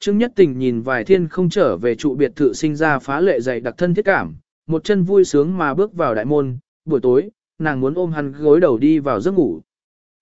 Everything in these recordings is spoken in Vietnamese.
Trương Nhất Tình nhìn vài thiên không trở về trụ biệt thự sinh ra phá lệ dày đặc thân thiết cảm, một chân vui sướng mà bước vào đại môn, buổi tối, nàng muốn ôm hắn gối đầu đi vào giấc ngủ.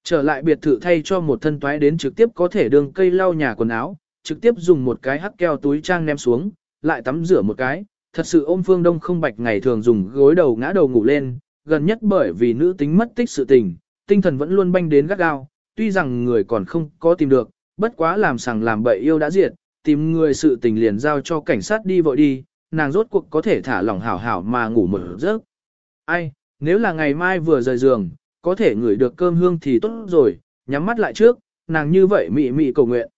Trở lại biệt thự thay cho một thân toái đến trực tiếp có thể đường cây lau nhà quần áo, trực tiếp dùng một cái hắc keo túi trang ném xuống, lại tắm rửa một cái, thật sự ôm phương đông không bạch ngày thường dùng gối đầu ngã đầu ngủ lên, gần nhất bởi vì nữ tính mất tích sự tình, tinh thần vẫn luôn banh đến gắt gao, tuy rằng người còn không có tìm được, bất quá làm sằng làm bậy yêu đã diệt, tìm người sự tình liền giao cho cảnh sát đi vội đi, nàng rốt cuộc có thể thả lỏng hảo hảo mà ngủ một giấc. Ai, nếu là ngày mai vừa rời giường, có thể ngửi được cơm hương thì tốt rồi, nhắm mắt lại trước, nàng như vậy mị mị cầu nguyện.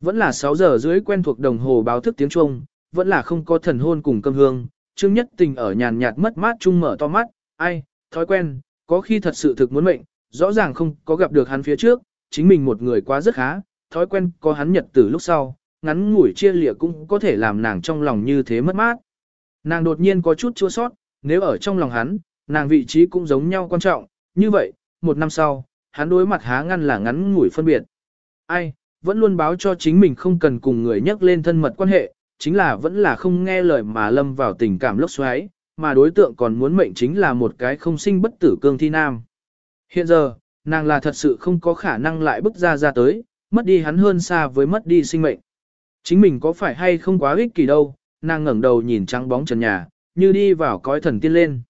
Vẫn là 6 giờ dưới quen thuộc đồng hồ báo thức tiếng Trung, vẫn là không có thần hôn cùng cơm hương, Trương Nhất Tình ở nhàn nhạt mất mát chung mở to mắt, ai, thói quen, có khi thật sự thực muốn mệnh, rõ ràng không có gặp được hắn phía trước, chính mình một người quá rất khá, thói quen có hắn nhật từ lúc sau, ngắn ngủi chia lịa cũng có thể làm nàng trong lòng như thế mất mát. Nàng đột nhiên có chút chua sót, nếu ở trong lòng hắn, nàng vị trí cũng giống nhau quan trọng, như vậy, một năm sau, hắn đối mặt há ngăn là ngắn ngủi phân biệt. Ai, vẫn luôn báo cho chính mình không cần cùng người nhắc lên thân mật quan hệ, chính là vẫn là không nghe lời mà lâm vào tình cảm lốc xoáy, mà đối tượng còn muốn mệnh chính là một cái không sinh bất tử cương thi nam. Hiện giờ, nàng là thật sự không có khả năng lại bước ra ra tới, mất đi hắn hơn xa với mất đi sinh mệnh. Chính mình có phải hay không quá ích kỷ đâu, nàng ngẩng đầu nhìn trắng bóng trần nhà, như đi vào cõi thần tiên lên.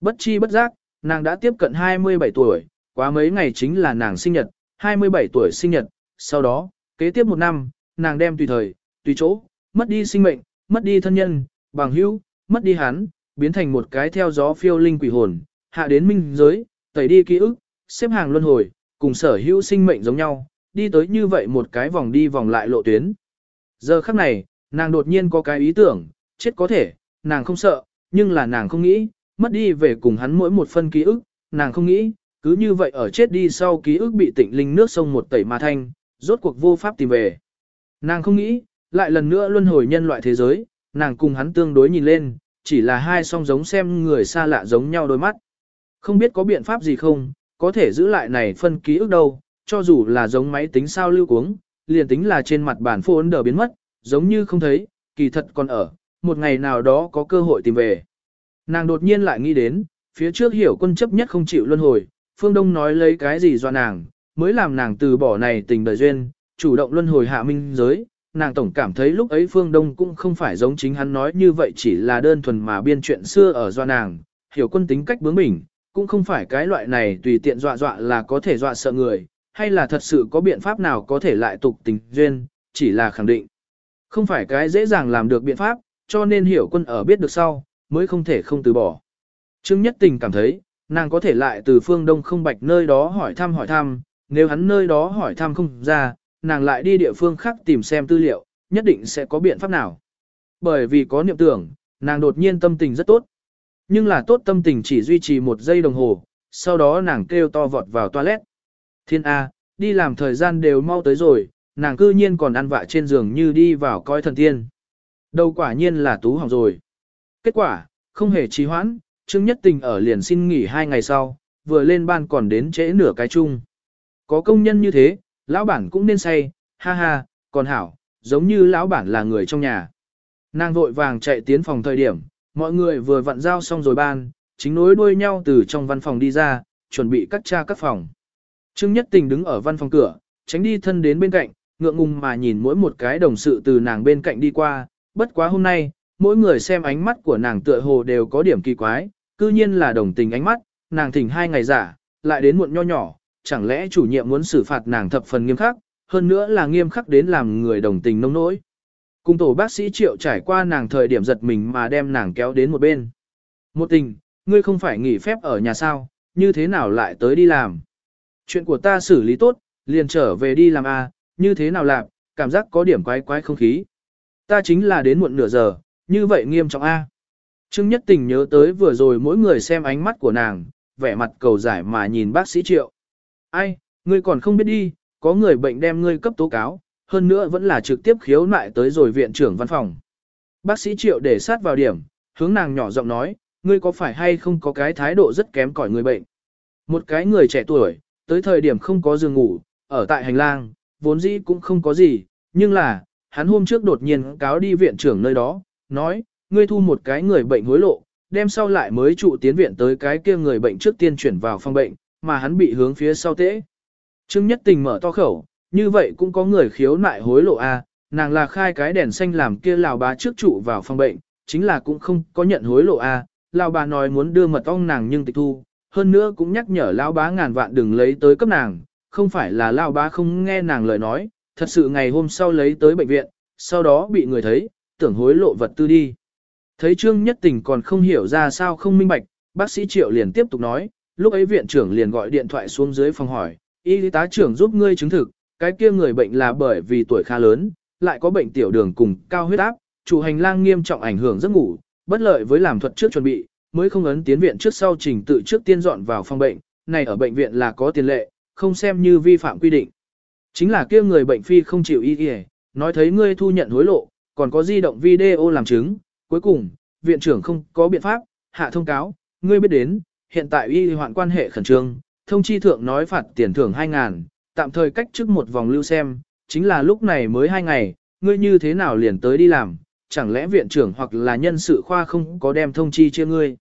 Bất chi bất giác, nàng đã tiếp cận 27 tuổi, quá mấy ngày chính là nàng sinh nhật, 27 tuổi sinh nhật, sau đó, kế tiếp một năm, nàng đem tùy thời, tùy chỗ, mất đi sinh mệnh, mất đi thân nhân, bằng hữu, mất đi hắn, biến thành một cái theo gió phiêu linh quỷ hồn, hạ đến minh giới, tẩy đi ký ức, xếp hàng luân hồi, cùng sở hữu sinh mệnh giống nhau, đi tới như vậy một cái vòng đi vòng lại lộ tuyến. Giờ khắc này, nàng đột nhiên có cái ý tưởng, chết có thể, nàng không sợ, nhưng là nàng không nghĩ, mất đi về cùng hắn mỗi một phân ký ức, nàng không nghĩ, cứ như vậy ở chết đi sau ký ức bị tịnh linh nước sông một tẩy mà thanh, rốt cuộc vô pháp tìm về. Nàng không nghĩ, lại lần nữa luân hồi nhân loại thế giới, nàng cùng hắn tương đối nhìn lên, chỉ là hai song giống xem người xa lạ giống nhau đôi mắt. Không biết có biện pháp gì không, có thể giữ lại này phân ký ức đâu, cho dù là giống máy tính sao lưu cuống, liền tính là trên mặt bản phô ấn đờ biến mất, giống như không thấy, kỳ thật còn ở, một ngày nào đó có cơ hội tìm về. Nàng đột nhiên lại nghĩ đến, phía trước hiểu quân chấp nhất không chịu luân hồi, Phương Đông nói lấy cái gì do nàng, mới làm nàng từ bỏ này tình đời duyên, chủ động luân hồi hạ minh giới. Nàng tổng cảm thấy lúc ấy Phương Đông cũng không phải giống chính hắn nói như vậy chỉ là đơn thuần mà biên chuyện xưa ở do nàng, hiểu quân tính cách bướng bỉnh, cũng không phải cái loại này tùy tiện dọa dọa là có thể dọa sợ người, hay là thật sự có biện pháp nào có thể lại tục tình duyên, chỉ là khẳng định. Không phải cái dễ dàng làm được biện pháp, cho nên hiểu quân ở biết được sau, mới không thể không từ bỏ. Trương Nhất Tình cảm thấy, nàng có thể lại từ phương đông không bạch nơi đó hỏi thăm hỏi thăm, nếu hắn nơi đó hỏi thăm không ra, nàng lại đi địa phương khác tìm xem tư liệu, nhất định sẽ có biện pháp nào. Bởi vì có niệm tưởng, nàng đột nhiên tâm tình rất tốt. Nhưng là tốt tâm tình chỉ duy trì một giây đồng hồ, sau đó nàng kêu to vọt vào toilet. Thiên A, đi làm thời gian đều mau tới rồi, nàng cư nhiên còn ăn vạ trên giường như đi vào coi thần tiên. Đâu quả nhiên là tú hỏng rồi. Kết quả, không hề trì hoãn, Trương Nhất Tình ở liền xin nghỉ hai ngày sau, vừa lên ban còn đến trễ nửa cái chung. Có công nhân như thế, lão bản cũng nên say, ha ha, còn hảo, giống như lão bản là người trong nhà. Nàng vội vàng chạy tiến phòng thời điểm, mọi người vừa vặn giao xong rồi ban, chính nối đuôi nhau từ trong văn phòng đi ra, chuẩn bị cắt tra các phòng. Trương Nhất Tình đứng ở văn phòng cửa, tránh đi thân đến bên cạnh, ngượng ngùng mà nhìn mỗi một cái đồng sự từ nàng bên cạnh đi qua, bất quá hôm nay, mỗi người xem ánh mắt của nàng tựa hồ đều có điểm kỳ quái, cư nhiên là đồng tình ánh mắt, nàng thỉnh hai ngày giả, lại đến muộn nho nhỏ, chẳng lẽ chủ nhiệm muốn xử phạt nàng thập phần nghiêm khắc, hơn nữa là nghiêm khắc đến làm người đồng tình nông nỗi. Cùng tổ bác sĩ triệu trải qua nàng thời điểm giật mình mà đem nàng kéo đến một bên. Một tình, ngươi không phải nghỉ phép ở nhà sao, như thế nào lại tới đi làm. Chuyện của ta xử lý tốt, liền trở về đi làm a, à, như thế nào làm, cảm giác có điểm quái quái không khí. Ta chính là đến muộn nửa giờ, như vậy nghiêm trọng a. Trương Nhất Tình nhớ tới vừa rồi mỗi người xem ánh mắt của nàng, vẻ mặt cầu giải mà nhìn bác sĩ Triệu. Ai, ngươi còn không biết đi, có người bệnh đem ngươi cấp tố cáo, hơn nữa vẫn là trực tiếp khiếu nại tới rồi viện trưởng văn phòng. Bác sĩ Triệu để sát vào điểm, hướng nàng nhỏ giọng nói, ngươi có phải hay không có cái thái độ rất kém cỏi người bệnh. Một cái người trẻ tuổi, tới thời điểm không có giường ngủ, ở tại hành lang, vốn dĩ cũng không có gì, nhưng là, hắn hôm trước đột nhiên cáo đi viện trưởng nơi đó, nói, ngươi thu một cái người bệnh hối lộ, đem sau lại mới trụ tiến viện tới cái kia người bệnh trước tiên chuyển vào phòng bệnh, mà hắn bị hướng phía sau tễ. Trương Nhất Tình mở to khẩu, như vậy cũng có người khiếu nại hối lộ a, à, nàng là khai cái đèn xanh làm kia lào bá trước trụ vào phòng bệnh, chính là cũng không có nhận hối lộ a, à, lào bà nói muốn đưa mật ong nàng nhưng tịch thu, hơn nữa cũng nhắc nhở lão bá ngàn vạn đừng lấy tới cấp nàng, không phải là lão bá không nghe nàng lời nói, thật sự ngày hôm sau lấy tới bệnh viện, sau đó bị người thấy, tưởng hối lộ vật tư đi. Thấy Trương Nhất Tình còn không hiểu ra sao không minh bạch, bác sĩ Triệu liền tiếp tục nói, lúc ấy viện trưởng liền gọi điện thoại xuống dưới phòng hỏi, y tá trưởng giúp ngươi chứng thực, cái kia người bệnh là bởi vì tuổi khá lớn, lại có bệnh tiểu đường cùng cao huyết áp, chủ hành lang nghiêm trọng ảnh hưởng giấc ngủ, bất lợi với làm thuật trước chuẩn bị, mới không ấn tiến viện trước sau trình tự trước tiên dọn vào phòng bệnh, này ở bệnh viện là có tiền lệ, không xem như vi phạm quy định. Chính là kia người bệnh phi không chịu y y, nói thấy ngươi thu nhận hối lộ, còn có di động video làm chứng, cuối cùng, viện trưởng không có biện pháp, hạ thông cáo, ngươi biết đến, hiện tại y hoạn quan hệ khẩn trương, thông chi thượng nói phạt tiền thưởng 2.000, tạm thời cách trước một vòng lưu xem, chính là lúc này mới 2 ngày, ngươi như thế nào liền tới đi làm, chẳng lẽ viện trưởng hoặc là nhân sự khoa không có đem thông chi chia ngươi.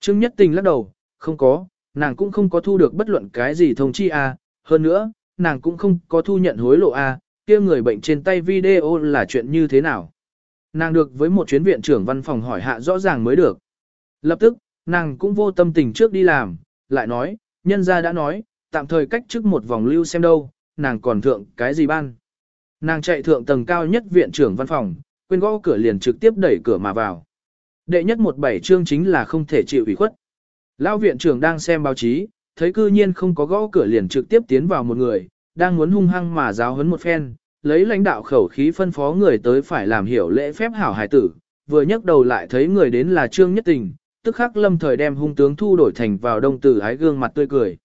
Trương Nhất Tình lắc đầu, không có, nàng cũng không có thu được bất luận cái gì thông chi a, à. hơn nữa, nàng cũng không có thu nhận hối lộ a, à. kia người bệnh trên tay video là chuyện như thế nào. Nàng được với một chuyến viện trưởng văn phòng hỏi hạ rõ ràng mới được. Lập tức, nàng cũng vô tâm tình trước đi làm, lại nói, nhân gia đã nói, tạm thời cách trước một vòng lưu xem đâu, nàng còn thượng cái gì ban. Nàng chạy thượng tầng cao nhất viện trưởng văn phòng, quên gõ cửa liền trực tiếp đẩy cửa mà vào. Đệ nhất một bảy chương chính là không thể chịu ủy khuất. Lão viện trưởng đang xem báo chí, thấy cư nhiên không có gõ cửa liền trực tiếp tiến vào một người, đang muốn hung hăng mà giáo huấn một phen, lấy lãnh đạo khẩu khí phân phó người tới phải làm hiểu lễ phép hảo hài tử, vừa nhấc đầu lại thấy người đến là Trương Nhất Tình, tức khắc lâm thời đem hung tướng thu đổi thành vào đông tử ái gương mặt tươi cười.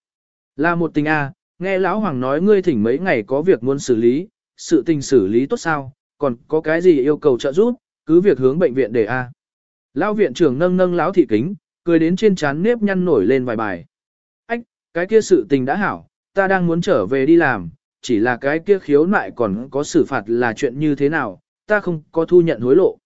Là một tình a, nghe lão hoàng nói ngươi thỉnh mấy ngày có việc muốn xử lý, sự tình xử lý tốt sao, còn có cái gì yêu cầu trợ giúp, cứ việc hướng bệnh viện để a. Lão viện trưởng nâng nâng lão thị kính, cười đến trên trán nếp nhăn nổi lên vài bài. Ách, cái kia sự tình đã hảo, ta đang muốn trở về đi làm, chỉ là cái kia khiếu nại còn có xử phạt là chuyện như thế nào, ta không có thu nhận hối lộ.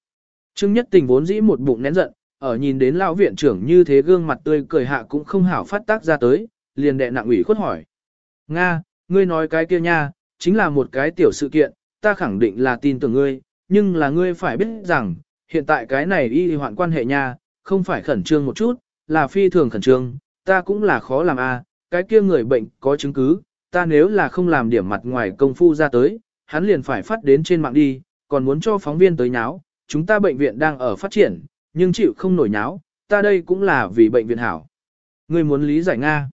Trương Nhất Tình vốn dĩ một bụng nén giận, ở nhìn đến lão viện trưởng như thế gương mặt tươi cười hạ cũng không hảo phát tác ra tới, liền đệ nặng ủy khuất hỏi. Nga, ngươi nói cái kia nha, chính là một cái tiểu sự kiện, ta khẳng định là tin tưởng ngươi, nhưng là ngươi phải biết rằng, hiện tại cái này y hoạn quan hệ nha, không phải khẩn trương một chút, là phi thường khẩn trương, ta cũng là khó làm a, cái kia người bệnh có chứng cứ, ta nếu là không làm điểm mặt ngoài công phu ra tới, hắn liền phải phát đến trên mạng đi, còn muốn cho phóng viên tới nháo, chúng ta bệnh viện đang ở phát triển, nhưng chịu không nổi nháo, ta đây cũng là vì bệnh viện hảo. Ngươi muốn lý giải Nga.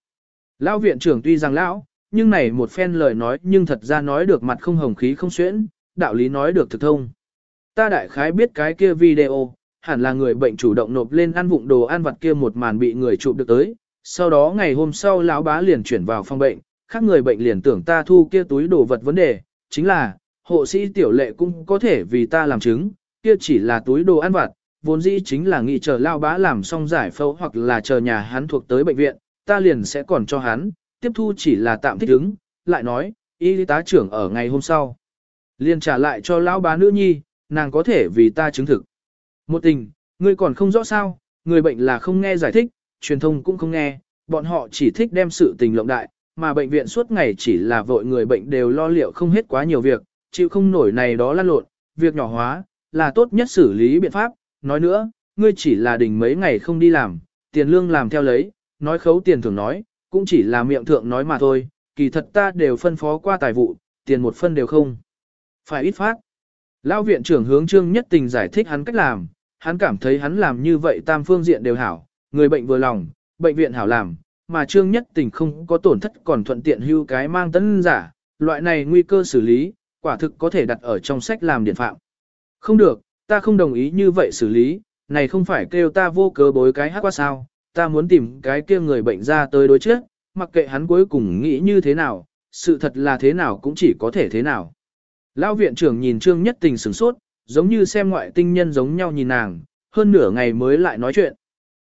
Lão viện trưởng tuy rằng lão, nhưng này một phen lời nói nhưng thật ra nói được mặt không hồng khí không xuyễn, đạo lý nói được thực thông. Ta đại khái biết cái kia video, hẳn là người bệnh chủ động nộp lên ăn vụng đồ ăn vặt kia một màn bị người chụp được tới, sau đó ngày hôm sau lão bá liền chuyển vào phòng bệnh, khác người bệnh liền tưởng ta thu kia túi đồ vật vấn đề, chính là, hộ sĩ tiểu lệ cũng có thể vì ta làm chứng, kia chỉ là túi đồ ăn vặt, vốn dĩ chính là nghị chờ lão bá làm xong giải phẫu hoặc là chờ nhà hắn thuộc tới bệnh viện, ta liền sẽ còn cho hắn, tiếp thu chỉ là tạm thích ứng, lại nói, y tá trưởng ở ngày hôm sau. Liền trả lại cho lão bá nữ nhi, nàng có thể vì ta chứng thực. Một tình, ngươi còn không rõ sao, người bệnh là không nghe giải thích, truyền thông cũng không nghe, bọn họ chỉ thích đem sự tình lộng đại, mà bệnh viện suốt ngày chỉ là vội người bệnh đều lo liệu không hết quá nhiều việc, chịu không nổi này đó lan lộn, việc nhỏ hóa, là tốt nhất xử lý biện pháp, nói nữa, ngươi chỉ là đình mấy ngày không đi làm, tiền lương làm theo lấy, nói khấu tiền thường nói, cũng chỉ là miệng thượng nói mà thôi, kỳ thật ta đều phân phó qua tài vụ, tiền một phân đều không. Phải ít phát. Lão viện trưởng hướng trương nhất tình giải thích hắn cách làm, hắn cảm thấy hắn làm như vậy tam phương diện đều hảo, người bệnh vừa lòng, bệnh viện hảo làm, mà trương nhất tình không có tổn thất còn thuận tiện hưu cái mang tấn giả, loại này nguy cơ xử lý, quả thực có thể đặt ở trong sách làm điện phạm. Không được, ta không đồng ý như vậy xử lý, này không phải kêu ta vô cớ bối cái hát qua sao, ta muốn tìm cái kia người bệnh ra tới đối trước, mặc kệ hắn cuối cùng nghĩ như thế nào, sự thật là thế nào cũng chỉ có thể thế nào. Lão viện trưởng nhìn Trương Nhất Tình sửng sốt, giống như xem ngoại tinh nhân giống nhau nhìn nàng, hơn nửa ngày mới lại nói chuyện.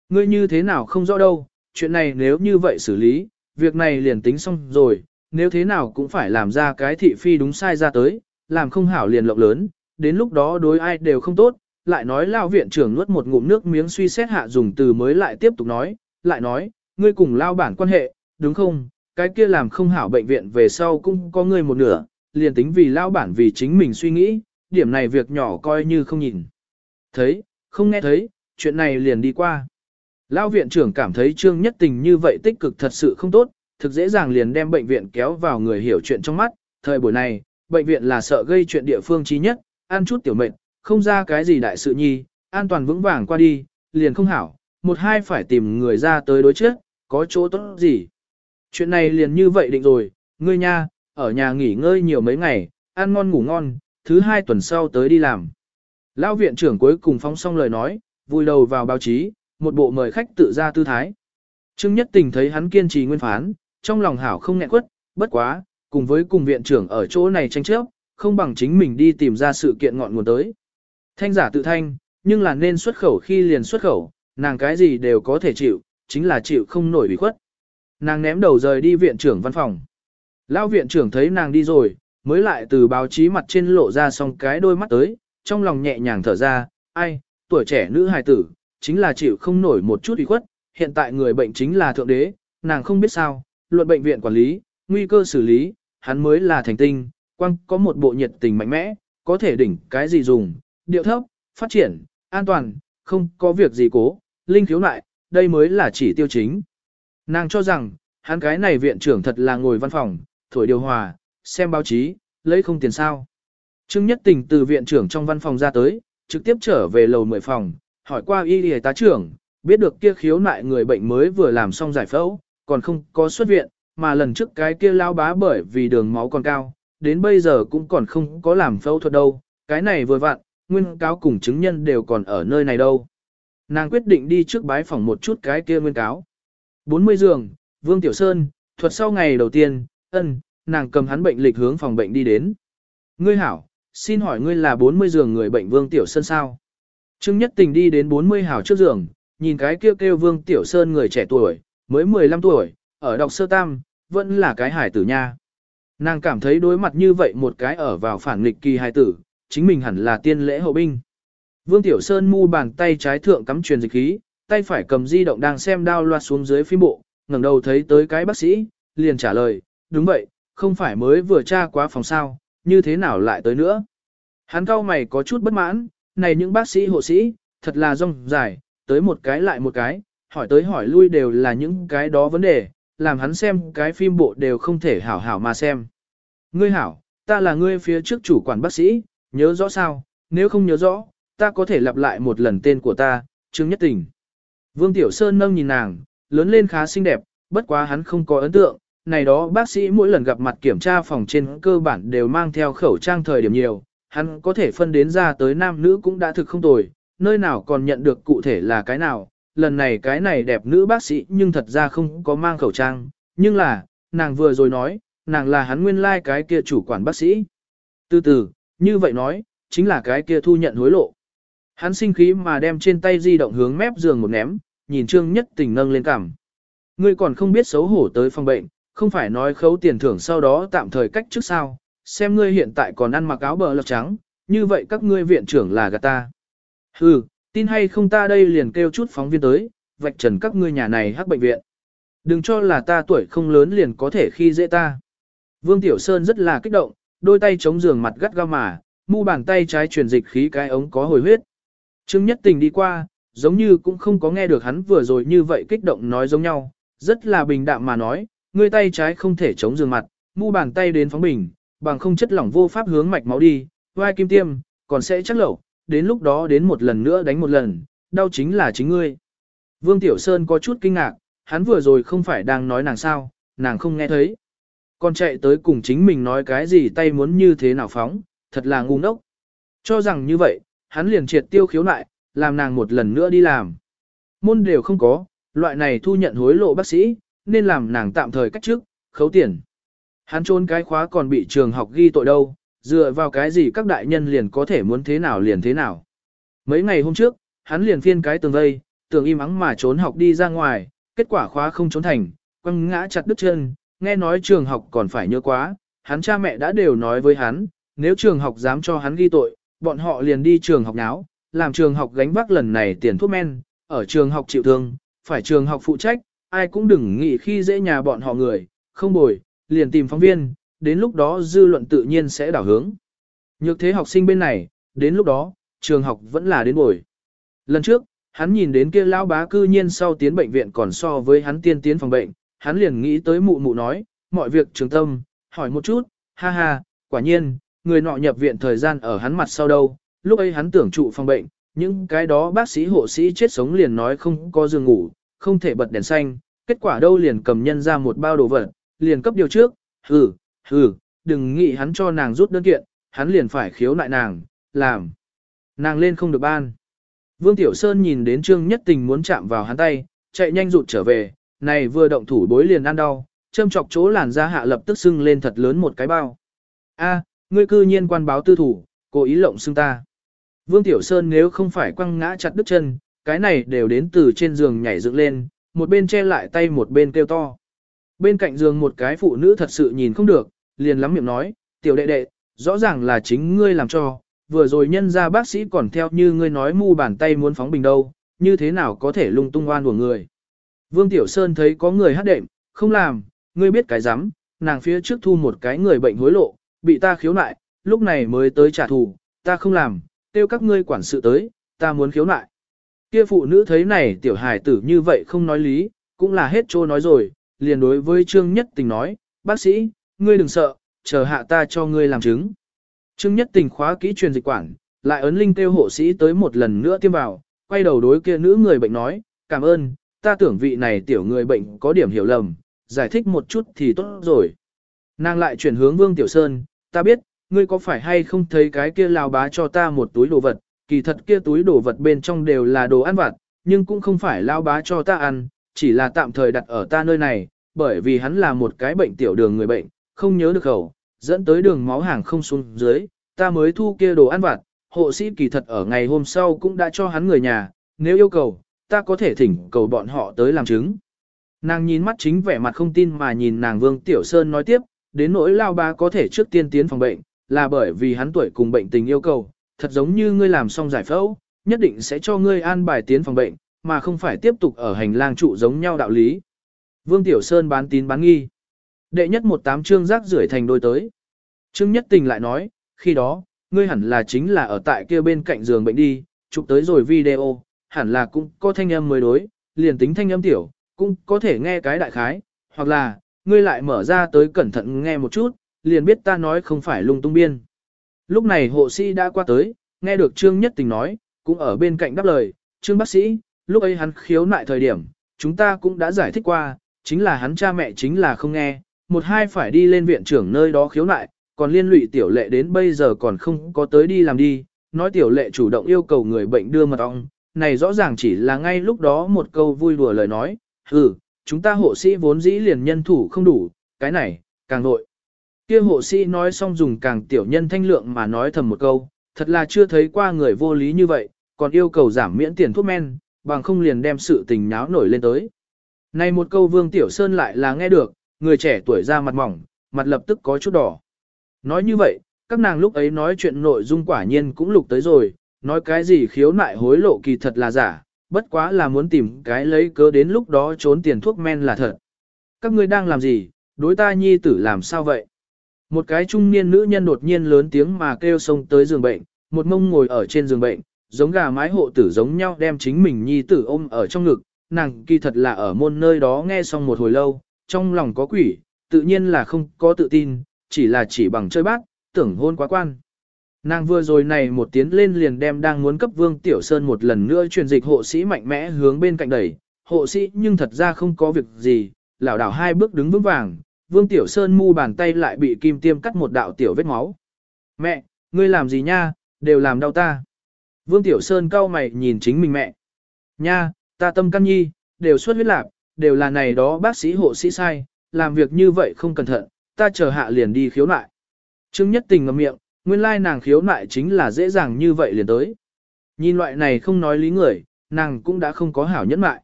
Ngươi như thế nào không rõ đâu, chuyện này nếu như vậy xử lý, việc này liền tính xong rồi, nếu thế nào cũng phải làm ra cái thị phi đúng sai ra tới, làm không hảo liền lộng lớn, đến lúc đó đối ai đều không tốt, lại nói lao viện trưởng nuốt một ngụm nước miếng suy xét hạ dùng từ mới lại tiếp tục nói, lại nói, ngươi cùng lao bản quan hệ, đúng không, cái kia làm không hảo bệnh viện về sau cũng có ngươi một nửa, liền tính vì lao bản vì chính mình suy nghĩ, điểm này việc nhỏ coi như không nhìn. Thấy, không nghe thấy, chuyện này liền đi qua. Lao viện trưởng cảm thấy trương nhất tình như vậy tích cực thật sự không tốt, thực dễ dàng liền đem bệnh viện kéo vào người hiểu chuyện trong mắt, thời buổi này, bệnh viện là sợ gây chuyện địa phương chí nhất, ăn chút tiểu mệnh, không ra cái gì đại sự nhi, an toàn vững vàng qua đi, liền không hảo, một hai phải tìm người ra tới đối trước, có chỗ tốt gì. Chuyện này liền như vậy định rồi, ngươi nha, ở nhà nghỉ ngơi nhiều mấy ngày, ăn ngon ngủ ngon, thứ hai tuần sau tới đi làm. Lão viện trưởng cuối cùng phóng xong lời nói, vui đầu vào báo chí, một bộ mời khách tự ra tư thái. Trương Nhất Tình thấy hắn kiên trì nguyên phán, trong lòng hảo không nghẹn quất, bất quá, cùng với cùng viện trưởng ở chỗ này tranh chấp, không bằng chính mình đi tìm ra sự kiện ngọn nguồn tới. Thanh giả tự thanh, nhưng là nên xuất khẩu khi liền xuất khẩu, nàng cái gì đều có thể chịu, chính là chịu không nổi bị khuất. Nàng ném đầu rời đi viện trưởng văn phòng. Lão viện trưởng thấy nàng đi rồi, mới lại từ báo chí mặt trên lộ ra xong cái đôi mắt tới, trong lòng nhẹ nhàng thở ra, ai, tuổi trẻ nữ hài tử, chính là chịu không nổi một chút ủy khuất, hiện tại người bệnh chính là thượng đế, nàng không biết sao, luận bệnh viện quản lý, nguy cơ xử lý, hắn mới là thành tinh, quăng có một bộ nhiệt tình mạnh mẽ, có thể đỉnh cái gì dùng, điệu thấp, phát triển, an toàn, không có việc gì cố, linh thiếu lại, đây mới là chỉ tiêu chính. Nàng cho rằng, hắn cái này viện trưởng thật là ngồi văn phòng, thổi điều hòa, xem báo chí, lấy không tiền sao. Trương Nhất Tình từ viện trưởng trong văn phòng ra tới, trực tiếp trở về lầu 10 phòng, hỏi qua y y tá trưởng, biết được kia khiếu nại người bệnh mới vừa làm xong giải phẫu, còn không có xuất viện, mà lần trước cái kia lao bá bởi vì đường máu còn cao, đến bây giờ cũng còn không có làm phẫu thuật đâu, cái này vừa vặn, nguyên cáo cùng chứng nhân đều còn ở nơi này đâu. Nàng quyết định đi trước bái phòng một chút cái kia nguyên cáo. 40 giường, Vương Tiểu Sơn, thuật sau ngày đầu tiên, ân, nàng cầm hắn bệnh lịch hướng phòng bệnh đi đến. Ngươi hảo, xin hỏi ngươi là 40 giường người bệnh Vương Tiểu Sơn sao? Trương Nhất Tình đi đến 40 hảo trước giường, nhìn cái kêu kêu Vương Tiểu Sơn người trẻ tuổi, mới 15 tuổi, ở đọc sơ tam, vẫn là cái hải tử nha. Nàng cảm thấy đối mặt như vậy một cái ở vào phản nghịch kỳ hải tử, chính mình hẳn là tiên lễ hậu binh. Vương Tiểu Sơn mu bàn tay trái thượng cắm truyền dịch khí, tay phải cầm di động đang xem đao loạt xuống dưới phim bộ, ngẩng đầu thấy tới cái bác sĩ, liền trả lời, đúng vậy, không phải mới vừa tra quá phòng sao, như thế nào lại tới nữa. Hắn cao mày có chút bất mãn, này những bác sĩ hộ sĩ, thật là rong dài, tới một cái lại một cái, hỏi tới hỏi lui đều là những cái đó vấn đề, làm hắn xem cái phim bộ đều không thể hảo hảo mà xem. Ngươi hảo, ta là ngươi phía trước chủ quản bác sĩ, nhớ rõ sao, nếu không nhớ rõ, ta có thể lặp lại một lần tên của ta, Trương Nhất Tình. Vương Tiểu Sơn nâng nhìn nàng, lớn lên khá xinh đẹp, bất quá hắn không có ấn tượng, này đó bác sĩ mỗi lần gặp mặt kiểm tra phòng trên cơ bản đều mang theo khẩu trang thời điểm nhiều, hắn có thể phân đến ra tới nam nữ cũng đã thực không tồi, nơi nào còn nhận được cụ thể là cái nào, lần này cái này đẹp nữ bác sĩ nhưng thật ra không có mang khẩu trang, nhưng là, nàng vừa rồi nói, nàng là hắn nguyên lai like cái kia chủ quản bác sĩ. Từ từ, như vậy nói, chính là cái kia thu nhận hối lộ. Hắn sinh khí mà đem trên tay di động hướng mép giường một ném, nhìn Trương Nhất Tình nâng lên cằm. Ngươi còn không biết xấu hổ tới phòng bệnh, không phải nói khấu tiền thưởng sau đó tạm thời cách trước sao, xem ngươi hiện tại còn ăn mặc áo bờ lọc trắng, như vậy các ngươi viện trưởng là gạt ta. Hừ, tin hay không ta đây liền kêu chút phóng viên tới, vạch trần các ngươi nhà này hắc bệnh viện. Đừng cho là ta tuổi không lớn liền có thể khi dễ ta. Vương Tiểu Sơn rất là kích động, đôi tay chống giường mặt gắt gao mà, mu bàn tay trái truyền dịch khí cái ống có hồi huyết. Trương Nhất Tình đi qua, giống như cũng không có nghe được hắn vừa rồi như vậy kích động nói giống nhau, rất là bình đạm mà nói, ngươi tay trái không thể chống giường mặt, mu bàn tay đến phóng bình, bằng không chất lỏng vô pháp hướng mạch máu đi, vai kim tiêm, còn sẽ chắc lẩu, đến lúc đó đến một lần nữa đánh một lần, đau chính là chính ngươi. Vương Tiểu Sơn có chút kinh ngạc, hắn vừa rồi không phải đang nói nàng sao, nàng không nghe thấy. Còn chạy tới cùng chính mình nói cái gì tay muốn như thế nào phóng, thật là ngu ngốc. Cho rằng như vậy, hắn liền triệt tiêu khiếu nại, làm nàng một lần nữa đi làm. Môn đều không có, loại này thu nhận hối lộ bác sĩ, nên làm nàng tạm thời cách trước, khấu tiền. Hắn trốn cái khóa còn bị trường học ghi tội đâu, dựa vào cái gì các đại nhân liền có thể muốn thế nào liền thế nào. Mấy ngày hôm trước, hắn liền phiên cái tường vây, tường im ắng mà trốn học đi ra ngoài, kết quả khóa không trốn thành, quăng ngã chặt đứt chân, nghe nói trường học còn phải nhớ quá, hắn cha mẹ đã đều nói với hắn, nếu trường học dám cho hắn ghi tội, bọn họ liền đi trường học náo, làm trường học gánh vác lần này tiền thuốc men, ở trường học chịu thương, phải trường học phụ trách, ai cũng đừng nghĩ khi dễ nhà bọn họ người, không bồi, liền tìm phóng viên, đến lúc đó dư luận tự nhiên sẽ đảo hướng. Nhược thế học sinh bên này, đến lúc đó, trường học vẫn là đến bồi. Lần trước, hắn nhìn đến kia lão bá cư nhiên sau tiến bệnh viện còn so với hắn tiên tiến phòng bệnh, hắn liền nghĩ tới mụ mụ nói, mọi việc trường tâm, hỏi một chút, ha ha, quả nhiên, người nọ nhập viện thời gian ở hắn mặt sau đâu, lúc ấy hắn tưởng trụ phòng bệnh, những cái đó bác sĩ hộ sĩ chết sống liền nói không có giường ngủ, không thể bật đèn xanh, kết quả đâu liền cầm nhân ra một bao đồ vật, liền cấp điều trước, hừ, hừ, đừng nghĩ hắn cho nàng rút đơn kiện, hắn liền phải khiếu nại nàng, làm. Nàng lên không được ban. Vương Tiểu Sơn nhìn đến Trương Nhất Tình muốn chạm vào hắn tay, chạy nhanh rụt trở về, này vừa động thủ bối liền ăn đau, châm chọc chỗ làn da hạ lập tức sưng lên thật lớn một cái bao. A, ngươi cư nhiên quan báo tư thủ, cố ý lộng xưng ta. Vương Tiểu Sơn nếu không phải quăng ngã chặt đứt chân, cái này đều đến từ trên giường nhảy dựng lên, một bên che lại tay một bên kêu to. Bên cạnh giường một cái phụ nữ thật sự nhìn không được, liền lắm miệng nói, tiểu đệ đệ, rõ ràng là chính ngươi làm cho, vừa rồi nhân ra bác sĩ còn theo như ngươi nói mu bàn tay muốn phóng bình đâu, như thế nào có thể lung tung oan của người. Vương Tiểu Sơn thấy có người hát đệm, không làm, ngươi biết cái rắm nàng phía trước thu một cái người bệnh hối lộ, bị ta khiếu nại, lúc này mới tới trả thù, ta không làm, tiêu các ngươi quản sự tới, ta muốn khiếu nại. Kia phụ nữ thấy này tiểu hài tử như vậy không nói lý, cũng là hết trô nói rồi, liền đối với Trương Nhất Tình nói, bác sĩ, ngươi đừng sợ, chờ hạ ta cho ngươi làm chứng. Trương Nhất Tình khóa kỹ truyền dịch quản, lại ấn linh kêu hộ sĩ tới một lần nữa tiêm vào, quay đầu đối kia nữ người bệnh nói, cảm ơn, ta tưởng vị này tiểu người bệnh có điểm hiểu lầm, giải thích một chút thì tốt rồi. Nàng lại chuyển hướng Vương Tiểu Sơn, ta biết, ngươi có phải hay không thấy cái kia lao bá cho ta một túi đồ vật, kỳ thật kia túi đồ vật bên trong đều là đồ ăn vặt, nhưng cũng không phải lao bá cho ta ăn, chỉ là tạm thời đặt ở ta nơi này, bởi vì hắn là một cái bệnh tiểu đường người bệnh, không nhớ được khẩu, dẫn tới đường máu hàng không xuống dưới, ta mới thu kia đồ ăn vặt, hộ sĩ kỳ thật ở ngày hôm sau cũng đã cho hắn người nhà, nếu yêu cầu, ta có thể thỉnh cầu bọn họ tới làm chứng. Nàng nhìn mắt chính vẻ mặt không tin mà nhìn nàng Vương Tiểu Sơn nói tiếp, đến nỗi lao ba có thể trước tiên tiến phòng bệnh, là bởi vì hắn tuổi cùng bệnh tình yêu cầu, thật giống như ngươi làm xong giải phẫu, nhất định sẽ cho ngươi an bài tiến phòng bệnh, mà không phải tiếp tục ở hành lang trụ giống nhau đạo lý. Vương Tiểu Sơn bán tín bán nghi. Đệ nhất một tám chương rác rưởi thành đôi tới. Trương Nhất Tình lại nói, khi đó, ngươi hẳn là chính là ở tại kia bên cạnh giường bệnh đi, chụp tới rồi video, hẳn là cũng có thanh âm mới đối, liền tính thanh âm tiểu, cũng có thể nghe cái đại khái, hoặc là, ngươi lại mở ra tới cẩn thận nghe một chút, liền biết ta nói không phải lung tung biên. Lúc này hộ sĩ đã qua tới, nghe được Trương Nhất Tình nói, cũng ở bên cạnh đáp lời, Trương bác sĩ, lúc ấy hắn khiếu nại thời điểm, chúng ta cũng đã giải thích qua, chính là hắn cha mẹ chính là không nghe, một hai phải đi lên viện trưởng nơi đó khiếu nại, còn liên lụy tiểu lệ đến bây giờ còn không có tới đi làm đi, nói tiểu lệ chủ động yêu cầu người bệnh đưa mật ong, này rõ ràng chỉ là ngay lúc đó một câu vui đùa lời nói, ừ, chúng ta hộ sĩ vốn dĩ liền nhân thủ không đủ, cái này, càng nội. Kia hộ sĩ nói xong dùng càng tiểu nhân thanh lượng mà nói thầm một câu, thật là chưa thấy qua người vô lý như vậy, còn yêu cầu giảm miễn tiền thuốc men, bằng không liền đem sự tình nháo nổi lên tới. Này một câu Vương Tiểu Sơn lại là nghe được, người trẻ tuổi ra mặt mỏng, mặt lập tức có chút đỏ. Nói như vậy, các nàng lúc ấy nói chuyện nội dung quả nhiên cũng lục tới rồi, nói cái gì khiếu nại hối lộ kỳ thật là giả, bất quá là muốn tìm cái lấy cớ đến lúc đó trốn tiền thuốc men là thật. Các ngươi đang làm gì, đối ta nhi tử làm sao vậy? Một cái trung niên nữ nhân đột nhiên lớn tiếng mà kêu xông tới giường bệnh, một mông ngồi ở trên giường bệnh, giống gà mái hộ tử giống nhau đem chính mình nhi tử ôm ở trong ngực, nàng kỳ thật là ở môn nơi đó nghe xong một hồi lâu, trong lòng có quỷ, tự nhiên là không có tự tin, chỉ là chỉ bằng chơi bác, tưởng hôn quá quan. Nàng vừa rồi này một tiếng lên liền đem đang muốn cấp Vương Tiểu Sơn một lần nữa truyền dịch hộ sĩ mạnh mẽ hướng bên cạnh đẩy, hộ sĩ nhưng thật ra không có việc gì, lảo đảo hai bước đứng vững vàng, Vương Tiểu Sơn mu bàn tay lại bị kim tiêm cắt một đạo tiểu vết máu. Mẹ, ngươi làm gì nha, đều làm đau ta. Vương Tiểu Sơn cau mày nhìn chính mình mẹ. Nha, ta tâm căn nhi, đều suốt huyết lạc, đều là này đó bác sĩ hộ sĩ sai, làm việc như vậy không cẩn thận, ta chờ hạ liền đi khiếu nại. Trương Nhất Tình ngậm miệng, nguyên lai nàng khiếu nại chính là dễ dàng như vậy liền tới. Nhìn loại này không nói lý người, nàng cũng đã không có hảo nhẫn mại.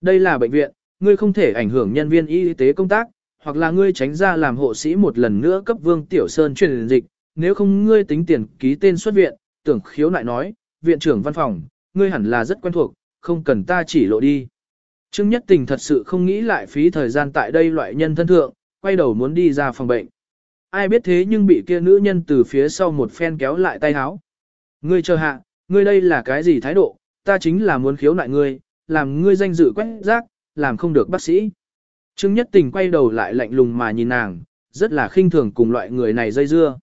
Đây là bệnh viện, ngươi không thể ảnh hưởng nhân viên y tế công tác, hoặc là ngươi tránh ra làm hộ sĩ một lần nữa cấp Vương Tiểu Sơn truyền dịch, nếu không ngươi tính tiền ký tên xuất viện, tưởng khiếu nại nói, viện trưởng văn phòng, ngươi hẳn là rất quen thuộc, không cần ta chỉ lộ đi. Trương Nhất Tình thật sự không nghĩ lại phí thời gian tại đây loại nhân thân thượng, quay đầu muốn đi ra phòng bệnh. Ai biết thế nhưng bị kia nữ nhân từ phía sau một phen kéo lại tay háo. Ngươi chờ hạ, ngươi đây là cái gì thái độ, ta chính là muốn khiếu nại ngươi, làm ngươi danh dự quét rác, làm không được bác sĩ. Trương Nhất Tình quay đầu lại lạnh lùng mà nhìn nàng, rất là khinh thường cùng loại người này dây dưa.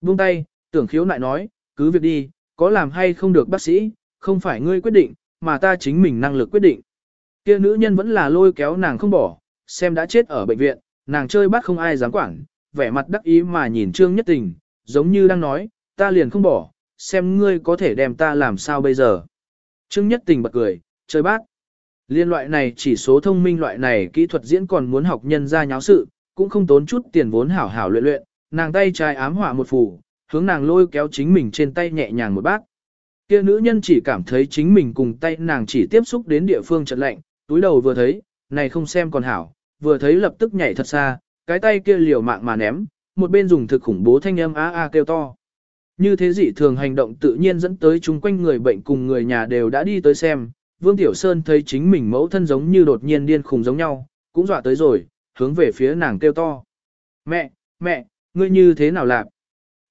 Buông tay, tưởng khiếu lại nói, cứ việc đi, có làm hay không được bác sĩ, không phải ngươi quyết định, mà ta chính mình năng lực quyết định. Kia nữ nhân vẫn là lôi kéo nàng không bỏ, xem đã chết ở bệnh viện, nàng chơi bắt không ai dám quản, vẻ mặt đắc ý mà nhìn Trương Nhất Tình, giống như đang nói, ta liền không bỏ, xem ngươi có thể đem ta làm sao bây giờ. Trương Nhất Tình bật cười, chơi bát. Liên loại này chỉ số thông minh loại này kỹ thuật diễn còn muốn học nhân ra nháo sự, cũng không tốn chút tiền vốn hảo hảo luyện luyện, nàng tay trái ám hỏa một phù, hướng nàng lôi kéo chính mình trên tay nhẹ nhàng một bát. Kia nữ nhân chỉ cảm thấy chính mình cùng tay nàng chỉ tiếp xúc đến địa phương chợt lạnh, túi đầu vừa thấy, này không xem còn hảo, vừa thấy lập tức nhảy thật xa, cái tay kia liều mạng mà ném, một bên dùng thực khủng bố thanh âm a a kêu to. Như thế dị thường hành động tự nhiên dẫn tới chung quanh người bệnh cùng người nhà đều đã đi tới xem, Vương Tiểu Sơn thấy chính mình mẫu thân giống như đột nhiên điên khùng giống nhau, cũng dọa tới rồi, hướng về phía nàng kêu to. Mẹ, mẹ, ngươi như thế nào lạc?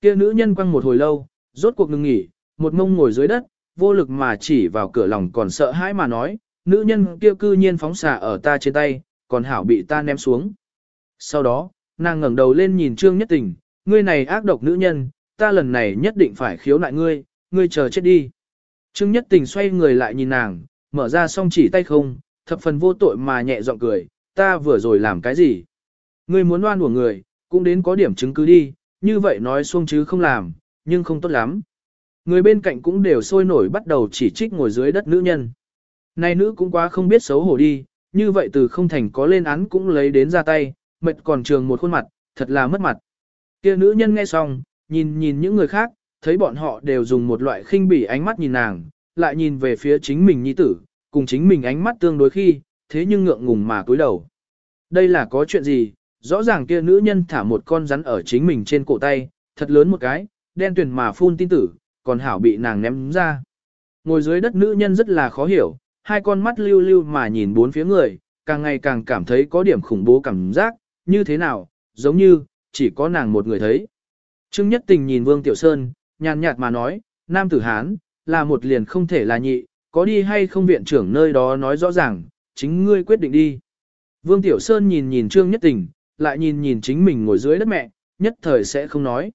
Kia nữ nhân quăng một hồi lâu, rốt cuộc ngừng nghỉ, một mông ngồi dưới đất, vô lực mà chỉ vào cửa lòng còn sợ hãi mà nói, nữ nhân kia cư nhiên phóng xạ ở ta trên tay, còn hảo bị ta ném xuống. Sau đó, nàng ngẩng đầu lên nhìn Trương Nhất Tình, ngươi này ác độc nữ nhân, ta lần này nhất định phải khiếu nại ngươi, ngươi chờ chết đi. Trương Nhất Tình xoay người lại nhìn nàng, mở ra song chỉ tay không, thập phần vô tội mà nhẹ giọng cười, ta vừa rồi làm cái gì? Ngươi muốn oan của người, cũng đến có điểm chứng cứ đi, như vậy nói xuông chứ không làm, nhưng không tốt lắm. Người bên cạnh cũng đều sôi nổi bắt đầu chỉ trích ngồi dưới đất nữ nhân. Này nữ cũng quá không biết xấu hổ đi, như vậy từ không thành có lên án cũng lấy đến ra tay, mệt còn trường một khuôn mặt, thật là mất mặt. Kia nữ nhân nghe xong, nhìn nhìn những người khác, thấy bọn họ đều dùng một loại khinh bỉ ánh mắt nhìn nàng, lại nhìn về phía chính mình nhi tử, cùng chính mình ánh mắt tương đối khi, thế nhưng ngượng ngùng mà cúi đầu. Đây là có chuyện gì, rõ ràng kia nữ nhân thả một con rắn ở chính mình trên cổ tay, thật lớn một cái, đen tuyền mà phun tin tử, còn hảo bị nàng ném ra. Ngồi dưới đất nữ nhân rất là khó hiểu, hai con mắt lưu lưu mà nhìn bốn phía người, càng ngày càng cảm thấy có điểm khủng bố cảm giác, như thế nào, giống như, chỉ có nàng một người thấy. Trương Nhất Tình nhìn Vương Tiểu Sơn, nhàn nhạt mà nói, Nam Tử Hán, là một liền không thể là nhị, có đi hay không viện trưởng nơi đó nói rõ ràng, chính ngươi quyết định đi. Vương Tiểu Sơn nhìn nhìn Trương Nhất Tình, lại nhìn nhìn chính mình ngồi dưới đất mẹ, nhất thời sẽ không nói.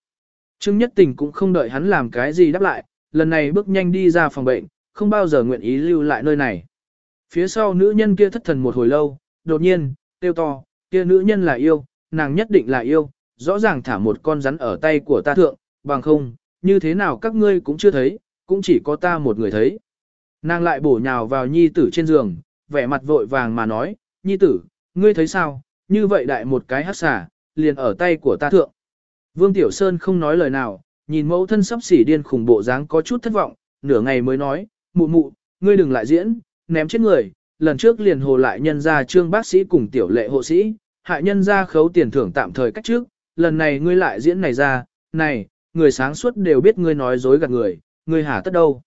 Trương Nhất Tình cũng không đợi hắn làm cái gì đáp lại, lần này bước nhanh đi ra phòng bệnh, không bao giờ nguyện ý lưu lại nơi này. Phía sau nữ nhân kia thất thần một hồi lâu, đột nhiên, tiêu to, kia nữ nhân là yêu, nàng nhất định là yêu, rõ ràng thả một con rắn ở tay của ta thượng, bằng không, như thế nào các ngươi cũng chưa thấy, cũng chỉ có ta một người thấy. Nàng lại bổ nhào vào nhi tử trên giường, vẻ mặt vội vàng mà nói, nhi tử, ngươi thấy sao, như vậy đại một cái hát xả, liền ở tay của ta thượng. Vương Tiểu Sơn không nói lời nào, nhìn mẫu thân sắp xỉ điên khủng bộ dáng có chút thất vọng, nửa ngày mới nói, mụ mụ, ngươi đừng lại diễn, ném chết người, lần trước liền hồ lại nhân ra trương bác sĩ cùng tiểu lệ hộ sĩ, hại nhân ra khấu tiền thưởng tạm thời cách trước, lần này ngươi lại diễn này ra, này, người sáng suốt đều biết ngươi nói dối gạt người, ngươi hà tất đâu.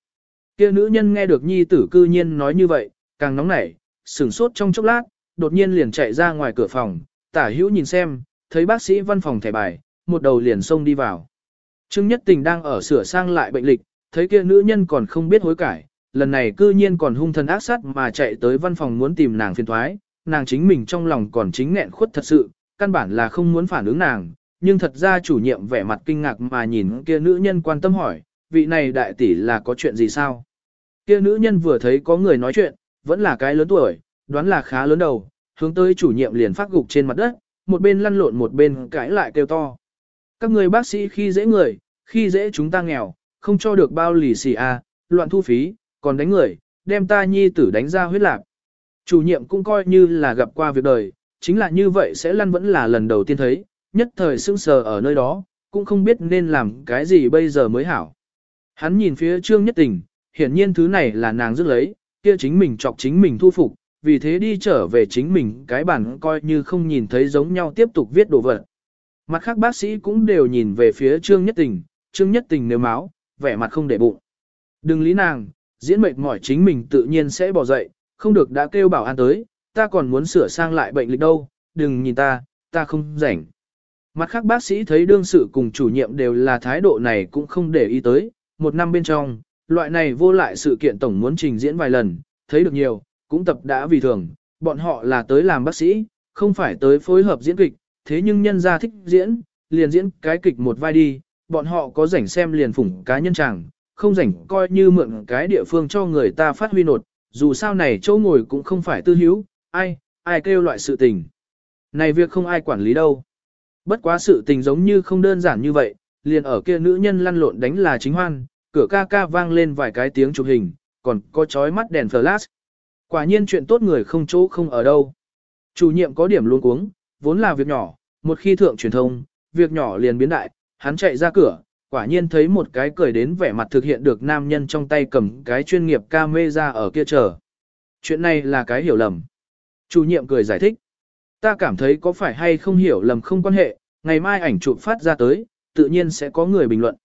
Kia nữ nhân nghe được nhi tử cư nhiên nói như vậy, càng nóng nảy, sửng sốt trong chốc lát, đột nhiên liền chạy ra ngoài cửa phòng, tả hữu nhìn xem, thấy bác sĩ văn phòng thẻ bài, một đầu liền xông đi vào. Trương Nhất Tình đang ở sửa sang lại bệnh lịch, thấy kia nữ nhân còn không biết hối cải, lần này cư nhiên còn hung thần ác sát mà chạy tới văn phòng muốn tìm nàng phiền thoái, nàng chính mình trong lòng còn chính nghẹn khuất thật sự, căn bản là không muốn phản ứng nàng, nhưng thật ra chủ nhiệm vẻ mặt kinh ngạc mà nhìn kia nữ nhân quan tâm hỏi, vị này đại tỷ là có chuyện gì sao? Kia nữ nhân vừa thấy có người nói chuyện, vẫn là cái lớn tuổi, đoán là khá lớn đầu, hướng tới chủ nhiệm liền phát gục trên mặt đất, một bên lăn lộn một bên cãi lại kêu to. Các người bác sĩ khi dễ người, khi dễ chúng ta nghèo, không cho được bao lì xì à, loạn thu phí, còn đánh người, đem ta nhi tử đánh ra huyết lạc. Chủ nhiệm cũng coi như là gặp qua việc đời, chính là như vậy sẽ lăn vẫn là lần đầu tiên thấy, nhất thời sững sờ ở nơi đó, cũng không biết nên làm cái gì bây giờ mới hảo. Hắn nhìn phía trương nhất tình, hiển nhiên thứ này là nàng dứt lấy, kia chính mình chọc chính mình thu phục, vì thế đi trở về chính mình cái bản coi như không nhìn thấy giống nhau tiếp tục viết đồ vật. Mặt khác bác sĩ cũng đều nhìn về phía Trương Nhất Tình, Trương Nhất Tình nếu máu, vẻ mặt không để bụng. Đừng lý nàng, diễn mệt mỏi chính mình tự nhiên sẽ bỏ dậy, không được đã kêu bảo an tới, ta còn muốn sửa sang lại bệnh lịch đâu, đừng nhìn ta, ta không rảnh. Mặt khác bác sĩ thấy đương sự cùng chủ nhiệm đều là thái độ này cũng không để ý tới, một năm bên trong, loại này vô lại sự kiện tổng muốn trình diễn vài lần, thấy được nhiều, cũng tập đã vì thường, bọn họ là tới làm bác sĩ, không phải tới phối hợp diễn kịch, thế nhưng nhân gia thích diễn, liền diễn cái kịch một vai đi, bọn họ có rảnh xem liền phủng cá nhân chẳng, không rảnh coi như mượn cái địa phương cho người ta phát huy nột, dù sao này chỗ ngồi cũng không phải tư hữu, ai, ai kêu loại sự tình. Này việc không ai quản lý đâu. Bất quá sự tình giống như không đơn giản như vậy, liền ở kia nữ nhân lăn lộn đánh là chính hoan, cửa ca ca vang lên vài cái tiếng chụp hình, còn có chói mắt đèn flash. Quả nhiên chuyện tốt người không chỗ không ở đâu. Chủ nhiệm có điểm luôn cuống, vốn là việc nhỏ, một khi thượng truyền thông, việc nhỏ liền biến đại, hắn chạy ra cửa, quả nhiên thấy một cái cười đến vẻ mặt thực hiện được nam nhân trong tay cầm cái chuyên nghiệp camera ở kia chờ. Chuyện này là cái hiểu lầm. Chủ nhiệm cười giải thích. Ta cảm thấy có phải hay không hiểu lầm không quan hệ, ngày mai ảnh chụp phát ra tới, tự nhiên sẽ có người bình luận.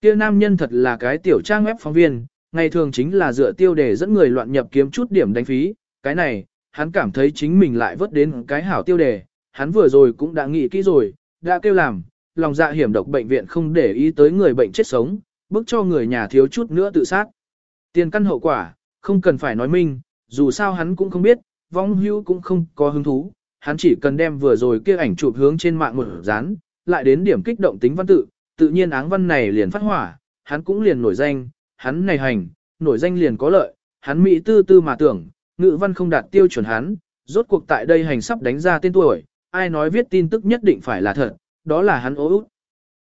Kia nam nhân thật là cái tiểu trang web phóng viên, ngày thường chính là dựa tiêu đề dẫn người loạn nhập kiếm chút điểm đánh phí, cái này, hắn cảm thấy chính mình lại vớt đến cái hảo tiêu đề, hắn vừa rồi cũng đã nghĩ kỹ rồi, đã kêu làm, lòng dạ hiểm độc bệnh viện không để ý tới người bệnh chết sống, bức cho người nhà thiếu chút nữa tự sát. Tiền căn hậu quả, không cần phải nói minh, dù sao hắn cũng không biết, vong hưu cũng không có hứng thú, hắn chỉ cần đem vừa rồi kia ảnh chụp hướng trên mạng một dán, lại đến điểm kích động tính văn tự, tự nhiên áng văn này liền phát hỏa, hắn cũng liền nổi danh, hắn này hành, nổi danh liền có lợi, hắn mỹ tư tư mà tưởng, ngữ văn không đạt tiêu chuẩn hắn, rốt cuộc tại đây hành sắp đánh ra tên tuổi, ai nói viết tin tức nhất định phải là thật, đó là hắn ố út.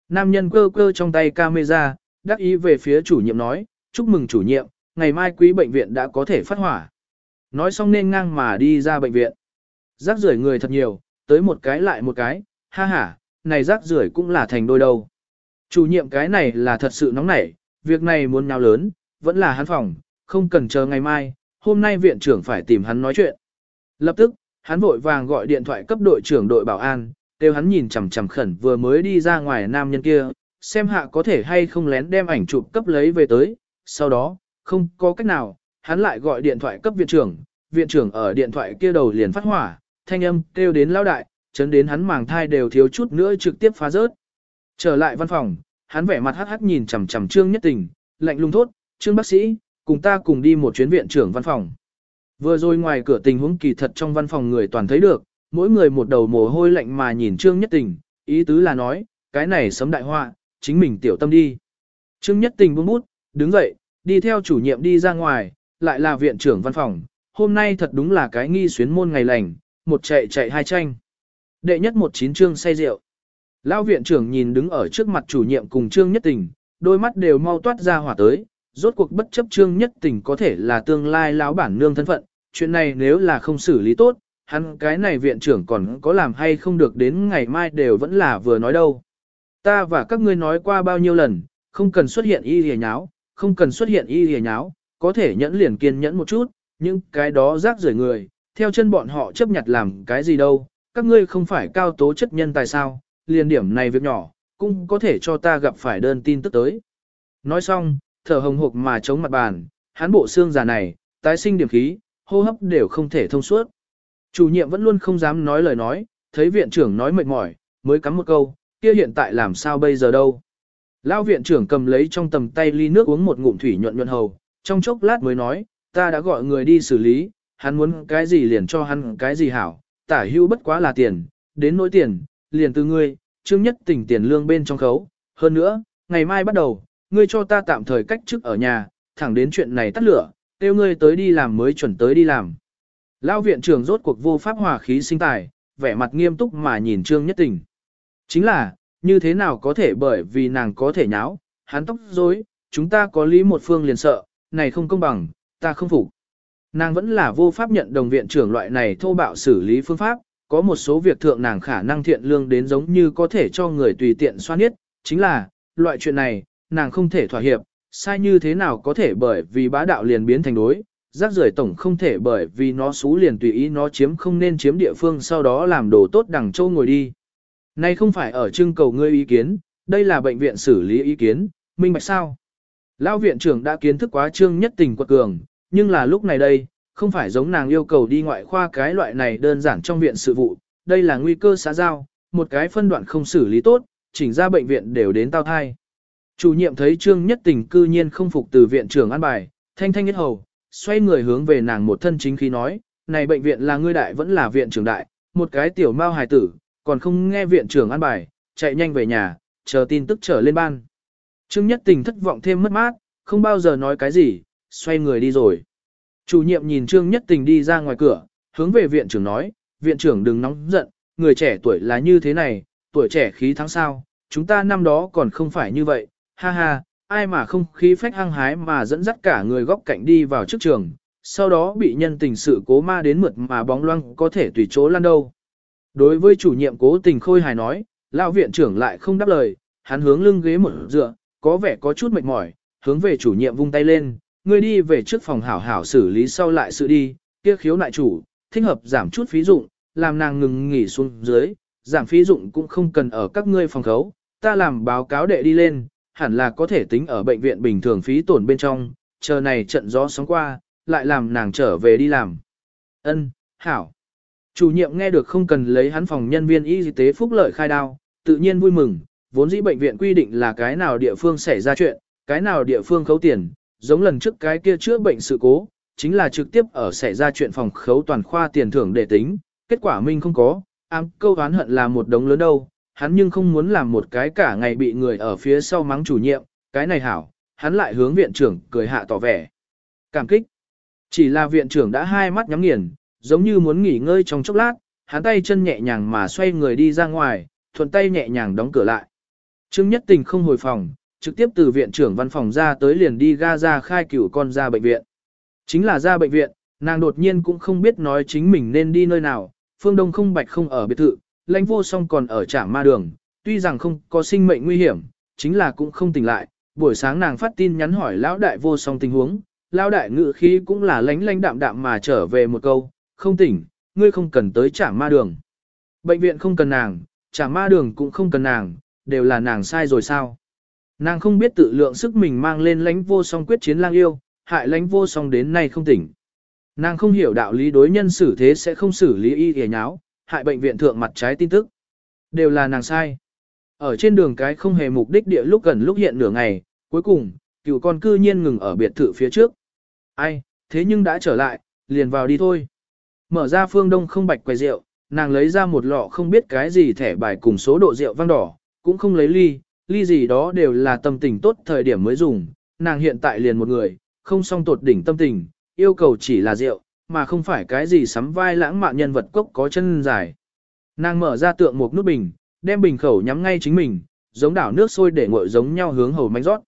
Nam nhân cơ cơ trong tay camera, đắc ý về phía chủ nhiệm nói, chúc mừng chủ nhiệm, ngày mai quý bệnh viện đã có thể phát hỏa. Nói xong nên ngang mà đi ra bệnh viện. Rác rưởi người thật nhiều, tới một cái lại một cái, ha ha, này rác rưởi cũng là thành đôi đâu. Chủ nhiệm cái này là thật sự nóng nảy, việc này muốn nhau lớn, vẫn là hắn phòng, không cần chờ ngày mai, hôm nay viện trưởng phải tìm hắn nói chuyện. Lập tức, hắn vội vàng gọi điện thoại cấp đội trưởng đội bảo an, kêu hắn nhìn chằm chằm khẩn vừa mới đi ra ngoài nam nhân kia, xem hạ có thể hay không lén đem ảnh chụp cấp lấy về tới, sau đó, không có cách nào, hắn lại gọi điện thoại cấp viện trưởng, viện trưởng ở điện thoại kia đầu liền phát hỏa, thanh âm kêu đến lao đại, chấn đến hắn màng thai đều thiếu chút nữa trực tiếp phá rớt. Trở lại văn phòng, hắn vẻ mặt hắc hắc nhìn chằm chằm Trương Nhất Tình, lạnh lùng thốt, "Trương bác sĩ, cùng ta cùng đi một chuyến viện trưởng văn phòng." Vừa rồi ngoài cửa tình huống kỳ thật trong văn phòng người toàn thấy được, mỗi người một đầu mồ hôi lạnh mà nhìn Trương Nhất Tình, ý tứ là nói, cái này sấm đại họa, chính mình tiểu tâm đi. Trương Nhất Tình buông bút, đứng dậy, đi theo chủ nhiệm đi ra ngoài, lại là viện trưởng văn phòng, hôm nay thật đúng là cái nghi xuyến môn ngày lành, một chạy chạy hai tranh. Đệ nhất một chín trương say rượu. Lão viện trưởng nhìn đứng ở trước mặt chủ nhiệm cùng Trương Nhất Tình, đôi mắt đều mau toát ra hỏa tới, rốt cuộc bất chấp Trương Nhất Tình có thể là tương lai lão bản nương thân phận, chuyện này nếu là không xử lý tốt, hắn cái này viện trưởng còn có làm hay không được đến ngày mai đều vẫn là vừa nói đâu. Ta và các ngươi nói qua bao nhiêu lần, không cần xuất hiện y hề nháo, không cần xuất hiện y hề nháo, có thể nhẫn liền kiên nhẫn một chút, nhưng cái đó rác rưởi người, theo chân bọn họ chấp nhặt làm cái gì đâu, các ngươi không phải cao tố chất nhân tài sao, liền điểm này việc nhỏ, cũng có thể cho ta gặp phải đơn tin tức tới. Nói xong, thở hồng hộc mà chống mặt bàn, hắn bộ xương già này, tái sinh điểm khí, hô hấp đều không thể thông suốt. Chủ nhiệm vẫn luôn không dám nói lời nói, thấy viện trưởng nói mệt mỏi, mới cắm một câu, kia hiện tại làm sao bây giờ đâu. lao viện trưởng cầm lấy trong tầm tay ly nước uống một ngụm thủy nhuận nhuận hầu, trong chốc lát mới nói, ta đã gọi người đi xử lý, hắn muốn cái gì liền cho hắn cái gì hảo, tả hưu bất quá là tiền, đến nỗi tiền, liền từ ngươi, trương nhất tỉnh tiền lương bên trong khấu. Hơn nữa, ngày mai bắt đầu, ngươi cho ta tạm thời cách chức ở nhà, thẳng đến chuyện này tắt lửa, kêu ngươi tới đi làm mới chuẩn tới đi làm. Lão viện trưởng rốt cuộc vô pháp hòa khí sinh tài, vẻ mặt nghiêm túc mà nhìn trương nhất tình. Chính là, như thế nào có thể bởi vì nàng có thể nháo, hắn tóc rối, chúng ta có lý một phương liền sợ, này không công bằng, ta không phục. Nàng vẫn là vô pháp nhận đồng viện trưởng loại này thô bạo xử lý phương pháp, có một số việc thượng nàng khả năng thiện lương đến giống như có thể cho người tùy tiện xoan nhất, chính là, loại chuyện này, nàng không thể thỏa hiệp, sai như thế nào có thể bởi vì bá đạo liền biến thành đối, rác rưởi tổng không thể bởi vì nó xú liền tùy ý nó chiếm không nên chiếm địa phương sau đó làm đồ tốt đằng châu ngồi đi. Này không phải ở trưng cầu ngươi ý kiến, đây là bệnh viện xử lý ý kiến, minh bạch sao? Lão viện trưởng đã kiến thức quá trương nhất tình quật cường, nhưng là lúc này đây, không phải giống nàng yêu cầu đi ngoại khoa cái loại này đơn giản trong viện sự vụ, đây là nguy cơ xã giao, một cái phân đoạn không xử lý tốt, chỉnh ra bệnh viện đều đến tao thai. Chủ nhiệm thấy trương nhất tình cư nhiên không phục từ viện trưởng an bài, thanh thanh nhất hầu, xoay người hướng về nàng một thân chính khí nói, này bệnh viện là ngươi đại vẫn là viện trưởng đại, một cái tiểu mao hài tử, còn không nghe viện trưởng an bài, chạy nhanh về nhà, chờ tin tức trở lên ban. Trương Nhất Tình thất vọng thêm mất mát, không bao giờ nói cái gì, xoay người đi rồi. Chủ nhiệm nhìn Trương Nhất Tình đi ra ngoài cửa, hướng về viện trưởng nói, viện trưởng đừng nóng giận, người trẻ tuổi là như thế này, tuổi trẻ khí thắng sao, chúng ta năm đó còn không phải như vậy, ha ha, ai mà không khí phách hăng hái mà dẫn dắt cả người góc cạnh đi vào trước trường, sau đó bị nhân tình sự cố ma đến mượt mà bóng loang có thể tùy chỗ lăn đâu. Đối với chủ nhiệm cố tình khôi hài nói, lão viện trưởng lại không đáp lời, hắn hướng lưng ghế một dựa, có vẻ có chút mệt mỏi, hướng về chủ nhiệm vung tay lên, ngươi đi về trước phòng hảo hảo xử lý sau lại sự đi, kia khiếu nại chủ, thích hợp giảm chút phí dụng, làm nàng ngừng nghỉ xuống dưới, giảm phí dụng cũng không cần ở các ngươi phòng khấu, ta làm báo cáo đệ đi lên, hẳn là có thể tính ở bệnh viện bình thường phí tổn bên trong, chờ này trận gió sóng qua, lại làm nàng trở về đi làm. Ân, hảo. Chủ nhiệm nghe được không cần lấy hắn phòng nhân viên y tế phúc lợi khai đao, tự nhiên vui mừng, vốn dĩ bệnh viện quy định là cái nào địa phương xảy ra chuyện, cái nào địa phương khấu tiền, giống lần trước cái kia chữa bệnh sự cố, chính là trực tiếp ở xảy ra chuyện phòng khấu toàn khoa tiền thưởng để tính, kết quả minh không có, ám câu oán hận là một đống lớn đâu, hắn nhưng không muốn làm một cái cả ngày bị người ở phía sau mắng chủ nhiệm, cái này hảo, hắn lại hướng viện trưởng cười hạ tỏ vẻ. Cảm kích. Chỉ là viện trưởng đã hai mắt nhắm nghiền, giống như muốn nghỉ ngơi trong chốc lát, hắn tay chân nhẹ nhàng mà xoay người đi ra ngoài, thuận tay nhẹ nhàng đóng cửa lại. Trương Nhất Tình không hồi phòng, trực tiếp từ viện trưởng văn phòng ra tới liền đi ga ra khai cửu con ra bệnh viện. Chính là ra bệnh viện, nàng đột nhiên cũng không biết nói chính mình nên đi nơi nào, phương đông không bạch không ở biệt thự, lãnh vô song còn ở trảng ma đường, tuy rằng không có sinh mệnh nguy hiểm, chính là cũng không tỉnh lại. Buổi sáng nàng phát tin nhắn hỏi lão đại vô song tình huống, lão đại ngự khí cũng là lánh lánh đạm đạm mà trở về một câu, không tỉnh, ngươi không cần tới trảng ma đường. Bệnh viện không cần nàng, trảng ma đường cũng không cần nàng, đều là nàng sai rồi sao. Nàng không biết tự lượng sức mình mang lên lãnh vô song quyết chiến lang yêu, hại lãnh vô song đến nay không tỉnh. Nàng không hiểu đạo lý đối nhân xử thế sẽ không xử lý y hề nháo, hại bệnh viện thượng mặt trái tin tức. Đều là nàng sai. Ở trên đường cái không hề mục đích địa lúc gần lúc hiện nửa ngày, cuối cùng, cựu con cư nhiên ngừng ở biệt thự phía trước. Ai, thế nhưng đã trở lại, liền vào đi thôi. Mở ra phương đông không bạch quầy rượu, nàng lấy ra một lọ không biết cái gì thẻ bài cùng số độ rượu vang đỏ, cũng không lấy ly, ly gì đó đều là tâm tình tốt thời điểm mới dùng, nàng hiện tại liền một người, không song tột đỉnh tâm tình, yêu cầu chỉ là rượu, mà không phải cái gì sắm vai lãng mạn nhân vật cốc có chân dài. Nàng mở ra tượng một nút bình, đem bình khẩu nhắm ngay chính mình, giống đảo nước sôi để nguội giống nhau hướng hầu manh rót.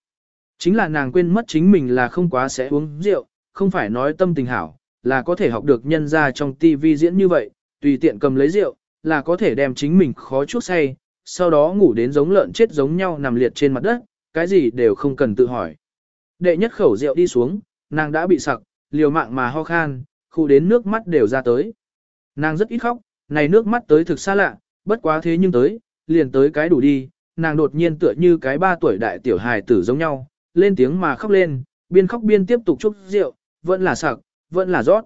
Chính là nàng quên mất chính mình là không quá sẽ uống rượu, không phải nói tâm tình hảo, là có thể học được nhân ra trong tivi diễn như vậy, tùy tiện cầm lấy rượu, là có thể đem chính mình khó chuốc say, sau đó ngủ đến giống lợn chết giống nhau nằm liệt trên mặt đất, cái gì đều không cần tự hỏi. Đệ nhất khẩu rượu đi xuống, nàng đã bị sặc, liều mạng mà ho khan, khu đến nước mắt đều ra tới. Nàng rất ít khóc, này nước mắt tới thực xa lạ, bất quá thế nhưng tới, liền tới cái đủ đi, nàng đột nhiên tựa như cái ba tuổi đại tiểu hài tử giống nhau, lên tiếng mà khóc lên, biên khóc biên tiếp tục chúc rượu, vẫn là sặc, vẫn là rót.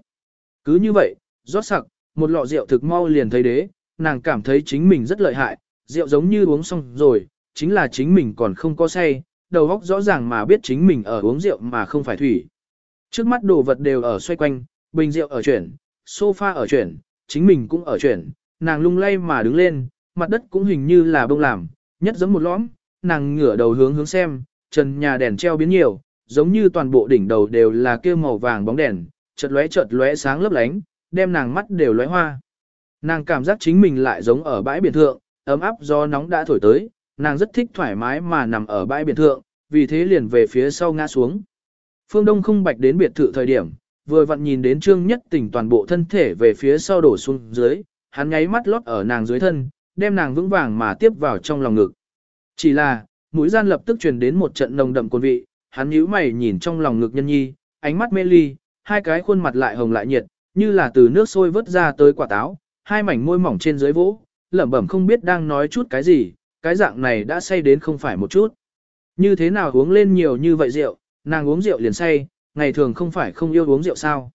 Cứ như vậy, rót sặc, một lọ rượu thực mau liền thấy đế, nàng cảm thấy chính mình rất lợi hại, rượu giống như uống xong rồi, chính là chính mình còn không có say, đầu óc rõ ràng mà biết chính mình ở uống rượu mà không phải thủy. Trước mắt đồ vật đều ở xoay quanh, bình rượu ở chuyển, sofa ở chuyển, chính mình cũng ở chuyển, nàng lung lay mà đứng lên, mặt đất cũng hình như là bông làm, nhất giống một lõm, nàng ngửa đầu hướng hướng xem, trần nhà đèn treo biến nhiều, giống như toàn bộ đỉnh đầu đều là kia màu vàng bóng đèn, chợt lóe chợt lóe sáng lấp lánh, đem nàng mắt đều lóe hoa. Nàng cảm giác chính mình lại giống ở bãi biển thượng, ấm áp do nóng đã thổi tới, nàng rất thích thoải mái mà nằm ở bãi biển thượng, vì thế liền về phía sau ngã xuống. Phương Đông không bạch đến biệt thự thời điểm, vừa vặn nhìn đến Trương Nhất Tỉnh toàn bộ thân thể về phía sau đổ xuống dưới, hắn nháy mắt lót ở nàng dưới thân, đem nàng vững vàng mà tiếp vào trong lòng ngực. Chỉ là, mũi gian lập tức truyền đến một trận nồng đậm cồn vị, hắn nhíu mày nhìn trong lòng ngực nhân nhi, ánh mắt mê ly, hai cái khuôn mặt lại hồng lại nhiệt, như là từ nước sôi vớt ra tới quả táo, hai mảnh môi mỏng trên dưới vỗ, lẩm bẩm không biết đang nói chút cái gì, cái dạng này đã say đến không phải một chút. Như thế nào uống lên nhiều như vậy rượu, nàng uống rượu liền say, ngày thường không phải không yêu uống rượu sao.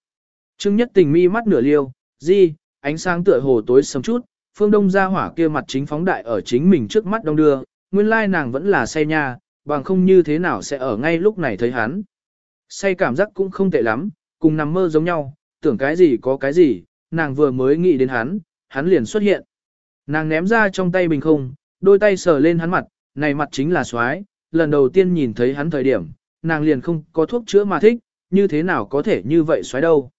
Trương Nhất Tình mi mắt nửa liêu, di, ánh sáng tựa hồ tối sầm chút, phương đông ra hỏa kia mặt chính phóng đại ở chính mình trước mắt đông đưa, nguyên lai nàng vẫn là say nha, bằng không như thế nào sẽ ở ngay lúc này thấy hắn. Say cảm giác cũng không tệ lắm, cùng nằm mơ giống nhau, tưởng cái gì có cái gì, nàng vừa mới nghĩ đến hắn, hắn liền xuất hiện. Nàng ném ra trong tay bình không, đôi tay sờ lên hắn mặt, này mặt chính là xoái, lần đầu tiên nhìn thấy hắn thời điểm, nàng liền không có thuốc chữa mà thích, như thế nào có thể như vậy xoái đâu.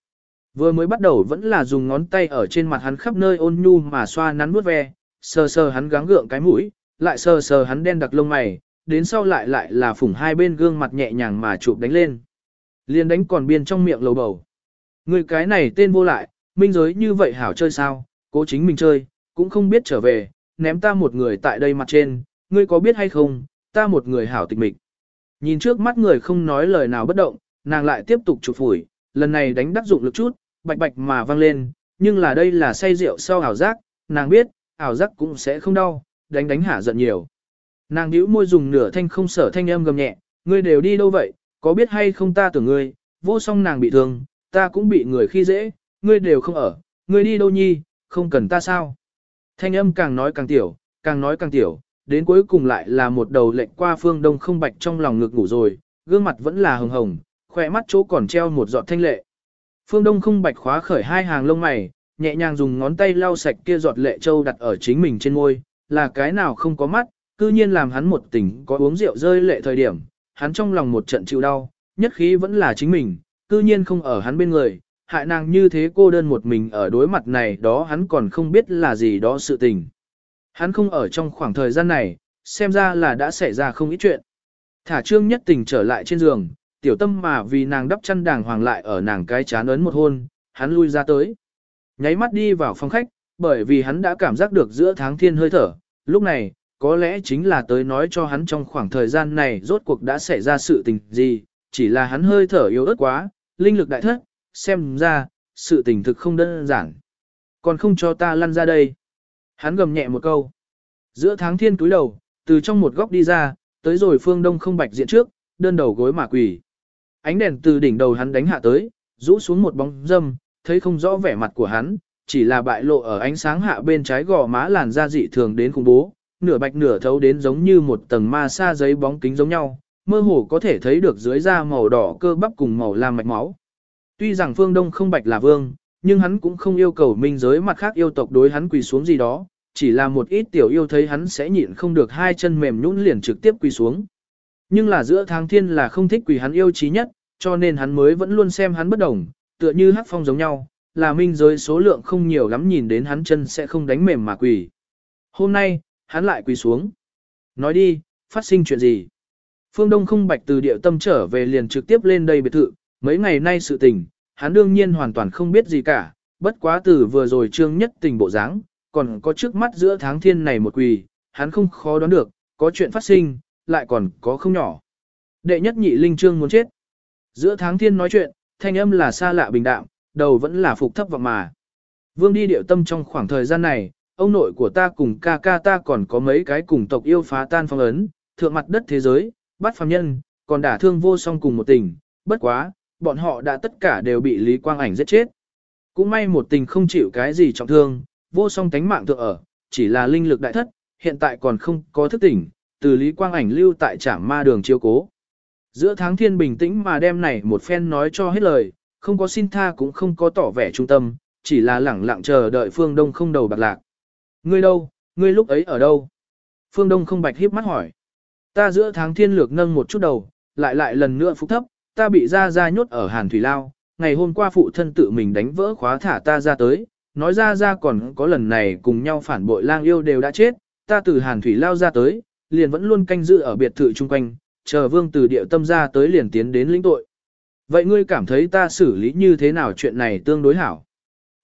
Vừa mới bắt đầu vẫn là dùng ngón tay ở trên mặt hắn khắp nơi ôn nhu mà xoa nắn vuốt ve, sờ sờ hắn gắng gượng cái mũi, lại sờ sờ hắn đen đặc lông mày, đến sau lại lại là phủng hai bên gương mặt nhẹ nhàng mà chụp đánh lên. liền đánh còn biên trong miệng lầu bầu. Người cái này tên vô lại, minh giới như vậy hảo chơi sao, cố chính mình chơi, cũng không biết trở về, ném ta một người tại đây mặt trên, ngươi có biết hay không, ta một người hảo tịch mịch. Nhìn trước mắt người không nói lời nào bất động, nàng lại tiếp tục chụp phủi, lần này đánh đắc dụng lực chút, bạch bạch mà vang lên, nhưng là đây là say rượu sau ảo giác, nàng biết, ảo giác cũng sẽ không đau, đánh đánh hả giận nhiều. Nàng nhíu môi dùng nửa thanh không sở thanh âm gầm nhẹ, ngươi đều đi đâu vậy, có biết hay không ta tưởng ngươi, vô song nàng bị thương, ta cũng bị người khi dễ, ngươi đều không ở, ngươi đi đâu nhi, không cần ta sao. Thanh âm càng nói càng tiểu, càng nói càng tiểu, đến cuối cùng lại là một đầu lệnh qua phương đông không bạch trong lòng ngực ngủ rồi, gương mặt vẫn là hồng hồng, khỏe mắt chỗ còn treo một giọt thanh lệ. Phương Đông không bạch khóa khởi hai hàng lông mày, nhẹ nhàng dùng ngón tay lau sạch kia giọt lệ châu đặt ở chính mình trên môi, là cái nào không có mắt, cư nhiên làm hắn một tỉnh có uống rượu rơi lệ thời điểm, hắn trong lòng một trận chịu đau, nhất khí vẫn là chính mình, cư nhiên không ở hắn bên người, hại nàng như thế cô đơn một mình ở đối mặt này đó hắn còn không biết là gì đó sự tình. Hắn không ở trong khoảng thời gian này, xem ra là đã xảy ra không ít chuyện. Thả trương nhất tình trở lại trên giường, tiểu tâm mà vì nàng đắp chăn đàng hoàng lại ở nàng cái chán ấn một hôn, hắn lui ra tới. Nháy mắt đi vào phòng khách, bởi vì hắn đã cảm giác được giữa tháng thiên hơi thở, lúc này, có lẽ chính là tới nói cho hắn trong khoảng thời gian này rốt cuộc đã xảy ra sự tình gì, chỉ là hắn hơi thở yếu ớt quá, linh lực đại thất, xem ra, sự tình thực không đơn giản. Còn không cho ta lăn ra đây. Hắn gầm nhẹ một câu. Giữa tháng thiên túi đầu, từ trong một góc đi ra, tới rồi phương đông không bạch diện trước, đơn đầu gối mà quỳ. Ánh đèn từ đỉnh đầu hắn đánh hạ tới, rũ xuống một bóng dâm, thấy không rõ vẻ mặt của hắn, chỉ là bại lộ ở ánh sáng hạ bên trái gò má làn da dị thường đến khủng bố, nửa bạch nửa thấu đến giống như một tầng ma sa giấy bóng kính giống nhau, mơ hồ có thể thấy được dưới da màu đỏ cơ bắp cùng màu lam mạch máu. Tuy rằng phương Đông không bạch là vương, nhưng hắn cũng không yêu cầu minh giới mặt khác yêu tộc đối hắn quỳ xuống gì đó, chỉ là một ít tiểu yêu thấy hắn sẽ nhịn không được hai chân mềm nhũn liền trực tiếp quỳ xuống. Nhưng là giữa tháng thiên là không thích quỳ hắn yêu trí nhất, cho nên hắn mới vẫn luôn xem hắn bất đồng, tựa như hắc phong giống nhau, là minh giới số lượng không nhiều lắm nhìn đến hắn chân sẽ không đánh mềm mà quỳ. Hôm nay, hắn lại quỳ xuống. Nói đi, phát sinh chuyện gì? Phương Đông không bạch từ địa tâm trở về liền trực tiếp lên đây biệt thự, mấy ngày nay sự tình, hắn đương nhiên hoàn toàn không biết gì cả, bất quá từ vừa rồi trương nhất tình bộ dáng, còn có trước mắt giữa tháng thiên này một quỳ, hắn không khó đoán được, có chuyện phát sinh, lại còn có không nhỏ. Đệ nhất nhị linh trương muốn chết. Giữa tháng thiên nói chuyện, thanh âm là xa lạ bình đạm, đầu vẫn là phục thấp vọng mà. Vương đi điệu tâm trong khoảng thời gian này, ông nội của ta cùng ca ca ta còn có mấy cái cùng tộc yêu phá tan phong ấn, thượng mặt đất thế giới, bắt phàm nhân, còn đả thương vô song cùng một tình, bất quá, bọn họ đã tất cả đều bị Lý Quang Ảnh giết chết. Cũng may một tình không chịu cái gì trọng thương, vô song tánh mạng thượng ở, chỉ là linh lực đại thất, hiện tại còn không có thức tỉnh, từ Lý Quang Ảnh lưu tại trảng ma đường chiêu cố. Giữa tháng thiên bình tĩnh mà đem này một phen nói cho hết lời, không có xin tha cũng không có tỏ vẻ trung tâm, chỉ là lẳng lặng chờ đợi phương đông không đầu bạc lạc. Ngươi đâu, ngươi lúc ấy ở đâu? Phương đông không bạch hiếp mắt hỏi. Ta giữa tháng thiên lược nâng một chút đầu, lại lại lần nữa phúc thấp, ta bị ra ra nhốt ở Hàn Thủy Lao, ngày hôm qua phụ thân tự mình đánh vỡ khóa thả ta ra tới, nói ra ra còn có lần này cùng nhau phản bội lang yêu đều đã chết, ta từ Hàn Thủy Lao ra tới, liền vẫn luôn canh giữ ở biệt thự chung quanh, chờ vương từ điệu tâm ra tới liền tiến đến lĩnh tội. Vậy ngươi cảm thấy ta xử lý như thế nào chuyện này tương đối hảo?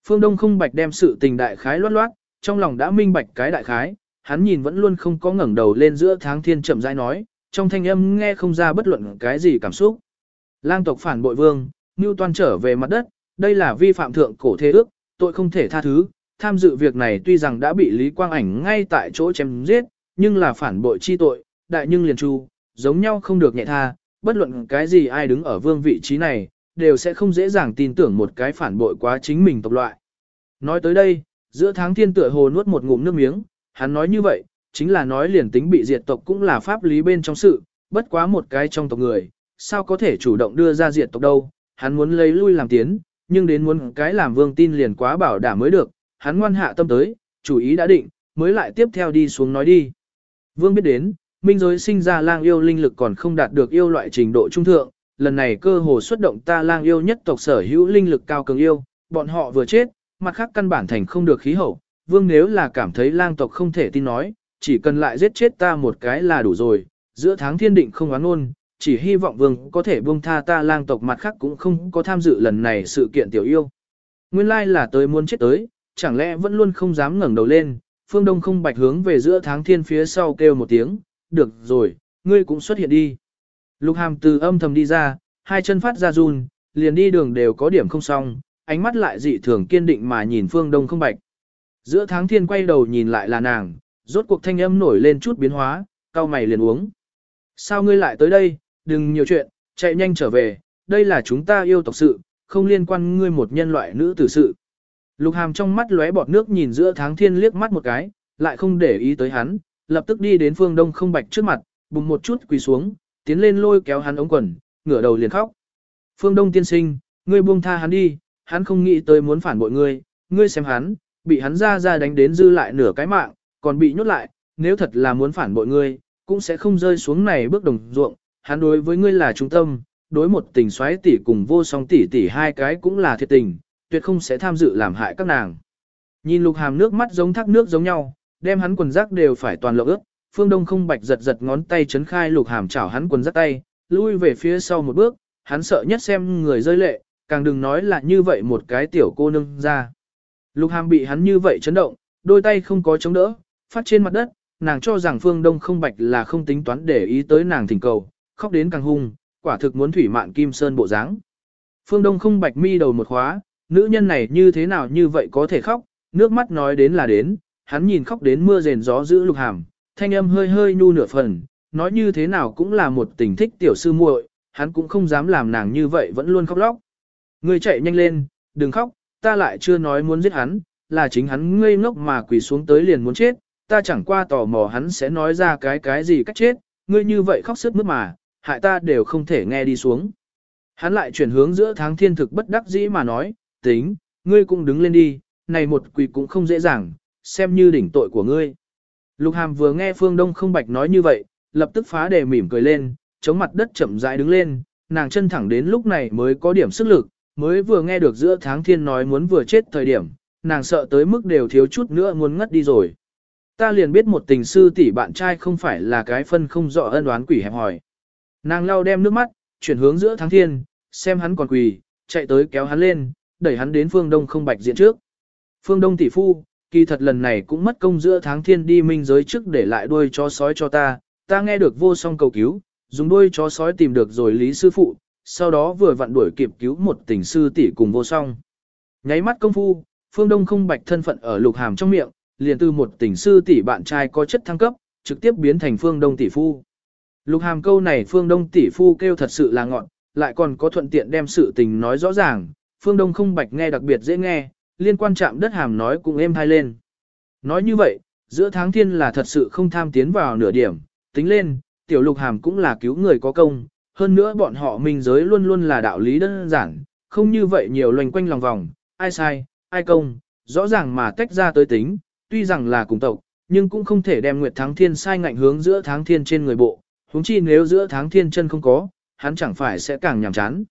Phương Đông không bạch đem sự tình đại khái loát loát, trong lòng đã minh bạch cái đại khái, hắn nhìn vẫn luôn không có ngẩng đầu lên giữa tháng thiên chậm rãi nói, trong thanh âm nghe không ra bất luận cái gì cảm xúc. Lang tộc phản bội vương, Ngưu Toan trở về mặt đất, đây là vi phạm thượng cổ thế ước, tội không thể tha thứ. Tham dự việc này tuy rằng đã bị Lý Quang Ảnh ngay tại chỗ chém giết, nhưng là phản bội chi tội, đại nhưng liền tru, giống nhau không được nhẹ tha, bất luận cái gì ai đứng ở vương vị trí này, đều sẽ không dễ dàng tin tưởng một cái phản bội quá chính mình tộc loại. Nói tới đây, giữa tháng thiên tựa hồ nuốt một ngụm nước miếng, hắn nói như vậy, chính là nói liền tính bị diệt tộc cũng là pháp lý bên trong sự, bất quá một cái trong tộc người, sao có thể chủ động đưa ra diệt tộc đâu, hắn muốn lấy lui làm tiến, nhưng đến muốn cái làm vương tin liền quá bảo đảm mới được, hắn ngoan hạ tâm tới, chủ ý đã định, mới lại tiếp theo đi xuống nói đi. Vương biết đến, minh giới sinh ra lang yêu linh lực còn không đạt được yêu loại trình độ trung thượng, lần này cơ hồ xuất động ta lang yêu nhất tộc sở hữu linh lực cao cường yêu, bọn họ vừa chết, mặt khác căn bản thành không được khí hậu, vương nếu là cảm thấy lang tộc không thể tin nói, chỉ cần lại giết chết ta một cái là đủ rồi, giữa tháng thiên định không oán ôn, chỉ hy vọng vương có thể buông tha ta lang tộc mặt khác cũng không có tham dự lần này sự kiện tiểu yêu. Nguyên lai là tới muốn chết tới, chẳng lẽ vẫn luôn không dám ngẩng đầu lên, phương đông không bạch hướng về giữa tháng thiên phía sau kêu một tiếng, được rồi, ngươi cũng xuất hiện đi. Lục hàm từ âm thầm đi ra, hai chân phát ra run, liền đi đường đều có điểm không xong, ánh mắt lại dị thường kiên định mà nhìn phương đông không bạch. Giữa tháng thiên quay đầu nhìn lại là nàng, rốt cuộc thanh âm nổi lên chút biến hóa, cao mày liền uống. Sao ngươi lại tới đây, đừng nhiều chuyện, chạy nhanh trở về, đây là chúng ta yêu tộc sự, không liên quan ngươi một nhân loại nữ tử sự. Lục hàm trong mắt lóe bọt nước nhìn giữa tháng thiên liếc mắt một cái, lại không để ý tới hắn, lập tức đi đến phương đông không bạch trước mặt, bùng một chút quỳ xuống, tiến lên lôi kéo hắn ống quần, ngửa đầu liền khóc. Phương đông tiên sinh, ngươi buông tha hắn đi, hắn không nghĩ tới muốn phản bội ngươi, ngươi xem hắn, bị hắn ra ra đánh đến dư lại nửa cái mạng, còn bị nhốt lại, nếu thật là muốn phản bội ngươi, cũng sẽ không rơi xuống này bước đồng ruộng, hắn đối với ngươi là trung tâm, đối một tình xoáy tỷ cùng vô song tỷ tỷ hai cái cũng là thiệt tình, tuyệt không sẽ tham dự làm hại các nàng. Nhìn lục hàm nước mắt giống thác nước giống nhau, đem hắn quần rác đều phải toàn lộng ướt, phương đông không bạch giật giật ngón tay chấn khai lục hàm chảo hắn quần rác tay, lui về phía sau một bước, hắn sợ nhất xem người rơi lệ, càng đừng nói là như vậy một cái tiểu cô nương ra. Lục hàm bị hắn như vậy chấn động, đôi tay không có chống đỡ, phát trên mặt đất, nàng cho rằng phương đông không bạch là không tính toán để ý tới nàng thỉnh cầu, khóc đến càng hung, quả thực muốn thủy mạn kim sơn bộ dáng. Phương đông không bạch mi đầu một khóa, nữ nhân này như thế nào như vậy có thể khóc, nước mắt nói đến là đến, hắn nhìn khóc đến mưa rền gió giữ lục hàm, thanh âm hơi hơi nhu nửa phần, nói như thế nào cũng là một tình thích tiểu sư muội, hắn cũng không dám làm nàng như vậy vẫn luôn khóc lóc. Người chạy nhanh lên, đừng khóc, ta lại chưa nói muốn giết hắn, là chính hắn ngây ngốc mà quỳ xuống tới liền muốn chết, ta chẳng qua tò mò hắn sẽ nói ra cái cái gì cách chết, ngươi như vậy khóc sức mướt mà, hại ta đều không thể nghe đi xuống. Hắn lại chuyển hướng giữa tháng thiên thực bất đắc dĩ mà nói, tính, ngươi cũng đứng lên đi, này một quỳ cũng không dễ dàng, xem như đỉnh tội của ngươi. Lục hàm vừa nghe phương đông không bạch nói như vậy, lập tức phá đề mỉm cười lên, chống mặt đất chậm rãi đứng lên, nàng chân thẳng đến lúc này mới có điểm sức lực, mới vừa nghe được giữa tháng thiên nói muốn vừa chết thời điểm, nàng sợ tới mức đều thiếu chút nữa muốn ngất đi rồi. Ta liền biết một tình sư tỷ bạn trai không phải là cái phân không rõ ân oán quỷ hẹp hỏi. Nàng lau đem nước mắt, chuyển hướng giữa tháng thiên, xem hắn còn quỳ, chạy tới kéo hắn lên, đẩy hắn đến phương đông không bạch diện trước. Phương đông tỷ phu, kỳ thật lần này cũng mất công giữa tháng thiên đi minh giới trước để lại đuôi chó sói cho ta, ta nghe được vô song cầu cứu, dùng đuôi chó sói tìm được rồi lý sư phụ, sau đó vừa vặn đuổi kịp cứu một tình sư tỷ cùng vô song. Nháy mắt công phu, phương đông không bạch thân phận ở lục hàm trong miệng, liền từ một tình sư tỷ bạn trai có chất thăng cấp, trực tiếp biến thành phương đông tỷ phu. Lục hàm câu này phương đông tỷ phu kêu thật sự là ngọn, lại còn có thuận tiện đem sự tình nói rõ ràng, phương đông không bạch nghe đặc biệt dễ nghe, liên quan chạm đất hàm nói cũng êm thai lên. Nói như vậy, giữa tháng thiên là thật sự không tham tiến vào nửa điểm, tính lên, tiểu lục hàm cũng là cứu người có công, hơn nữa bọn họ minh giới luôn luôn là đạo lý đơn giản, không như vậy nhiều loành quanh lòng vòng, ai sai, ai công, rõ ràng mà tách ra tới tính, tuy rằng là cùng tộc, nhưng cũng không thể đem Nguyệt Thắng Thiên sai ngạnh hướng giữa tháng thiên trên người bộ, huống chi nếu giữa tháng thiên chân không có, hắn chẳng phải sẽ càng nhàm chán.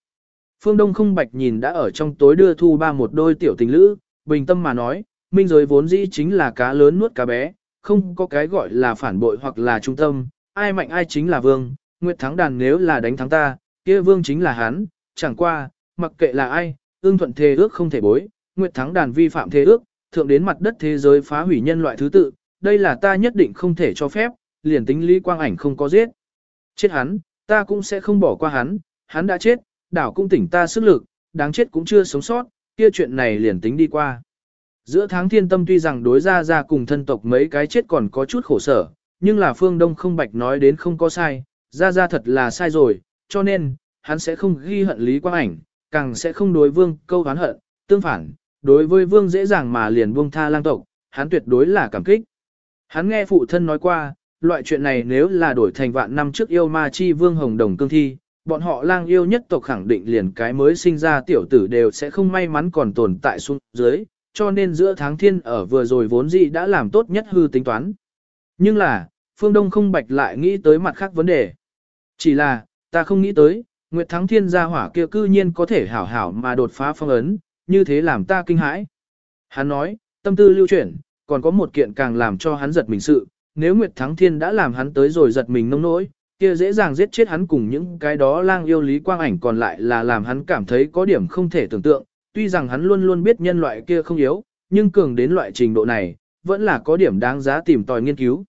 Phương Đông không bạch nhìn đã ở trong tối đưa thu ba một đôi tiểu tình lữ, bình tâm mà nói, minh giới vốn dĩ chính là cá lớn nuốt cá bé, không có cái gọi là phản bội hoặc là trung tâm, ai mạnh ai chính là vương, Nguyệt thắng đàn nếu là đánh thắng ta, kia vương chính là hắn, chẳng qua, mặc kệ là ai, ương thuận thề ước không thể bối, Nguyệt thắng đàn vi phạm thề ước, thượng đến mặt đất thế giới phá hủy nhân loại thứ tự, đây là ta nhất định không thể cho phép, liền tính Lý Quang Ảnh không có giết. Chết hắn, ta cũng sẽ không bỏ qua hắn, hắn đã chết, đảo cũng tỉnh ta sức lực, đáng chết cũng chưa sống sót, kia chuyện này liền tính đi qua. Giữa tháng thiên tâm tuy rằng đối ra ra cùng thân tộc mấy cái chết còn có chút khổ sở, nhưng là phương đông không bạch nói đến không có sai, ra ra thật là sai rồi, cho nên, hắn sẽ không ghi hận Lý Quang Ảnh, càng sẽ không đối vương câu hán hận, tương phản, đối với vương dễ dàng mà liền buông tha lang tộc, hắn tuyệt đối là cảm kích. Hắn nghe phụ thân nói qua, loại chuyện này nếu là đổi thành vạn năm trước yêu ma chi vương hồng đồng cương thi, bọn họ lang yêu nhất tộc khẳng định liền cái mới sinh ra tiểu tử đều sẽ không may mắn còn tồn tại xuống dưới, cho nên giữa tháng thiên ở vừa rồi vốn dĩ đã làm tốt nhất hư tính toán. Nhưng là, phương Đông không bạch lại nghĩ tới mặt khác vấn đề. Chỉ là, ta không nghĩ tới, Nguyệt Thắng Thiên gia hỏa kia cư nhiên có thể hảo hảo mà đột phá phong ấn, như thế làm ta kinh hãi. Hắn nói, tâm tư lưu chuyển, còn có một kiện càng làm cho hắn giật mình sự, nếu Nguyệt Thắng Thiên đã làm hắn tới rồi giật mình nông nỗi, kia dễ dàng giết chết hắn cùng những cái đó lang yêu lý quang ảnh còn lại là làm hắn cảm thấy có điểm không thể tưởng tượng, tuy rằng hắn luôn luôn biết nhân loại kia không yếu, nhưng cường đến loại trình độ này, vẫn là có điểm đáng giá tìm tòi nghiên cứu.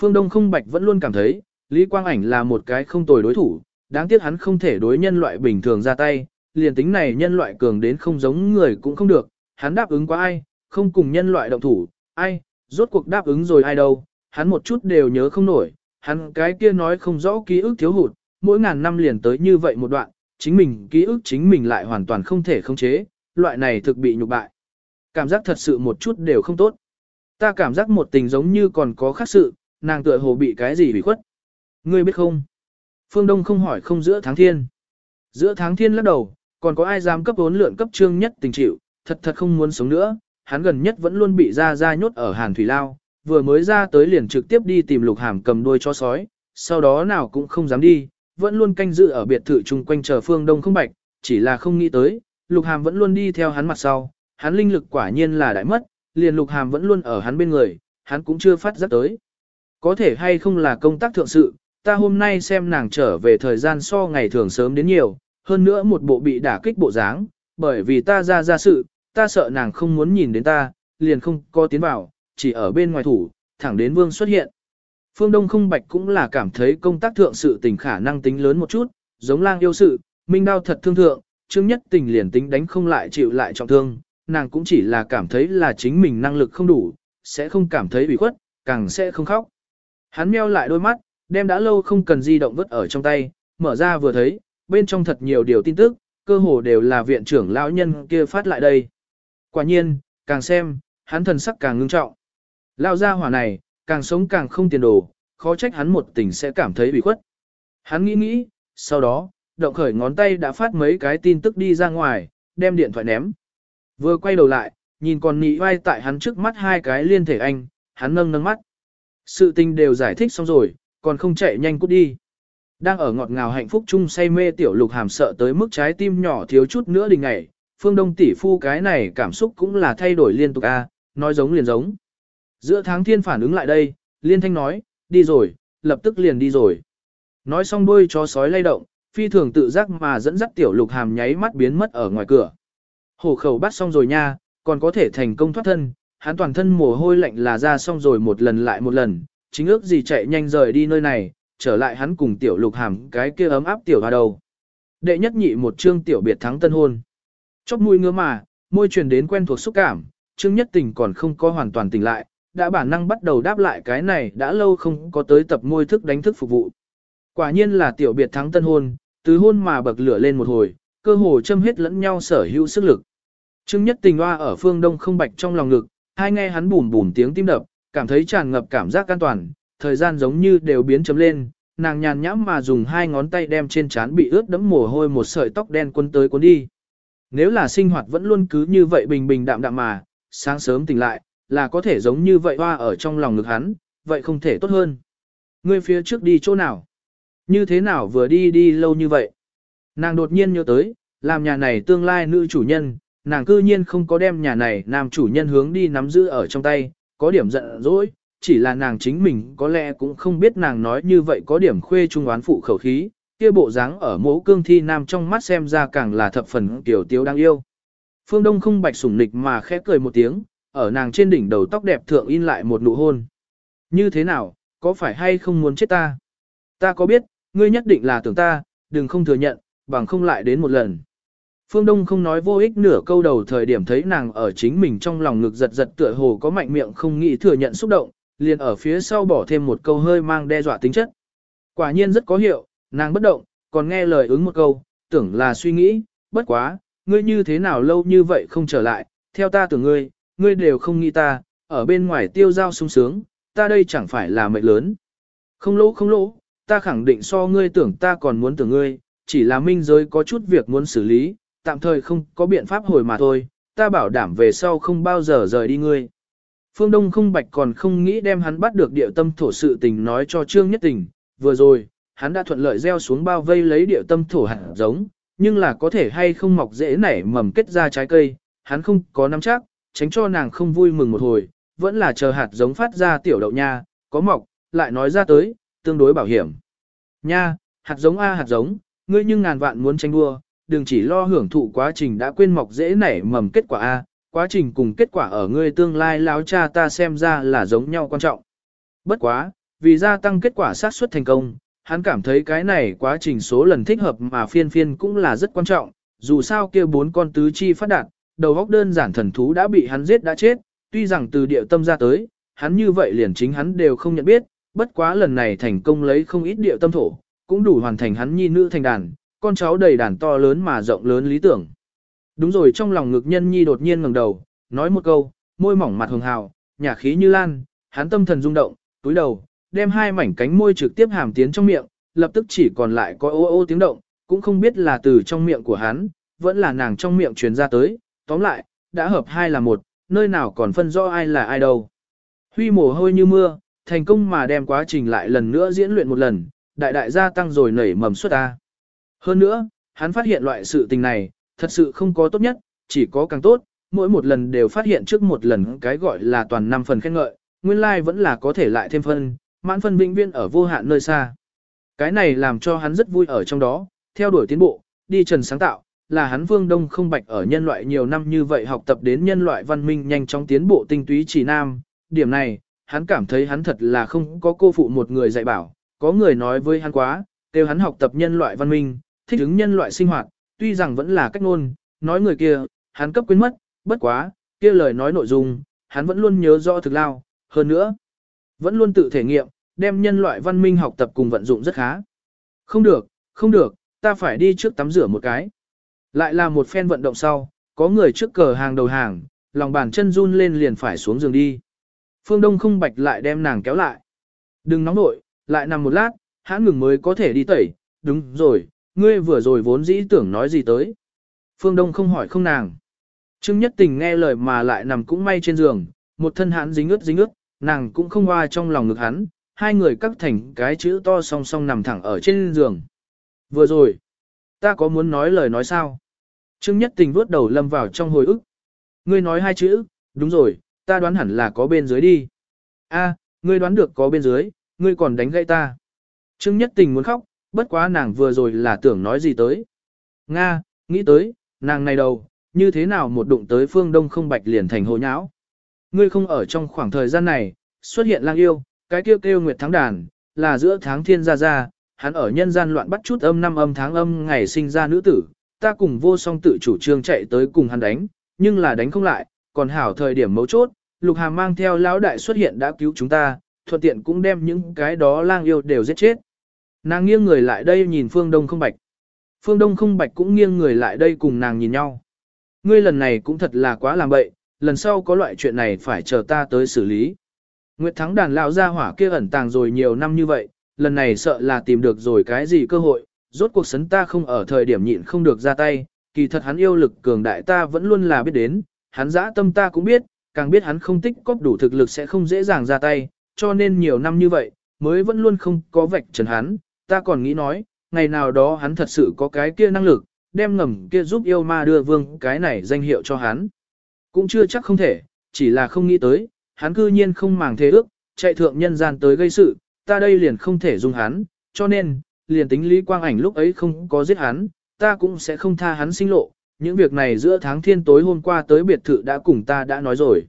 Phương Đông không bạch vẫn luôn cảm thấy, Lý Quang Ảnh là một cái không tồi đối thủ, đáng tiếc hắn không thể đối nhân loại bình thường ra tay, liền tính này nhân loại cường đến không giống người cũng không được, hắn đáp ứng quá ai, không cùng nhân loại động thủ, ai, rốt cuộc đáp ứng rồi ai đâu, hắn một chút đều nhớ không nổi, hắn cái kia nói không rõ ký ức thiếu hụt, mỗi ngàn năm liền tới như vậy một đoạn, chính mình ký ức chính mình lại hoàn toàn không thể khống chế, loại này thực bị nhục bại. Cảm giác thật sự một chút đều không tốt. Ta cảm giác một tình giống như còn có khác sự, nàng tựa hồ bị cái gì bị khuất. Ngươi biết không? Phương Đông không hỏi không giữa tháng thiên. Giữa tháng thiên lắc đầu, còn có ai dám cấp vốn lượn cấp trương nhất tình chịu, thật thật không muốn sống nữa, hắn gần nhất vẫn luôn bị ra ra nhốt ở Hàn Thủy Lao, vừa mới ra tới liền trực tiếp đi tìm lục hàm cầm đuôi cho sói, sau đó nào cũng không dám đi, vẫn luôn canh giữ ở biệt thự chung quanh chờ phương đông không bạch, chỉ là không nghĩ tới, lục hàm vẫn luôn đi theo hắn mặt sau, hắn linh lực quả nhiên là đại mất, liền lục hàm vẫn luôn ở hắn bên người, hắn cũng chưa phát giác tới. Có thể hay không là công tác thượng sự, ta hôm nay xem nàng trở về thời gian so ngày thường sớm đến nhiều, hơn nữa một bộ bị đả kích bộ dáng, bởi vì ta ra ra sự, ta sợ nàng không muốn nhìn đến ta, liền không có tiến vào, chỉ ở bên ngoài thủ, thẳng đến vương xuất hiện. Phương Đông không bạch cũng là cảm thấy công tác thượng sự tình khả năng tính lớn một chút, giống lang yêu sự, minh đao thật thương thượng, chương nhất tình liền tính đánh không lại chịu lại trọng thương, nàng cũng chỉ là cảm thấy là chính mình năng lực không đủ, sẽ không cảm thấy bị khuất, càng sẽ không khóc. Hắn meo lại đôi mắt, đem đã lâu không cần di động vứt ở trong tay, mở ra vừa thấy, bên trong thật nhiều điều tin tức, cơ hồ đều là viện trưởng lão nhân kia phát lại đây. Quả nhiên, càng xem, hắn thần sắc càng ngưng trọng. Lao ra hỏa này, càng sống càng không tiền đồ, khó trách hắn một tình sẽ cảm thấy bị khuất. Hắn nghĩ nghĩ, sau đó, động khởi ngón tay đã phát mấy cái tin tức đi ra ngoài, đem điện thoại ném. Vừa quay đầu lại, nhìn còn nị vai tại hắn trước mắt hai cái liên thể anh, hắn nâng nâng mắt. Sự tình đều giải thích xong rồi, còn không chạy nhanh cút đi. Đang ở ngọt ngào hạnh phúc chung say mê tiểu lục hàm sợ tới mức trái tim nhỏ thiếu chút nữa đình ngày, phương đông tỷ phu cái này cảm xúc cũng là thay đổi liên tục a, nói giống liền giống. Giữa tháng thiên phản ứng lại đây, liên thanh nói, đi rồi, lập tức liền đi rồi. Nói xong đôi chó sói lay động, phi thường tự giác mà dẫn dắt tiểu lục hàm nháy mắt biến mất ở ngoài cửa. Hổ khẩu bắt xong rồi nha, còn có thể thành công thoát thân, hắn toàn thân mồ hôi lạnh là ra xong rồi một lần lại một lần, chính ước gì chạy nhanh rời đi nơi này, trở lại hắn cùng tiểu lục hàm cái kia ấm áp tiểu hoa đầu. Đệ nhất nhị một chương tiểu biệt thắng tân hôn. Chóc mũi ngứa mà, môi truyền đến quen thuộc xúc cảm, chương nhất tình còn không có hoàn toàn tỉnh lại, đã bản năng bắt đầu đáp lại cái này đã lâu không có tới tập môi thức đánh thức phục vụ. Quả nhiên là tiểu biệt thắng tân hôn, từ hôn mà bậc lửa lên một hồi, cơ hồ châm hết lẫn nhau sở hữu sức lực. Trương nhất tình hoa ở phương đông không bạch trong lòng ngực, hai nghe hắn bùm bùm tiếng tim đập, cảm thấy tràn ngập cảm giác an toàn, thời gian giống như đều biến chấm lên, nàng nhàn nhãm mà dùng hai ngón tay đem trên trán bị ướt đẫm mồ hôi một sợi tóc đen quấn tới cuốn đi. Nếu là sinh hoạt vẫn luôn cứ như vậy bình bình đạm đạm mà, sáng sớm tỉnh lại, là có thể giống như vậy hoa ở trong lòng ngực hắn, vậy không thể tốt hơn. Ngươi phía trước đi chỗ nào? Như thế nào vừa đi đi lâu như vậy? Nàng đột nhiên nhớ tới, làm nhà này tương lai nữ chủ nhân, nàng cư nhiên không có đem nhà này nam chủ nhân hướng đi nắm giữ ở trong tay, có điểm giận dỗi, chỉ là nàng chính mình có lẽ cũng không biết nàng nói như vậy có điểm khuê trung oán phụ khẩu khí, kia bộ dáng ở mẫu cương thi nam trong mắt xem ra càng là thập phần tiểu tiếu đáng yêu. Phương Đông không bạch sủng nịch mà khẽ cười một tiếng, ở nàng trên đỉnh đầu tóc đẹp thượng in lại một nụ hôn. Như thế nào, có phải hay không muốn chết ta? Ta có biết, ngươi nhất định là tưởng ta, đừng không thừa nhận, bằng không lại đến một lần. Phương Đông không nói vô ích nửa câu đầu thời điểm thấy nàng ở chính mình trong lòng ngực giật giật tựa hồ có mạnh miệng không nghĩ thừa nhận xúc động, liền ở phía sau bỏ thêm một câu hơi mang đe dọa tính chất. Quả nhiên rất có hiệu, nàng bất động, còn nghe lời ứng một câu, tưởng là suy nghĩ, bất quá, ngươi như thế nào lâu như vậy không trở lại, theo ta tưởng ngươi, ngươi đều không nghĩ ta, ở bên ngoài tiêu giao sung sướng, ta đây chẳng phải là mệnh lớn. Không lỗ không lỗ, ta khẳng định so ngươi tưởng ta còn muốn tưởng ngươi, chỉ là minh giới có chút việc muốn xử lý, tạm thời không có biện pháp hồi mà thôi, ta bảo đảm về sau không bao giờ rời đi ngươi. Phương Đông không bạch còn không nghĩ đem hắn bắt được địa tâm thổ sự tình nói cho Trương Nhất Tình, vừa rồi, hắn đã thuận lợi gieo xuống bao vây lấy địa tâm thổ hạt giống, nhưng là có thể hay không mọc dễ nảy mầm kết ra trái cây, hắn không có nắm chắc, tránh cho nàng không vui mừng một hồi, vẫn là chờ hạt giống phát ra tiểu đậu nha, có mọc, lại nói ra tới, tương đối bảo hiểm. Nha, hạt giống A hạt giống, ngươi nhưng ngàn vạn muốn tranh đua, đừng chỉ lo hưởng thụ quá trình đã quên mọc dễ nảy mầm kết quả A, quá trình cùng kết quả ở ngươi tương lai láo cha ta xem ra là giống nhau quan trọng. Bất quá, vì gia tăng kết quả xác suất thành công, hắn cảm thấy cái này quá trình số lần thích hợp mà phiên phiên cũng là rất quan trọng, dù sao kia bốn con tứ chi phát đạt, đầu góc đơn giản thần thú đã bị hắn giết đã chết, tuy rằng từ địa tâm ra tới, hắn như vậy liền chính hắn đều không nhận biết, bất quá lần này thành công lấy không ít địa tâm thổ, cũng đủ hoàn thành hắn nhi nữ thành đàn, con cháu đầy đàn to lớn mà rộng lớn lý tưởng. Đúng rồi trong lòng ngực nhân nhi đột nhiên ngẩng đầu, nói một câu, môi mỏng mặt hường hào, nhả khí như lan, hắn tâm thần rung động, túi đầu, đem hai mảnh cánh môi trực tiếp hàm tiến trong miệng, lập tức chỉ còn lại có ô ô tiếng động, cũng không biết là từ trong miệng của hắn, vẫn là nàng trong miệng truyền ra tới, tóm lại, đã hợp hai là một, nơi nào còn phân rõ ai là ai đâu. Huy mồ hôi như mưa, thành công mà đem quá trình lại lần nữa diễn luyện một lần, đại đại gia tăng rồi nảy mầm suất ta. Hơn nữa, hắn phát hiện loại sự tình này, thật sự không có tốt nhất, chỉ có càng tốt, mỗi một lần đều phát hiện trước một lần cái gọi là toàn năm phần khen ngợi, nguyên lai like vẫn là có thể lại thêm phân, mãn phân vĩnh viên ở vô hạn nơi xa. Cái này làm cho hắn rất vui ở trong đó, theo đuổi tiến bộ, đi trần sáng tạo, là hắn vương đông không bạch ở nhân loại nhiều năm như vậy học tập đến nhân loại văn minh nhanh chóng tiến bộ tinh túy chỉ nam. Điểm này, hắn cảm thấy hắn thật là không có cô phụ một người dạy bảo, có người nói với hắn quá, kêu hắn học tập nhân loại văn minh, thích ứng nhân loại sinh hoạt, tuy rằng vẫn là cách ngôn, nói người kia, hắn cấp quên mất, bất quá, kia lời nói nội dung, hắn vẫn luôn nhớ rõ thực lao, hơn nữa, vẫn luôn tự thể nghiệm, đem nhân loại văn minh học tập cùng vận dụng rất khá. Không được, không được, ta phải đi trước tắm rửa một cái. Lại là một phen vận động sau, có người trước cờ hàng đầu hàng, lòng bàn chân run lên liền phải xuống giường đi. Phương Đông không bạch lại đem nàng kéo lại. Đừng nóng nội, lại nằm một lát, hãn ngừng mới có thể đi tẩy. Đúng rồi, ngươi vừa rồi vốn dĩ tưởng nói gì tới. Phương Đông không hỏi không nàng. Trương Nhất Tình nghe lời mà lại nằm cũng may trên giường, một thân hãn dính ướt dính ướt, nàng cũng không hoa trong lòng ngực hắn, hai người cắt thành cái chữ to song song nằm thẳng ở trên giường. Vừa rồi, ta có muốn nói lời nói sao? Trương Nhất Tình vuốt đầu lâm vào trong hồi ức. Ngươi nói hai chữ, đúng rồi, ta đoán hẳn là có bên dưới đi. A, ngươi đoán được có bên dưới, ngươi còn đánh gãy ta. Trương Nhất Tình muốn khóc, bất quá nàng vừa rồi là tưởng nói gì tới. Nga, nghĩ tới, nàng này đầu, như thế nào một đụng tới phương đông không bạch liền thành hồ nháo. Ngươi không ở trong khoảng thời gian này, xuất hiện lang yêu, cái kêu kêu nguyệt thắng đàn, là giữa tháng thiên gia gia, hắn ở nhân gian loạn bắt chút âm năm âm tháng âm ngày sinh ra nữ tử, ta cùng vô song tự chủ trương chạy tới cùng hắn đánh, nhưng là đánh không lại, còn hảo thời điểm mấu chốt, lục hàm mang theo lão đại xuất hiện đã cứu chúng ta, thuận tiện cũng đem những cái đó lang yêu đều giết chết. Nàng nghiêng người lại đây nhìn phương đông không bạch. Phương đông không bạch cũng nghiêng người lại đây cùng nàng nhìn nhau. Ngươi lần này cũng thật là quá làm bậy, lần sau có loại chuyện này phải chờ ta tới xử lý. Nguyệt Thắng đàn lão gia hỏa kia ẩn tàng rồi nhiều năm như vậy, lần này sợ là tìm được rồi cái gì cơ hội, rốt cuộc sấn ta không ở thời điểm nhịn không được ra tay, kỳ thật hắn yêu lực cường đại ta vẫn luôn là biết đến, hắn dã tâm ta cũng biết, càng biết hắn không tích cóp đủ thực lực sẽ không dễ dàng ra tay, cho nên nhiều năm như vậy, mới vẫn luôn không có vạch trần hắn, ta còn nghĩ nói, ngày nào đó hắn thật sự có cái kia năng lực, đem ngầm kia giúp yêu ma đưa vương cái này danh hiệu cho hắn. Cũng chưa chắc không thể, chỉ là không nghĩ tới, hắn cư nhiên không màng thế ước, chạy thượng nhân gian tới gây sự, ta đây liền không thể dung hắn, cho nên, liền tính Lý Quang Ảnh lúc ấy không có giết hắn, ta cũng sẽ không tha hắn sinh lộ, những việc này giữa tháng thiên tối hôm qua tới biệt thự đã cùng ta đã nói rồi.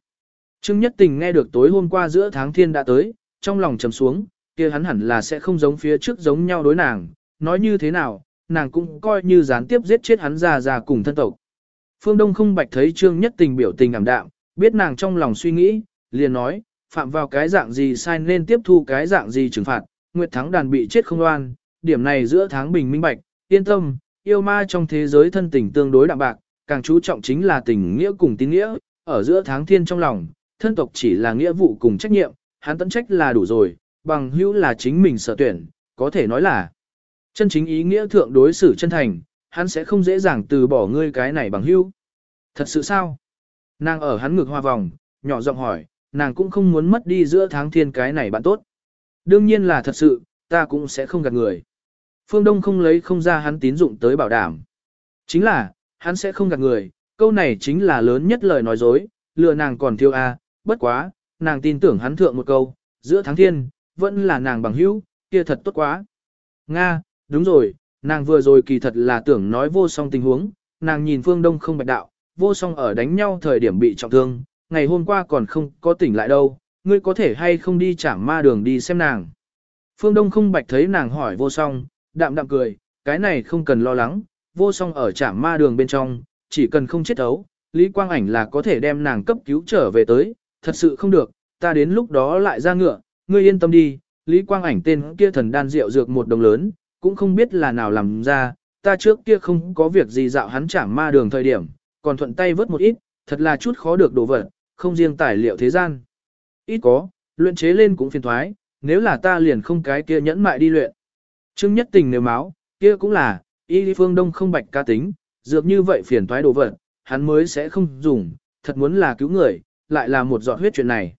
Trương Nhất Tình nghe được tối hôm qua giữa tháng thiên đã tới, trong lòng trầm xuống, kia hắn hẳn là sẽ không giống phía trước giống nhau đối nàng, nói như thế nào, nàng cũng coi như gián tiếp giết chết hắn già già cùng thân tộc. Phương Đông không bạch thấy Trương Nhất Tình biểu tình ảm đạm, biết nàng trong lòng suy nghĩ, liền nói, phạm vào cái dạng gì sai nên tiếp thu cái dạng gì trừng phạt, Nguyệt Thắng đàn bị chết không oan, điểm này giữa tháng bình minh bạch, Yên tâm, yêu ma trong thế giới thân tình tương đối đạm bạc, càng chú trọng chính là tình nghĩa cùng tín nghĩa, ở giữa tháng thiên trong lòng, thân tộc chỉ là nghĩa vụ cùng trách nhiệm, hắn tận trách là đủ rồi, bằng hữu là chính mình sở tuyển, có thể nói là chân chính ý nghĩa thượng đối xử chân thành, hắn sẽ không dễ dàng từ bỏ ngươi cái này bằng hữu. Thật sự sao? Nàng ở hắn ngực hoa vòng, nhỏ giọng hỏi, nàng cũng không muốn mất đi giữa tháng thiên cái này bạn tốt. Đương nhiên là thật sự, ta cũng sẽ không gạt người. Phương Đông không lấy không ra hắn tín dụng tới bảo đảm. Chính là, hắn sẽ không gạt người, câu này chính là lớn nhất lời nói dối, lừa nàng còn thiêu a, bất quá, nàng tin tưởng hắn thượng một câu, giữa tháng thiên, vẫn là nàng bằng hữu, kia thật tốt quá. Nga, đúng rồi, nàng vừa rồi kỳ thật là tưởng nói vô song tình huống, nàng nhìn phương đông không bạch đạo, vô song ở đánh nhau thời điểm bị trọng thương, ngày hôm qua còn không có tỉnh lại đâu, ngươi có thể hay không đi chảm ma đường đi xem nàng. Phương Đông không bạch thấy nàng hỏi vô song, đạm đạm cười, cái này không cần lo lắng, vô song ở chảm ma đường bên trong, chỉ cần không chết thấu, Lý Quang Ảnh là có thể đem nàng cấp cứu trở về tới, thật sự không được, ta đến lúc đó lại ra ngựa, ngươi yên tâm đi, Lý Quang Ảnh tên kia thần đan rượu dược một đồng lớn, cũng không biết là nào làm ra, ta trước kia không có việc gì dạo hắn chảm ma đường thời điểm, còn thuận tay vớt một ít, thật là chút khó được đồ vật, không riêng tài liệu thế gian. Ít có, luyện chế lên cũng phiền thoái, nếu là ta liền không cái kia nhẫn mại đi luyện. Trương nhất tình nếu máu, kia cũng là, y phương đông không bạch ca tính, dược như vậy phiền thoái đồ vật, hắn mới sẽ không dùng, thật muốn là cứu người, lại là một giọt huyết chuyện này.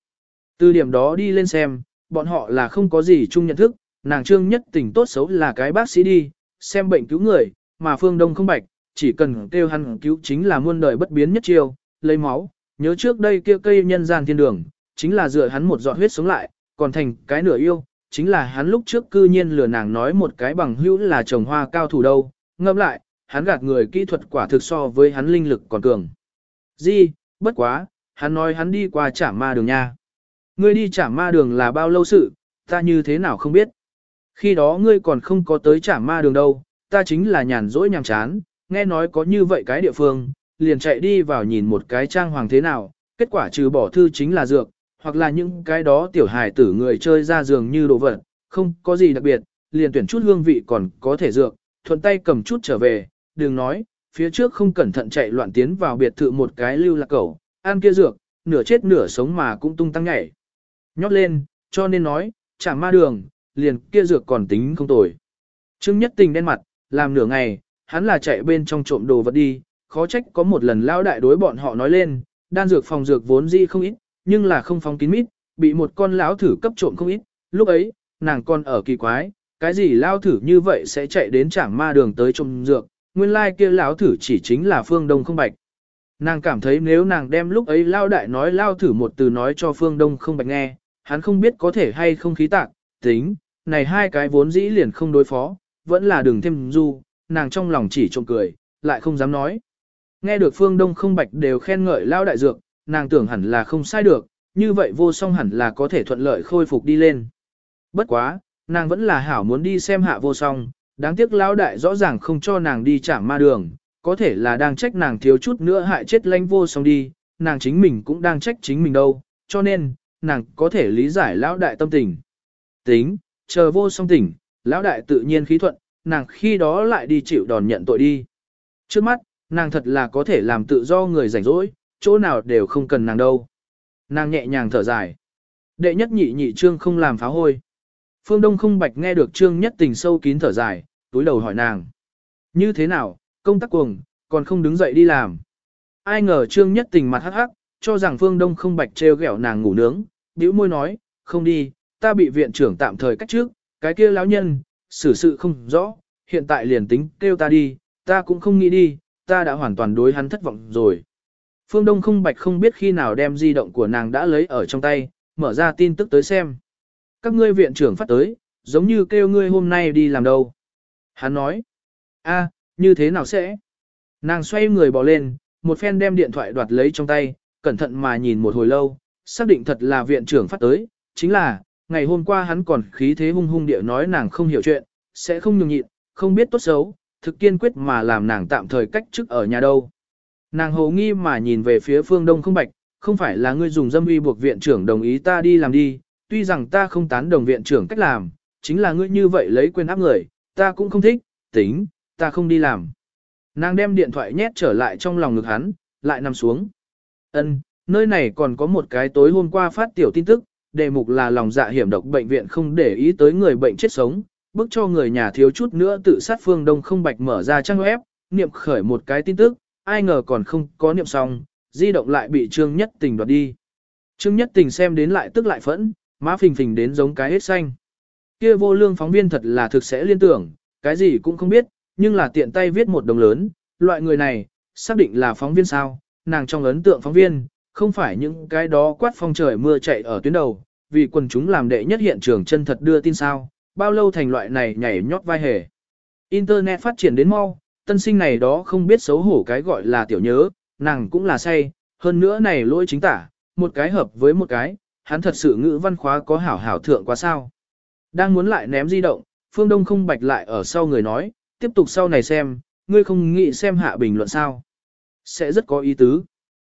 Từ điểm đó đi lên xem, bọn họ là không có gì chung nhận thức, nàng trương nhất tình tốt xấu là cái bác sĩ đi, xem bệnh cứu người, mà phương đông không bạch, chỉ cần kêu hắn cứu chính là muôn đời bất biến nhất chiêu, lấy máu, nhớ trước đây kia cây nhân gian thiên đường, chính là dựa hắn một giọt huyết sống lại, còn thành cái nửa yêu, chính là hắn lúc trước cư nhiên lừa nàng nói một cái bằng hữu là trồng hoa cao thủ đâu, ngâm lại, hắn gạt người kỹ thuật quả thực so với hắn linh lực còn cường. Di, bất quá, hắn nói hắn đi qua trả ma đường nha. Ngươi đi trả ma đường là bao lâu sự, ta như thế nào không biết. Khi đó ngươi còn không có tới trả ma đường đâu, ta chính là nhàn rỗi nhàm chán, nghe nói có như vậy cái địa phương, liền chạy đi vào nhìn một cái trang hoàng thế nào, kết quả trừ bỏ thư chính là dược, hoặc là những cái đó tiểu hài tử người chơi ra giường như đồ vật, không có gì đặc biệt, liền tuyển chút hương vị còn có thể dược, thuận tay cầm chút trở về, đừng nói, phía trước không cẩn thận chạy loạn tiến vào biệt thự một cái lưu lạc cẩu, ăn kia dược, nửa chết nửa sống mà cũng tung tăng nhảy. Nhót lên, cho nên nói, chẳng ma đường, liền kia dược còn tính không tồi. Trương nhất tình đen mặt, làm nửa ngày, hắn là chạy bên trong trộm đồ vật đi, khó trách có một lần lao đại đối bọn họ nói lên, đan dược phòng dược vốn dĩ không ít, nhưng là không phóng kín mít, bị một con lão thử cấp trộm không ít, lúc ấy, nàng còn ở kỳ quái, cái gì lao thử như vậy sẽ chạy đến chảng ma đường tới trộm dược, nguyên lai like kia lão thử chỉ chính là phương đông không bạch. Nàng cảm thấy nếu nàng đem lúc ấy lao đại nói lao thử một từ nói cho phương đông không bạch nghe, hắn không biết có thể hay không khí tạc, tính, này hai cái vốn dĩ liền không đối phó, vẫn là đường thêm du, nàng trong lòng chỉ trộm cười, lại không dám nói. Nghe được phương đông không bạch đều khen ngợi lao đại dược, nàng tưởng hẳn là không sai được, như vậy vô song hẳn là có thể thuận lợi khôi phục đi lên. Bất quá, nàng vẫn là hảo muốn đi xem hạ vô song, đáng tiếc lão đại rõ ràng không cho nàng đi chạm ma đường, có thể là đang trách nàng thiếu chút nữa hại chết lanh vô song đi, nàng chính mình cũng đang trách chính mình đâu, cho nên, nàng có thể lý giải lão đại tâm tình. Tính, chờ vô song tỉnh, lão đại tự nhiên khí thuận, nàng khi đó lại đi chịu đòn nhận tội đi. Trước mắt, nàng thật là có thể làm tự do người rảnh rỗi, chỗ nào đều không cần nàng đâu. Nàng nhẹ nhàng thở dài. Đệ nhất nhị nhị trương không làm phá hôi. Phương Đông không bạch nghe được trương nhất tình sâu kín thở dài, túi đầu hỏi nàng. Như thế nào, công tác cuồng, còn không đứng dậy đi làm. Ai ngờ trương nhất tình mặt hắc hắc, cho rằng Phương Đông không bạch treo gẹo nàng ngủ nướng, bĩu môi nói, không đi, ta bị viện trưởng tạm thời cách trước, cái kia lão nhân, xử sự không rõ, hiện tại liền tính kêu ta đi, ta cũng không nghĩ đi, ta đã hoàn toàn đối hắn thất vọng rồi. Phương Đông không bạch không biết khi nào đem di động của nàng đã lấy ở trong tay, mở ra tin tức tới xem. Các ngươi viện trưởng phát tới, giống như kêu ngươi hôm nay đi làm đâu. Hắn nói, a, như thế nào sẽ? Nàng xoay người bỏ lên, một phen đem điện thoại đoạt lấy trong tay, cẩn thận mà nhìn một hồi lâu, xác định thật là viện trưởng phát tới, chính là, ngày hôm qua hắn còn khí thế hung hung địa nói nàng không hiểu chuyện, sẽ không nhường nhịn, không biết tốt xấu, thực kiên quyết mà làm nàng tạm thời cách chức ở nhà đâu. Nàng hồ nghi mà nhìn về phía phương đông không bạch, không phải là ngươi dùng dâm uy buộc viện trưởng đồng ý ta đi làm đi, tuy rằng ta không tán đồng viện trưởng cách làm, chính là ngươi như vậy lấy quyền áp người, ta cũng không thích, tính, ta không đi làm. Nàng đem điện thoại nhét trở lại trong lòng ngực hắn, lại nằm xuống. Ân, nơi này còn có một cái tối hôm qua phát tiểu tin tức, đề mục là lòng dạ hiểm độc bệnh viện không để ý tới người bệnh chết sống, bức cho người nhà thiếu chút nữa tự sát phương đông không bạch mở ra trang web, niệm khởi một cái tin tức, ai ngờ còn không có niệm xong, di động lại bị Trương Nhất Tình đoạt đi. Trương Nhất Tình xem đến lại tức lại phẫn, má phình phình đến giống cái hết xanh. Kia vô lương phóng viên thật là thực sẽ liên tưởng, cái gì cũng không biết, nhưng là tiện tay viết một đồng lớn, loại người này, xác định là phóng viên sao, nàng trong ấn tượng phóng viên, không phải những cái đó quát phong trời mưa chạy ở tuyến đầu, vì quần chúng làm đệ nhất hiện trường chân thật đưa tin sao, bao lâu thành loại này nhảy nhót vai hề. Internet phát triển đến mau, tân sinh này đó không biết xấu hổ cái gọi là tiểu nhớ, nàng cũng là say, hơn nữa này lỗi chính tả, một cái hợp với một cái, hắn thật sự ngữ văn khóa có hảo hảo thượng quá sao. Đang muốn lại ném di động, phương đông không bạch lại ở sau người nói, tiếp tục sau này xem, ngươi không nghĩ xem hạ bình luận sao. Sẽ rất có ý tứ.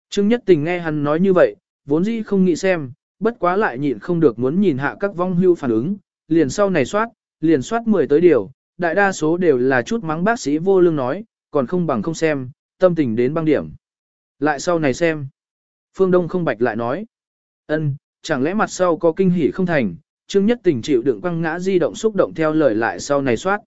Trương Nhất Tình nghe hắn nói như vậy, vốn dĩ không nghĩ xem, bất quá lại nhịn không được muốn nhìn hạ các vong hưu phản ứng, liền sau này soát, liền soát 10 tới điều, đại đa số đều là chút mắng bác sĩ vô lương nói, còn không bằng không xem, tâm tình đến băng điểm. Lại sau này xem. Phương Đông không bạch lại nói. ân, chẳng lẽ mặt sau có kinh hỉ không thành, Trương Nhất Tình chịu đựng quăng ngã di động xúc động theo lời lại sau này soát.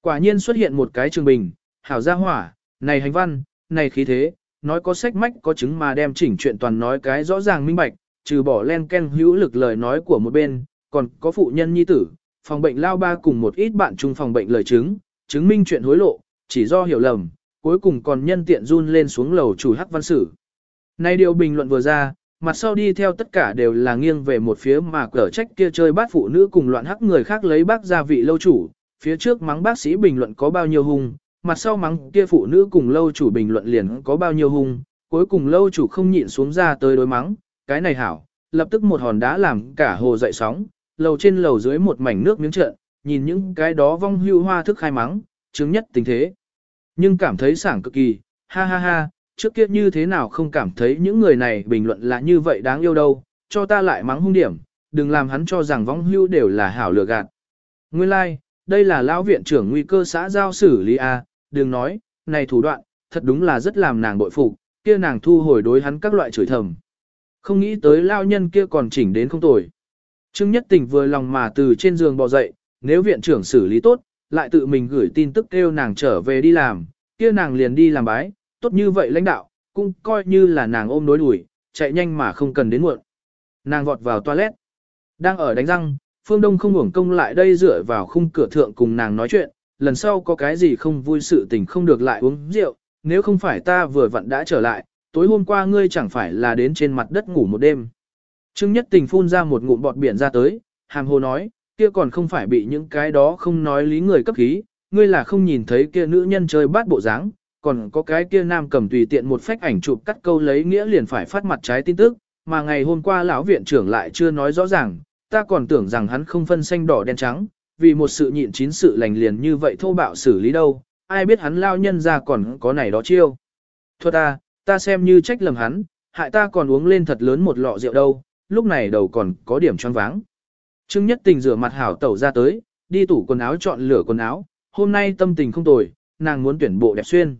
Quả nhiên xuất hiện một cái trường bình, hảo gia hỏa, này hành văn, này khí thế, nói có sách mách có chứng mà đem chỉnh chuyện toàn nói cái rõ ràng minh bạch, trừ bỏ len ken hữu lực lời nói của một bên, còn có phụ nhân nhi tử, phòng bệnh lao ba cùng một ít bạn chung phòng bệnh lời chứng, chứng minh chuyện hối lộ, chỉ do hiểu lầm, cuối cùng còn nhân tiện run lên xuống lầu chủ hắc văn sử. Này điều bình luận vừa ra, mặt sau đi theo tất cả đều là nghiêng về một phía mà cở trách kia chơi bác phụ nữ cùng loạn hắc người khác lấy bác gia vị lâu chủ, phía trước mắng bác sĩ bình luận có bao nhiêu hung, mặt sau mắng kia phụ nữ cùng lâu chủ bình luận liền có bao nhiêu hung, cuối cùng lâu chủ không nhịn xuống ra tới đối mắng, cái này hảo, lập tức một hòn đá làm cả hồ dậy sóng, lầu trên lầu dưới một mảnh nước miếng trợn, nhìn những cái đó vong hưu hoa thức khai mắng, chứng nhất tình thế. Nhưng cảm thấy sảng cực kỳ, ha ha ha, trước kia như thế nào không cảm thấy những người này bình luận là như vậy đáng yêu đâu, cho ta lại mắng hung điểm, đừng làm hắn cho rằng vong hưu đều là hảo lừa gạt. Nguyên lai, like, đây là lão viện trưởng nguy cơ xã giao xử lý A, đừng nói, này thủ đoạn, thật đúng là rất làm nàng bội phục, kia nàng thu hồi đối hắn các loại chửi thầm. Không nghĩ tới lao nhân kia còn chỉnh đến không tồi. Trương Nhất Tình vừa lòng mà từ trên giường bò dậy, nếu viện trưởng xử lý tốt, lại tự mình gửi tin tức kêu nàng trở về đi làm, kia nàng liền đi làm bái, tốt như vậy lãnh đạo, cũng coi như là nàng ôm đối đuổi, chạy nhanh mà không cần đến muộn. Nàng vọt vào toilet, đang ở đánh răng, Phương Đông không hưởng công lại đây dựa vào khung cửa thượng cùng nàng nói chuyện, lần sau có cái gì không vui sự tình không được lại uống rượu, nếu không phải ta vừa vặn đã trở lại, tối hôm qua ngươi chẳng phải là đến trên mặt đất ngủ một đêm. Trương Nhất Tình phun ra một ngụm bọt biển ra tới, hàm hồ nói, kia còn không phải bị những cái đó không nói lý người cấp khí, ngươi là không nhìn thấy kia nữ nhân chơi bát bộ dáng, còn có cái kia nam cầm tùy tiện một phách ảnh chụp cắt câu lấy nghĩa liền phải phát mặt trái tin tức, mà ngày hôm qua lão viện trưởng lại chưa nói rõ ràng, ta còn tưởng rằng hắn không phân xanh đỏ đen trắng, vì một sự nhịn chín sự lành liền như vậy thô bạo xử lý đâu, ai biết hắn lao nhân ra còn có này đó chiêu. Thôi ta, ta xem như trách lầm hắn, hại ta còn uống lên thật lớn một lọ rượu đâu, lúc này đầu còn có điểm choáng váng. Trương Nhất Tình rửa mặt hảo tẩu ra tới, đi tủ quần áo chọn lửa quần áo, hôm nay tâm tình không tồi, nàng muốn tuyển bộ đẹp xuyên.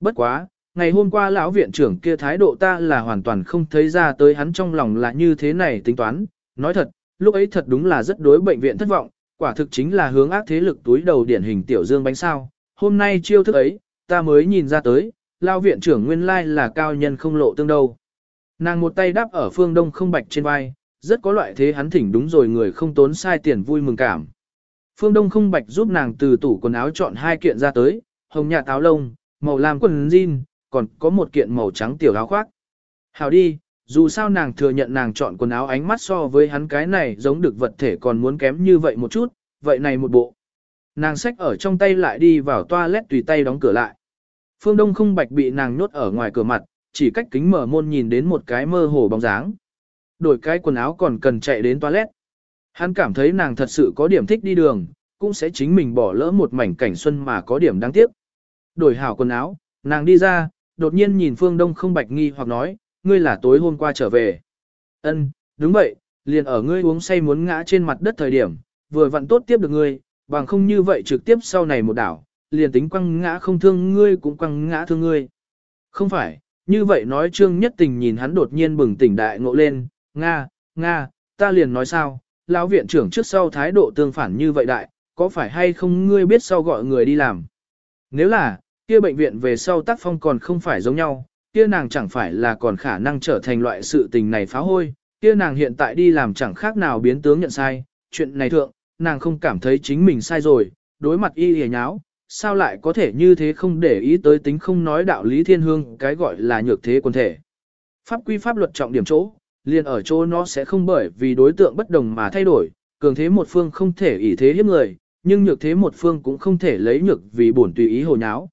Bất quá, ngày hôm qua lão viện trưởng kia thái độ ta là hoàn toàn không thấy ra tới hắn trong lòng là như thế này tính toán, nói thật, lúc ấy thật đúng là rất đối bệnh viện thất vọng, quả thực chính là hướng ác thế lực túi đầu điển hình tiểu dương bánh sao. Hôm nay chiêu thức ấy, ta mới nhìn ra tới, lão viện trưởng nguyên lai là cao nhân không lộ tương đâu. Nàng một tay đáp ở phương đông không bạch trên vai, rất có loại thế hắn thỉnh đúng rồi người không tốn sai tiền vui mừng cảm. Phương Đông không bạch giúp nàng từ tủ quần áo chọn hai kiện ra tới, hồng nhạt áo lông, màu lam quần jean, còn có một kiện màu trắng tiểu áo khoác. Hào đi, dù sao nàng thừa nhận nàng chọn quần áo ánh mắt so với hắn cái này giống được vật thể còn muốn kém như vậy một chút, vậy này một bộ. Nàng xách ở trong tay lại đi vào toilet tùy tay đóng cửa lại. Phương Đông không bạch bị nàng nhốt ở ngoài cửa mặt, chỉ cách kính mở môn nhìn đến một cái mơ hồ bóng dáng. Đổi cái quần áo còn cần chạy đến toilet. Hắn cảm thấy nàng thật sự có điểm thích đi đường, cũng sẽ chính mình bỏ lỡ một mảnh cảnh xuân mà có điểm đáng tiếc. Đổi hảo quần áo, nàng đi ra, đột nhiên nhìn Phương Đông không bạch nghi hoặc nói, ngươi là tối hôm qua trở về. Ân, đúng vậy, liền ở ngươi uống say muốn ngã trên mặt đất thời điểm, vừa vặn tốt tiếp được ngươi, bằng không như vậy trực tiếp sau này một đảo, liền tính quăng ngã không thương ngươi cũng quăng ngã thương ngươi. Không phải, như vậy nói Trương Nhất Tình nhìn hắn đột nhiên bừng tỉnh đại ngộ lên, Nga, Nga, ta liền nói sao, lão viện trưởng trước sau thái độ tương phản như vậy đại, có phải hay không ngươi biết sau gọi người đi làm. Nếu là, kia bệnh viện về sau tác phong còn không phải giống nhau, kia nàng chẳng phải là còn khả năng trở thành loại sự tình này phá hôi, kia nàng hiện tại đi làm chẳng khác nào biến tướng nhận sai, chuyện này thượng, nàng không cảm thấy chính mình sai rồi, đối mặt y hề nháo, sao lại có thể như thế không để ý tới tính không nói đạo lý thiên hương cái gọi là nhược thế quân thể. Pháp quy pháp luật trọng điểm chỗ, liền ở chỗ nó sẽ không bởi vì đối tượng bất đồng mà thay đổi, cường thế một phương không thể ỷ thế hiếp người, nhưng nhược thế một phương cũng không thể lấy nhược vì bổn tùy ý hồ nháo.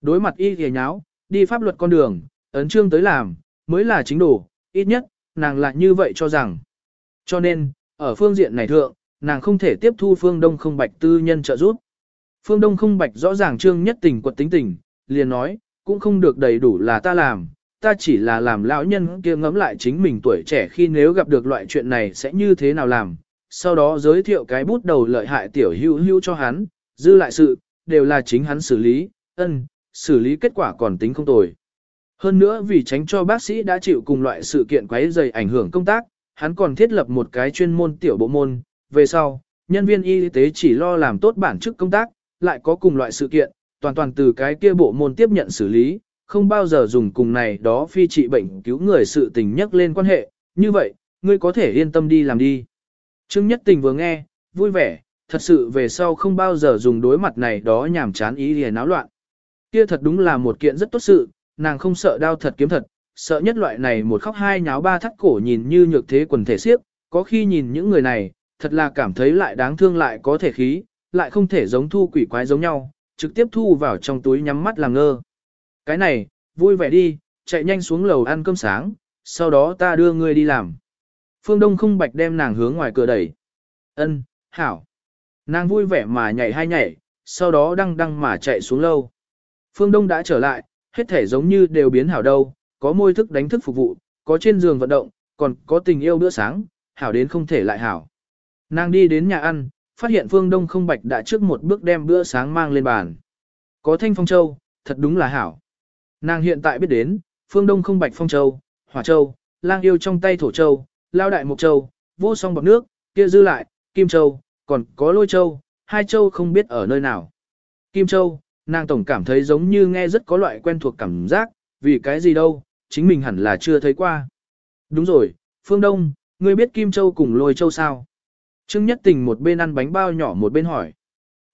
Đối mặt y hề nháo, đi pháp luật con đường, ấn trương tới làm, mới là chính đủ, ít nhất, nàng lại như vậy cho rằng. Cho nên, ở phương diện này thượng, nàng không thể tiếp thu phương đông không bạch tư nhân trợ giúp. Phương Đông không bạch rõ ràng trương nhất tình quật tính tình, liền nói, cũng không được đầy đủ là ta làm, ta chỉ là làm lão nhân kia ngẫm lại chính mình tuổi trẻ khi nếu gặp được loại chuyện này sẽ như thế nào làm, sau đó giới thiệu cái bút đầu lợi hại tiểu hữu hữu cho hắn, dư lại sự, đều là chính hắn xử lý, ân, xử lý kết quả còn tính không tồi. Hơn nữa vì tránh cho bác sĩ đã chịu cùng loại sự kiện quấy dày ảnh hưởng công tác, hắn còn thiết lập một cái chuyên môn tiểu bộ môn, về sau, nhân viên y tế chỉ lo làm tốt bản chức công tác, lại có cùng loại sự kiện, toàn toàn từ cái kia bộ môn tiếp nhận xử lý, không bao giờ dùng cùng này đó phi trị bệnh cứu người sự tình nhắc lên quan hệ, như vậy, ngươi có thể yên tâm đi làm đi. Trương Nhất Tình vừa nghe, vui vẻ, thật sự về sau không bao giờ dùng đối mặt này đó nhảm chán ý liền náo loạn. Kia thật đúng là một kiện rất tốt sự, nàng không sợ đau thật kiếm thật, sợ nhất loại này một khóc hai nháo ba thắt cổ nhìn như nhược thế quần thể siếp, có khi nhìn những người này, thật là cảm thấy lại đáng thương lại có thể khí, lại không thể giống thu quỷ quái giống nhau, trực tiếp thu vào trong túi nhắm mắt làm ngơ. Cái này, vui vẻ đi, chạy nhanh xuống lầu ăn cơm sáng, sau đó ta đưa ngươi đi làm. Phương Đông không bạch đem nàng hướng ngoài cửa đẩy. Ân, hảo. Nàng vui vẻ mà nhảy hai nhảy, sau đó đăng đăng mà chạy xuống lâu. Phương Đông đã trở lại, hết thể giống như đều biến hảo đâu, có môi thức đánh thức phục vụ, có trên giường vận động, còn có tình yêu bữa sáng, hảo đến không thể lại hảo. Nàng đi đến nhà ăn, phát hiện Phương Đông không bạch đã trước một bước đem bữa sáng mang lên bàn. Có thanh phong châu, thật đúng là hảo. Nàng hiện tại biết đến, Phương Đông không bạch phong châu, hỏa châu, lang yêu trong tay thổ châu, lao đại mộc châu, vô song bọc nước, kia dư lại, kim châu, còn có lôi châu, hai châu không biết ở nơi nào. Kim châu, nàng tổng cảm thấy giống như nghe rất có loại quen thuộc cảm giác, vì cái gì đâu, chính mình hẳn là chưa thấy qua. Đúng rồi, Phương Đông, ngươi biết Kim Châu cùng lôi châu sao? Trương Nhất Tình một bên ăn bánh bao nhỏ một bên hỏi.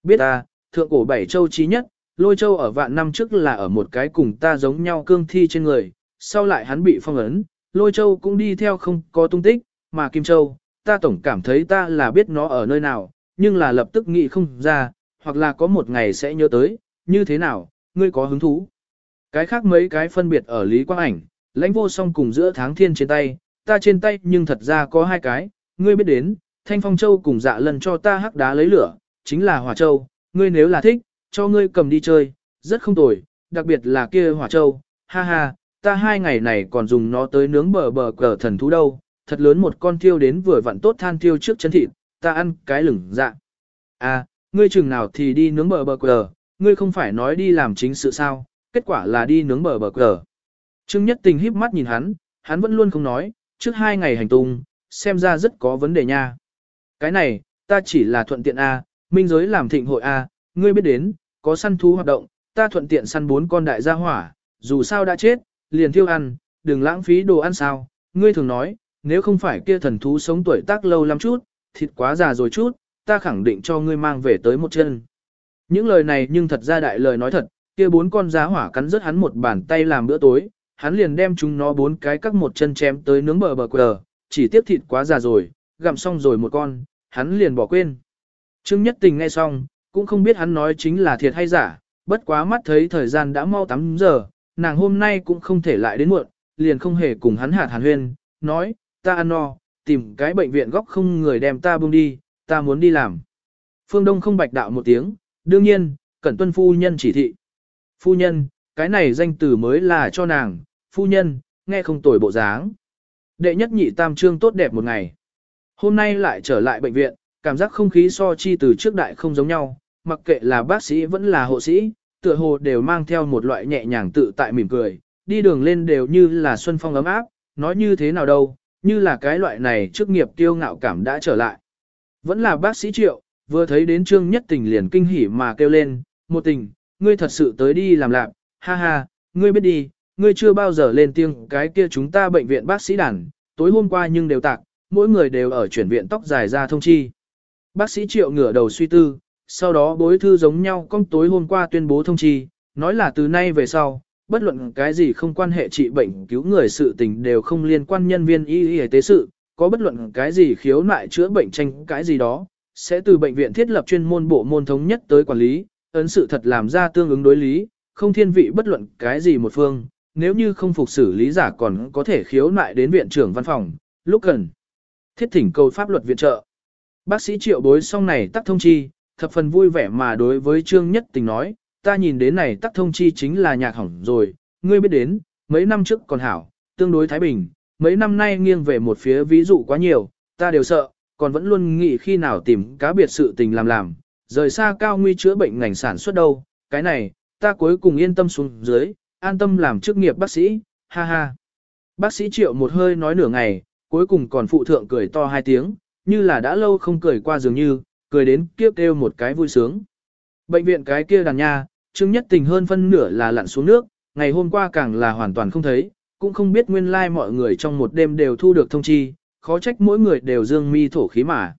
Biết ta, thượng cổ bảy châu trí nhất, lôi châu ở vạn năm trước là ở một cái cùng ta giống nhau cương thi trên người, sau lại hắn bị phong ấn, lôi châu cũng đi theo không có tung tích, mà Kim Châu, ta tổng cảm thấy ta là biết nó ở nơi nào, nhưng là lập tức nghĩ không ra, hoặc là có một ngày sẽ nhớ tới, như thế nào, ngươi có hứng thú. Cái khác mấy cái phân biệt ở Lý Quang Ảnh, lãnh vô song cùng giữa tháng thiên trên tay, ta trên tay nhưng thật ra có hai cái, ngươi biết đến, Thanh Phong Châu cùng dạ lần cho ta hắc đá lấy lửa, chính là Hỏa Châu, ngươi nếu là thích, cho ngươi cầm đi chơi, rất không tồi, đặc biệt là kia Hỏa Châu, ha ha, ta hai ngày này còn dùng nó tới nướng bờ bờ cờ thần thú đâu, thật lớn một con thiêu đến vừa vặn tốt than thiêu trước chân thịt, ta ăn cái lửng dạ. À, ngươi chừng nào thì đi nướng bờ bờ cờ, ngươi không phải nói đi làm chính sự sao, kết quả là đi nướng bờ bờ cờ. Trương Nhất Tình híp mắt nhìn hắn, hắn vẫn luôn không nói, trước hai ngày hành tung, xem ra rất có vấn đề nha. Cái này, ta chỉ là thuận tiện A, minh giới làm thịnh hội A, ngươi biết đến, có săn thú hoạt động, ta thuận tiện săn bốn con đại gia hỏa, dù sao đã chết, liền thiêu ăn, đừng lãng phí đồ ăn sao, ngươi thường nói, nếu không phải kia thần thú sống tuổi tác lâu lắm chút, thịt quá già rồi chút, ta khẳng định cho ngươi mang về tới một chân. Những lời này nhưng thật ra đại lời nói thật, kia bốn con giá hỏa cắn rớt hắn một bàn tay làm bữa tối, hắn liền đem chúng nó bốn cái cắt một chân chém tới nướng bờ bờ quờ, chỉ tiếp thịt quá già rồi, gặm xong rồi một con, hắn liền bỏ quên. Trương Nhất Tình nghe xong, cũng không biết hắn nói chính là thiệt hay giả, bất quá mắt thấy thời gian đã mau 8 giờ, nàng hôm nay cũng không thể lại đến muộn, liền không hề cùng hắn hạt hàn huyên, nói, ta ăn no, tìm cái bệnh viện góc không người đem ta buông đi, ta muốn đi làm. Phương Đông không bạch đạo một tiếng, đương nhiên, cẩn tuân phu nhân chỉ thị. Phu nhân, cái này danh từ mới là cho nàng, phu nhân, nghe không tồi bộ dáng. Đệ nhất nhị tam trương tốt đẹp một ngày. Hôm nay lại trở lại bệnh viện, cảm giác không khí so chi từ trước đại không giống nhau, mặc kệ là bác sĩ vẫn là hộ sĩ, tựa hồ đều mang theo một loại nhẹ nhàng tự tại mỉm cười, đi đường lên đều như là xuân phong ấm áp, nói như thế nào đâu, như là cái loại này trước nghiệp tiêu ngạo cảm đã trở lại. Vẫn là bác sĩ triệu, vừa thấy đến trương nhất tình liền kinh hỉ mà kêu lên, một tình, ngươi thật sự tới đi làm lạc, ha ha, ngươi biết đi, ngươi chưa bao giờ lên tiếng cái kia chúng ta bệnh viện bác sĩ đàn, tối hôm qua nhưng đều tạc, mỗi người đều ở chuyển viện tóc dài ra thông chi. Bác sĩ triệu ngửa đầu suy tư, sau đó bối thư giống nhau công tối hôm qua tuyên bố thông chi, nói là từ nay về sau, bất luận cái gì không quan hệ trị bệnh cứu người sự tình đều không liên quan nhân viên y y tế sự, có bất luận cái gì khiếu nại chữa bệnh tranh cái gì đó, sẽ từ bệnh viện thiết lập chuyên môn bộ môn thống nhất tới quản lý, ấn sự thật làm ra tương ứng đối lý, không thiên vị bất luận cái gì một phương, nếu như không phục xử lý giả còn có thể khiếu nại đến viện trưởng văn phòng, lúc cần. Thiết thỉnh cầu pháp luật viện trợ. Bác sĩ triệu bối xong này tắc thông chi, thập phần vui vẻ mà đối với Trương Nhất Tình nói, ta nhìn đến này tắc thông chi chính là nhạc hỏng rồi, ngươi biết đến, mấy năm trước còn hảo, tương đối Thái Bình, mấy năm nay nghiêng về một phía ví dụ quá nhiều, ta đều sợ, còn vẫn luôn nghĩ khi nào tìm cá biệt sự tình làm làm, rời xa cao nguy chữa bệnh ngành sản xuất đâu, cái này, ta cuối cùng yên tâm xuống dưới, an tâm làm chức nghiệp bác sĩ, ha ha. Bác sĩ triệu một hơi nói nửa ngày, cuối cùng còn phụ thượng cười to hai tiếng, như là đã lâu không cười qua dường như, cười đến kiếp kêu một cái vui sướng. Bệnh viện cái kia đàn nha, chứng nhất tình hơn phân nửa là lặn xuống nước, ngày hôm qua càng là hoàn toàn không thấy, cũng không biết nguyên lai like mọi người trong một đêm đều thu được thông chi, khó trách mỗi người đều dương mi thổ khí mà.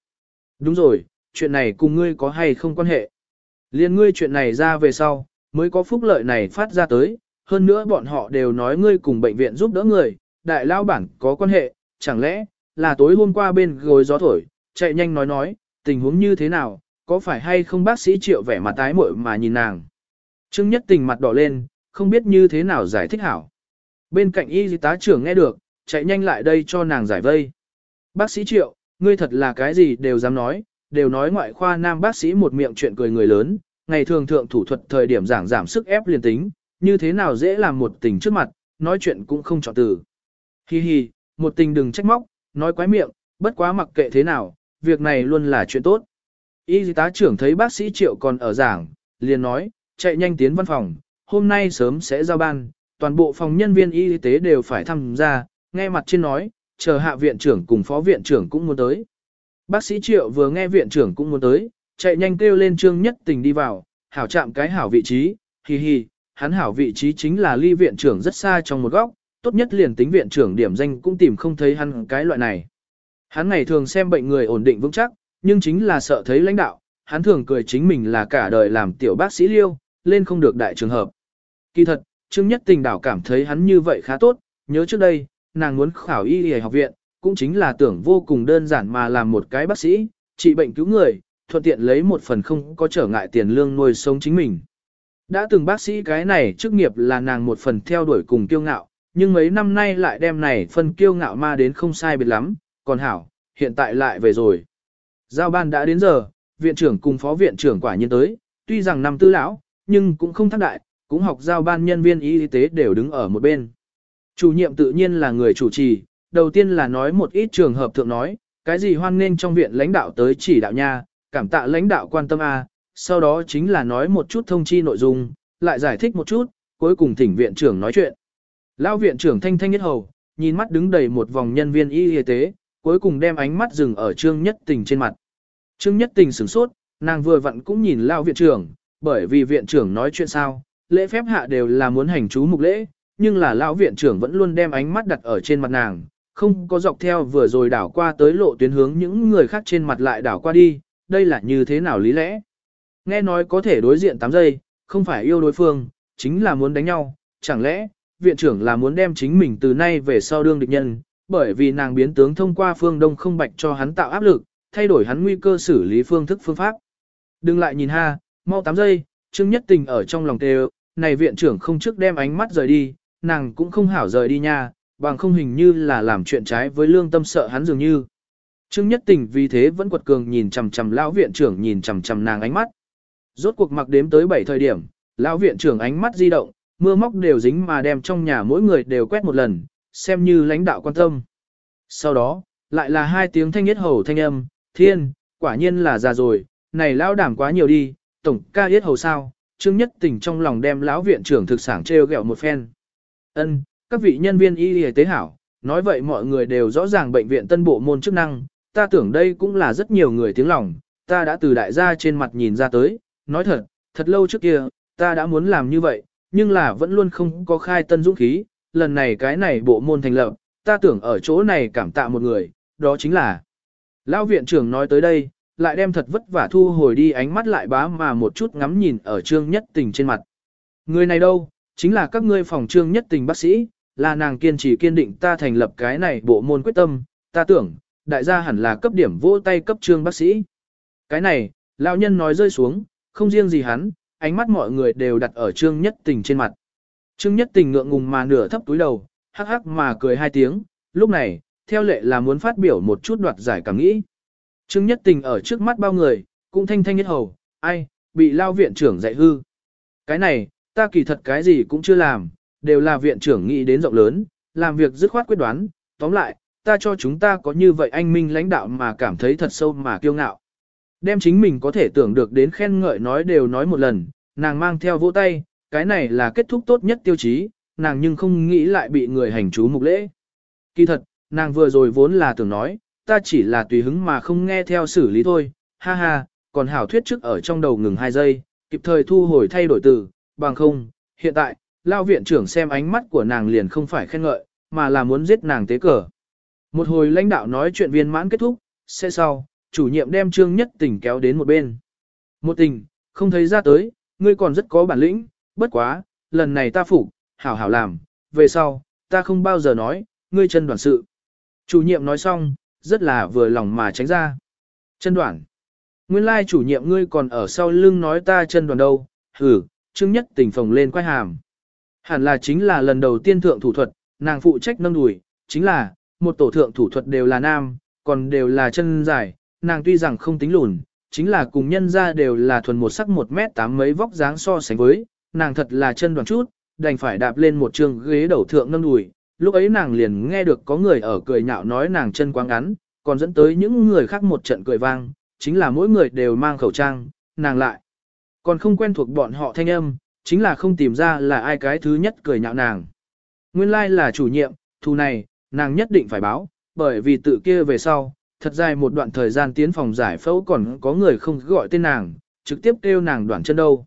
Đúng rồi, chuyện này cùng ngươi có hay không quan hệ. Liên ngươi chuyện này ra về sau, mới có phúc lợi này phát ra tới, hơn nữa bọn họ đều nói ngươi cùng bệnh viện giúp đỡ người, đại lao bản có quan hệ, chẳng lẽ là tối hôm qua bên gối gió thổi, chạy nhanh nói nói, tình huống như thế nào, có phải hay không bác sĩ triệu vẻ mặt tái muội mà nhìn nàng. Trương Nhất Tình mặt đỏ lên, không biết như thế nào giải thích hảo. Bên cạnh y tá trưởng nghe được, chạy nhanh lại đây cho nàng giải vây. Bác sĩ triệu, ngươi thật là cái gì đều dám nói, đều nói ngoại khoa nam bác sĩ một miệng chuyện cười người lớn, ngày thường thượng thủ thuật thời điểm giảng giảm sức ép liền tính, như thế nào dễ làm một tình trước mặt, nói chuyện cũng không chọn từ. Hi hi, một tình đừng trách móc, nói quái miệng, bất quá mặc kệ thế nào, việc này luôn là chuyện tốt. Y tá trưởng thấy bác sĩ Triệu còn ở giảng, liền nói, chạy nhanh tiến văn phòng, hôm nay sớm sẽ giao ban, toàn bộ phòng nhân viên y tế đều phải tham gia, nghe mặt trên nói, chờ hạ viện trưởng cùng phó viện trưởng cũng muốn tới. Bác sĩ Triệu vừa nghe viện trưởng cũng muốn tới, chạy nhanh kêu lên trương nhất tình đi vào, hảo chạm cái hảo vị trí, hi hi, hắn hảo vị trí chính là ly viện trưởng rất xa trong một góc, tốt nhất liền tính viện trưởng điểm danh cũng tìm không thấy hắn cái loại này. Hắn ngày thường xem bệnh người ổn định vững chắc, nhưng chính là sợ thấy lãnh đạo, hắn thường cười chính mình là cả đời làm tiểu bác sĩ liêu, lên không được đại trường hợp. Kỳ thật, Trương Nhất Tình đảo cảm thấy hắn như vậy khá tốt, nhớ trước đây, nàng muốn khảo y y học viện, cũng chính là tưởng vô cùng đơn giản mà làm một cái bác sĩ, trị bệnh cứu người, thuận tiện lấy một phần không có trở ngại tiền lương nuôi sống chính mình. Đã từng bác sĩ cái này chức nghiệp là nàng một phần theo đuổi cùng kiêu ngạo, nhưng mấy năm nay lại đem này phân kiêu ngạo ma đến không sai biệt lắm, còn hảo, hiện tại lại về rồi. Giao ban đã đến giờ, viện trưởng cùng phó viện trưởng quả nhiên tới, tuy rằng năm tư lão, nhưng cũng không thác đại, cũng học giao ban nhân viên y tế đều đứng ở một bên. Chủ nhiệm tự nhiên là người chủ trì, đầu tiên là nói một ít trường hợp thượng nói, cái gì hoan nghênh trong viện lãnh đạo tới chỉ đạo nha, cảm tạ lãnh đạo quan tâm a, sau đó chính là nói một chút thông chi nội dung, lại giải thích một chút, cuối cùng thỉnh viện trưởng nói chuyện. Lão viện trưởng thanh thanh nhất hầu, nhìn mắt đứng đầy một vòng nhân viên y y tế, cuối cùng đem ánh mắt dừng ở Trương Nhất Tình trên mặt. Trương Nhất Tình sửng sốt, nàng vừa vặn cũng nhìn Lão viện trưởng, bởi vì viện trưởng nói chuyện sao, lễ phép hạ đều là muốn hành chú mục lễ, nhưng là lão viện trưởng vẫn luôn đem ánh mắt đặt ở trên mặt nàng, không có dọc theo vừa rồi đảo qua tới lộ tuyến hướng những người khác trên mặt lại đảo qua đi, đây là như thế nào lý lẽ. Nghe nói có thể đối diện 8 giây, không phải yêu đối phương, chính là muốn đánh nhau, chẳng lẽ, viện trưởng là muốn đem chính mình từ nay về sau đương địch nhân, bởi vì nàng biến tướng thông qua phương đông không bạch cho hắn tạo áp lực, thay đổi hắn nguy cơ xử lý phương thức phương pháp. Đừng lại nhìn ha, mau 8 giây, Trương Nhất Tình ở trong lòng tê này viện trưởng không trước đem ánh mắt rời đi, nàng cũng không hảo rời đi nha, bằng không hình như là làm chuyện trái với lương tâm sợ hắn dường như. Trương Nhất Tình vì thế vẫn quật cường nhìn chằm chằm lão viện trưởng nhìn chằm chằm nàng ánh mắt. Rốt cuộc mặc đếm tới 7 thời điểm, lão viện trưởng ánh mắt di động, mưa móc đều dính mà đem trong nhà mỗi người đều quét một lần, xem như lãnh đạo quan tâm. Sau đó, lại là hai tiếng thanh yết hầu thanh âm, thiên, quả nhiên là già rồi, này lão đảm quá nhiều đi, tổng ca yết hầu sao, Trương Nhất Tình trong lòng đem lão viện trưởng thực sản treo gẹo một phen. Ân, các vị nhân viên y y tế hảo, nói vậy mọi người đều rõ ràng bệnh viện tân bộ môn chức năng, ta tưởng đây cũng là rất nhiều người tiếng lòng, ta đã từ đại gia trên mặt nhìn ra tới, nói thật, thật lâu trước kia, ta đã muốn làm như vậy, nhưng là vẫn luôn không có khai tân dũng khí, lần này cái này bộ môn thành lập, ta tưởng ở chỗ này cảm tạ một người, đó chính là. Lão viện trưởng nói tới đây, lại đem thật vất vả thu hồi đi ánh mắt lại bá mà một chút ngắm nhìn ở trương nhất tình trên mặt. Người này đâu, chính là các ngươi phòng trương nhất tình bác sĩ, là nàng kiên trì kiên định ta thành lập cái này bộ môn quyết tâm, ta tưởng, đại gia hẳn là cấp điểm vỗ tay cấp trương bác sĩ. Cái này, lão nhân nói rơi xuống, không riêng gì hắn, ánh mắt mọi người đều đặt ở trương nhất tình trên mặt. Trương nhất tình ngượng ngùng mà nửa thấp túi đầu, hắc hắc mà cười hai tiếng, lúc này, theo lệ là muốn phát biểu một chút đoạt giải cảm nghĩ. Trương nhất tình ở trước mắt bao người, cũng thanh thanh nhất hầu, ai, bị lao viện trưởng dạy hư. Cái này, ta kỳ thật cái gì cũng chưa làm, đều là viện trưởng nghĩ đến rộng lớn, làm việc dứt khoát quyết đoán, tóm lại, ta cho chúng ta có như vậy anh minh lãnh đạo mà cảm thấy thật sâu mà kiêu ngạo. Đem chính mình có thể tưởng được đến khen ngợi nói đều nói một lần, nàng mang theo vỗ tay, cái này là kết thúc tốt nhất tiêu chí, nàng nhưng không nghĩ lại bị người hành chú mục lễ. Kỳ thật, nàng vừa rồi vốn là tưởng nói, ta chỉ là tùy hứng mà không nghe theo xử lý thôi, ha ha, còn hảo thuyết trước ở trong đầu ngừng 2 giây, kịp thời thu hồi thay đổi từ, bằng không, hiện tại, lao viện trưởng xem ánh mắt của nàng liền không phải khen ngợi, mà là muốn giết nàng tế cờ. Một hồi lãnh đạo nói chuyện viên mãn kết thúc, sẽ sau, chủ nhiệm đem trương nhất tình kéo đến một bên. Một tình, không thấy ra tới, ngươi còn rất có bản lĩnh, bất quá, lần này ta phục, hảo hảo làm, về sau, ta không bao giờ nói, ngươi chân đoàn sự. Chủ nhiệm nói xong, rất là vừa lòng mà tránh ra. Chân đoàn. Nguyên lai chủ nhiệm ngươi còn ở sau lưng nói ta chân đoàn đâu, hử, trương nhất tình phồng lên quay hàm. Hẳn là chính là lần đầu tiên thượng thủ thuật, nàng phụ trách nâng đùi, chính là, một tổ thượng thủ thuật đều là nam, còn đều là chân dài, nàng tuy rằng không tính lùn, chính là cùng nhân ra đều là thuần một sắc một mét tám mấy vóc dáng so sánh với, nàng thật là chân đoàn chút, đành phải đạp lên một trường ghế đầu thượng nâng đùi, lúc ấy nàng liền nghe được có người ở cười nhạo nói nàng chân quá ngắn, còn dẫn tới những người khác một trận cười vang, chính là mỗi người đều mang khẩu trang, nàng lại. Còn không quen thuộc bọn họ thanh âm, chính là không tìm ra là ai cái thứ nhất cười nhạo nàng. Nguyên lai like là chủ nhiệm, thù này, nàng nhất định phải báo, bởi vì tự kia về sau, thật dài một đoạn thời gian tiến phòng giải phẫu còn có người không gọi tên nàng, trực tiếp kêu nàng đoạn chân đâu.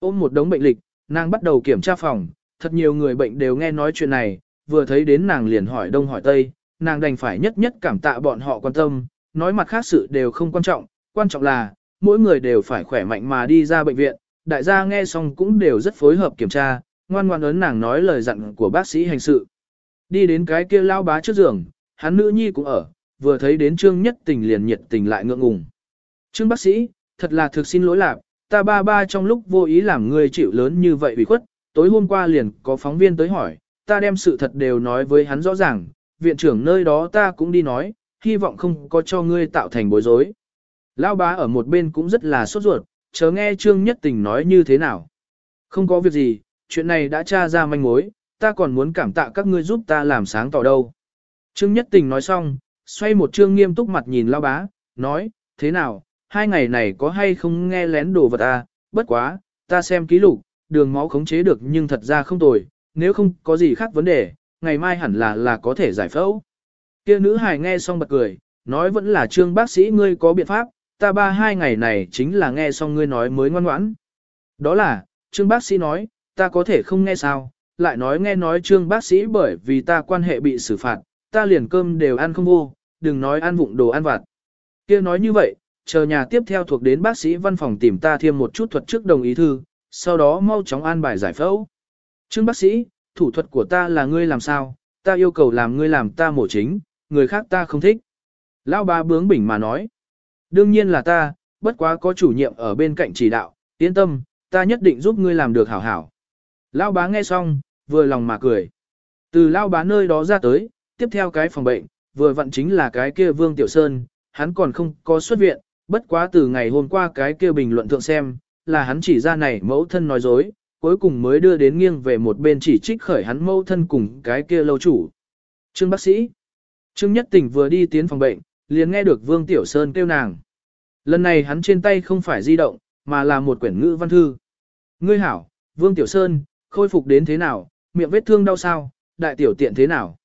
Ôm một đống bệnh lịch, nàng bắt đầu kiểm tra phòng, thật nhiều người bệnh đều nghe nói chuyện này, vừa thấy đến nàng liền hỏi đông hỏi tây, nàng đành phải nhất nhất cảm tạ bọn họ quan tâm, nói mặt khác sự đều không quan trọng, quan trọng là, mỗi người đều phải khỏe mạnh mà đi ra bệnh viện, đại gia nghe xong cũng đều rất phối hợp kiểm tra, ngoan ngoan ấn nàng nói lời dặn của bác sĩ hành sự. Đi đến cái kia lao bá trước giường, hắn nữ nhi cũng ở, vừa thấy đến trương nhất tình liền nhiệt tình lại ngượng ngùng. Trương bác sĩ, thật là thực xin lỗi lạc, ta ba ba trong lúc vô ý làm người chịu lớn như vậy bị khuất, tối hôm qua liền có phóng viên tới hỏi, ta đem sự thật đều nói với hắn rõ ràng, viện trưởng nơi đó ta cũng đi nói, hy vọng không có cho ngươi tạo thành bối rối. Lão bá ở một bên cũng rất là sốt ruột, chờ nghe Trương Nhất Tình nói như thế nào. Không có việc gì, chuyện này đã tra ra manh mối, ta còn muốn cảm tạ các ngươi giúp ta làm sáng tỏ đâu. Trương Nhất Tình nói xong, xoay một trương nghiêm túc mặt nhìn lao bá, nói, thế nào, hai ngày này có hay không nghe lén đồ vật à, bất quá, ta xem ký lục, đường máu khống chế được nhưng thật ra không tồi, nếu không có gì khác vấn đề, ngày mai hẳn là là có thể giải phẫu. Kia nữ hài nghe xong bật cười, nói vẫn là trương bác sĩ ngươi có biện pháp, ta ba hai ngày này chính là nghe xong ngươi nói mới ngoan ngoãn. Đó là, trương bác sĩ nói, ta có thể không nghe sao, lại nói nghe nói trương bác sĩ bởi vì ta quan hệ bị xử phạt, ta liền cơm đều ăn không vô, đừng nói ăn vụng đồ ăn vặt. Kia nói như vậy, chờ nhà tiếp theo thuộc đến bác sĩ văn phòng tìm ta thêm một chút thuật trước đồng ý thư, sau đó mau chóng an bài giải phẫu. Trương bác sĩ, thủ thuật của ta là ngươi làm sao, ta yêu cầu làm ngươi làm ta mổ chính, người khác ta không thích. Lão ba bướng bỉnh mà nói. Đương nhiên là ta, bất quá có chủ nhiệm ở bên cạnh chỉ đạo, yên tâm, ta nhất định giúp ngươi làm được hảo hảo. Lão bá nghe xong, vừa lòng mà cười. Từ lão bá nơi đó ra tới, tiếp theo cái phòng bệnh, vừa vặn chính là cái kia Vương Tiểu Sơn, hắn còn không có xuất viện, bất quá từ ngày hôm qua cái kia bình luận thượng xem, là hắn chỉ ra này mẫu thân nói dối, cuối cùng mới đưa đến nghiêng về một bên chỉ trích khởi hắn mẫu thân cùng cái kia lâu chủ. Trương bác sĩ. Trương Nhất Tình vừa đi tiến phòng bệnh, liền nghe được Vương Tiểu Sơn kêu nàng. Lần này hắn trên tay không phải di động, mà là một quyển ngữ văn thư. Ngươi hảo, Vương Tiểu Sơn, khôi phục đến thế nào, miệng vết thương đau sao, đại tiểu tiện thế nào.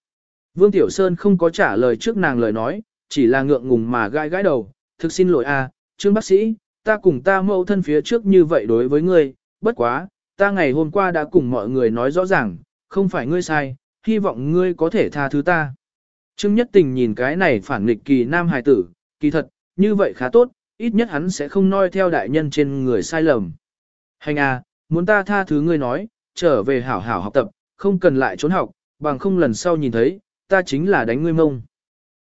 Vương Tiểu Sơn không có trả lời trước nàng lời nói, chỉ là ngượng ngùng mà gãi gãi đầu, thực xin lỗi a, trương bác sĩ, ta cùng ta mẫu thân phía trước như vậy đối với ngươi, bất quá, ta ngày hôm qua đã cùng mọi người nói rõ ràng, không phải ngươi sai, hy vọng ngươi có thể tha thứ ta. Trương Nhất Tình nhìn cái này phản nghịch kỳ nam hài tử, kỳ thật, như vậy khá tốt, ít nhất hắn sẽ không noi theo đại nhân trên người sai lầm. Hành à, muốn ta tha thứ ngươi nói, trở về hảo hảo học tập, không cần lại trốn học, bằng không lần sau nhìn thấy, ta chính là đánh ngươi mông.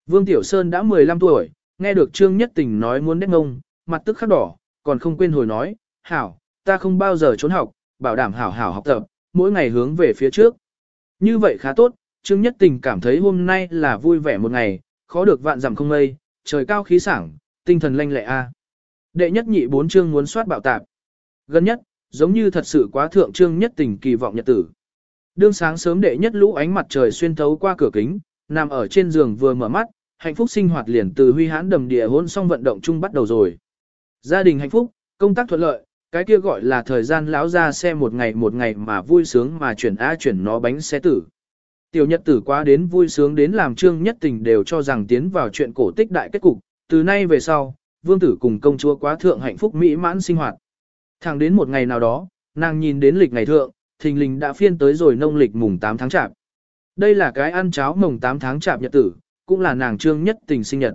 Vương Tiểu Sơn đã 15 tuổi, nghe được Trương Nhất Tình nói muốn đánh mông, mặt tức khắc đỏ, còn không quên hồi nói, hảo, ta không bao giờ trốn học, bảo đảm hảo hảo học tập, mỗi ngày hướng về phía trước. Như vậy khá tốt, Trương Nhất Tình cảm thấy hôm nay là vui vẻ một ngày, khó được vạn dặm không mây, trời cao khí sảng, tinh thần lanh lẹ a. Đệ nhất nhị bốn chương muốn soát bạo tạp. Gần nhất, giống như thật sự quá thượng Trương Nhất Tình kỳ vọng nhật tử. Đương sáng sớm đệ nhất lũ ánh mặt trời xuyên thấu qua cửa kính, nằm ở trên giường vừa mở mắt, hạnh phúc sinh hoạt liền từ huy hãn đầm địa hôn xong vận động chung bắt đầu rồi. Gia đình hạnh phúc, công tác thuận lợi, cái kia gọi là thời gian lão ra xe một ngày một ngày mà vui sướng mà chuyển A chuyển nó bánh xe tử. Tiểu nhật tử quá đến vui sướng đến làm trương nhất tình đều cho rằng tiến vào chuyện cổ tích đại kết cục, từ nay về sau, vương tử cùng công chúa quá thượng hạnh phúc mỹ mãn sinh hoạt. Thẳng đến một ngày nào đó, nàng nhìn đến lịch ngày thượng, thình lình đã phiên tới rồi nông lịch mùng 8 tháng chạp. Đây là cái ăn cháo mùng 8 tháng chạp nhật tử, cũng là nàng trương nhất tình sinh nhật.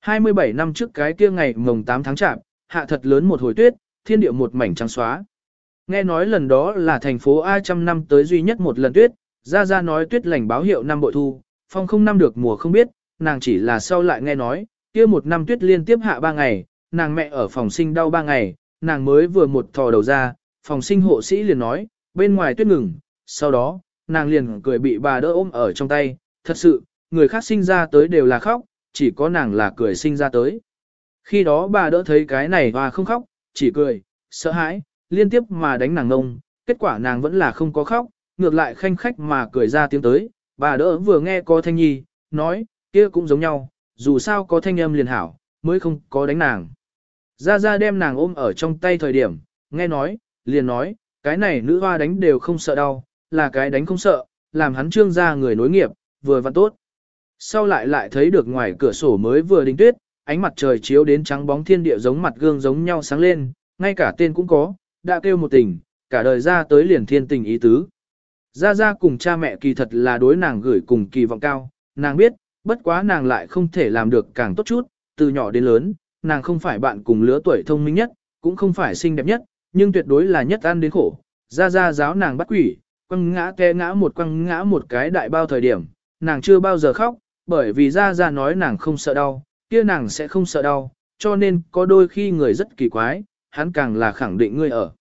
27 năm trước cái kia ngày mùng 8 tháng chạp, hạ thật lớn một hồi tuyết, thiên địa một mảnh trắng xóa. Nghe nói lần đó là thành phố A trăm năm tới duy nhất một lần tuyết, ra ra nói tuyết lành báo hiệu năm bội thu, phong không năm được mùa không biết, nàng chỉ là sau lại nghe nói, kia một năm tuyết liên tiếp hạ ba ngày, nàng mẹ ở phòng sinh đau ba ngày, nàng mới vừa một thò đầu ra, phòng sinh hộ sĩ liền nói, bên ngoài tuyết ngừng, sau đó, nàng liền cười bị bà đỡ ôm ở trong tay, thật sự, người khác sinh ra tới đều là khóc, chỉ có nàng là cười sinh ra tới. Khi đó bà đỡ thấy cái này và không khóc, chỉ cười, sợ hãi, liên tiếp mà đánh nàng ngông, kết quả nàng vẫn là không có khóc, ngược lại khanh khách mà cười ra tiếng tới, bà đỡ vừa nghe có thanh nhi, nói, kia cũng giống nhau, dù sao có thanh âm liền hảo, mới không có đánh nàng. Ra ra đem nàng ôm ở trong tay thời điểm, nghe nói, liền nói, cái này nữ hoa đánh đều không sợ đau, là cái đánh không sợ, làm hắn trương ra người nối nghiệp, vừa văn tốt. Sau lại lại thấy được ngoài cửa sổ mới vừa đình tuyết, ánh mặt trời chiếu đến trắng bóng thiên địa giống mặt gương giống nhau sáng lên, ngay cả tên cũng có, đã kêu một tình, cả đời ra tới liền thiên tình ý tứ. Ra ra cùng cha mẹ kỳ thật là đối nàng gửi cùng kỳ vọng cao, nàng biết, bất quá nàng lại không thể làm được càng tốt chút, từ nhỏ đến lớn, nàng không phải bạn cùng lứa tuổi thông minh nhất, cũng không phải xinh đẹp nhất, nhưng tuyệt đối là nhất ăn đến khổ. Ra ra giáo nàng bắt quỷ, quăng ngã té ngã một quăng ngã một cái đại bao thời điểm, nàng chưa bao giờ khóc, bởi vì ra ra nói nàng không sợ đau, kia nàng sẽ không sợ đau, cho nên có đôi khi người rất kỳ quái, hắn càng là khẳng định ngươi ở.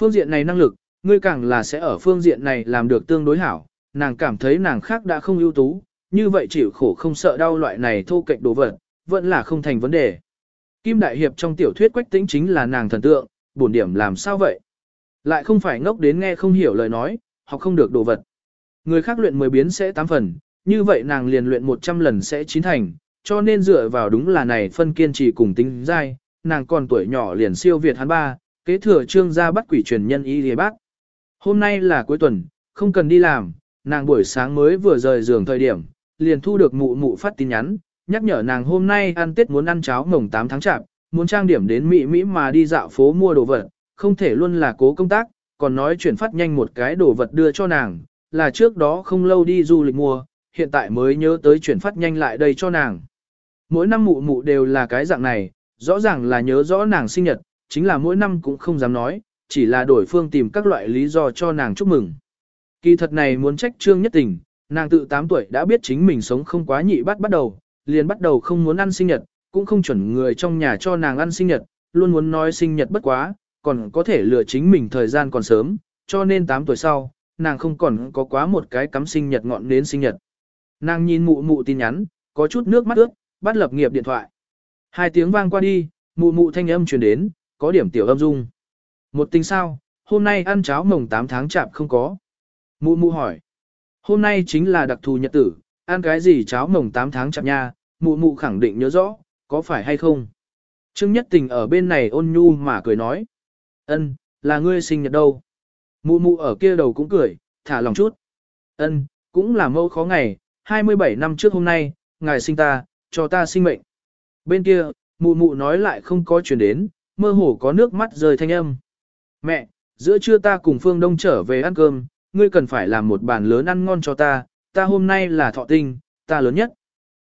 Phương diện này năng lực, ngươi càng là sẽ ở phương diện này làm được tương đối hảo, nàng cảm thấy nàng khác đã không ưu tú, như vậy chịu khổ không sợ đau loại này thô kệch đồ vật, vẫn là không thành vấn đề. Kim Đại Hiệp trong tiểu thuyết quách tĩnh chính là nàng thần tượng, bổn điểm làm sao vậy? Lại không phải ngốc đến nghe không hiểu lời nói, học không được đồ vật. Người khác luyện 10 biến sẽ 8 phần, như vậy nàng liền luyện 100 lần sẽ chín thành, cho nên dựa vào đúng là này phân kiên trì cùng tính dai, nàng còn tuổi nhỏ liền siêu việt hắn ba, kế thừa trương gia bắt quỷ truyền nhân y lìa bác. Hôm nay là cuối tuần, không cần đi làm, nàng buổi sáng mới vừa rời giường thời điểm, liền thu được mụ mụ phát tin nhắn, nhắc nhở nàng hôm nay ăn Tết muốn ăn cháo mồng 8 tháng chạp, muốn trang điểm đến Mỹ Mỹ mà đi dạo phố mua đồ vật, không thể luôn là cố công tác, còn nói chuyển phát nhanh một cái đồ vật đưa cho nàng, là trước đó không lâu đi du lịch mua, hiện tại mới nhớ tới chuyển phát nhanh lại đây cho nàng. Mỗi năm mụ mụ đều là cái dạng này, rõ ràng là nhớ rõ nàng sinh nhật, chính là mỗi năm cũng không dám nói, chỉ là đổi phương tìm các loại lý do cho nàng chúc mừng. Kỳ thật này muốn trách trương nhất tình, nàng tự 8 tuổi đã biết chính mình sống không quá nhị bắt bắt đầu, liền bắt đầu không muốn ăn sinh nhật, cũng không chuẩn người trong nhà cho nàng ăn sinh nhật, luôn muốn nói sinh nhật bất quá, còn có thể lừa chính mình thời gian còn sớm, cho nên 8 tuổi sau, nàng không còn có quá một cái cắm sinh nhật ngọn đến sinh nhật. Nàng nhìn mụ mụ tin nhắn, có chút nước mắt ướt, bắt lập nghiệp điện thoại. Hai tiếng vang qua đi, mụ mụ thanh âm truyền đến, có điểm tiểu âm dung. Một tình sao, hôm nay ăn cháo mồng 8 tháng chạp không có. Mụ mụ hỏi. Hôm nay chính là đặc thù nhật tử, ăn cái gì cháo mồng 8 tháng chạp nha, mụ mụ khẳng định nhớ rõ, có phải hay không? Trương Nhất Tình ở bên này ôn nhu mà cười nói. ân, là ngươi sinh nhật đâu. Mụ mụ ở kia đầu cũng cười, thả lòng chút. ân, cũng là mâu khó ngày, 27 năm trước hôm nay, ngài sinh ta, cho ta sinh mệnh. Bên kia, mụ mụ nói lại không có chuyển đến, mơ hồ có nước mắt rơi thanh âm. Mẹ, giữa trưa ta cùng Phương Đông trở về ăn cơm, ngươi cần phải làm một bàn lớn ăn ngon cho ta, ta hôm nay là thọ tinh, ta lớn nhất.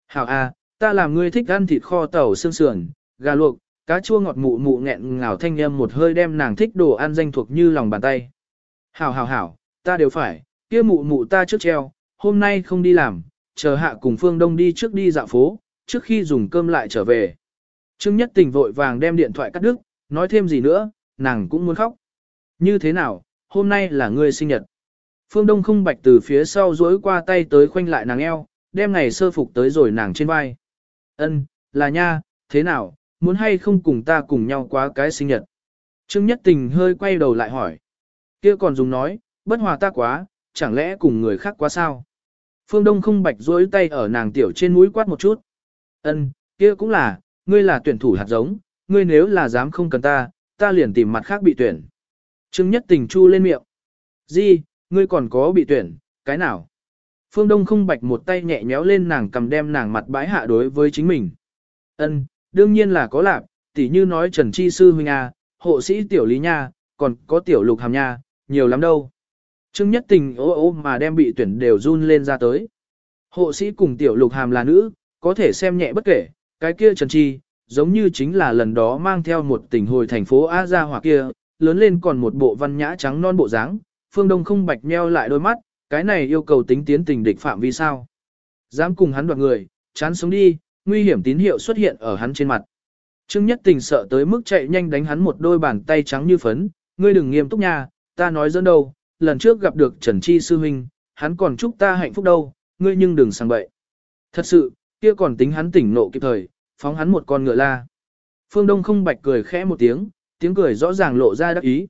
Hảo à, ta làm ngươi thích ăn thịt kho tàu xương sườn, gà luộc, cá chua ngọt mụ mụ nghẹn ngào thanh âm một hơi đem nàng thích đồ ăn danh thuộc như lòng bàn tay. Hảo hảo hảo, ta đều phải, kia mụ mụ ta trước treo, hôm nay không đi làm, chờ hạ cùng Phương Đông đi trước đi dạo phố, trước khi dùng cơm lại trở về. Trương Nhất Tình vội vàng đem điện thoại cắt đứt, nói thêm gì nữa, nàng cũng muốn khóc. Như thế nào, hôm nay là ngươi sinh nhật. Phương Đông không bạch từ phía sau duỗi qua tay tới khoanh lại nàng eo, đem ngày sơ phục tới rồi nàng trên vai. Ân, là nha, thế nào, muốn hay không cùng ta cùng nhau quá cái sinh nhật. Trương Nhất Tình hơi quay đầu lại hỏi. kia còn dùng nói, bất hòa ta quá, chẳng lẽ cùng người khác quá sao? Phương Đông không bạch duỗi tay ở nàng tiểu trên mũi quát một chút. Ân, kia cũng là, ngươi là tuyển thủ hạt giống, ngươi nếu là dám không cần ta, ta liền tìm mặt khác bị tuyển. Trương Nhất Tình chu lên miệng. Di, ngươi còn có bị tuyển, cái nào? Phương Đông không bạch một tay nhẹ nhéo lên nàng cầm đem nàng mặt bãi hạ đối với chính mình. Ân, đương nhiên là có lạc, tỉ như nói Trần Chi Sư Huynh A, hộ sĩ Tiểu Lý Nha, còn có Tiểu Lục Hàm Nha, nhiều lắm đâu. Trương Nhất Tình ô ô mà đem bị tuyển đều run lên ra tới. Hộ sĩ cùng Tiểu Lục Hàm là nữ, có thể xem nhẹ bất kể, cái kia Trần Chi, giống như chính là lần đó mang theo một tình hồi thành phố A Gia hoặc kia, lớn lên còn một bộ văn nhã trắng non bộ dáng, phương đông không bạch meo lại đôi mắt, cái này yêu cầu tính tiến tình địch phạm vi sao. Dám cùng hắn đoạt người, chán sống đi, nguy hiểm tín hiệu xuất hiện ở hắn trên mặt. Trương Nhất Tình sợ tới mức chạy nhanh đánh hắn một đôi bàn tay trắng như phấn, ngươi đừng nghiêm túc nha, ta nói dẫn đâu, lần trước gặp được Trần Chi sư huynh, hắn còn chúc ta hạnh phúc đâu, ngươi nhưng đừng sang bậy. Thật sự, kia còn tính hắn tỉnh nộ kịp thời, phóng hắn một con ngựa la. Phương Đông không bạch cười khẽ một tiếng, tiếng cười rõ ràng lộ ra đắc ý.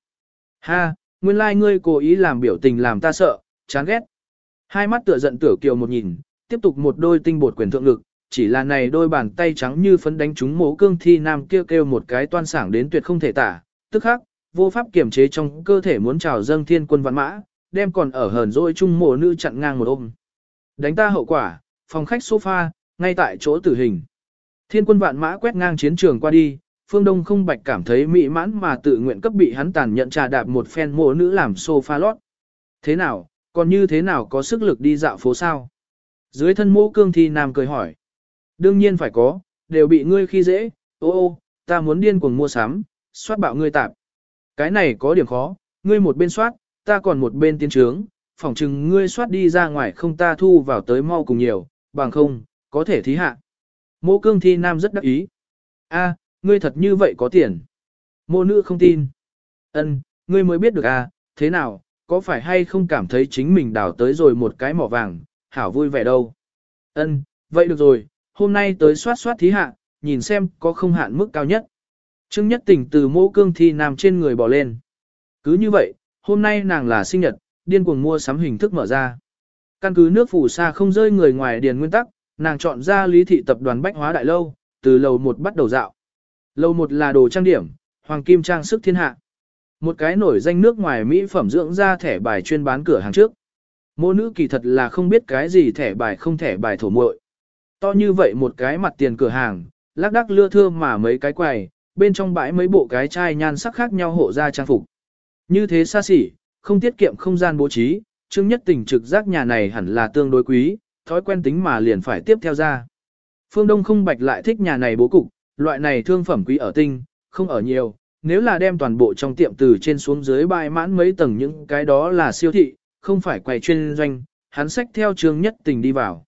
Ha, nguyên lai like ngươi cố ý làm biểu tình làm ta sợ, chán ghét. Hai mắt tựa giận tửa kiều một nhìn, tiếp tục một đôi tinh bột quyền thượng lực, chỉ là này đôi bàn tay trắng như phấn đánh trúng mố cương thi nam kêu kêu một cái toan sảng đến tuyệt không thể tả, tức khắc, vô pháp kiềm chế trong cơ thể muốn trào dâng thiên quân văn mã, đem còn ở hờn dỗi chung mộ nữ chặn ngang một ôm. Đánh ta hậu quả, phòng khách sofa, ngay tại chỗ tử hình. Thiên quân vạn mã quét ngang chiến trường qua đi, phương đông không bạch cảm thấy mỹ mãn mà tự nguyện cấp bị hắn tàn nhận trà đạp một phen mộ nữ làm sofa lót. Thế nào, còn như thế nào có sức lực đi dạo phố sao? Dưới thân mũ cương thi nam cười hỏi. Đương nhiên phải có, đều bị ngươi khi dễ, ô ô, ta muốn điên cuồng mua sắm, soát bạo ngươi tạp. Cái này có điểm khó, ngươi một bên soát, ta còn một bên tiến trướng, phỏng chừng ngươi soát đi ra ngoài không ta thu vào tới mau cùng nhiều, bằng không, có thể thí hạ. Mô cương thi nam rất đắc ý. a ngươi thật như vậy có tiền. Mộ nữ không tin. ân ngươi mới biết được à, thế nào, có phải hay không cảm thấy chính mình đào tới rồi một cái mỏ vàng, hảo vui vẻ đâu. ân vậy được rồi, hôm nay tới soát soát thí hạ, nhìn xem có không hạn mức cao nhất. Trương Nhất Tình từ mô cương thi nằm trên người bỏ lên. Cứ như vậy, hôm nay nàng là sinh nhật, điên cuồng mua sắm hình thức mở ra. Căn cứ nước phủ xa không rơi người ngoài điền nguyên tắc, nàng chọn ra lý thị tập đoàn bách hóa đại lâu, từ lầu 1 bắt đầu dạo. Lầu 1 là đồ trang điểm, hoàng kim trang sức thiên hạ. Một cái nổi danh nước ngoài Mỹ phẩm dưỡng da thẻ bài chuyên bán cửa hàng trước. Mô nữ kỳ thật là không biết cái gì thẻ bài không thẻ bài thổ muội. To như vậy một cái mặt tiền cửa hàng, lác đác lưa thưa mà mấy cái quầy, bên trong bãi mấy bộ cái chai nhan sắc khác nhau hộ ra trang phục. Như thế xa xỉ, không tiết kiệm không gian bố trí, Trương Nhất Tình trực giác nhà này hẳn là tương đối quý, thói quen tính mà liền phải tiếp theo ra. Phương Đông không bạch lại thích nhà này bố cục, loại này thương phẩm quý ở tinh, không ở nhiều, nếu là đem toàn bộ trong tiệm từ trên xuống dưới bài mãn mấy tầng những cái đó là siêu thị, không phải quầy chuyên doanh, hắn sách theo trường Nhất Tình đi vào.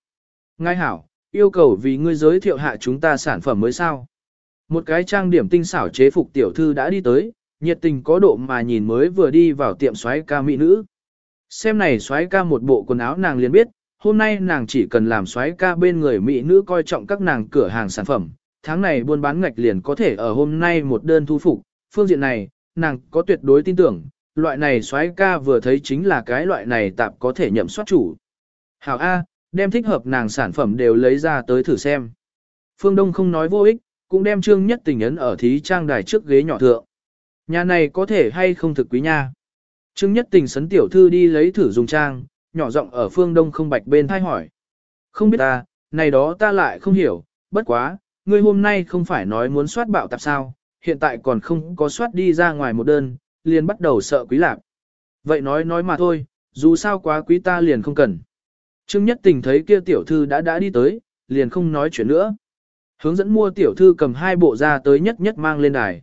Ngài hảo, yêu cầu vì ngươi giới thiệu hạ chúng ta sản phẩm mới sao. Một cái trang điểm tinh xảo chế phục tiểu thư đã đi tới, nhiệt tình có độ mà nhìn mới vừa đi vào tiệm xoáy ca mỹ nữ. Xem này xoáy ca một bộ quần áo nàng liền biết, hôm nay nàng chỉ cần làm xoáy ca bên người mỹ nữ coi trọng các nàng cửa hàng sản phẩm, tháng này buôn bán ngạch liền có thể ở hôm nay một đơn thu phục, phương diện này, nàng có tuyệt đối tin tưởng, loại này xoáy ca vừa thấy chính là cái loại này tạp có thể nhậm soát chủ. Hảo A, đem thích hợp nàng sản phẩm đều lấy ra tới thử xem. Phương Đông không nói vô ích, cũng đem Trương Nhất Tình ấn ở thí trang đài trước ghế nhỏ thượng. Nhà này có thể hay không thực quý nha. Trương Nhất Tình sấn tiểu thư đi lấy thử dùng trang, nhỏ giọng ở phương đông không bạch bên thay hỏi. Không biết ta, này đó ta lại không hiểu, bất quá, ngươi hôm nay không phải nói muốn soát bạo tạp sao, hiện tại còn không có soát đi ra ngoài một đơn, liền bắt đầu sợ quý lạp. Vậy nói nói mà thôi, dù sao quá quý ta liền không cần. Trương Nhất Tình thấy kia tiểu thư đã đã đi tới, liền không nói chuyện nữa. Hướng dẫn mua tiểu thư cầm hai bộ ra tới nhất nhất mang lên đài.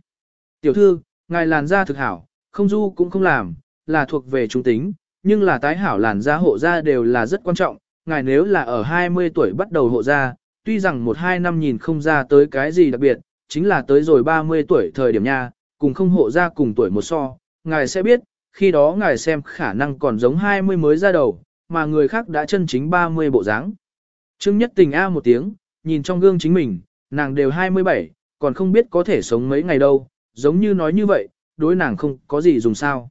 Tiểu thư, ngài làn da thực hảo, không du cũng không làm, là thuộc về trung tính, nhưng là tái hảo làn da hộ da đều là rất quan trọng. Ngài nếu là ở 20 tuổi bắt đầu hộ da, tuy rằng 1-2 năm nhìn không ra tới cái gì đặc biệt, chính là tới rồi 30 tuổi thời điểm nha, cùng không hộ ra cùng tuổi một so, ngài sẽ biết, khi đó ngài xem khả năng còn giống 20 mới ra đầu, mà người khác đã chân chính 30 bộ dáng. Trương Nhất Tình a một tiếng, nhìn trong gương chính mình, nàng đều 27, còn không biết có thể sống mấy ngày đâu, giống như nói như vậy, đối nàng không có gì dùng sao.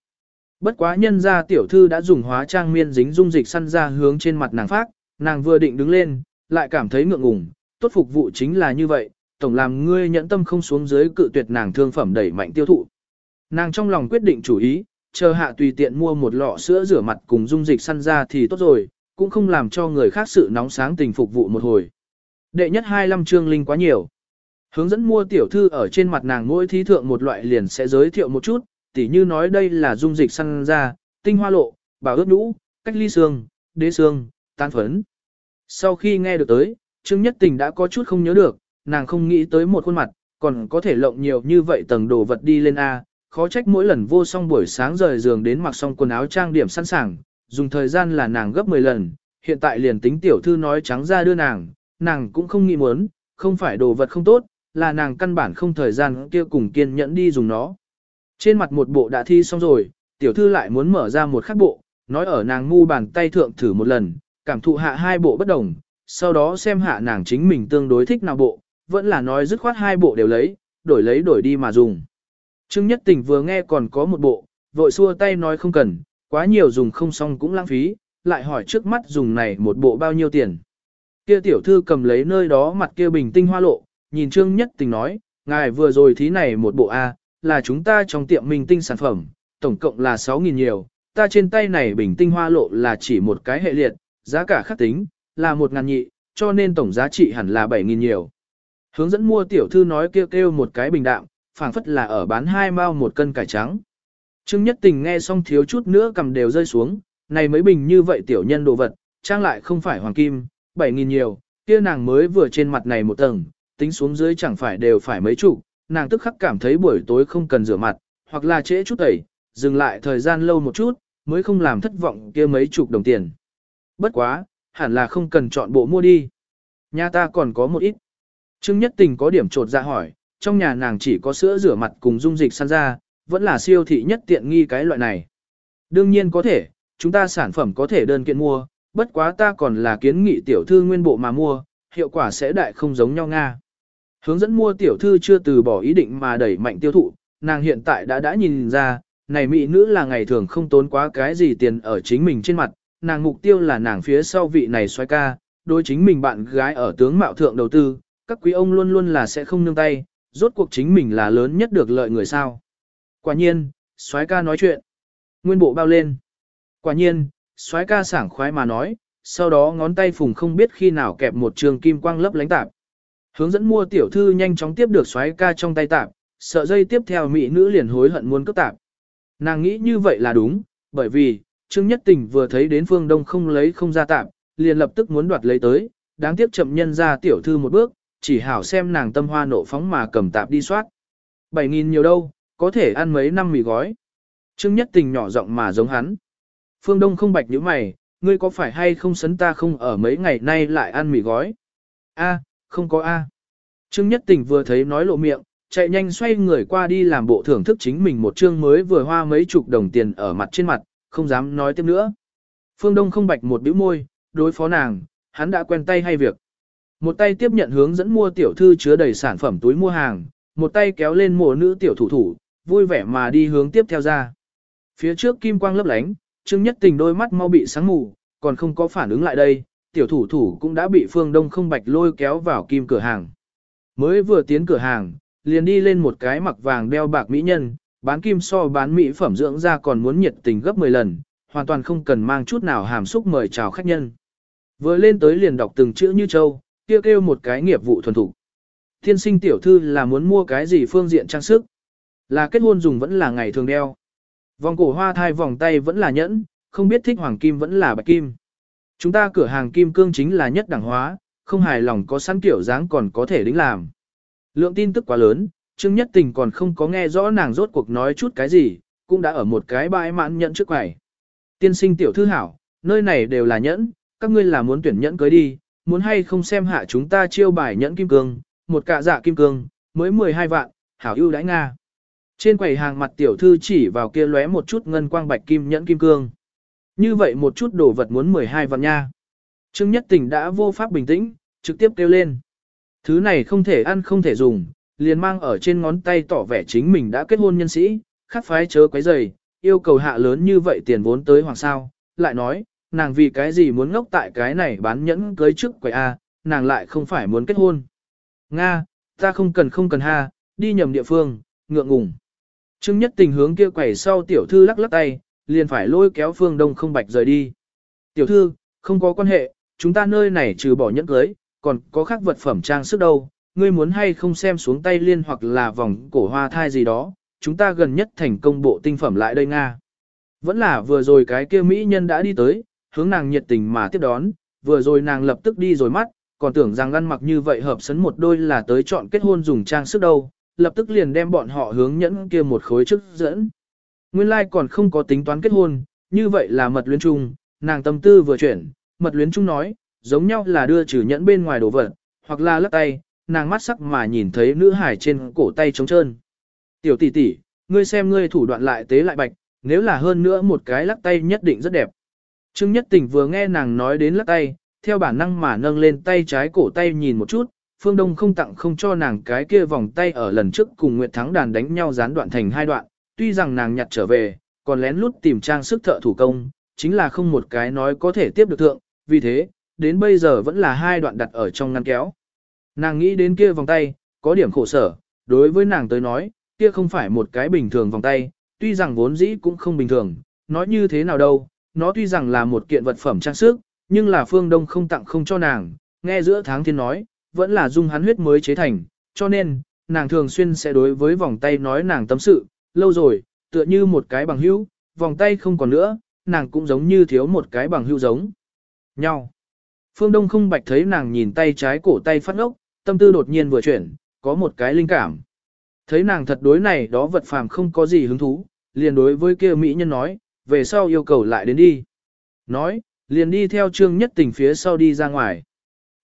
Bất quá nhân ra tiểu thư đã dùng hóa trang miên dính dung dịch săn ra hướng trên mặt nàng phát, nàng vừa định đứng lên, lại cảm thấy ngượng ngùng, tốt phục vụ chính là như vậy, tổng làm ngươi nhẫn tâm không xuống dưới cự tuyệt nàng thương phẩm đẩy mạnh tiêu thụ. Nàng trong lòng quyết định chủ ý, chờ hạ tùy tiện mua một lọ sữa rửa mặt cùng dung dịch săn ra thì tốt rồi, cũng không làm cho người khác sự nóng sáng tình phục vụ một hồi. Đệ nhất 25 chương linh quá nhiều. Hướng dẫn mua tiểu thư ở trên mặt nàng mỗi thí thượng một loại liền sẽ giới thiệu một chút, tỉ như nói đây là dung dịch săn ra, tinh hoa lộ, bảo ướt nhũ, cách ly xương, đế xương, tan phấn. Sau khi nghe được tới, Trương Nhất Tình đã có chút không nhớ được, nàng không nghĩ tới một khuôn mặt, còn có thể lộng nhiều như vậy tầng đồ vật đi lên A, khó trách mỗi lần vô song buổi sáng rời giường đến mặc xong quần áo trang điểm sẵn sàng, dùng thời gian là nàng gấp 10 lần, hiện tại liền tính tiểu thư nói trắng ra đưa nàng, nàng cũng không nghĩ muốn, không phải đồ vật không tốt, là nàng căn bản không thời gian kia cùng kiên nhẫn đi dùng nó. Trên mặt một bộ đã thi xong rồi, tiểu thư lại muốn mở ra một khác bộ, nói ở nàng ngu bàn tay thượng thử một lần, cảm thụ hạ hai bộ bất đồng, sau đó xem hạ nàng chính mình tương đối thích nào bộ, vẫn là nói dứt khoát hai bộ đều lấy, đổi lấy đổi đi mà dùng. Trương Nhất Tình vừa nghe còn có một bộ, vội xua tay nói không cần, quá nhiều dùng không xong cũng lãng phí, lại hỏi trước mắt dùng này một bộ bao nhiêu tiền. Kia tiểu thư cầm lấy nơi đó mặt kia bình tinh hoa lộ, nhìn Trương Nhất Tình nói, ngài vừa rồi thí này một bộ A, là chúng ta trong tiệm mình tinh sản phẩm, tổng cộng là 6.000 nhiều, ta trên tay này bình tinh hoa lộ là chỉ một cái hệ liệt, giá cả khắc tính, là một ngàn nhị, cho nên tổng giá trị hẳn là 7.000 nhiều. Hướng dẫn mua tiểu thư nói kêu kêu một cái bình đạm, phảng phất là ở bán hai mao một cân cải trắng. Trương Nhất Tình nghe xong thiếu chút nữa cầm đều rơi xuống, này mấy bình như vậy tiểu nhân đồ vật, trang lại không phải hoàng kim, 7.000 nhiều, kia nàng mới vừa trên mặt này một tầng, tính xuống dưới chẳng phải đều phải mấy chục, nàng tức khắc cảm thấy buổi tối không cần rửa mặt, hoặc là trễ chút tẩy, dừng lại thời gian lâu một chút, mới không làm thất vọng kia mấy chục đồng tiền. Bất quá, hẳn là không cần chọn bộ mua đi. Nhà ta còn có một ít. Trương Nhất Tình có điểm trột ra hỏi, trong nhà nàng chỉ có sữa rửa mặt cùng dung dịch săn ra, vẫn là siêu thị nhất tiện nghi cái loại này. Đương nhiên có thể, chúng ta sản phẩm có thể đơn kiện mua, bất quá ta còn là kiến nghị tiểu thư nguyên bộ mà mua, hiệu quả sẽ đại không giống nhau Nga. Hướng dẫn mua tiểu thư chưa từ bỏ ý định mà đẩy mạnh tiêu thụ, nàng hiện tại đã đã nhìn ra, này mỹ nữ là ngày thường không tốn quá cái gì tiền ở chính mình trên mặt, nàng mục tiêu là nàng phía sau vị này xoay ca, đối chính mình bạn gái ở tướng mạo thượng đầu tư, các quý ông luôn luôn là sẽ không nương tay, rốt cuộc chính mình là lớn nhất được lợi người sao. Quả nhiên, soái ca nói chuyện. Nguyên bộ bao lên. Quả nhiên, soái ca sảng khoái mà nói, sau đó ngón tay phùng không biết khi nào kẹp một trường kim quang lấp lánh tạp. Hướng dẫn mua tiểu thư nhanh chóng tiếp được soái ca trong tay tạp, sợ dây tiếp theo mỹ nữ liền hối hận muốn cướp tạp. Nàng nghĩ như vậy là đúng, bởi vì, Trương Nhất Tình vừa thấy đến phương đông không lấy không ra tạp, liền lập tức muốn đoạt lấy tới, đáng tiếc chậm nhân ra tiểu thư một bước, chỉ hảo xem nàng tâm hoa nộ phóng mà cầm tạp đi soát. Bảy nghìn nhiều đâu, có thể ăn mấy năm mì gói. Trương Nhất Tình nhỏ giọng mà giống hắn. Phương Đông không bạch như mày, ngươi có phải hay không sấn ta không ở mấy ngày nay lại ăn mì gói? A, không có A. Trương Nhất Tình vừa thấy nói lộ miệng, chạy nhanh xoay người qua đi làm bộ thưởng thức chính mình một chương mới vừa hoa mấy chục đồng tiền ở mặt trên mặt, không dám nói tiếp nữa. Phương Đông không bạch một bĩu môi, đối phó nàng, hắn đã quen tay hay việc. Một tay tiếp nhận hướng dẫn mua tiểu thư chứa đầy sản phẩm túi mua hàng, một tay kéo lên mùa nữ tiểu thủ thủ, vui vẻ mà đi hướng tiếp theo ra. Phía trước kim quang lấp lánh, Trương Nhất Tình đôi mắt mau bị sáng mù, còn không có phản ứng lại đây, tiểu thủ thủ cũng đã bị Phương Đông không bạch lôi kéo vào kim cửa hàng. Mới vừa tiến cửa hàng, liền đi lên một cái mặc vàng đeo bạc mỹ nhân, bán kim so bán mỹ phẩm dưỡng da còn muốn nhiệt tình gấp 10 lần, hoàn toàn không cần mang chút nào hàm xúc mời chào khách nhân. Vừa lên tới liền đọc từng chữ như châu, kêu kêu một cái nghiệp vụ thuần thủ. Thiên sinh tiểu thư là muốn mua cái gì phương diện trang sức. Là kết hôn dùng vẫn là ngày thường đeo. Vòng cổ hoa thai vòng tay vẫn là nhẫn, không biết thích hoàng kim vẫn là bạch kim. Chúng ta cửa hàng kim cương chính là nhất đẳng hóa, không hài lòng có sẵn kiểu dáng còn có thể đính làm. Lượng tin tức quá lớn, Trương Nhất Tình còn không có nghe rõ nàng rốt cuộc nói chút cái gì, cũng đã ở một cái bãi mãn nhẫn trước quầy. Tiên sinh tiểu thư hảo, nơi này đều là nhẫn, các ngươi là muốn tuyển nhẫn cưới đi, muốn hay không xem hạ chúng ta chiêu bài nhẫn kim cương, một cạ dạ kim cương, mới 12 vạn, hảo ưu đãi Nga. Trên quầy hàng mặt tiểu thư chỉ vào kia lóe một chút ngân quang bạch kim nhẫn kim cương. Như vậy một chút đồ vật muốn 12 vạn nha. Trương Nhất Tình đã vô pháp bình tĩnh, trực tiếp kêu lên. Thứ này không thể ăn không thể dùng, liền mang ở trên ngón tay tỏ vẻ chính mình đã kết hôn nhân sĩ, khắc phái chớ quấy rầy, yêu cầu hạ lớn như vậy tiền vốn tới hoàng sao, lại nói, nàng vì cái gì muốn ngốc tại cái này bán nhẫn cưới trước quầy A, nàng lại không phải muốn kết hôn. Nga, ta không cần không cần ha, đi nhầm địa phương, ngượng ngùng. Trương nhất tình hướng kia quầy sau tiểu thư lắc lắc tay, liền phải lôi kéo phương đông không bạch rời đi. Tiểu thư, không có quan hệ, chúng ta nơi này trừ bỏ nhẫn cưới, còn có khác vật phẩm trang sức đâu, ngươi muốn hay không xem xuống tay liên hoặc là vòng cổ hoa thai gì đó, chúng ta gần nhất thành công bộ tinh phẩm lại đây Nga. Vẫn là vừa rồi cái kia mỹ nhân đã đi tới, hướng nàng nhiệt tình mà tiếp đón, vừa rồi nàng lập tức đi rồi mắt, còn tưởng rằng ăn mặc như vậy hợp sấn một đôi là tới chọn kết hôn dùng trang sức đâu, lập tức liền đem bọn họ hướng nhẫn kia một khối chức dẫn. Nguyên lai like còn không có tính toán kết hôn, như vậy là mật luyến chung, nàng tâm tư vừa chuyển, mật luyến chung nói, giống nhau là đưa trừ nhẫn bên ngoài đồ vật, hoặc là lắc tay, nàng mắt sắc mà nhìn thấy nữ hải trên cổ tay trống trơn. Tiểu tỷ tỷ, ngươi xem ngươi thủ đoạn lại tế lại bạch, nếu là hơn nữa một cái lắc tay nhất định rất đẹp. Trương Nhất Tình vừa nghe nàng nói đến lắc tay, theo bản năng mà nâng lên tay trái cổ tay nhìn một chút, Phương Đông không tặng không cho nàng cái kia vòng tay ở lần trước cùng Nguyệt Thắng đàn đánh nhau gián đoạn thành hai đoạn, tuy rằng nàng nhặt trở về, còn lén lút tìm trang sức thợ thủ công, chính là không một cái nói có thể tiếp được thượng, vì thế, đến bây giờ vẫn là hai đoạn đặt ở trong ngăn kéo. Nàng nghĩ đến kia vòng tay, có điểm khổ sở, đối với nàng tới nói, kia không phải một cái bình thường vòng tay, tuy rằng vốn dĩ cũng không bình thường, nói như thế nào đâu, nó tuy rằng là một kiện vật phẩm trang sức, nhưng là phương đông không tặng không cho nàng, nghe giữa tháng thiên nói, vẫn là dung hắn huyết mới chế thành, cho nên, nàng thường xuyên sẽ đối với vòng tay nói nàng tâm sự, lâu rồi, tựa như một cái bằng hữu, vòng tay không còn nữa, nàng cũng giống như thiếu một cái bằng hữu giống nhau. Phương Đông không bạch thấy nàng nhìn tay trái cổ tay phát ốc, tâm tư đột nhiên vừa chuyển, có một cái linh cảm. Thấy nàng thật đối này đó vật phàm không có gì hứng thú, liền đối với kia mỹ nhân nói, về sau yêu cầu lại đến đi. Nói, liền đi theo trương nhất tình phía sau đi ra ngoài.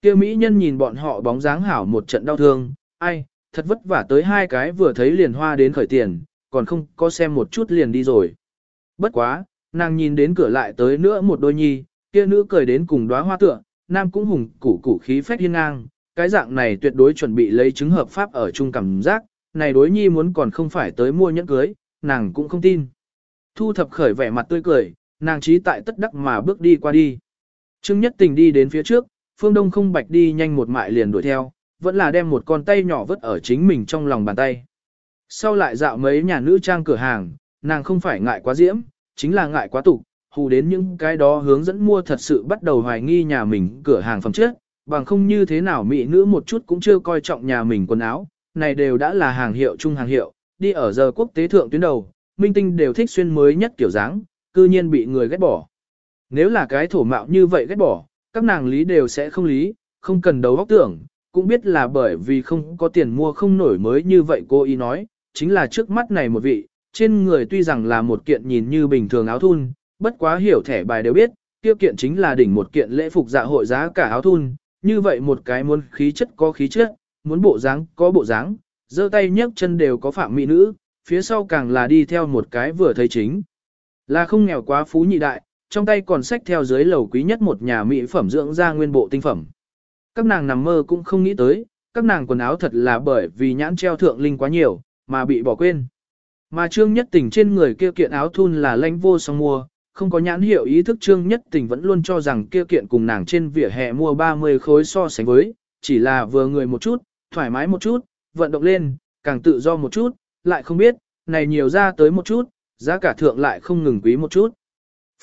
Kia mỹ nhân nhìn bọn họ bóng dáng hảo một trận đau thương, ai, thật vất vả tới hai cái vừa thấy liền hoa đến khởi tiền, còn không có xem một chút liền đi rồi. Bất quá, nàng nhìn đến cửa lại tới nữa một đôi nhi, kia nữ cười đến cùng đóa hoa tựa, nam cũng hùng củ củ khí phách hiên ngang, cái dạng này tuyệt đối chuẩn bị lấy chứng hợp pháp ở chung cảm giác, này đối nhi muốn còn không phải tới mua nhẫn cưới, nàng cũng không tin. Thu thập khởi vẻ mặt tươi cười, nàng trí tại tất đắc mà bước đi qua đi. Trương Nhất Tình đi đến phía trước, Phương Đông không bạch đi nhanh một mại liền đuổi theo, vẫn là đem một con tay nhỏ vứt ở chính mình trong lòng bàn tay. Sau lại dạo mấy nhà nữ trang cửa hàng, nàng không phải ngại quá diễm, chính là ngại quá tục, hù đến những cái đó hướng dẫn mua thật sự bắt đầu hoài nghi nhà mình cửa hàng phẩm chất, bằng không như thế nào mỹ nữ một chút cũng chưa coi trọng nhà mình quần áo, này đều đã là hàng hiệu chung hàng hiệu, đi ở giờ quốc tế thượng tuyến đầu, minh tinh đều thích xuyên mới nhất kiểu dáng, cư nhiên bị người ghét bỏ. Nếu là cái thổ mạo như vậy ghét bỏ, các nàng lý đều sẽ không lý, không cần đấu óc tưởng, cũng biết là bởi vì không có tiền mua không nổi mới như vậy cô ý nói, chính là trước mắt này một vị, trên người tuy rằng là một kiện nhìn như bình thường áo thun, bất quá hiểu thẻ bài đều biết, tiêu kiện chính là đỉnh một kiện lễ phục dạ hội giá cả áo thun, như vậy một cái muốn khí chất có khí chất, muốn bộ dáng có bộ dáng, giơ tay nhấc chân đều có phạm mỹ nữ, phía sau càng là đi theo một cái vừa thấy chính. Là không nghèo quá phú nhị đại, trong tay còn sách theo dưới lầu quý nhất một nhà mỹ phẩm dưỡng da nguyên bộ tinh phẩm. Các nàng nằm mơ cũng không nghĩ tới, các nàng quần áo thật là bởi vì nhãn treo thượng linh quá nhiều, mà bị bỏ quên. Mà trương nhất tình trên người kia kiện áo thun là lãnh vô song mua, không có nhãn hiệu ý thức trương nhất tình vẫn luôn cho rằng kia kiện cùng nàng trên vỉa hè mua 30 khối so sánh với, chỉ là vừa người một chút, thoải mái một chút, vận động lên, càng tự do một chút, lại không biết, này nhiều ra tới một chút, giá cả thượng lại không ngừng quý một chút.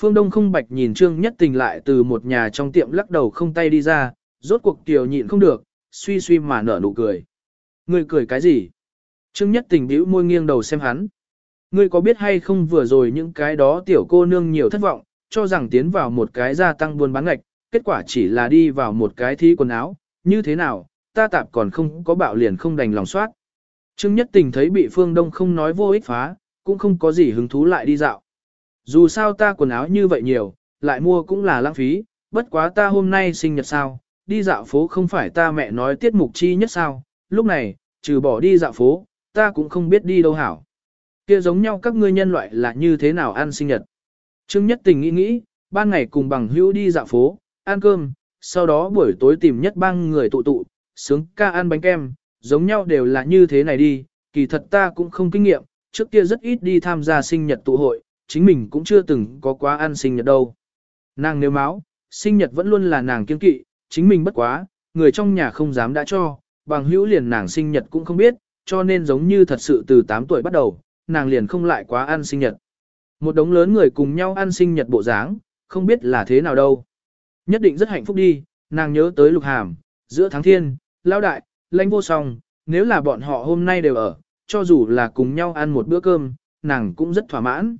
Phương Đông không bạch nhìn Trương Nhất Tình lại từ một nhà trong tiệm lắc đầu không tay đi ra, rốt cuộc tiểu nhịn không được, suy suy mà nở nụ cười. Ngươi cười cái gì? Trương Nhất Tình bĩu môi nghiêng đầu xem hắn. Ngươi có biết hay không vừa rồi những cái đó tiểu cô nương nhiều thất vọng, cho rằng tiến vào một cái gia tăng buôn bán ngạch, kết quả chỉ là đi vào một cái thi quần áo, như thế nào, ta tạp còn không có bạo liền không đành lòng soát. Trương Nhất Tình thấy bị Phương Đông không nói vô ích phá, cũng không có gì hứng thú lại đi dạo. Dù sao ta quần áo như vậy nhiều, lại mua cũng là lãng phí, bất quá ta hôm nay sinh nhật sao, đi dạo phố không phải ta mẹ nói tiết mục chi nhất sao, lúc này, trừ bỏ đi dạo phố, ta cũng không biết đi đâu hảo. Kia giống nhau các ngươi nhân loại là như thế nào ăn sinh nhật. Trương Nhất Tình nghĩ nghĩ, ban ngày cùng bằng hữu đi dạo phố, ăn cơm, sau đó buổi tối tìm nhất bang người tụ tụ, sướng ca ăn bánh kem, giống nhau đều là như thế này đi, kỳ thật ta cũng không kinh nghiệm, trước kia rất ít đi tham gia sinh nhật tụ hội, chính mình cũng chưa từng có quá ăn sinh nhật đâu. Nàng nếu máu, sinh nhật vẫn luôn là nàng kiên kỵ, chính mình bất quá, người trong nhà không dám đã cho, bằng hữu liền nàng sinh nhật cũng không biết, cho nên giống như thật sự từ 8 tuổi bắt đầu, nàng liền không lại quá ăn sinh nhật. Một đống lớn người cùng nhau ăn sinh nhật bộ dáng, không biết là thế nào đâu. Nhất định rất hạnh phúc đi, nàng nhớ tới lục hàm, giữa tháng thiên, lao đại, lãnh vô song, nếu là bọn họ hôm nay đều ở, cho dù là cùng nhau ăn một bữa cơm, nàng cũng rất thỏa mãn.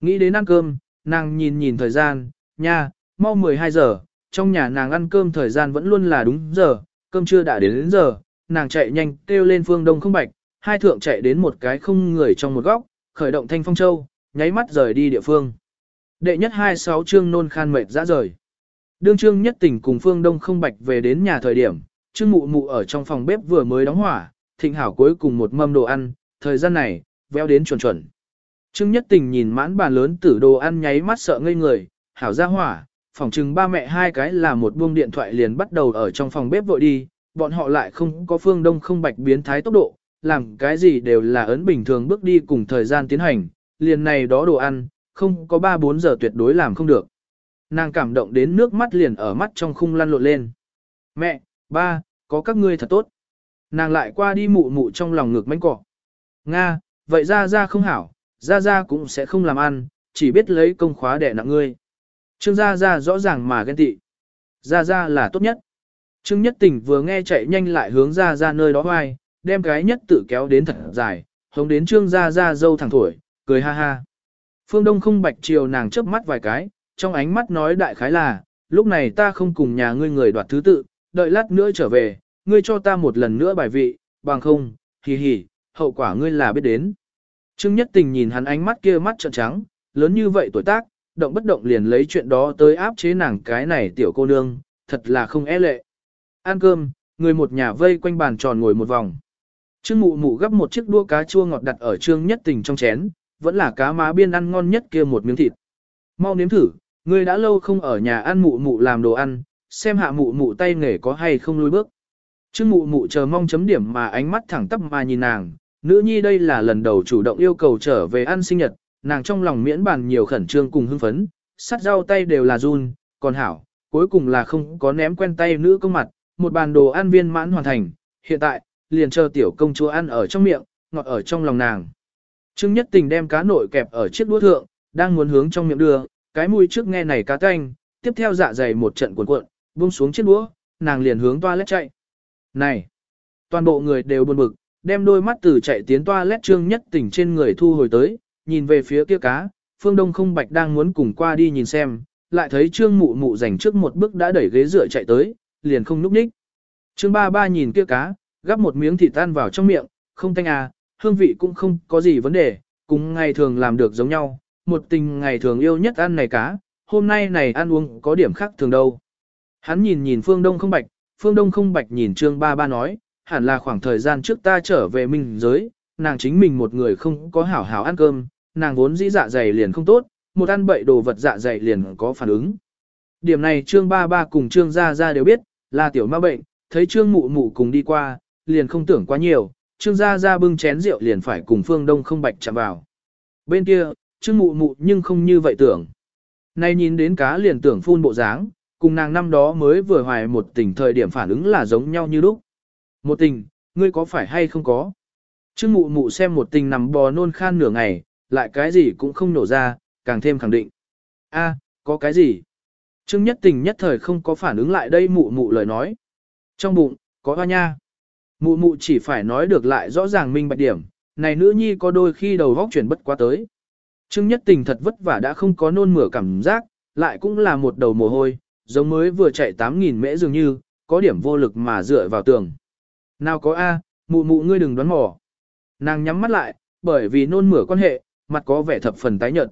Nghĩ đến ăn cơm, nàng nhìn nhìn thời gian, nha, mau 12 giờ, trong nhà nàng ăn cơm thời gian vẫn luôn là đúng giờ, cơm chưa đã đến đến giờ, nàng chạy nhanh kêu lên phương đông không bạch, hai thượng chạy đến một cái không người trong một góc, khởi động thanh phong châu, nháy mắt rời đi địa phương. Đệ nhất hai sáu chương nôn khan mệt ra rời. Đương trương nhất tỉnh cùng phương đông không bạch về đến nhà thời điểm, trương mụ mụ ở trong phòng bếp vừa mới đóng hỏa, thịnh hảo cuối cùng một mâm đồ ăn, thời gian này, véo đến chuẩn chuẩn. Trương nhất tình nhìn mãn bàn lớn tử đồ ăn nháy mắt sợ ngây người, hảo ra hỏa, phòng chừng ba mẹ hai cái là một buông điện thoại liền bắt đầu ở trong phòng bếp vội đi, bọn họ lại không có phương đông không bạch biến thái tốc độ, làm cái gì đều là ấn bình thường bước đi cùng thời gian tiến hành, liền này đó đồ ăn, không có 3-4 giờ tuyệt đối làm không được. Nàng cảm động đến nước mắt liền ở mắt trong khung lăn lộn lên. Mẹ, ba, có các ngươi thật tốt. Nàng lại qua đi mụ mụ trong lòng ngực mánh cỏ. Nga, vậy ra ra không hảo, ra ra cũng sẽ không làm ăn, chỉ biết lấy công khóa đẻ nặng ngươi. Trương gia gia rõ ràng mà ghen tị. Gia gia là tốt nhất. Trương nhất Tỉnh vừa nghe chạy nhanh lại hướng ra ra nơi đó hoài, đem cái nhất tự kéo đến thật dài, hống đến trương gia gia dâu thẳng thổi, cười ha ha. Phương Đông không bạch chiều nàng chớp mắt vài cái, trong ánh mắt nói đại khái là, lúc này ta không cùng nhà ngươi người đoạt thứ tự, đợi lát nữa trở về, ngươi cho ta một lần nữa bài vị, bằng không, hì hì, hậu quả ngươi là biết đến. Trương Nhất Tình nhìn hắn ánh mắt kia mắt trợn trắng, lớn như vậy tuổi tác, động bất động liền lấy chuyện đó tới áp chế nàng cái này tiểu cô nương, thật là không e lệ. Ăn cơm, người một nhà vây quanh bàn tròn ngồi một vòng. Trương Mụ Mụ gấp một chiếc đua cá chua ngọt đặt ở Trương Nhất Tình trong chén, vẫn là cá má biên ăn ngon nhất kia một miếng thịt. Mau nếm thử, ngươi đã lâu không ở nhà ăn Mụ Mụ làm đồ ăn, xem hạ Mụ Mụ tay nghề có hay không lùi bước. Chứ Mụ Mụ chờ mong chấm điểm mà ánh mắt thẳng tắp mà nhìn nàng, nữ nhi đây là lần đầu chủ động yêu cầu trở về ăn sinh nhật, nàng trong lòng miễn bàn nhiều khẩn trương cùng hưng phấn, sắt rau tay đều là run, còn hảo, cuối cùng là không có ném quen tay nữ công mặt, một bàn đồ ăn viên mãn hoàn thành, hiện tại, liền chờ tiểu công chúa ăn ở trong miệng, ngọt ở trong lòng nàng. Trương Nhất Tình đem cá nội kẹp ở chiếc đũa thượng, đang muốn hướng trong miệng đưa, cái mũi trước nghe này cá canh, tiếp theo dạ dày một trận cuộn cuộn, buông xuống chiếc đũa, nàng liền hướng toilet chạy. Này, toàn bộ người đều buồn bực, đem đôi mắt từ chạy tiến toilet Trương Nhất tỉnh trên người thu hồi tới, nhìn về phía kia cá, Phương Đông không bạch đang muốn cùng qua đi nhìn xem, lại thấy Trương Mụ Mụ dành trước một bước đã đẩy ghế dựa chạy tới, liền không núp ních. Trương Ba Ba nhìn kia cá, gắp một miếng thịt tan vào trong miệng, không tanh à, hương vị cũng không có gì vấn đề, cùng ngày thường làm được giống nhau, một tình ngày thường yêu nhất ăn này cá, hôm nay này ăn uống có điểm khác thường đâu. Hắn nhìn nhìn Phương Đông không bạch, Phương Đông không bạch nhìn Trương Ba Ba nói, hẳn là khoảng thời gian trước ta trở về minh giới, nàng chính mình một người không có hảo hảo ăn cơm, nàng vốn dĩ dạ dày liền không tốt, một ăn bậy đồ vật dạ dày liền có phản ứng. Điểm này Trương Ba Ba cùng Trương Gia Gia đều biết, là tiểu ma bệnh, thấy Trương Mụ Mụ cùng đi qua, liền không tưởng quá nhiều, Trương Gia Gia bưng chén rượu liền phải cùng Phương Đông không bạch chạm vào. Bên kia, Trương Mụ Mụ nhưng không như vậy tưởng. Nay nhìn đến cá liền tưởng phun bộ dáng, cùng nàng năm đó mới vừa hoài một tình thời điểm phản ứng là giống nhau như lúc. Một tình, ngươi có phải hay không có? Trương mụ mụ xem một tình nằm bò nôn khan nửa ngày, lại cái gì cũng không nổ ra, càng thêm khẳng định. a có cái gì? Trương nhất tình nhất thời không có phản ứng lại đây mụ mụ lời nói. Trong bụng, có hoa nha. Mụ mụ chỉ phải nói được lại rõ ràng minh bạch điểm, này nữ nhi có đôi khi đầu vóc chuyển bất quá tới. Trương nhất tình thật vất vả đã không có nôn mửa cảm giác, lại cũng là một đầu mồ hôi, giống mới vừa chạy 8.000 mễ dường như, có điểm vô lực mà dựa vào tường. Nào có A, mụ mụ ngươi đừng đoán mò. Nàng nhắm mắt lại, bởi vì nôn mửa quan hệ, mặt có vẻ thập phần tái nhợt.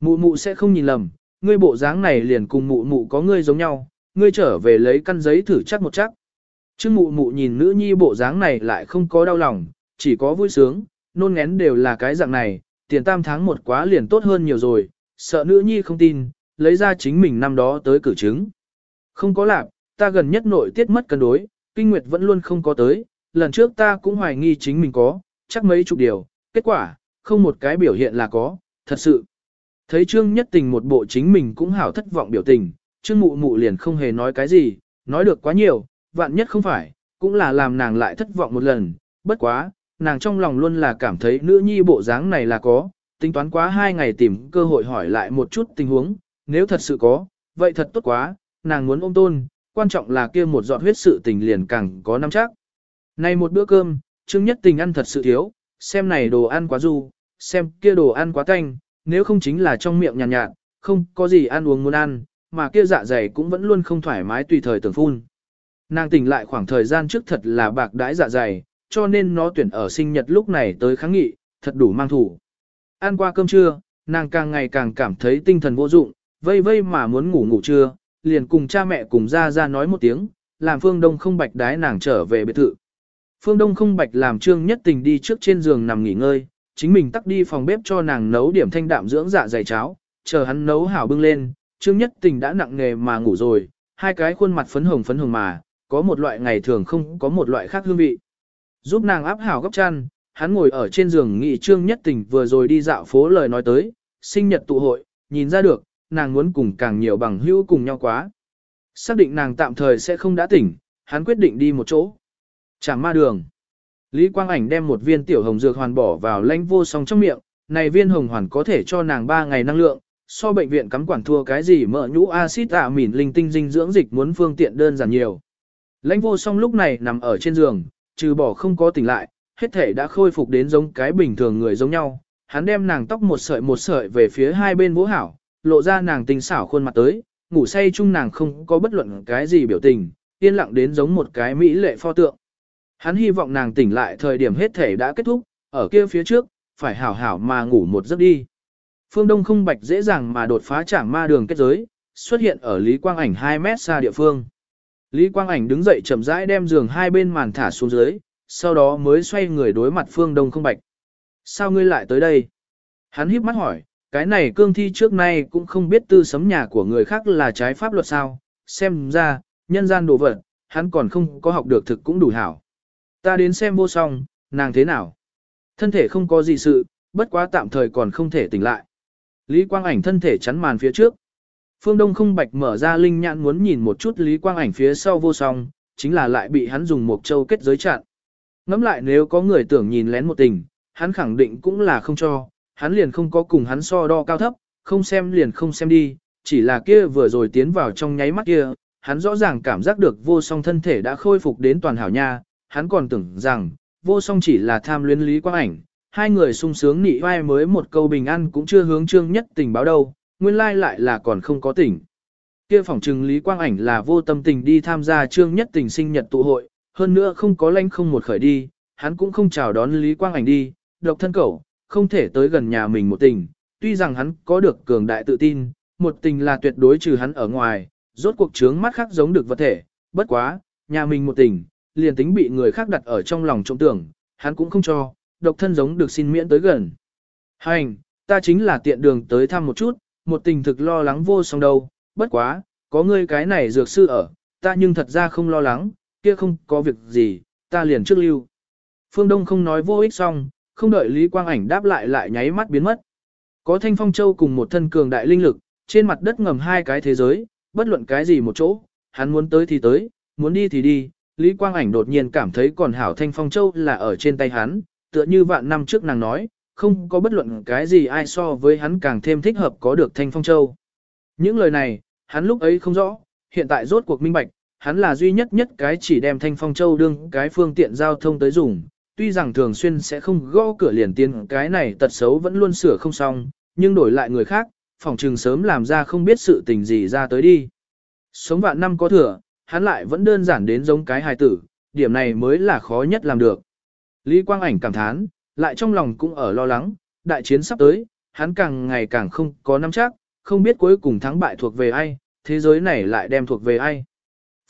Mụ mụ sẽ không nhìn lầm, ngươi bộ dáng này liền cùng mụ mụ có ngươi giống nhau, ngươi trở về lấy căn giấy thử chắc một chắc. Chứ mụ mụ nhìn nữ nhi bộ dáng này lại không có đau lòng, chỉ có vui sướng, nôn ngén đều là cái dạng này, tiền tam tháng một quá liền tốt hơn nhiều rồi, sợ nữ nhi không tin, lấy ra chính mình năm đó tới cử chứng. Không có lạc, ta gần nhất nội tiết mất cân đối, kinh nguyệt vẫn luôn không có tới, lần trước ta cũng hoài nghi chính mình có, chắc mấy chục điều, kết quả, không một cái biểu hiện là có, thật sự. Thấy Trương Nhất Tình một bộ chính mình cũng hảo thất vọng biểu tình, Trương Mụ Mụ liền không hề nói cái gì, nói được quá nhiều, vạn nhất không phải, cũng là làm nàng lại thất vọng một lần, bất quá, nàng trong lòng luôn là cảm thấy nữ nhi bộ dáng này là có, tính toán quá hai ngày tìm cơ hội hỏi lại một chút tình huống, nếu thật sự có, vậy thật tốt quá, nàng muốn ôm tôn, quan trọng là kia một giọt huyết sự tình liền càng có năm chắc. Này một bữa cơm, Trương Nhất Tình ăn thật sự thiếu, xem này đồ ăn quá du, xem kia đồ ăn quá tanh, nếu không chính là trong miệng nhàn nhạt, nhạt, không có gì ăn uống muốn ăn, mà kia dạ dày cũng vẫn luôn không thoải mái tùy thời tưởng phun. Nàng tỉnh lại khoảng thời gian trước thật là bạc đãi dạ dày, cho nên nó tuyển ở sinh nhật lúc này tới kháng nghị, thật đủ mang thủ. Ăn qua cơm trưa, nàng càng ngày càng cảm thấy tinh thần vô dụng, vây vây mà muốn ngủ ngủ trưa, liền cùng cha mẹ cùng ra ra nói một tiếng, làm Phương Đông không bạch đái nàng trở về biệt thự. Phương Đông không bạch làm trương nhất tình đi trước trên giường nằm nghỉ ngơi, chính mình tắt đi phòng bếp cho nàng nấu điểm thanh đạm dưỡng dạ dày cháo, chờ hắn nấu hảo bưng lên, trương nhất tình đã nặng nghề mà ngủ rồi, hai cái khuôn mặt phấn hồng phấn hồng mà, có một loại ngày thường không có một loại khác hương vị. Giúp nàng áp hảo góc chăn, hắn ngồi ở trên giường nghị trương nhất tình vừa rồi đi dạo phố lời nói tới, sinh nhật tụ hội, nhìn ra được, nàng muốn cùng càng nhiều bằng hữu cùng nhau quá. Xác định nàng tạm thời sẽ không đã tỉnh, hắn quyết định đi một chỗ. Chẳng ma đường. Lý Quang Ảnh đem một viên tiểu hồng dược hoàn bỏ vào lãnh vô song trong miệng, này viên hồng hoàn có thể cho nàng 3 ngày năng lượng, so bệnh viện cắm quản thua cái gì mỡ nhũ axit ạ mỉn linh tinh dinh dưỡng dịch muốn phương tiện đơn giản nhiều. Lãnh vô song lúc này nằm ở trên giường, trừ bỏ không có tỉnh lại, hết thể đã khôi phục đến giống cái bình thường người giống nhau. Hắn đem nàng tóc một sợi một sợi về phía hai bên vũ hảo, lộ ra nàng tinh xảo khuôn mặt tới, ngủ say chung nàng không có bất luận cái gì biểu tình, yên lặng đến giống một cái mỹ lệ pho tượng. Hắn hy vọng nàng tỉnh lại thời điểm hết thể đã kết thúc, ở kia phía trước, phải hảo hảo mà ngủ một giấc đi. Phương Đông không bạch dễ dàng mà đột phá chẳng ma đường kết giới, xuất hiện ở Lý Quang Ảnh 2 mét xa địa phương. Lý Quang Ảnh đứng dậy chậm rãi đem giường hai bên màn thả xuống dưới, sau đó mới xoay người đối mặt Phương Đông không bạch. Sao ngươi lại tới đây? Hắn híp mắt hỏi, cái này cương thi trước nay cũng không biết tư sấm nhà của người khác là trái pháp luật sao, xem ra, nhân gian đồ vật, hắn còn không có học được thực cũng đủ hảo. Ta đến xem vô song, nàng thế nào? Thân thể không có gì sự, bất quá tạm thời còn không thể tỉnh lại. Lý Quang Ảnh thân thể chắn màn phía trước. Phương Đông không bạch mở ra linh nhãn muốn nhìn một chút Lý Quang Ảnh phía sau vô song, chính là lại bị hắn dùng một châu kết giới chặn. Ngắm lại nếu có người tưởng nhìn lén một tình, hắn khẳng định cũng là không cho, hắn liền không có cùng hắn so đo cao thấp, không xem liền không xem đi, chỉ là kia vừa rồi tiến vào trong nháy mắt kia, hắn rõ ràng cảm giác được vô song thân thể đã khôi phục đến toàn hảo nha, hắn còn tưởng rằng, vô song chỉ là tham luyến Lý Quang Ảnh, hai người sung sướng nị vai mới một câu bình an cũng chưa hướng trương nhất tình báo đâu, nguyên lai lại là còn không có tỉnh. Kia phỏng trừng Lý Quang Ảnh là vô tâm tình đi tham gia trương nhất tình sinh nhật tụ hội, hơn nữa không có lanh không một khởi đi, hắn cũng không chào đón Lý Quang Ảnh đi, độc thân cẩu, không thể tới gần nhà mình một tình, tuy rằng hắn có được cường đại tự tin, một tình là tuyệt đối trừ hắn ở ngoài, rốt cuộc trướng mắt khác giống được vật thể, bất quá, nhà mình một tình, liền tính bị người khác đặt ở trong lòng trông tưởng, hắn cũng không cho, độc thân giống được xin miễn tới gần. Hành, ta chính là tiện đường tới thăm một chút, một tình thực lo lắng vô song đâu, bất quá, có ngươi cái này dược sư ở, ta nhưng thật ra không lo lắng, kia không có việc gì, ta liền trước lưu. Phương Đông không nói vô ích xong, không đợi Lý Quang Ảnh đáp lại lại nháy mắt biến mất. Có Thanh Phong Châu cùng một thân cường đại linh lực, trên mặt đất ngầm hai cái thế giới, bất luận cái gì một chỗ, hắn muốn tới thì tới, muốn đi thì đi, Lý Quang Ảnh đột nhiên cảm thấy còn hảo Thanh Phong Châu là ở trên tay hắn, tựa như vạn năm trước nàng nói, không có bất luận cái gì ai so với hắn càng thêm thích hợp có được Thanh Phong Châu. Những lời này, hắn lúc ấy không rõ, hiện tại rốt cuộc minh bạch, hắn là duy nhất nhất cái chỉ đem Thanh Phong Châu đương cái phương tiện giao thông tới dùng, tuy rằng thường xuyên sẽ không gõ cửa liền tiên cái này tật xấu vẫn luôn sửa không xong, nhưng đổi lại người khác, phòng trừng sớm làm ra không biết sự tình gì ra tới đi. Sống vạn năm có thừa, hắn lại vẫn đơn giản đến giống cái hài tử, điểm này mới là khó nhất làm được. Lý Quang Ảnh cảm thán, lại trong lòng cũng ở lo lắng, đại chiến sắp tới, hắn càng ngày càng không có nắm chắc, không biết cuối cùng thắng bại thuộc về ai, thế giới này lại đem thuộc về ai.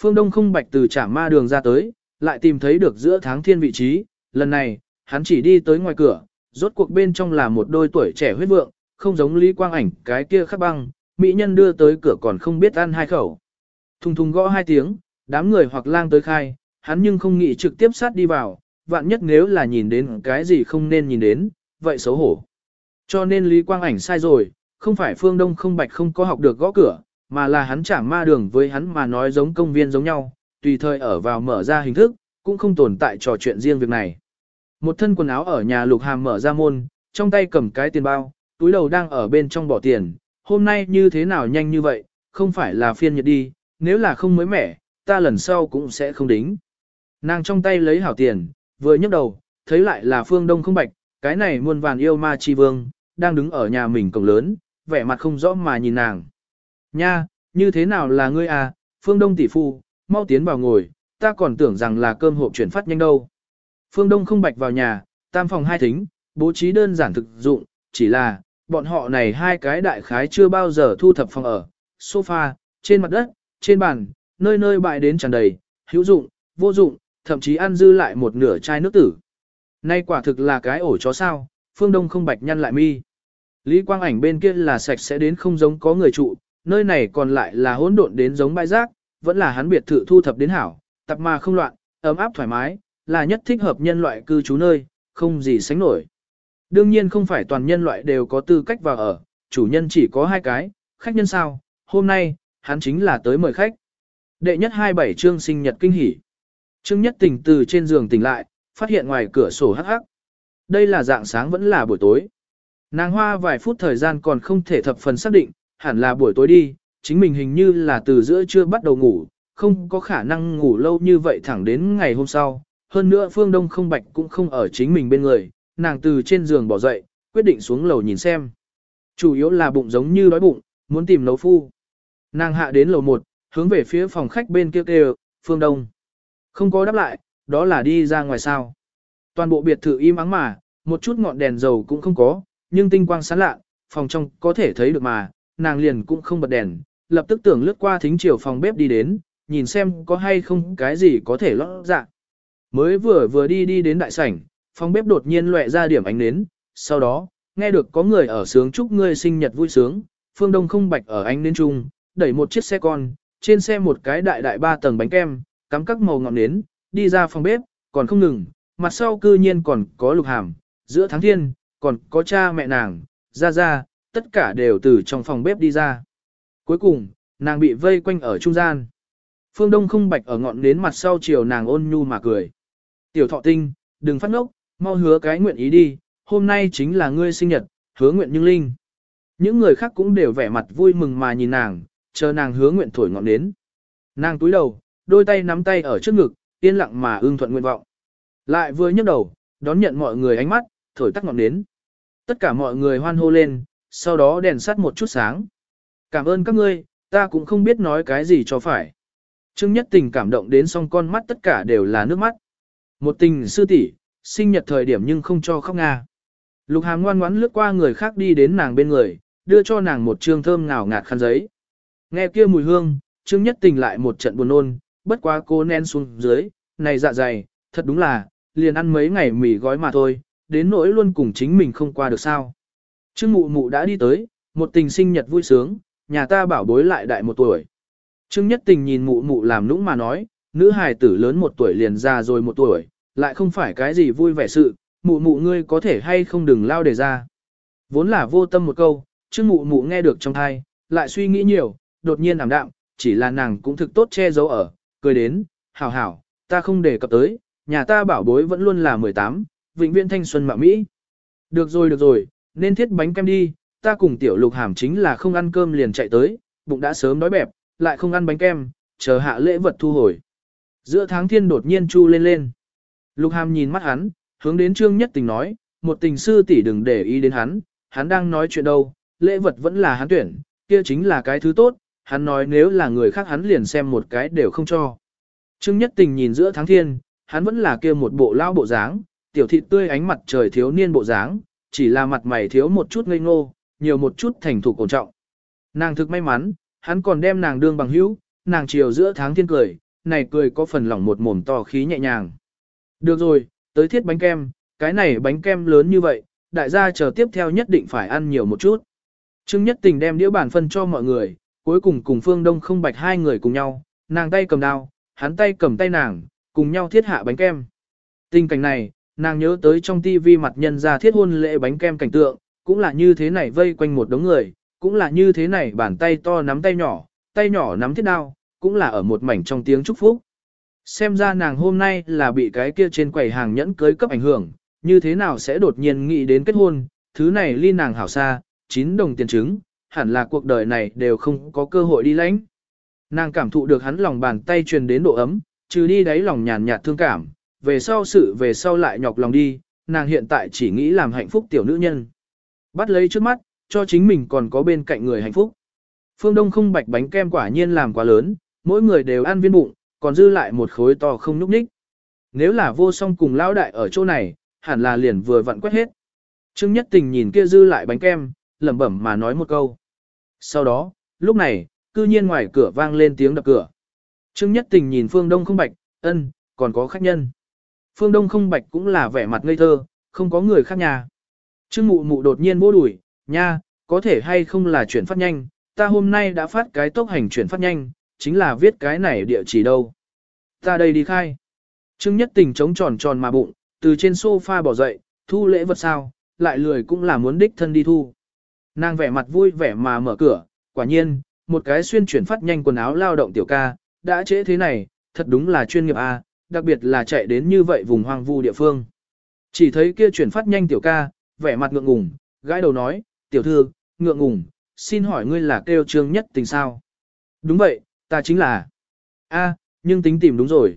Phương Đông không bạch từ trả ma đường ra tới, lại tìm thấy được giữa tháng thiên vị trí, lần này, hắn chỉ đi tới ngoài cửa, rốt cuộc bên trong là một đôi tuổi trẻ huyết vượng, không giống Lý Quang Ảnh cái kia khắc băng, mỹ nhân đưa tới cửa còn không biết ăn hai khẩu. Thùng thùng gõ hai tiếng, đám người hoặc lang tới khai, hắn nhưng không nghĩ trực tiếp sát đi vào, vạn nhất nếu là nhìn đến cái gì không nên nhìn đến, vậy xấu hổ. Cho nên Lý Quang Ảnh sai rồi, không phải phương đông không bạch không có học được gõ cửa, mà là hắn trả ma đường với hắn mà nói giống công viên giống nhau, tùy thời ở vào mở ra hình thức, cũng không tồn tại trò chuyện riêng việc này. Một thân quần áo ở nhà lục hàm mở ra môn, trong tay cầm cái tiền bao, túi đầu đang ở bên trong bỏ tiền, hôm nay như thế nào nhanh như vậy, không phải là phiên nhật đi, nếu là không mới mẻ, ta lần sau cũng sẽ không đính. Nàng trong tay lấy hảo tiền, vừa nhấc đầu, thấy lại là phương đông không bạch, cái này muôn vàn yêu ma chi vương, đang đứng ở nhà mình cổng lớn, vẻ mặt không rõ mà nhìn nàng. Nha, như thế nào là ngươi à, phương đông tỷ phu, mau tiến vào ngồi, ta còn tưởng rằng là cơm hộp chuyển phát nhanh đâu. Phương đông không bạch vào nhà, tam phòng hai thính, bố trí đơn giản thực dụng, chỉ là, bọn họ này hai cái đại khái chưa bao giờ thu thập phòng ở, sofa, trên mặt đất, trên bàn, nơi nơi bại đến tràn đầy, hữu dụng, vô dụng, thậm chí ăn dư lại một nửa chai nước tử. Nay quả thực là cái ổ chó sao, phương đông không bạch nhăn lại mi. Lý quang ảnh bên kia là sạch sẽ đến không giống có người trụ, nơi này còn lại là hỗn độn đến giống bãi rác, vẫn là hắn biệt thự thu thập đến hảo, tập mà không loạn, ấm áp thoải mái, là nhất thích hợp nhân loại cư trú nơi, không gì sánh nổi. Đương nhiên không phải toàn nhân loại đều có tư cách vào ở, chủ nhân chỉ có hai cái, khách nhân sao, hôm nay, hắn chính là tới mời khách. Đệ nhất 27 chương sinh nhật kinh hỉ. Trương nhất tỉnh từ trên giường tỉnh lại, phát hiện ngoài cửa sổ hắc hắc. Đây là dạng sáng vẫn là buổi tối. Nàng hoa vài phút thời gian còn không thể thập phần xác định, hẳn là buổi tối đi, chính mình hình như là từ giữa trưa bắt đầu ngủ, không có khả năng ngủ lâu như vậy thẳng đến ngày hôm sau. Hơn nữa phương đông không bạch cũng không ở chính mình bên người, nàng từ trên giường bỏ dậy, quyết định xuống lầu nhìn xem. Chủ yếu là bụng giống như đói bụng, muốn tìm nấu phu. Nàng hạ đến lầu 1, hướng về phía phòng khách bên kia kêu, phương đông. Không có đáp lại, đó là đi ra ngoài sao. Toàn bộ biệt thự im ắng mà, một chút ngọn đèn dầu cũng không có, nhưng tinh quang sáng lạ, phòng trong có thể thấy được mà, nàng liền cũng không bật đèn, lập tức tưởng lướt qua thính chiều phòng bếp đi đến, nhìn xem có hay không cái gì có thể lót dạ. Mới vừa vừa đi đi đến đại sảnh, phòng bếp đột nhiên lệ ra điểm ánh nến, sau đó, nghe được có người ở sướng chúc ngươi sinh nhật vui sướng, phương đông không bạch ở ánh nến trung, đẩy một chiếc xe con, trên xe một cái đại đại ba tầng bánh kem, cắm các màu ngọn nến, đi ra phòng bếp, còn không ngừng, mặt sau cư nhiên còn có lục hàm, giữa tháng thiên, còn có cha mẹ nàng, ra ra, tất cả đều từ trong phòng bếp đi ra. Cuối cùng, nàng bị vây quanh ở trung gian. Phương Đông không bạch ở ngọn nến mặt sau chiều nàng ôn nhu mà cười. Tiểu thọ tinh, đừng phát ngốc, mau hứa cái nguyện ý đi, hôm nay chính là ngươi sinh nhật, hứa nguyện nhưng linh. Những người khác cũng đều vẻ mặt vui mừng mà nhìn nàng, chờ nàng hứa nguyện thổi ngọn nến. Nàng túi đầu, đôi tay nắm tay ở trước ngực, yên lặng mà ưng thuận nguyện vọng. Lại vừa nhấc đầu, đón nhận mọi người ánh mắt, thổi tắt ngọn nến. Tất cả mọi người hoan hô lên, sau đó đèn sắt một chút sáng. Cảm ơn các ngươi, ta cũng không biết nói cái gì cho phải. Trương Nhất Tình cảm động đến song con mắt tất cả đều là nước mắt. Một tình sư tỷ, sinh nhật thời điểm nhưng không cho khóc nga. Lục Hàm ngoan ngoãn lướt qua người khác đi đến nàng bên người, đưa cho nàng một trương thơm ngào ngạt khăn giấy. Nghe kia mùi hương, Trương Nhất Tình lại một trận buồn nôn, bất quá cô nén xuống dưới, này dạ dày, thật đúng là, liền ăn mấy ngày mì gói mà thôi, đến nỗi luôn cùng chính mình không qua được sao. Trương mụ mụ đã đi tới, một tình sinh nhật vui sướng, nhà ta bảo bối lại đại một tuổi. Trương nhất tình nhìn mụ mụ làm nũng mà nói, nữ hài tử lớn một tuổi liền già rồi một tuổi, lại không phải cái gì vui vẻ sự, mụ mụ ngươi có thể hay không đừng lao đề ra. Vốn là vô tâm một câu, trương mụ mụ nghe được trong thai, lại suy nghĩ nhiều, đột nhiên ảm đạm, chỉ là nàng cũng thực tốt che giấu ở, cười đến, hảo hảo, ta không để cập tới, nhà ta bảo bối vẫn luôn là 18, vĩnh viễn thanh xuân mạ Mỹ. Được rồi được rồi, nên thiết bánh kem đi, ta cùng tiểu lục hàm chính là không ăn cơm liền chạy tới, bụng đã sớm đói bẹp, lại không ăn bánh kem, chờ hạ lễ vật thu hồi. Giữa tháng thiên đột nhiên chu lên lên. Lục hàm nhìn mắt hắn, hướng đến trương nhất tình nói, một tình sư tỷ đừng để ý đến hắn, hắn đang nói chuyện đâu, lễ vật vẫn là hắn tuyển, kia chính là cái thứ tốt, hắn nói nếu là người khác hắn liền xem một cái đều không cho. Trương nhất tình nhìn giữa tháng thiên, hắn vẫn là kia một bộ lao bộ dáng, tiểu thịt tươi ánh mặt trời thiếu niên bộ dáng, chỉ là mặt mày thiếu một chút ngây ngô, nhiều một chút thành thục cổ trọng. Nàng thực may mắn, hắn còn đem nàng đương bằng hữu, nàng chiều giữa tháng thiên cười, này cười có phần lỏng một mồm to khí nhẹ nhàng. Được rồi, tới thiết bánh kem, cái này bánh kem lớn như vậy, đại gia chờ tiếp theo nhất định phải ăn nhiều một chút. Trương Nhất Tình đem đĩa bản phân cho mọi người, cuối cùng cùng Phương Đông không bạch hai người cùng nhau, nàng tay cầm đao, hắn tay cầm tay nàng, cùng nhau thiết hạ bánh kem. Tình cảnh này, nàng nhớ tới trong tivi mặt nhân ra thiết hôn lễ bánh kem cảnh tượng, cũng là như thế này vây quanh một đống người, cũng là như thế này bàn tay to nắm tay nhỏ, tay nhỏ nắm thiết đao, cũng là ở một mảnh trong tiếng chúc phúc. Xem ra nàng hôm nay là bị cái kia trên quầy hàng nhẫn cưới cấp ảnh hưởng, như thế nào sẽ đột nhiên nghĩ đến kết hôn, thứ này ly nàng hảo xa, 9 đồng tiền chứng, hẳn là cuộc đời này đều không có cơ hội đi lãnh. Nàng cảm thụ được hắn lòng bàn tay truyền đến độ ấm, trừ đi đáy lòng nhàn nhạt thương cảm, về sau sự về sau lại nhọc lòng đi, nàng hiện tại chỉ nghĩ làm hạnh phúc tiểu nữ nhân. Bắt lấy trước mắt, cho chính mình còn có bên cạnh người hạnh phúc. Phương Đông không bạch bánh kem quả nhiên làm quá lớn, mỗi người đều ăn viên bụng, còn dư lại một khối to không nhúc ních. Nếu là vô song cùng lão đại ở chỗ này, hẳn là liền vừa vặn quét hết. Trương Nhất Tình nhìn kia dư lại bánh kem, lẩm bẩm mà nói một câu. Sau đó, lúc này, cư nhiên ngoài cửa vang lên tiếng đập cửa. Trương Nhất Tình nhìn Phương Đông không bạch, ân, còn có khách nhân. Phương Đông không bạch cũng là vẻ mặt ngây thơ, không có người khác nhà. Trương Mụ Mụ đột nhiên vô đuổi, nha, có thể hay không là chuyển phát nhanh, ta hôm nay đã phát cái tốc hành chuyển phát nhanh, chính là viết cái này địa chỉ đâu. Ta đây đi khai. Trương Nhất Tình trống tròn tròn mà bụng, từ trên sofa bỏ dậy, thu lễ vật sao, lại lười cũng là muốn đích thân đi thu. Nàng vẻ mặt vui vẻ mà mở cửa, quả nhiên, một cái xuyên chuyển phát nhanh quần áo lao động tiểu ca, đã trễ thế này, thật đúng là chuyên nghiệp a, à, đặc biệt là chạy đến như vậy vùng hoang vu địa phương. Chỉ thấy kia chuyển phát nhanh tiểu ca, vẻ mặt ngượng ngùng, gãi đầu nói, tiểu thư, ngượng ngùng, xin hỏi ngươi là kêu trương nhất tình sao? Đúng vậy, ta chính là. A, nhưng tính tìm đúng rồi.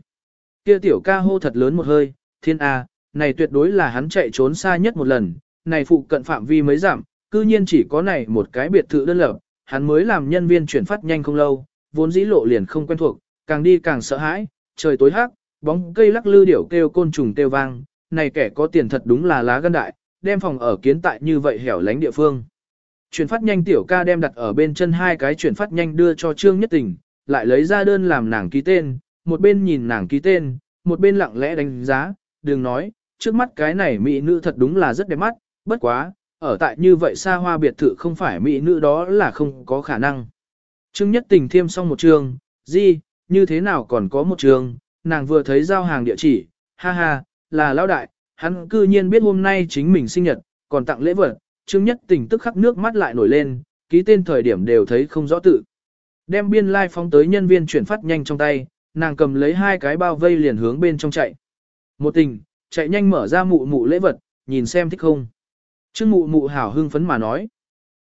Kia tiểu ca hô thật lớn một hơi, thiên A, này tuyệt đối là hắn chạy trốn xa nhất một lần, này phụ cận phạm vi mới giảm, cư nhiên chỉ có này một cái biệt thự đơn lập, hắn mới làm nhân viên chuyển phát nhanh không lâu, vốn dĩ lộ liền không quen thuộc, càng đi càng sợ hãi, trời tối hắc, bóng cây lắc lư điểu kêu côn trùng kêu vang, này kẻ có tiền thật đúng là lá gan đại, đem phòng ở kiến tại như vậy hẻo lánh địa phương. Chuyển phát nhanh tiểu ca đem đặt ở bên chân hai cái chuyển phát nhanh đưa cho Trương Nhất Tình, lại lấy ra đơn làm nàng ký tên, một bên nhìn nàng ký tên, một bên lặng lẽ đánh giá, đừng nói, trước mắt cái này mỹ nữ thật đúng là rất đẹp mắt, bất quá, ở tại như vậy xa hoa biệt thự không phải mỹ nữ đó là không có khả năng. Trương Nhất Tình thêm xong một trường, gì, như thế nào còn có một trường, nàng vừa thấy giao hàng địa chỉ, ha ha, là lão đại, hắn cư nhiên biết hôm nay chính mình sinh nhật, còn tặng lễ vật, Trương Nhất Tình tức khắc nước mắt lại nổi lên, ký tên thời điểm đều thấy không rõ tự. Đem biên lai like phóng tới nhân viên chuyển phát nhanh trong tay, nàng cầm lấy hai cái bao vây liền hướng bên trong chạy. Một tình, chạy nhanh mở ra mụ mụ lễ vật, nhìn xem thích không. Trương mụ mụ hảo hưng phấn mà nói.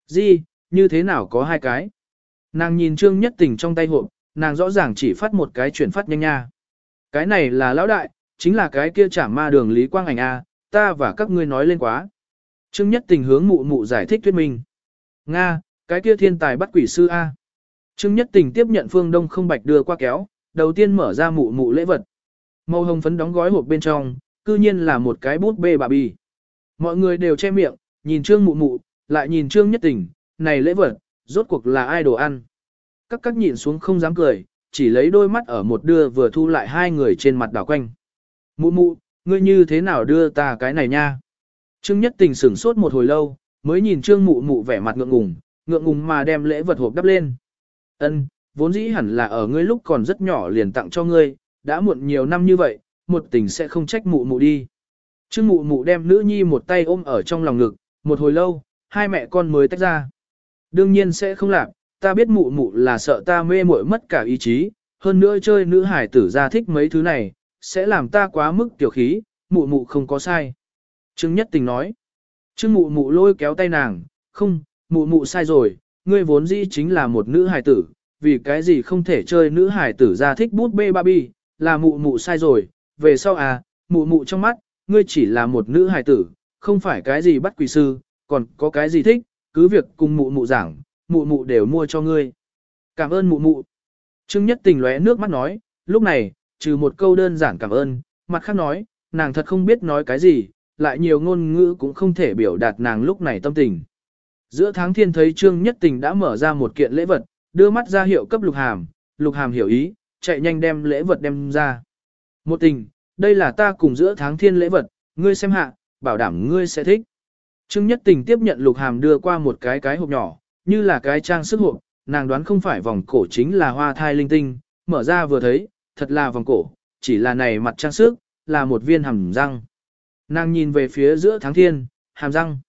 Gì, như thế nào có hai cái? Nàng nhìn trương nhất tình trong tay hộp, nàng rõ ràng chỉ phát một cái chuyển phát nhanh nha. Cái này là lão đại, chính là cái kia chả ma đường Lý Quang Ảnh A, ta và các ngươi nói lên quá. Trương nhất tình hướng mụ mụ giải thích thuyết minh. Nga, cái kia thiên tài bắt quỷ sư A. Trương nhất tình tiếp nhận phương đông không bạch đưa qua kéo, đầu tiên mở ra mụ mụ lễ vật. Màu hồng phấn đóng gói hộp bên trong, cư nhiên là một cái bút bê bà bì. Mọi người đều che miệng, nhìn trương mụ mụ, lại nhìn trương nhất tình, này lễ vật, rốt cuộc là ai đồ ăn. Các các nhìn xuống không dám cười, chỉ lấy đôi mắt ở một đưa vừa thu lại hai người trên mặt đảo quanh. Mụ mụ, ngươi như thế nào đưa ta cái này nha? Trương nhất tình sửng sốt một hồi lâu, mới nhìn trương mụ mụ vẻ mặt ngượng ngùng, ngượng ngùng mà đem lễ vật hộp đắp lên. Ân, vốn dĩ hẳn là ở ngươi lúc còn rất nhỏ liền tặng cho ngươi, đã muộn nhiều năm như vậy, một tình sẽ không trách mụ mụ đi. Trương mụ mụ đem nữ nhi một tay ôm ở trong lòng ngực, một hồi lâu, hai mẹ con mới tách ra. Đương nhiên sẽ không làm, ta biết mụ mụ là sợ ta mê muội mất cả ý chí, hơn nữa chơi nữ hải tử ra thích mấy thứ này, sẽ làm ta quá mức tiểu khí, mụ mụ không có sai. Trương Nhất Tình nói. Trương mụ mụ lôi kéo tay nàng, không, mụ mụ sai rồi, ngươi vốn dĩ chính là một nữ hài tử, vì cái gì không thể chơi nữ hài tử ra thích bút bê Barbie, là mụ mụ sai rồi, về sau à, mụ mụ trong mắt, ngươi chỉ là một nữ hài tử, không phải cái gì bắt quỷ sư, còn có cái gì thích, cứ việc cùng mụ mụ giảng, mụ mụ đều mua cho ngươi. Cảm ơn mụ mụ. Trương Nhất Tình lóe nước mắt nói, lúc này, trừ một câu đơn giản cảm ơn, mặt khác nói, nàng thật không biết nói cái gì, lại nhiều ngôn ngữ cũng không thể biểu đạt nàng lúc này tâm tình. Giữa tháng thiên thấy Trương Nhất Tình đã mở ra một kiện lễ vật, đưa mắt ra hiệu cấp lục hàm, lục hàm hiểu ý, chạy nhanh đem lễ vật đem ra. Một tình, đây là ta cùng giữa tháng thiên lễ vật, ngươi xem hạ, bảo đảm ngươi sẽ thích. Trương Nhất Tình tiếp nhận lục hàm đưa qua một cái cái hộp nhỏ, như là cái trang sức hộp, nàng đoán không phải vòng cổ chính là hoa thai linh tinh, mở ra vừa thấy, thật là vòng cổ, chỉ là này mặt trang sức, là một viên hàm răng. Nàng nhìn về phía giữa tháng thiên, hàm răng.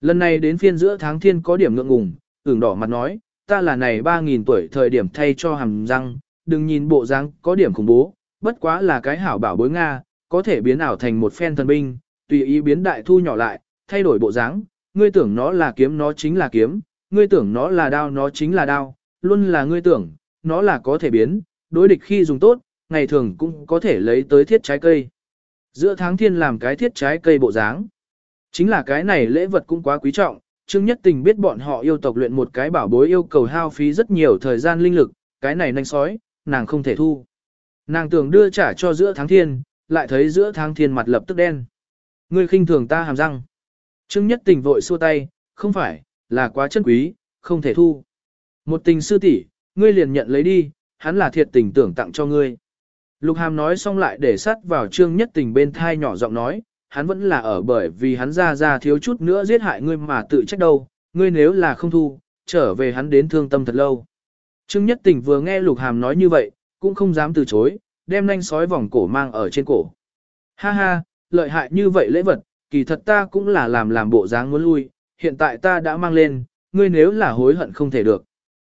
Lần này đến phiên giữa tháng thiên có điểm ngượng ngùng, ửng đỏ mặt nói, ta là này 3.000 tuổi thời điểm thay cho hàm răng, đừng nhìn bộ dáng có điểm khủng bố, bất quá là cái hảo bảo bối Nga, có thể biến ảo thành một phen thần binh, tùy ý biến đại thu nhỏ lại, thay đổi bộ dáng, ngươi tưởng nó là kiếm nó chính là kiếm, ngươi tưởng nó là đao nó chính là đao, luôn là ngươi tưởng, nó là có thể biến, đối địch khi dùng tốt, ngày thường cũng có thể lấy tới thiết trái cây. Giữa tháng thiên làm cái thiết trái cây bộ dáng. Chính là cái này lễ vật cũng quá quý trọng, Trương Nhất Tình biết bọn họ yêu tộc luyện một cái bảo bối yêu cầu hao phí rất nhiều thời gian linh lực, cái này nanh sói, nàng không thể thu. Nàng tưởng đưa trả cho giữa tháng thiên, lại thấy giữa tháng thiên mặt lập tức đen. Ngươi khinh thường ta hàm răng. Trương Nhất Tình vội xua tay, không phải, là quá chân quý, không thể thu. Một tình sư tỷ, ngươi liền nhận lấy đi, hắn là thiệt tình tưởng tặng cho ngươi. Lục Hàm nói xong lại để sắt vào Trương Nhất Tình bên thai nhỏ giọng nói, hắn vẫn là ở bởi vì hắn ra ra thiếu chút nữa giết hại ngươi mà tự trách đâu, ngươi nếu là không thu, trở về hắn đến thương tâm thật lâu. Trương Nhất Tình vừa nghe Lục Hàm nói như vậy, cũng không dám từ chối, đem nanh sói vòng cổ mang ở trên cổ. Ha ha, lợi hại như vậy lễ vật, kỳ thật ta cũng là làm làm bộ dáng muốn lui, hiện tại ta đã mang lên, ngươi nếu là hối hận không thể được.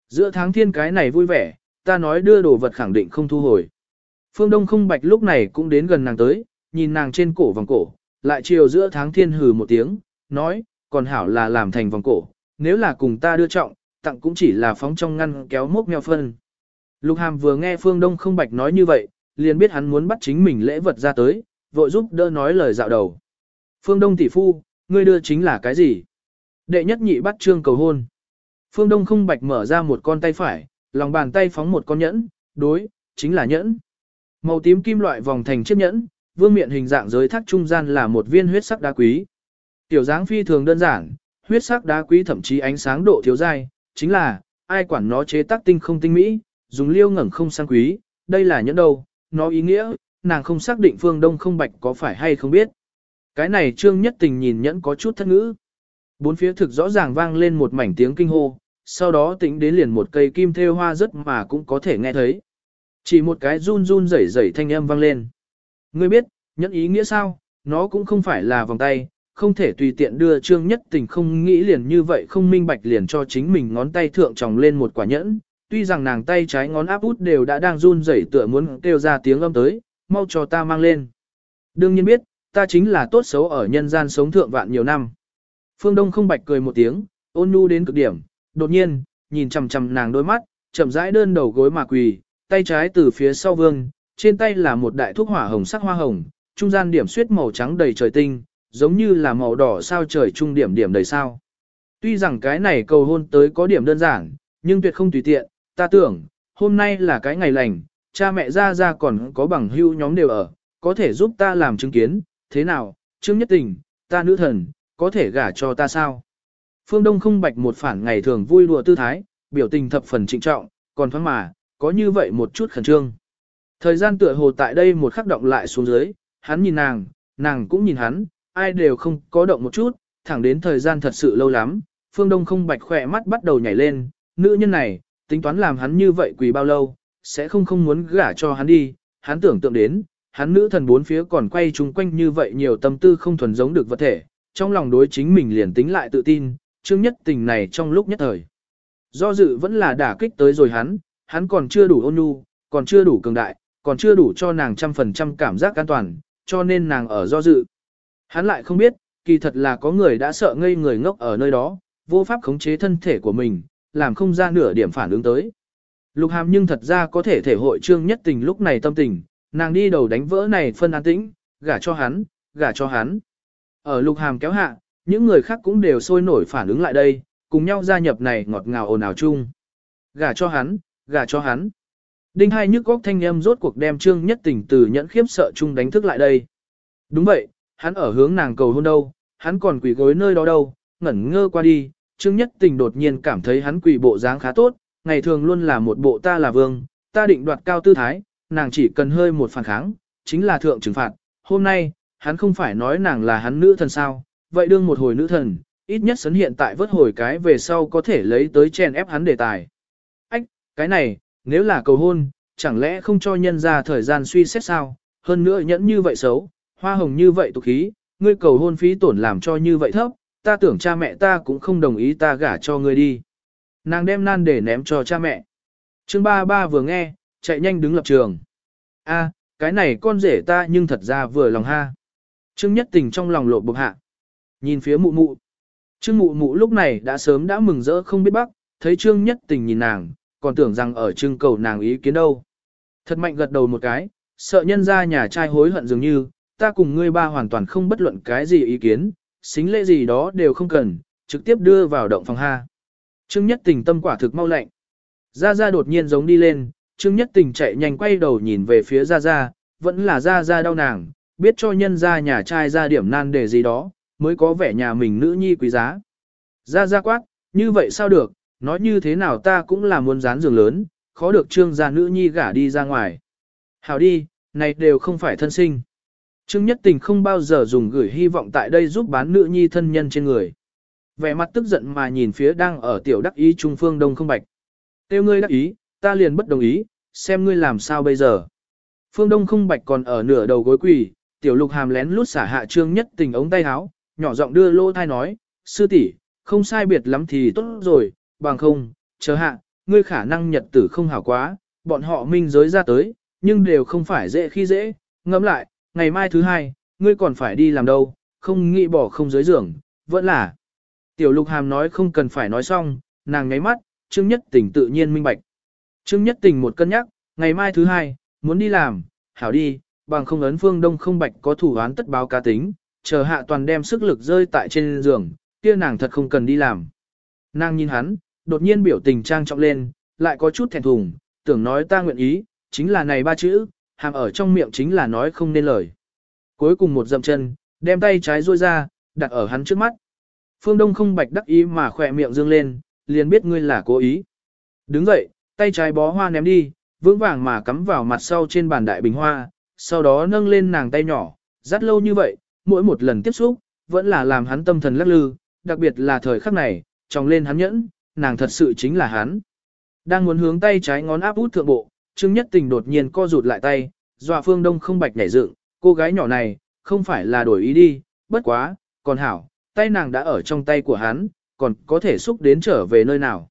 Giữa tháng thiên cái này vui vẻ, ta nói đưa đồ vật khẳng định không thu hồi. Phương Đông không bạch lúc này cũng đến gần nàng tới, nhìn nàng trên cổ vòng cổ, lại chiều giữa tháng thiên hừ một tiếng, nói, còn hảo là làm thành vòng cổ, nếu là cùng ta đưa trọng, tặng cũng chỉ là phóng trong ngăn kéo mốc mèo phân. Lục Hàm vừa nghe Phương Đông không bạch nói như vậy, liền biết hắn muốn bắt chính mình lễ vật ra tới, vội giúp đỡ nói lời dạo đầu. Phương Đông tỷ phu, ngươi đưa chính là cái gì? Đệ nhất nhị bắt trương cầu hôn. Phương Đông không bạch mở ra một con tay phải, lòng bàn tay phóng một con nhẫn, đối, chính là nhẫn. Màu tím kim loại vòng thành chiếc nhẫn, vương miện hình dạng giới thác trung gian là một viên huyết sắc đá quý. Tiểu dáng phi thường đơn giản, huyết sắc đá quý thậm chí ánh sáng độ thiếu dai, chính là, ai quản nó chế tác tinh không tinh mỹ, dùng liêu ngẩng không sang quý, đây là nhẫn đâu, nó ý nghĩa, nàng không xác định phương đông không bạch có phải hay không biết. Cái này trương nhất tình nhìn nhẫn có chút thất ngữ. Bốn phía thực rõ ràng vang lên một mảnh tiếng kinh hô, sau đó tính đến liền một cây kim thêu hoa rất mà cũng có thể nghe thấy. Chỉ một cái run run rẩy rẩy thanh âm vang lên. Ngươi biết, nhẫn ý nghĩa sao, nó cũng không phải là vòng tay, không thể tùy tiện đưa trương nhất tình không nghĩ liền như vậy không minh bạch liền cho chính mình ngón tay thượng tròng lên một quả nhẫn. Tuy rằng nàng tay trái ngón áp út đều đã đang run rẩy tựa muốn kêu ra tiếng âm tới, mau cho ta mang lên. Đương nhiên biết, ta chính là tốt xấu ở nhân gian sống thượng vạn nhiều năm. Phương Đông không bạch cười một tiếng, ôn nhu đến cực điểm, đột nhiên, nhìn chằm chằm nàng đôi mắt, chậm rãi đơn đầu gối mà quỳ, tay trái từ phía sau vương, trên tay là một đại thuốc hỏa hồng sắc hoa hồng, trung gian điểm suýt màu trắng đầy trời tinh, giống như là màu đỏ sao trời trung điểm điểm đầy sao. Tuy rằng cái này cầu hôn tới có điểm đơn giản, nhưng tuyệt không tùy tiện, ta tưởng, hôm nay là cái ngày lành, cha mẹ ra ra còn có bằng hưu nhóm đều ở, có thể giúp ta làm chứng kiến, thế nào, Trương Nhất Tình, ta nữ thần, có thể gả cho ta sao? Phương Đông không bạch một phản ngày thường vui đùa tư thái, biểu tình thập phần trịnh trọng, còn thoáng mà, có như vậy một chút khẩn trương. Thời gian tựa hồ tại đây một khắc động lại xuống dưới, hắn nhìn nàng, nàng cũng nhìn hắn, ai đều không có động một chút, thẳng đến thời gian thật sự lâu lắm, phương đông không bạch khỏe mắt bắt đầu nhảy lên, nữ nhân này, tính toán làm hắn như vậy quỳ bao lâu, sẽ không không muốn gả cho hắn đi, hắn tưởng tượng đến, hắn nữ thần bốn phía còn quay chung quanh như vậy nhiều tâm tư không thuần giống được vật thể, trong lòng đối chính mình liền tính lại tự tin, trương nhất tình này trong lúc nhất thời. Do dự vẫn là đả kích tới rồi hắn, hắn còn chưa đủ ôn nhu, còn chưa đủ cường đại, còn chưa đủ cho nàng trăm phần trăm cảm giác an toàn, cho nên nàng ở do dự. Hắn lại không biết, kỳ thật là có người đã sợ ngây người ngốc ở nơi đó, vô pháp khống chế thân thể của mình, làm không ra nửa điểm phản ứng tới. Lục hàm nhưng thật ra có thể thể hội trương nhất tình lúc này tâm tình, nàng đi đầu đánh vỡ này phân an tĩnh, gả cho hắn, gả cho hắn. Ở lục hàm kéo hạ, những người khác cũng đều sôi nổi phản ứng lại đây, cùng nhau gia nhập này ngọt ngào ồn ào chung. Gả cho hắn, gả cho hắn. Đinh hai nhức góc thanh âm rốt cuộc đem trương nhất tình từ nhẫn khiếp sợ chung đánh thức lại đây. Đúng vậy, hắn ở hướng nàng cầu hôn đâu, hắn còn quỳ gối nơi đó đâu, ngẩn ngơ qua đi, trương nhất tình đột nhiên cảm thấy hắn quỳ bộ dáng khá tốt, ngày thường luôn là một bộ ta là vương, ta định đoạt cao tư thái, nàng chỉ cần hơi một phản kháng, chính là thượng trừng phạt. Hôm nay, hắn không phải nói nàng là hắn nữ thần sao, vậy đương một hồi nữ thần, ít nhất sấn hiện tại vớt hồi cái về sau có thể lấy tới chèn ép hắn đề tài. Ách, cái này, nếu là cầu hôn, chẳng lẽ không cho nhân ra thời gian suy xét sao, hơn nữa nhẫn như vậy xấu, hoa hồng như vậy tục khí, ngươi cầu hôn phí tổn làm cho như vậy thấp, ta tưởng cha mẹ ta cũng không đồng ý ta gả cho ngươi đi. Nàng đem nan để ném cho cha mẹ. Chương ba ba vừa nghe, chạy nhanh đứng lập trường. A, cái này con rể ta nhưng thật ra vừa lòng ha. Trương nhất tình trong lòng lộ bộc hạ. Nhìn phía mụ mụ. Trương mụ mụ lúc này đã sớm đã mừng rỡ không biết bắc, thấy trương nhất tình nhìn nàng, còn tưởng rằng ở trương cầu nàng ý kiến đâu. Thật mạnh gật đầu một cái, sợ nhân ra nhà trai hối hận dường như, ta cùng ngươi ba hoàn toàn không bất luận cái gì ý kiến, xính lễ gì đó đều không cần, trực tiếp đưa vào động phòng ha. Trương Nhất Tình tâm quả thực mau lạnh. Gia Gia đột nhiên giống đi lên, Trương Nhất Tình chạy nhanh quay đầu nhìn về phía Gia Gia, vẫn là Gia Gia đau nàng, biết cho nhân gia nhà trai ra điểm nan để gì đó, mới có vẻ nhà mình nữ nhi quý giá. ra ra quát, như vậy sao được, nói như thế nào ta cũng là muốn dán giường lớn, khó được Trương gia nữ nhi gả đi ra ngoài. Hảo đi, này đều không phải thân sinh. Trương Nhất Tình không bao giờ dùng gửi hy vọng tại đây giúp bán nữ nhi thân nhân trên người. Vẻ mặt tức giận mà nhìn phía đang ở tiểu đắc ý trung phương đông không bạch. Tiêu ngươi đắc ý, ta liền bất đồng ý, xem ngươi làm sao bây giờ. Phương đông không bạch còn ở nửa đầu gối quỳ, tiểu lục hàm lén lút xả hạ trương nhất tình ống tay áo, nhỏ giọng đưa lô thai nói, sư tỷ, không sai biệt lắm thì tốt rồi, bằng không, chờ hạ, ngươi khả năng nhật tử không hảo quá, bọn họ minh giới ra tới, nhưng đều không phải dễ khi dễ, ngẫm lại, ngày mai thứ hai, ngươi còn phải đi làm đâu, không nghĩ bỏ không giới giường, vẫn là. Tiểu lục hàm nói không cần phải nói xong, nàng nháy mắt, Trương Nhất Tình tự nhiên minh bạch. Trương Nhất Tình một cân nhắc, ngày mai thứ hai, muốn đi làm, hảo đi, bằng không ấn phương đông không bạch có thủ án tất báo cá tính, chờ hạ toàn đem sức lực rơi tại trên giường, kia nàng thật không cần đi làm. Nàng nhìn hắn, đột nhiên biểu tình trang trọng lên, lại có chút thẹn thùng, tưởng nói ta nguyện ý, chính là này ba chữ, hàm ở trong miệng chính là nói không nên lời. Cuối cùng một dậm chân, đem tay trái ruôi ra, đặt ở hắn trước mắt. Phương Đông không bạch đắc ý mà khỏe miệng dương lên, liền biết ngươi là cố ý. Đứng dậy, tay trái bó hoa ném đi, vững vàng mà cắm vào mặt sau trên bàn đại bình hoa, sau đó nâng lên nàng tay nhỏ, dắt lâu như vậy, mỗi một lần tiếp xúc, vẫn là làm hắn tâm thần lắc lư, đặc biệt là thời khắc này, trong lên hắn nhẫn, nàng thật sự chính là hắn. Đang muốn hướng tay trái ngón áp út thượng bộ, Trương Nhất Tình đột nhiên co rụt lại tay, dọa Phương Đông không bạch nhảy dựng, cô gái nhỏ này, không phải là đổi ý đi, bất quá, còn hảo, tay nàng đã ở trong tay của hắn, còn có thể xúc đến trở về nơi nào.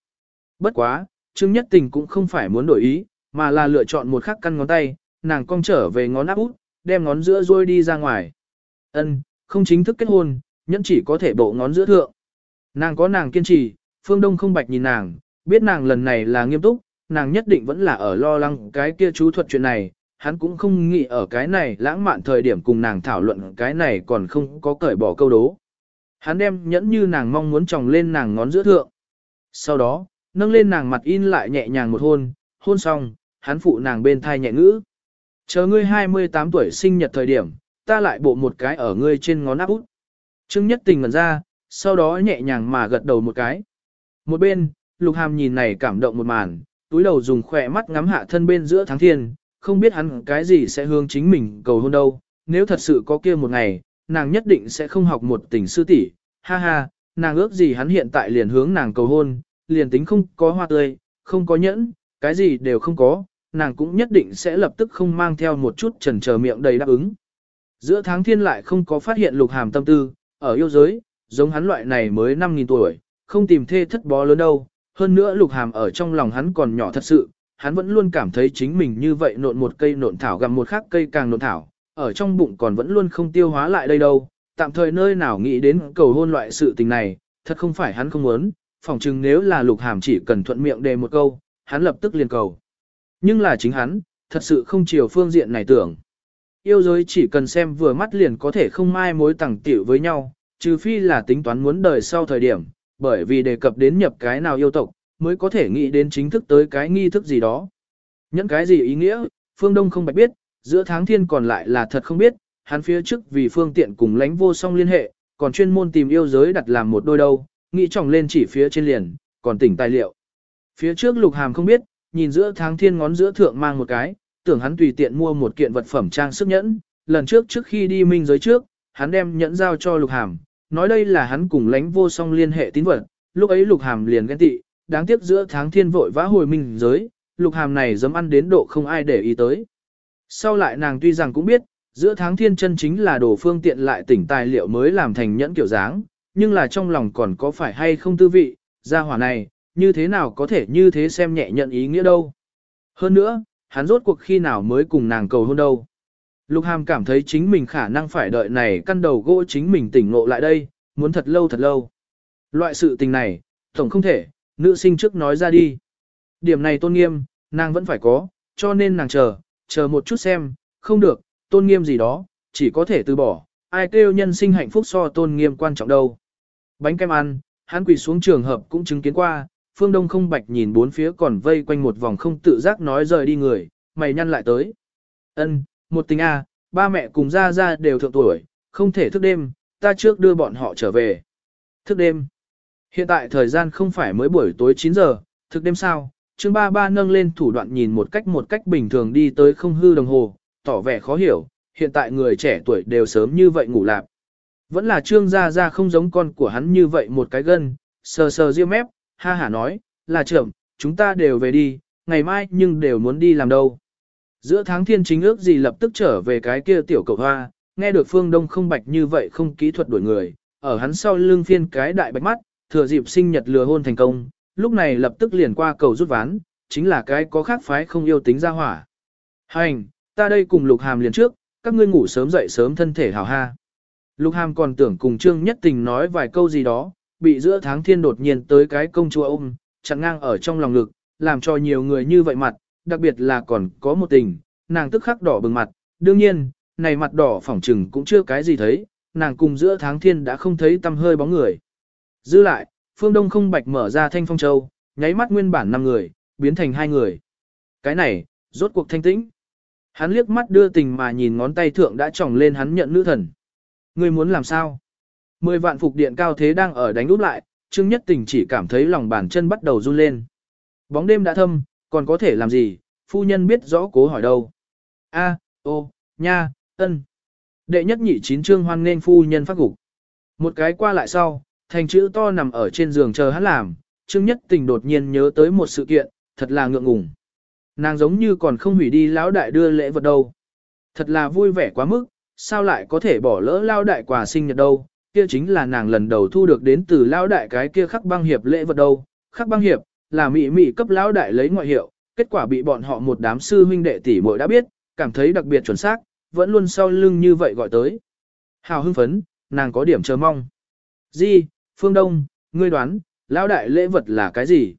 Bất quá, Trương Nhất Tình cũng không phải muốn đổi ý, mà là lựa chọn một khắc căn ngón tay, nàng cong trở về ngón áp út, đem ngón giữa rôi đi ra ngoài. Ân, không chính thức kết hôn, nhẫn chỉ có thể bộ ngón giữa thượng. Nàng có nàng kiên trì, Phương Đông không bạch nhìn nàng, biết nàng lần này là nghiêm túc, nàng nhất định vẫn là ở lo lắng cái kia chú thuật chuyện này, hắn cũng không nghĩ ở cái này lãng mạn thời điểm cùng nàng thảo luận cái này còn không có cởi bỏ câu đố. Hắn đem nhẫn như nàng mong muốn tròng lên nàng ngón giữa thượng. Sau đó, nâng lên nàng mặt in lại nhẹ nhàng một hôn, hôn xong, hắn phụ nàng bên thai nhẹ ngữ. Chờ ngươi 28 tuổi sinh nhật thời điểm, ta lại bộ một cái ở ngươi trên ngón áp út. Trương nhất tình ngẩn ra, sau đó nhẹ nhàng mà gật đầu một cái. Một bên, lục hàm nhìn này cảm động một màn, túi đầu dùng khỏe mắt ngắm hạ thân bên giữa tháng thiên, không biết hắn cái gì sẽ hướng chính mình cầu hôn đâu, nếu thật sự có kia một ngày, nàng nhất định sẽ không học một tình sư tỷ, ha ha, nàng ước gì hắn hiện tại liền hướng nàng cầu hôn, liền tính không có hoa tươi, không có nhẫn, cái gì đều không có, nàng cũng nhất định sẽ lập tức không mang theo một chút trần chờ miệng đầy đáp ứng. Giữa tháng thiên lại không có phát hiện lục hàm tâm tư, ở yêu giới, giống hắn loại này mới 5.000 tuổi, không tìm thê thất bó lớn đâu, hơn nữa lục hàm ở trong lòng hắn còn nhỏ thật sự, hắn vẫn luôn cảm thấy chính mình như vậy nộn một cây nộn thảo gặm một khác cây càng nộn thảo, ở trong bụng còn vẫn luôn không tiêu hóa lại đây đâu, tạm thời nơi nào nghĩ đến cầu hôn loại sự tình này, thật không phải hắn không muốn, phỏng chừng nếu là lục hàm chỉ cần thuận miệng đề một câu, hắn lập tức liền cầu. Nhưng là chính hắn, thật sự không chiều phương diện này tưởng. Yêu giới chỉ cần xem vừa mắt liền có thể không mai mối tẳng tiểu với nhau, trừ phi là tính toán muốn đời sau thời điểm, bởi vì đề cập đến nhập cái nào yêu tộc, mới có thể nghĩ đến chính thức tới cái nghi thức gì đó. Những cái gì ý nghĩa, phương Đông không bạch biết, giữa tháng thiên còn lại là thật không biết, hắn phía trước vì phương tiện cùng lãnh vô song liên hệ, còn chuyên môn tìm yêu giới đặt làm một đôi đâu, nghĩ trọng lên chỉ phía trên liền, còn tỉnh tài liệu. Phía trước lục hàm không biết, nhìn giữa tháng thiên ngón giữa thượng mang một cái, tưởng hắn tùy tiện mua một kiện vật phẩm trang sức nhẫn, lần trước trước khi đi minh giới trước, hắn đem nhẫn giao cho lục hàm, nói đây là hắn cùng lãnh vô song liên hệ tín vật, lúc ấy lục hàm liền ghen tị, đáng tiếc giữa tháng thiên vội vã hồi minh giới, lục hàm này dám ăn đến độ không ai để ý tới. Sau lại nàng tuy rằng cũng biết, giữa tháng thiên chân chính là đồ phương tiện lại tỉnh tài liệu mới làm thành nhẫn kiểu dáng, nhưng là trong lòng còn có phải hay không tư vị, gia hỏa này, như thế nào có thể như thế xem nhẹ nhận ý nghĩa đâu. Hơn nữa, hắn rốt cuộc khi nào mới cùng nàng cầu hôn đâu. Lục Hàm cảm thấy chính mình khả năng phải đợi này căn đầu gỗ chính mình tỉnh ngộ lại đây, muốn thật lâu thật lâu. Loại sự tình này, tổng không thể, nữ sinh trước nói ra đi. Điểm này tôn nghiêm, nàng vẫn phải có, cho nên nàng chờ, chờ một chút xem, không được, tôn nghiêm gì đó, chỉ có thể từ bỏ, ai kêu nhân sinh hạnh phúc so tôn nghiêm quan trọng đâu. Bánh kem ăn, hắn quỳ xuống trường hợp cũng chứng kiến qua, phương đông không bạch nhìn bốn phía còn vây quanh một vòng không tự giác nói rời đi người, mày nhăn lại tới. ân một tình a ba mẹ cùng ra ra đều thượng tuổi, không thể thức đêm, ta trước đưa bọn họ trở về. Thức đêm. Hiện tại thời gian không phải mới buổi tối 9 giờ, thức đêm sao? Trương ba ba nâng lên thủ đoạn nhìn một cách một cách bình thường đi tới không hư đồng hồ, tỏ vẻ khó hiểu, hiện tại người trẻ tuổi đều sớm như vậy ngủ lạp. Vẫn là trương gia gia không giống con của hắn như vậy một cái gân, sờ sờ riêng mép, ha hả nói, là trưởng, chúng ta đều về đi, ngày mai nhưng đều muốn đi làm đâu. Giữa tháng thiên chính ước gì lập tức trở về cái kia tiểu cầu hoa, nghe được phương đông không bạch như vậy không kỹ thuật đuổi người, ở hắn sau lưng phiên cái đại bạch mắt, thừa dịp sinh nhật lừa hôn thành công, lúc này lập tức liền qua cầu rút ván, chính là cái có khác phái không yêu tính ra hỏa. Hành, ta đây cùng lục hàm liền trước, các ngươi ngủ sớm dậy sớm thân thể hào ha. Lục hàm còn tưởng cùng trương nhất tình nói vài câu gì đó, bị giữa tháng thiên đột nhiên tới cái công chúa ôm, chặn ngang ở trong lòng ngực, làm cho nhiều người như vậy mặt, đặc biệt là còn có một tình, nàng tức khắc đỏ bừng mặt, đương nhiên, này mặt đỏ phỏng trừng cũng chưa cái gì thấy, nàng cùng giữa tháng thiên đã không thấy tâm hơi bóng người. Dư lại, phương đông không bạch mở ra thanh phong châu, nháy mắt nguyên bản 5 người, biến thành hai người. Cái này, rốt cuộc thanh tĩnh. Hắn liếc mắt đưa tình mà nhìn ngón tay thượng đã tròng lên hắn nhận nữ thần. Ngươi muốn làm sao? Mười vạn phục điện cao thế đang ở đánh úp lại, Trương Nhất Tình chỉ cảm thấy lòng bàn chân bắt đầu run lên. Bóng đêm đã thâm, còn có thể làm gì, phu nhân biết rõ cố hỏi đâu. A, ô, nha, ân. Đệ nhất nhị chín trương hoan nên phu nhân phát gục. Một cái qua lại sau, thành chữ to nằm ở trên giường chờ hắn làm, Trương Nhất Tình đột nhiên nhớ tới một sự kiện, thật là ngượng ngùng. Nàng giống như còn không hủy đi lão đại đưa lễ vật đâu. Thật là vui vẻ quá mức, sao lại có thể bỏ lỡ lão đại quà sinh nhật đâu, kia chính là nàng lần đầu thu được đến từ lão đại cái kia khắc băng hiệp lễ vật đâu. Khắc băng hiệp, là mị mị cấp lão đại lấy ngoại hiệu, kết quả bị bọn họ một đám sư huynh đệ tỷ muội đã biết, cảm thấy đặc biệt chuẩn xác, vẫn luôn sau lưng như vậy gọi tới. Hào hưng phấn, nàng có điểm chờ mong. Di, Phương Đông, ngươi đoán, lão đại lễ vật là cái gì?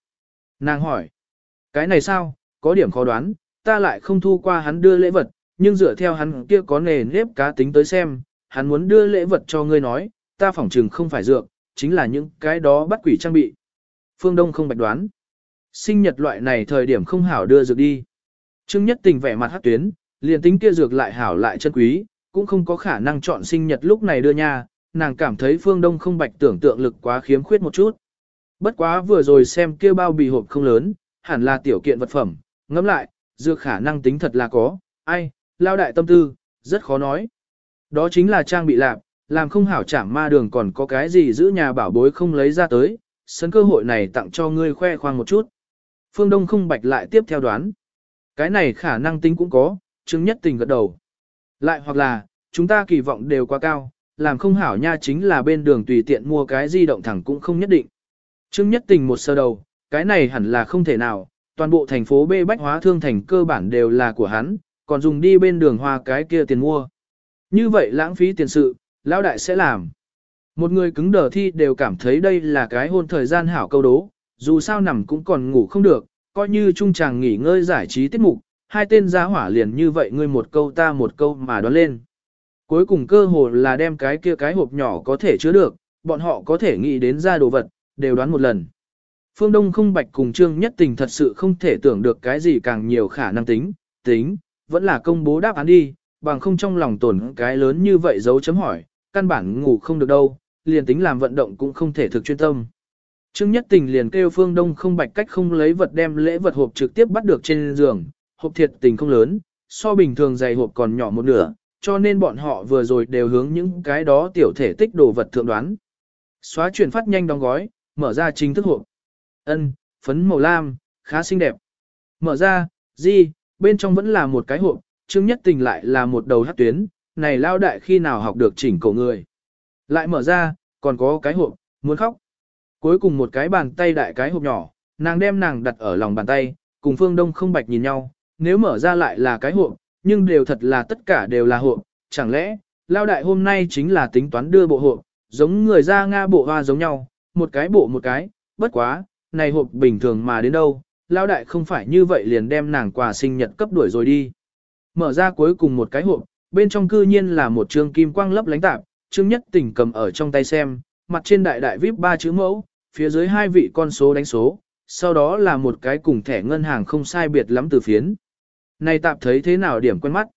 Nàng hỏi. Cái này sao, có điểm khó đoán, ta lại không thu qua hắn đưa lễ vật, nhưng dựa theo hắn kia có nề nếp cá tính tới xem, hắn muốn đưa lễ vật cho ngươi nói, ta phỏng chừng không phải dược, chính là những cái đó bắt quỷ trang bị. Phương Đông không bạch đoán. Sinh nhật loại này thời điểm không hảo đưa dược đi. Trương Nhất Tình vẻ mặt hát tuyến, liền tính kia dược lại hảo lại chân quý, cũng không có khả năng chọn sinh nhật lúc này đưa nha, nàng cảm thấy Phương Đông không bạch tưởng tượng lực quá khiếm khuyết một chút. Bất quá vừa rồi xem kia bao bì hộp không lớn, hẳn là tiểu kiện vật phẩm, ngẫm lại, dược khả năng tính thật là có, ai, lao đại tâm tư, rất khó nói. Đó chính là trang bị lạp, làm không hảo chảm ma đường còn có cái gì giữ nhà bảo bối không lấy ra tới, sân cơ hội này tặng cho ngươi khoe khoang một chút. Phương Đông không bạch lại tiếp theo đoán. Cái này khả năng tính cũng có, chứng nhất tình gật đầu. Lại hoặc là, chúng ta kỳ vọng đều quá cao, làm không hảo nha chính là bên đường tùy tiện mua cái di động thẳng cũng không nhất định. Chứng nhất tình một sơ đầu, cái này hẳn là không thể nào, toàn bộ thành phố B bách hóa thương thành cơ bản đều là của hắn, còn dùng đi bên đường hoa cái kia tiền mua. Như vậy lãng phí tiền sự, lão đại sẽ làm. Một người cứng đờ thi đều cảm thấy đây là cái hôn thời gian hảo câu đố, dù sao nằm cũng còn ngủ không được, coi như trung chàng nghỉ ngơi giải trí tiết mục, hai tên gia hỏa liền như vậy ngươi một câu ta một câu mà đoán lên. Cuối cùng cơ hồ là đem cái kia cái hộp nhỏ có thể chứa được, bọn họ có thể nghĩ đến ra đồ vật, đều đoán một lần. Phương Đông không bạch cùng Trương Nhất Tình thật sự không thể tưởng được cái gì càng nhiều khả năng tính, tính, vẫn là công bố đáp án đi, bằng không trong lòng tổn cái lớn như vậy dấu chấm hỏi, căn bản ngủ không được đâu, liền tính làm vận động cũng không thể thực chuyên tâm. Trương Nhất Tình liền kêu Phương Đông không bạch cách không lấy vật đem lễ vật hộp trực tiếp bắt được trên giường, hộp thiệt tình không lớn, so bình thường dày hộp còn nhỏ một nửa, cho nên bọn họ vừa rồi đều hướng những cái đó tiểu thể tích đồ vật thượng đoán. Xóa chuyển phát nhanh đóng gói, mở ra chính thức hộp. Ân, phấn màu lam, khá xinh đẹp. Mở ra, gì, bên trong vẫn là một cái hộp, Trương Nhất Tình lại là một đầu hát tuyến, này lao đại khi nào học được chỉnh cổ người. Lại mở ra, còn có cái hộp, muốn khóc. Cuối cùng một cái bàn tay đại cái hộp nhỏ, nàng đem nàng đặt ở lòng bàn tay, cùng Phương Đông không bạch nhìn nhau, nếu mở ra lại là cái hộp, nhưng đều thật là tất cả đều là hộp, chẳng lẽ, lao đại hôm nay chính là tính toán đưa bộ hộp, giống người ra Nga bộ hoa giống nhau, một cái bộ một cái, bất quá, này hộp bình thường mà đến đâu, lao đại không phải như vậy liền đem nàng quà sinh nhật cấp đuổi rồi đi. Mở ra cuối cùng một cái hộp, bên trong cư nhiên là một trương kim quang lấp lánh tạp, trương nhất tỉnh cầm ở trong tay xem, mặt trên đại đại vip ba chữ mẫu, phía dưới hai vị con số đánh số, sau đó là một cái cùng thẻ ngân hàng không sai biệt lắm từ phiến. Này tạp thấy thế nào điểm quen mắt.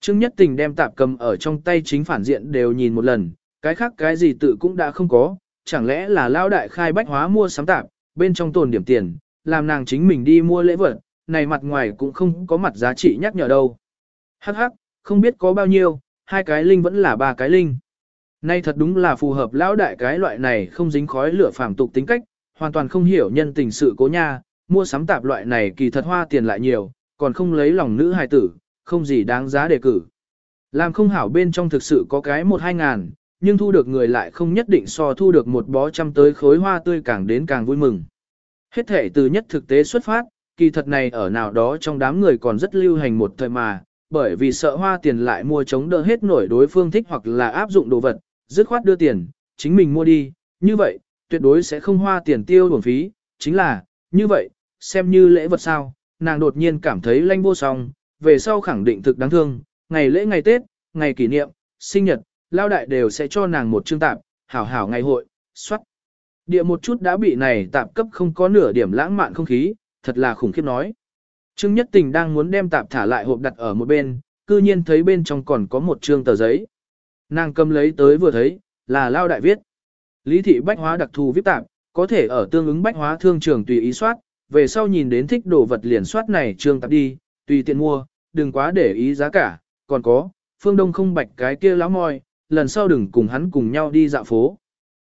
Trương Nhất Tình đem tạp cầm ở trong tay chính phản diện đều nhìn một lần, cái khác cái gì tự cũng đã không có, chẳng lẽ là lao đại khai bách hóa mua sắm tạp, bên trong tồn điểm tiền, làm nàng chính mình đi mua lễ vật, này mặt ngoài cũng không có mặt giá trị nhắc nhở đâu. Hắc hắc, không biết có bao nhiêu, hai cái linh vẫn là ba cái linh. Nay thật đúng là phù hợp lão đại cái loại này không dính khói lửa phàm tục tính cách, hoàn toàn không hiểu nhân tình sự cố nha, mua sắm tạp loại này kỳ thật hoa tiền lại nhiều, còn không lấy lòng nữ hài tử, không gì đáng giá đề cử. Làm không hảo bên trong thực sự có cái một hai ngàn, nhưng thu được người lại không nhất định so thu được một bó trăm tới khối hoa tươi càng đến càng vui mừng. Hết thể từ nhất thực tế xuất phát, kỳ thật này ở nào đó trong đám người còn rất lưu hành một thời mà, bởi vì sợ hoa tiền lại mua chống đỡ hết nổi đối phương thích hoặc là áp dụng đồ vật, dứt khoát đưa tiền, chính mình mua đi, như vậy, tuyệt đối sẽ không hoa tiền tiêu bổng phí, chính là, như vậy, xem như lễ vật sao, nàng đột nhiên cảm thấy lanh vô song, về sau khẳng định thực đáng thương, ngày lễ ngày Tết, ngày kỷ niệm, sinh nhật, lao đại đều sẽ cho nàng một chương tạp, hảo hảo ngày hội, xoát. Địa một chút đã bị này tạp cấp không có nửa điểm lãng mạn không khí, thật là khủng khiếp nói. Trương Nhất Tình đang muốn đem tạp thả lại hộp đặt ở một bên, cư nhiên thấy bên trong còn có một trương tờ giấy. Nàng cầm lấy tới vừa thấy, là lao đại viết. Lý thị bách hóa đặc thù viết tạp, có thể ở tương ứng bách hóa thương trường tùy ý soát, về sau nhìn đến thích đồ vật liền soát này trương tạp đi, tùy tiện mua, đừng quá để ý giá cả, còn có, phương đông không bạch cái kia láo môi, lần sau đừng cùng hắn cùng nhau đi dạo phố.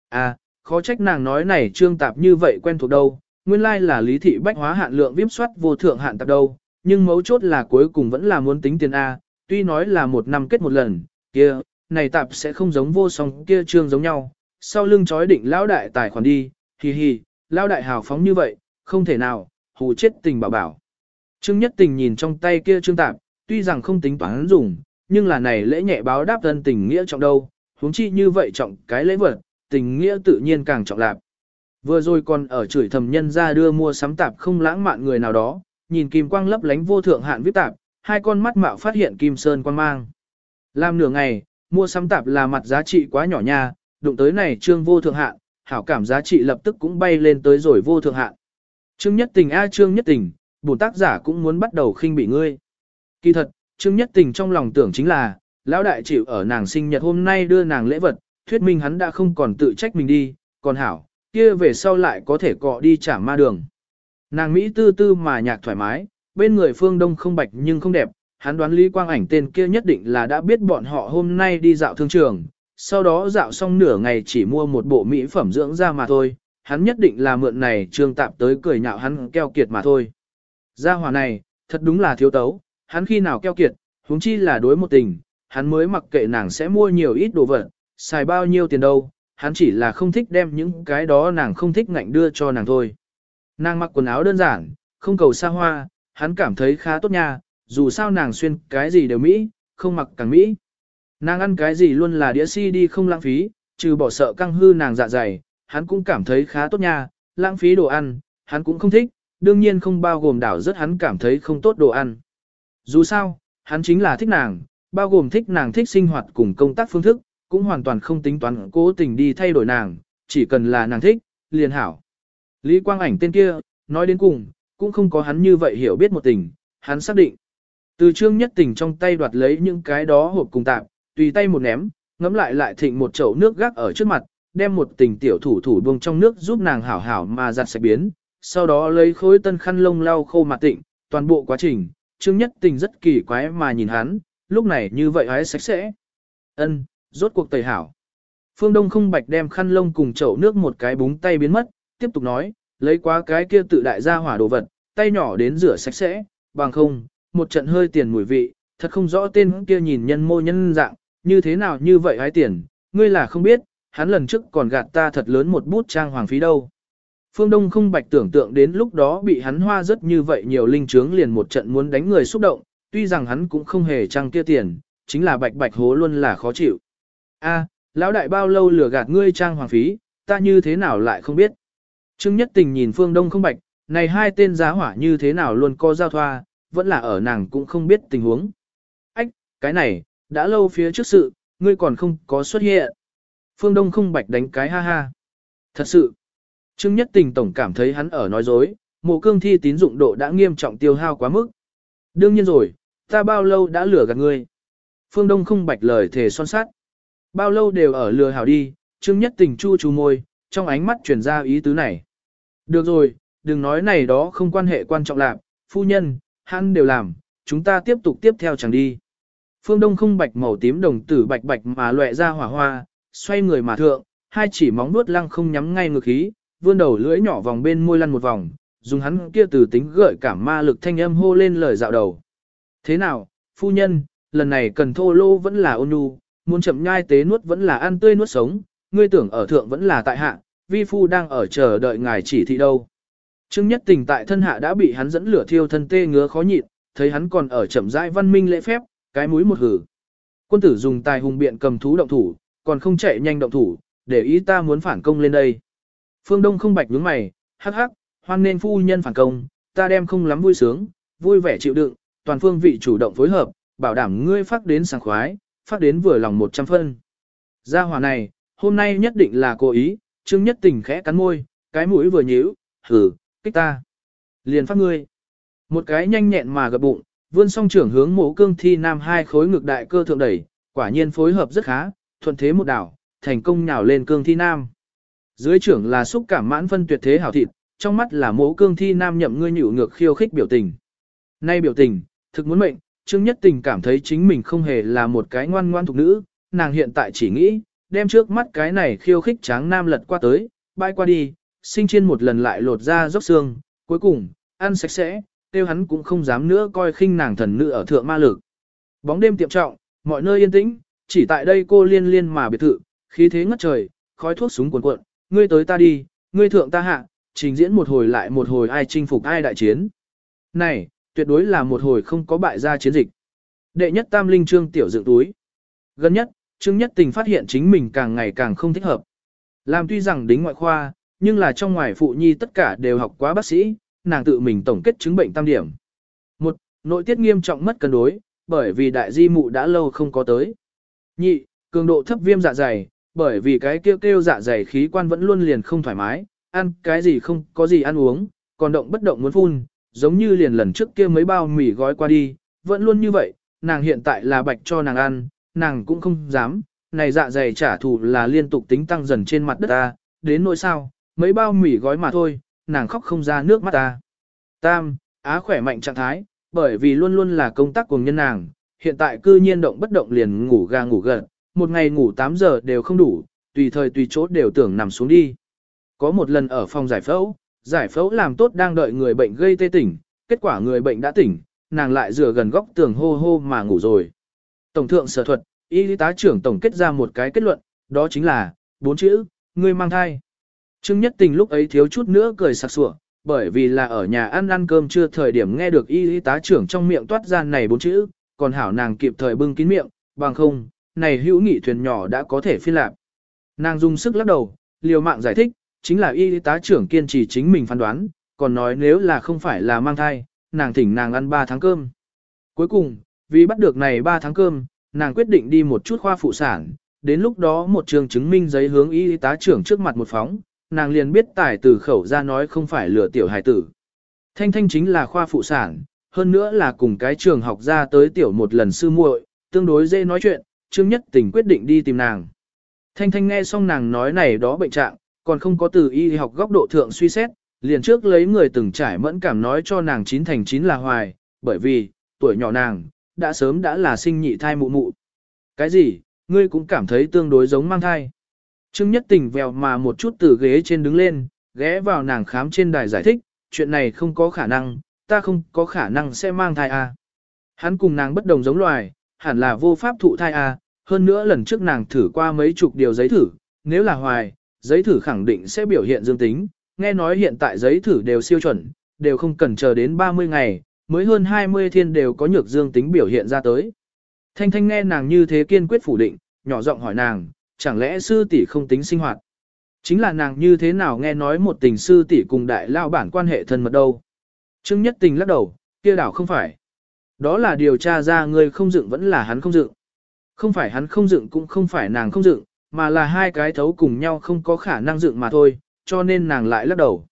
À, khó trách nàng nói này trương tạp như vậy quen thuộc đâu, nguyên lai like là lý thị bách hóa hạn lượng viếp soát vô thượng hạn tạp đâu, nhưng mấu chốt là cuối cùng vẫn là muốn tính tiền A, tuy nói là một năm kết một lần, kia, này tạp sẽ không giống vô song kia trương giống nhau, sau lưng chói định lão đại tài khoản đi, hi hi, lão đại hào phóng như vậy, không thể nào, hù chết tình bảo bảo. Trương Nhất Tình nhìn trong tay kia trương tạp, tuy rằng không tính toán dùng, nhưng là này lễ nhẹ báo đáp thân tình nghĩa trọng đâu, huống chi như vậy trọng cái lễ vật, tình nghĩa tự nhiên càng trọng lạc. Vừa rồi còn ở chửi thầm nhân ra đưa mua sắm tạp không lãng mạn người nào đó, nhìn kim quang lấp lánh vô thượng hạn viết tạp, hai con mắt mạo phát hiện kim sơn quan mang. Làm nửa ngày, mua sắm tạp là mặt giá trị quá nhỏ nha, đụng tới này trương vô thượng hạn, hảo cảm giá trị lập tức cũng bay lên tới rồi vô thượng hạn. Trương nhất tình a trương nhất tình, bổn tác giả cũng muốn bắt đầu khinh bị ngươi. Kỳ thật, trương nhất tình trong lòng tưởng chính là, lão đại chịu ở nàng sinh nhật hôm nay đưa nàng lễ vật, thuyết minh hắn đã không còn tự trách mình đi, còn hảo, kia về sau lại có thể cọ đi trả ma đường. Nàng Mỹ tư tư mà nhạc thoải mái, bên người phương đông không bạch nhưng không đẹp, hắn đoán Lý Quang ảnh tên kia nhất định là đã biết bọn họ hôm nay đi dạo thương trường, sau đó dạo xong nửa ngày chỉ mua một bộ mỹ phẩm dưỡng da mà thôi, hắn nhất định là mượn này trương tạp tới cười nhạo hắn keo kiệt mà thôi. Gia hòa này, thật đúng là thiếu tấu, hắn khi nào keo kiệt, huống chi là đối một tình, hắn mới mặc kệ nàng sẽ mua nhiều ít đồ vật, xài bao nhiêu tiền đâu, hắn chỉ là không thích đem những cái đó nàng không thích ngạnh đưa cho nàng thôi. Nàng mặc quần áo đơn giản, không cầu xa hoa, hắn cảm thấy khá tốt nha, dù sao nàng xuyên cái gì đều Mỹ, không mặc càng Mỹ. Nàng ăn cái gì luôn là đĩa CD không lãng phí, trừ bỏ sợ căng hư nàng dạ dày, hắn cũng cảm thấy khá tốt nha, lãng phí đồ ăn, hắn cũng không thích, đương nhiên không bao gồm đảo rất hắn cảm thấy không tốt đồ ăn. Dù sao, hắn chính là thích nàng, bao gồm thích nàng thích sinh hoạt cùng công tác phương thức, cũng hoàn toàn không tính toán cố tình đi thay đổi nàng, chỉ cần là nàng thích, liền hảo. Lý Quang Ảnh tên kia, nói đến cùng, cũng không có hắn như vậy hiểu biết một tình, hắn xác định. Từ trương nhất tình trong tay đoạt lấy những cái đó hộp cùng tạm, tùy tay một ném, ngấm lại lại thịnh một chậu nước gác ở trước mặt, đem một tình tiểu thủ thủ buông trong nước giúp nàng hảo hảo mà giặt sạch biến, sau đó lấy khối tân khăn lông lau khô mặt tịnh, toàn bộ quá trình, Trương Nhất Tình rất kỳ quái mà nhìn hắn, lúc này như vậy hái sạch sẽ. Ân, rốt cuộc tẩy hảo. Phương Đông không bạch đem khăn lông cùng chậu nước một cái búng tay biến mất, tiếp tục nói, lấy quá cái kia tự đại ra hỏa đồ vật, tay nhỏ đến rửa sạch sẽ, bằng không, một trận hơi tiền mùi vị, thật không rõ tên kia nhìn nhân mô nhân dạng, như thế nào như vậy hái tiền, ngươi là không biết, hắn lần trước còn gạt ta thật lớn một bút trang hoàng phí đâu. Phương Đông không bạch tưởng tượng đến lúc đó bị hắn hoa rất như vậy nhiều linh trướng liền một trận muốn đánh người xúc động, tuy rằng hắn cũng không hề trang kia tiền, chính là bạch bạch hố luôn là khó chịu. A, lão đại bao lâu lừa gạt ngươi trang hoàng phí, ta như thế nào lại không biết. Trương Nhất Tình nhìn Phương Đông không bạch, này hai tên giá hỏa như thế nào luôn co giao thoa, vẫn là ở nàng cũng không biết tình huống. Ách, cái này, đã lâu phía trước sự, ngươi còn không có xuất hiện. Phương Đông không bạch đánh cái ha ha. Thật sự, Trương Nhất Tình tổng cảm thấy hắn ở nói dối, mộ cương thi tín dụng độ đã nghiêm trọng tiêu hao quá mức. Đương nhiên rồi, ta bao lâu đã lừa gạt ngươi. Phương Đông không bạch lời thề son sát. Bao lâu đều ở lừa hảo đi, Trương Nhất Tình chu chu môi, trong ánh mắt chuyển ra ý tứ này. Được rồi, đừng nói này đó không quan hệ quan trọng lạc, phu nhân, hắn đều làm, chúng ta tiếp tục tiếp theo chẳng đi. Phương Đông không bạch màu tím đồng tử bạch bạch mà lệ ra hỏa hoa, xoay người mà thượng, hai chỉ móng nuốt lăng không nhắm ngay ngực khí, vươn đầu lưỡi nhỏ vòng bên môi lăn một vòng, dùng hắn kia từ tính gợi cảm ma lực thanh âm hô lên lời dạo đầu. Thế nào, phu nhân, lần này cần thô lô vẫn là ôn nhu, muốn chậm nhai tế nuốt vẫn là ăn tươi nuốt sống, ngươi tưởng ở thượng vẫn là tại hạ, vi phu đang ở chờ đợi ngài chỉ thị đâu. Trương Nhất Tình tại thân hạ đã bị hắn dẫn lửa thiêu thân tê ngứa khó nhịn, thấy hắn còn ở chậm rãi văn minh lễ phép, cái mũi một hử. Quân tử dùng tài hùng biện cầm thú động thủ, còn không chạy nhanh động thủ, để ý ta muốn phản công lên đây. Phương Đông không bạch nhướng mày, hắc hắc, hoan nên phu nhân phản công, ta đem không lắm vui sướng, vui vẻ chịu đựng, toàn phương vị chủ động phối hợp, bảo đảm ngươi phát đến sảng khoái, phát đến vừa lòng 100 phân. Gia hỏa này, hôm nay nhất định là cố ý, Trương Nhất Tình khẽ cắn môi, cái mũi vừa nhíu, hử, kích ta. Liền phát ngươi. Một cái nhanh nhẹn mà gập bụng, vươn song trưởng hướng mổ cương thi nam hai khối ngực đại cơ thượng đẩy, quả nhiên phối hợp rất khá, thuận thế một đảo, thành công nhào lên cương thi nam. Dưới trưởng là xúc cảm mãn phân tuyệt thế hảo thịt, trong mắt là mổ cương thi nam nhậm ngươi nhịu ngược khiêu khích biểu tình. Nay biểu tình, thực muốn mệnh, Trương Nhất Tình cảm thấy chính mình không hề là một cái ngoan ngoan thục nữ, nàng hiện tại chỉ nghĩ, đem trước mắt cái này khiêu khích tráng nam lật qua tới, bay qua đi, sinh chiên một lần lại lột ra róc xương, cuối cùng, ăn sạch sẽ, tiêu hắn cũng không dám nữa coi khinh nàng thần nữ ở thượng ma lực. Bóng đêm tiệm trọng, mọi nơi yên tĩnh, chỉ tại đây cô liên liên mà biệt thự, khí thế ngất trời, khói thuốc súng cuồn cuộn, ngươi tới ta đi, ngươi thượng ta hạ, trình diễn một hồi lại một hồi ai chinh phục ai đại chiến. Này, tuyệt đối là một hồi không có bại ra chiến dịch. Đệ nhất tam linh trương tiểu dựng túi. Gần nhất, trương nhất tình phát hiện chính mình càng ngày càng không thích hợp. Làm tuy rằng đính ngoại khoa, nhưng là trong ngoài phụ nhi tất cả đều học quá bác sĩ, nàng tự mình tổng kết chứng bệnh tam điểm. Một, nội tiết nghiêm trọng mất cân đối, bởi vì đại di mụ đã lâu không có tới. Nhị, cường độ thấp viêm dạ dày, bởi vì cái kêu kêu dạ dày khí quan vẫn luôn liền không thoải mái, ăn cái gì không có gì ăn uống, còn động bất động muốn phun, giống như liền lần trước kia mấy bao mì gói qua đi, vẫn luôn như vậy, nàng hiện tại là bạch cho nàng ăn, nàng cũng không dám, này dạ dày trả thù là liên tục tính tăng dần trên mặt đất ta, đến nỗi sao, mấy bao mì gói mà thôi, nàng khóc không ra nước mắt ta. Tam, á khỏe mạnh trạng thái, bởi vì luôn luôn là công tác cùng nhân nàng, hiện tại cư nhiên động bất động liền ngủ ga ngủ gật, một ngày ngủ 8 giờ đều không đủ, tùy thời tùy chốt đều tưởng nằm xuống đi. Có một lần ở phòng giải phẫu, giải phẫu làm tốt đang đợi người bệnh gây tê tỉnh, kết quả người bệnh đã tỉnh, nàng lại dựa gần góc tường hô hô mà ngủ rồi. Tổng thượng sở thuật, y tá trưởng tổng kết ra một cái kết luận, đó chính là, bốn chữ, người mang thai. Trương Nhất Tình lúc ấy thiếu chút nữa cười sặc sủa, bởi vì là ở nhà ăn ăn cơm chưa thời điểm nghe được y y tá trưởng trong miệng toát ra này bốn chữ, còn hảo nàng kịp thời bưng kín miệng, bằng không, này hữu nghị thuyền nhỏ đã có thể phi lạc. Nàng dùng sức lắc đầu, liều mạng giải thích, chính là y tá trưởng kiên trì chính mình phán đoán, còn nói nếu là không phải là mang thai, nàng thỉnh nàng ăn 3 tháng cơm. Cuối cùng, vì bắt được này 3 tháng cơm, nàng quyết định đi một chút khoa phụ sản, đến lúc đó một trường chứng minh giấy hướng y tá trưởng trước mặt một phóng, nàng liền biết tải từ khẩu ra nói không phải lừa tiểu hài tử. Thanh thanh chính là khoa phụ sản, hơn nữa là cùng cái trường học ra tới tiểu một lần sư muội, tương đối dễ nói chuyện, Trương Nhất Tình quyết định đi tìm nàng. Thanh Thanh nghe xong nàng nói này đó bệnh trạng, còn không có từ y học góc độ thượng suy xét, liền trước lấy người từng trải mẫn cảm nói cho nàng chín thành chín là hoài, bởi vì, tuổi nhỏ nàng, đã sớm đã là sinh nhị thai mụ mụ. Cái gì, ngươi cũng cảm thấy tương đối giống mang thai. Trương Nhất Tình vèo mà một chút từ ghế trên đứng lên, ghé vào nàng khám trên đài giải thích, chuyện này không có khả năng, ta không có khả năng sẽ mang thai à. Hắn cùng nàng bất đồng giống loài, hẳn là vô pháp thụ thai à, hơn nữa lần trước nàng thử qua mấy chục điều giấy thử, nếu là hoài, giấy thử khẳng định sẽ biểu hiện dương tính, nghe nói hiện tại giấy thử đều siêu chuẩn, đều không cần chờ đến 30 ngày, mới hơn 20 thiên đều có nhược dương tính biểu hiện ra tới. Thanh Thanh nghe nàng như thế kiên quyết phủ định, nhỏ giọng hỏi nàng, chẳng lẽ sư tỷ không tính sinh hoạt? Chính là nàng như thế nào nghe nói một tình sư tỷ cùng đại lao bản quan hệ thân mật đâu? Trương Nhất Tình lắc đầu, kia đảo không phải. Đó là điều tra ra người không dựng vẫn là hắn không dựng. Không phải hắn không dựng cũng không phải nàng không dựng, mà là hai cái thấu cùng nhau không có khả năng dựng mà thôi, cho nên nàng lại lắc đầu.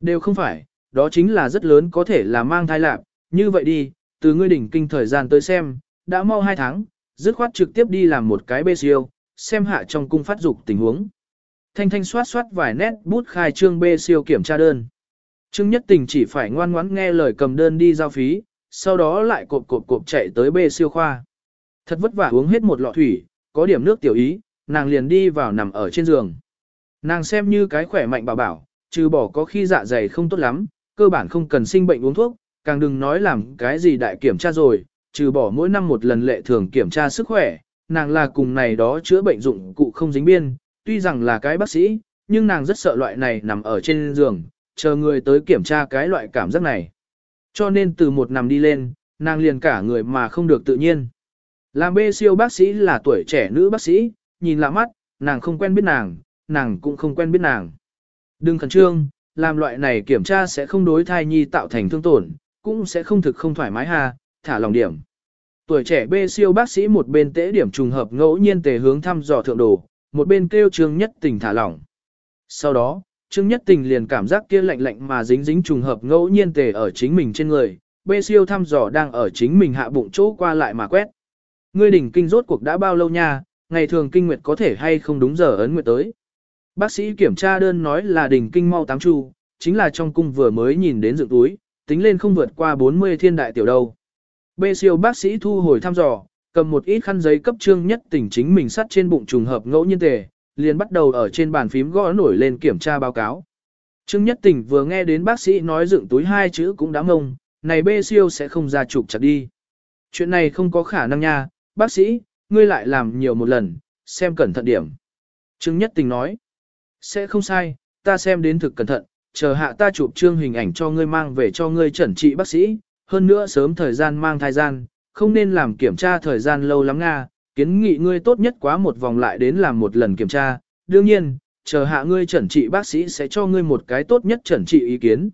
Đều không phải, đó chính là rất lớn có thể là mang thai lạc, như vậy đi, từ ngươi đỉnh kinh thời gian tới xem, đã mau hai tháng, dứt khoát trực tiếp đi làm một cái bê siêu, xem hạ trong cung phát dục tình huống. Thanh thanh soát soát vài nét bút khai trương bê siêu kiểm tra đơn. Trương Nhất Tình chỉ phải ngoan ngoãn nghe lời cầm đơn đi giao phí, sau đó lại cộp cộp cộp chạy tới bê siêu khoa. Thật vất vả uống hết một lọ thủy, có điểm nước tiểu ý, nàng liền đi vào nằm ở trên giường. Nàng xem như cái khỏe mạnh bảo bảo, trừ bỏ có khi dạ dày không tốt lắm, cơ bản không cần sinh bệnh uống thuốc, càng đừng nói làm cái gì đại kiểm tra rồi, trừ bỏ mỗi năm một lần lệ thường kiểm tra sức khỏe, nàng là cùng này đó chữa bệnh dụng cụ không dính biên, tuy rằng là cái bác sĩ, nhưng nàng rất sợ loại này nằm ở trên giường, chờ người tới kiểm tra cái loại cảm giác này. Cho nên từ một nằm đi lên, nàng liền cả người mà không được tự nhiên. Làm bê siêu bác sĩ là tuổi trẻ nữ bác sĩ, nhìn lạ mắt, nàng không quen biết nàng, nàng cũng không quen biết nàng. Đừng khẩn trương, làm loại này kiểm tra sẽ không đối thai nhi tạo thành thương tổn, cũng sẽ không thực không thoải mái ha, thả lòng điểm. Tuổi trẻ bê siêu bác sĩ một bên tễ điểm trùng hợp ngẫu nhiên tề hướng thăm dò thượng đồ, một bên kêu Trương Nhất Tình thả lỏng. Sau đó, Trương Nhất Tình liền cảm giác kia lạnh lạnh mà dính dính trùng hợp ngẫu nhiên tề ở chính mình trên người, bê siêu thăm dò đang ở chính mình hạ bụng chỗ qua lại mà quét. Ngươi đỉnh kinh rốt cuộc đã bao lâu nha, ngày thường kinh nguyệt có thể hay không đúng giờ ấn nguyệt tới. Bác sĩ kiểm tra đơn nói là đỉnh kinh mau tám chu, chính là trong cung vừa mới nhìn đến dựng túi, tính lên không vượt qua 40 thiên đại tiểu đâu. Bê siêu bác sĩ thu hồi thăm dò, cầm một ít khăn giấy cấp trương nhất tỉnh chính mình sắt trên bụng trùng hợp ngẫu nhiên tề, liền bắt đầu ở trên bàn phím gõ nổi lên kiểm tra báo cáo. Trương Nhất Tỉnh vừa nghe đến bác sĩ nói dựng túi hai chữ cũng đã mông, này bê siêu sẽ không ra trục chặt đi. Chuyện này không có khả năng nha, bác sĩ, ngươi lại làm nhiều một lần, xem cẩn thận điểm. Trương Nhất Tình nói, sẽ không sai, ta xem đến thực cẩn thận, chờ hạ ta chụp trương hình ảnh cho ngươi mang về cho ngươi chẩn trị bác sĩ, hơn nữa sớm thời gian mang thai gian, không nên làm kiểm tra thời gian lâu lắm nga, kiến nghị ngươi tốt nhất quá một vòng lại đến làm một lần kiểm tra, đương nhiên, chờ hạ ngươi chẩn trị bác sĩ sẽ cho ngươi một cái tốt nhất chẩn trị ý kiến.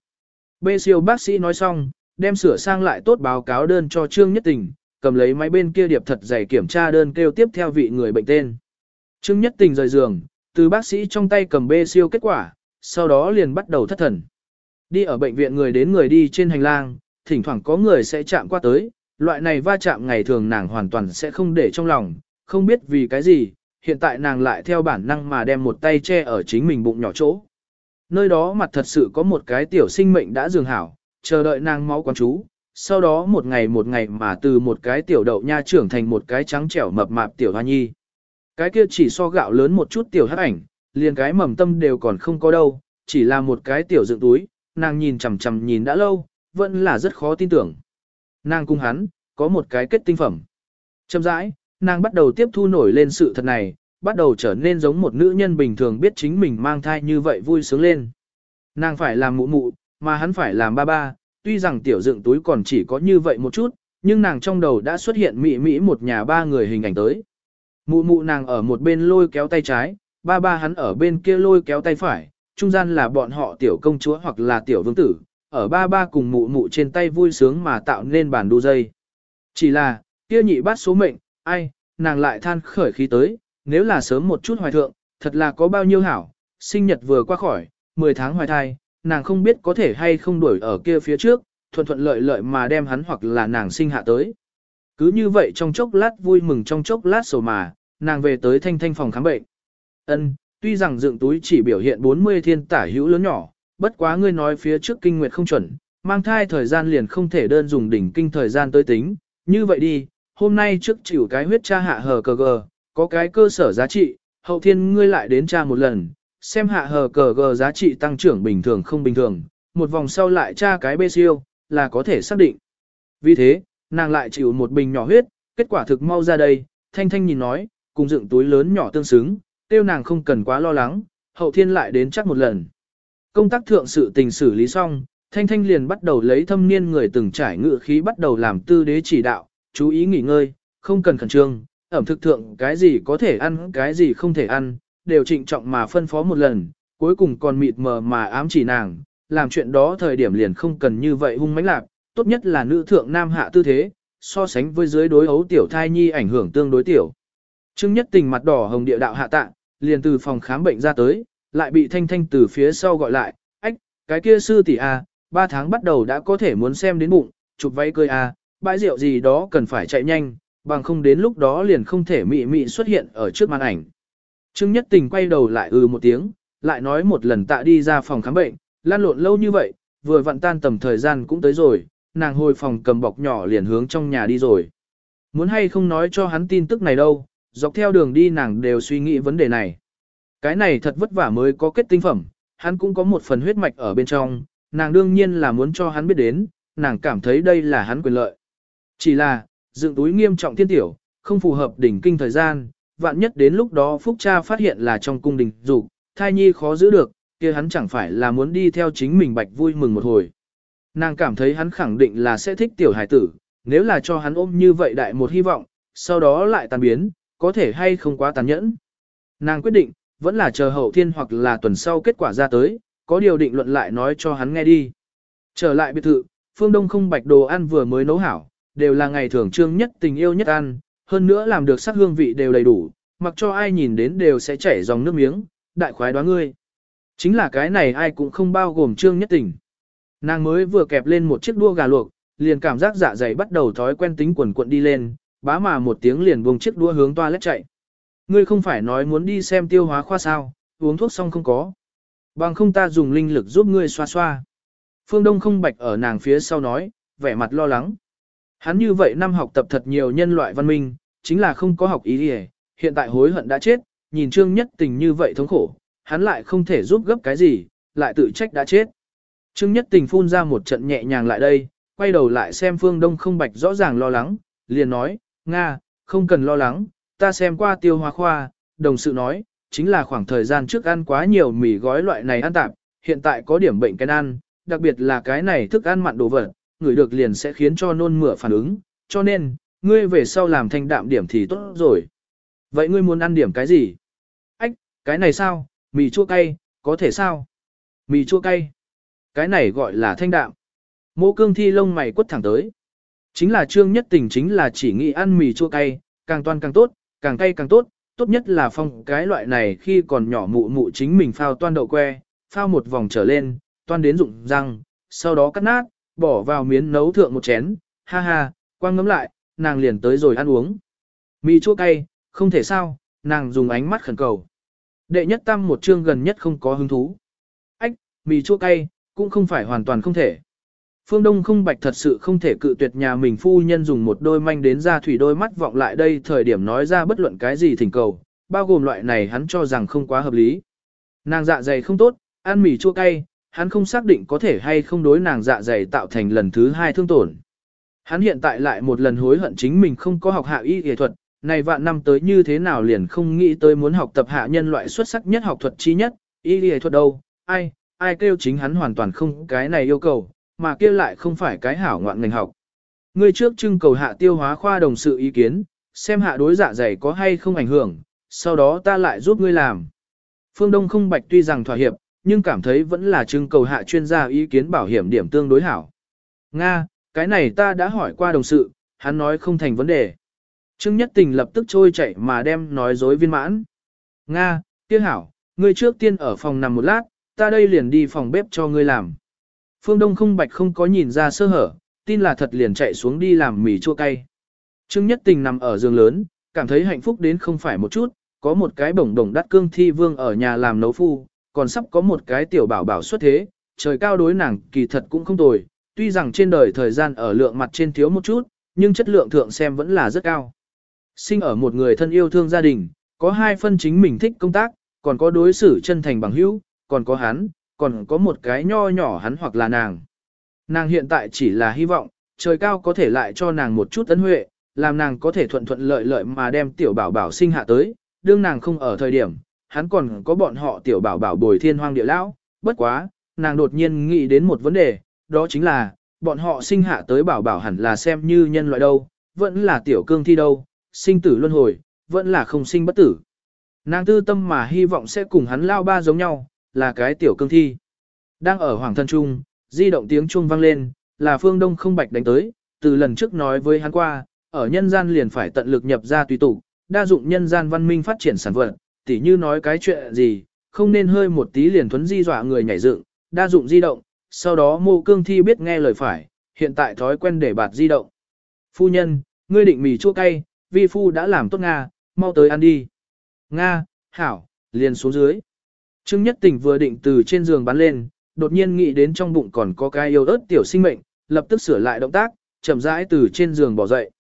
Bê siêu bác sĩ nói xong, đem sửa sang lại tốt báo cáo đơn cho Trương Nhất Tình, cầm lấy máy bên kia điệp thật dày kiểm tra đơn kêu tiếp theo vị người bệnh tên. Trương Nhất Tình rời giường, từ bác sĩ trong tay cầm bê siêu kết quả, sau đó liền bắt đầu thất thần. Đi ở bệnh viện người đến người đi trên hành lang, thỉnh thoảng có người sẽ chạm qua tới, loại này va chạm ngày thường nàng hoàn toàn sẽ không để trong lòng, không biết vì cái gì, hiện tại nàng lại theo bản năng mà đem một tay che ở chính mình bụng nhỏ chỗ. Nơi đó mặt thật sự có một cái tiểu sinh mệnh đã dường hảo, chờ đợi nàng máu quán chú, sau đó một ngày một ngày mà từ một cái tiểu đậu nha trưởng thành một cái trắng trẻo mập mạp tiểu hoa nhi. Cái kia chỉ so gạo lớn một chút tiểu hắc ảnh, liền cái mầm tâm đều còn không có đâu, chỉ là một cái tiểu dựng túi, nàng nhìn chằm chằm nhìn đã lâu, vẫn là rất khó tin tưởng. Nàng cung hắn, có một cái kết tinh phẩm. Chậm rãi, nàng bắt đầu tiếp thu nổi lên sự thật này, bắt đầu trở nên giống một nữ nhân bình thường biết chính mình mang thai như vậy vui sướng lên. Nàng phải làm mụ mụ, mà hắn phải làm ba ba, tuy rằng tiểu dựng túi còn chỉ có như vậy một chút, nhưng nàng trong đầu đã xuất hiện mị mỹ một nhà ba người hình ảnh tới. Mụ mụ nàng ở một bên lôi kéo tay trái, ba ba hắn ở bên kia lôi kéo tay phải, trung gian là bọn họ tiểu công chúa hoặc là tiểu vương tử, ở ba ba cùng mụ mụ trên tay vui sướng mà tạo nên bản đu dây. Chỉ là, kia nhị bát số mệnh, ai, nàng lại than khởi khí tới, nếu là sớm một chút hoài thượng, thật là có bao nhiêu hảo, sinh nhật vừa qua khỏi, 10 tháng hoài thai, nàng không biết có thể hay không đuổi ở kia phía trước, thuận thuận lợi lợi mà đem hắn hoặc là nàng sinh hạ tới. Cứ như vậy trong chốc lát vui mừng trong chốc lát sầu mà, nàng về tới thanh thanh phòng khám bệnh. Ân, tuy rằng dựng túi chỉ biểu hiện 40 thiên tả hữu lớn nhỏ, bất quá ngươi nói phía trước kinh nguyệt không chuẩn, mang thai thời gian liền không thể đơn dùng đỉnh kinh thời gian tới tính, như vậy đi, hôm nay trước chịu cái huyết cha hạ hờ cờ gờ, có cái cơ sở giá trị, hậu thiên ngươi lại đến tra một lần, xem hạ hờ cờ gờ giá trị tăng trưởng bình thường không bình thường, một vòng sau lại tra cái bê siêu, là có thể xác định. Vì thế, nàng lại chịu một bình nhỏ huyết, kết quả thực mau ra đây, thanh thanh nhìn nói, cùng dựng túi lớn nhỏ tương xứng, tiêu nàng không cần quá lo lắng, hậu thiên lại đến chắc một lần. Công tác thượng sự tình xử lý xong, thanh thanh liền bắt đầu lấy thâm niên người từng trải ngự khí bắt đầu làm tư đế chỉ đạo, chú ý nghỉ ngơi, không cần khẩn trương, ẩm thực thượng cái gì có thể ăn, cái gì không thể ăn, đều trịnh trọng mà phân phó một lần, cuối cùng còn mịt mờ mà ám chỉ nàng, làm chuyện đó thời điểm liền không cần như vậy hung mãnh lạc, tốt nhất là nữ thượng nam hạ tư thế, so sánh với dưới đối ấu tiểu thai nhi ảnh hưởng tương đối tiểu. Trương nhất tình mặt đỏ hồng địa đạo hạ tạ, liền từ phòng khám bệnh ra tới, lại bị thanh thanh từ phía sau gọi lại, ách, cái kia sư tỷ a, à, ba tháng bắt đầu đã có thể muốn xem đến bụng, chụp váy cười a, à, bãi rượu gì đó cần phải chạy nhanh, bằng không đến lúc đó liền không thể mị mị xuất hiện ở trước màn ảnh. Trương Nhất Tình quay đầu lại ừ một tiếng, lại nói một lần tạ đi ra phòng khám bệnh, lan lộn lâu như vậy, vừa vặn tan tầm thời gian cũng tới rồi, nàng hồi phòng cầm bọc nhỏ liền hướng trong nhà đi rồi. Muốn hay không nói cho hắn tin tức này đâu, dọc theo đường đi nàng đều suy nghĩ vấn đề này. Cái này thật vất vả mới có kết tinh phẩm, hắn cũng có một phần huyết mạch ở bên trong, nàng đương nhiên là muốn cho hắn biết đến, nàng cảm thấy đây là hắn quyền lợi. Chỉ là, dựng túi nghiêm trọng thiên tiểu, không phù hợp đỉnh kinh thời gian, vạn nhất đến lúc đó Phúc Cha phát hiện là trong cung đình dục thai nhi khó giữ được, kia hắn chẳng phải là muốn đi theo chính mình bạch vui mừng một hồi. Nàng cảm thấy hắn khẳng định là sẽ thích tiểu hải tử, nếu là cho hắn ôm như vậy đại một hy vọng, sau đó lại tàn biến, có thể hay không quá tàn nhẫn. Nàng quyết định, vẫn là chờ hậu thiên hoặc là tuần sau kết quả ra tới, có điều định luận lại nói cho hắn nghe đi. Trở lại biệt thự, phương đông không bạch đồ ăn vừa mới nấu hảo, đều là ngày thường trương nhất tình yêu nhất ăn, hơn nữa làm được sắc hương vị đều đầy đủ, mặc cho ai nhìn đến đều sẽ chảy dòng nước miếng, đại khoái đoán ngươi. Chính là cái này ai cũng không bao gồm trương nhất tình. Nàng mới vừa kẹp lên một chiếc đua gà luộc, liền cảm giác dạ dày bắt đầu thói quen tính quần cuộn đi lên, bá mà một tiếng liền buông chiếc đua hướng toilet chạy. Ngươi không phải nói muốn đi xem tiêu hóa khoa sao, uống thuốc xong không có. Bằng không ta dùng linh lực giúp ngươi xoa xoa. Phương Đông không bạch ở nàng phía sau nói, vẻ mặt lo lắng. Hắn như vậy năm học tập thật nhiều nhân loại văn minh, chính là không có học ý gì. hiện tại hối hận đã chết, nhìn Trương Nhất Tình như vậy thống khổ, hắn lại không thể giúp gấp cái gì, lại tự trách đã chết. Trương Nhất Tình phun ra một trận nhẹ nhàng lại đây, quay đầu lại xem Phương Đông không bạch rõ ràng lo lắng, liền nói, Nga, không cần lo lắng, ta xem qua tiêu hóa khoa, đồng sự nói, chính là khoảng thời gian trước ăn quá nhiều mì gói loại này ăn tạp, hiện tại có điểm bệnh cái ăn, đặc biệt là cái này thức ăn mặn đồ vật, người được liền sẽ khiến cho nôn mửa phản ứng, cho nên, ngươi về sau làm thanh đạm điểm thì tốt rồi. Vậy ngươi muốn ăn điểm cái gì? Ách, cái này sao, mì chua cay, có thể sao? Mì chua cay. Cái này gọi là thanh đạm. Mô cương thi lông mày quất thẳng tới. Chính là trương nhất tình chính là chỉ nghĩ ăn mì chua cay, càng toan càng tốt, càng cay càng tốt, tốt nhất là phong cái loại này khi còn nhỏ mụ mụ chính mình phao toan đậu que, phao một vòng trở lên, toan đến rụng răng, sau đó cắt nát, bỏ vào miến nấu thượng một chén, ha ha, quang ngấm lại, nàng liền tới rồi ăn uống. Mì chua cay, không thể sao, nàng dùng ánh mắt khẩn cầu. Đệ nhất tam một chương gần nhất không có hứng thú. Ách, mì chua cay, cũng không phải hoàn toàn không thể. Phương Đông không bạch thật sự không thể cự tuyệt nhà mình phu nhân dùng một đôi manh đến ra thủy đôi mắt vọng lại đây thời điểm nói ra bất luận cái gì thỉnh cầu, bao gồm loại này hắn cho rằng không quá hợp lý. Nàng dạ dày không tốt, ăn mì chua cay, hắn không xác định có thể hay không đối nàng dạ dày tạo thành lần thứ hai thương tổn. Hắn hiện tại lại một lần hối hận chính mình không có học hạ y y thuật, này vạn năm tới như thế nào liền không nghĩ tới muốn học tập hạ nhân loại xuất sắc nhất học thuật chi nhất, y y thuật đâu, ai, ai kêu chính hắn hoàn toàn không cái này yêu cầu, mà kia lại không phải cái hảo ngoạn ngành học. Ngươi trước trưng cầu hạ tiêu hóa khoa đồng sự ý kiến, xem hạ đối dạ dày có hay không ảnh hưởng, sau đó ta lại giúp ngươi làm. Phương Đông không bạch tuy rằng thỏa hiệp, nhưng cảm thấy vẫn là trưng cầu hạ chuyên gia ý kiến bảo hiểm điểm tương đối hảo. Nga, cái này ta đã hỏi qua đồng sự, hắn nói không thành vấn đề. Trương Nhất Tình lập tức trôi chạy mà đem nói dối viên mãn. Nga, kia hảo, ngươi trước tiên ở phòng nằm một lát, ta đây liền đi phòng bếp cho ngươi làm. Phương Đông không bạch không có nhìn ra sơ hở, tin là thật liền chạy xuống đi làm mì chua cay. Trương Nhất Tình nằm ở giường lớn, cảm thấy hạnh phúc đến không phải một chút, có một cái bổng đồng đắt cương thi vương ở nhà làm nấu phu, còn sắp có một cái tiểu bảo bảo xuất thế, trời cao đối nàng kỳ thật cũng không tồi, tuy rằng trên đời thời gian ở lượng mặt trên thiếu một chút, nhưng chất lượng thượng xem vẫn là rất cao. Sinh ở một người thân yêu thương gia đình, có hai phân chính mình thích công tác, còn có đối xử chân thành bằng hữu, còn có hắn, còn có một cái nho nhỏ hắn hoặc là nàng. Nàng hiện tại chỉ là hy vọng, trời cao có thể lại cho nàng một chút ấn huệ, làm nàng có thể thuận thuận lợi lợi mà đem tiểu bảo bảo sinh hạ tới, đương nàng không ở thời điểm, hắn còn có bọn họ tiểu bảo bảo bồi thiên hoang địa lão, bất quá, nàng đột nhiên nghĩ đến một vấn đề, đó chính là, bọn họ sinh hạ tới bảo bảo hẳn là xem như nhân loại đâu, vẫn là tiểu cương thi đâu, sinh tử luân hồi, vẫn là không sinh bất tử. Nàng tư tâm mà hy vọng sẽ cùng hắn lao ba giống nhau, là cái tiểu cương thi. Đang ở hoàng thân trung, di động tiếng chuông vang lên, là phương đông không bạch đánh tới, từ lần trước nói với hắn qua, ở nhân gian liền phải tận lực nhập ra tùy tụ, đa dụng nhân gian văn minh phát triển sản vật, tỉ như nói cái chuyện gì, không nên hơi một tí liền thuấn di dọa người nhảy dựng, đa dụng di động, sau đó mô cương thi biết nghe lời phải, hiện tại thói quen để bạt di động. Phu nhân, ngươi định mì chua cay, vi phu đã làm tốt Nga, mau tới ăn đi. Nga, hảo, liền xuống dưới. Trương Nhất Tỉnh vừa định từ trên giường bắn lên, đột nhiên nghĩ đến trong bụng còn có cái yêu ớt tiểu sinh mệnh, lập tức sửa lại động tác, chậm rãi từ trên giường bỏ dậy.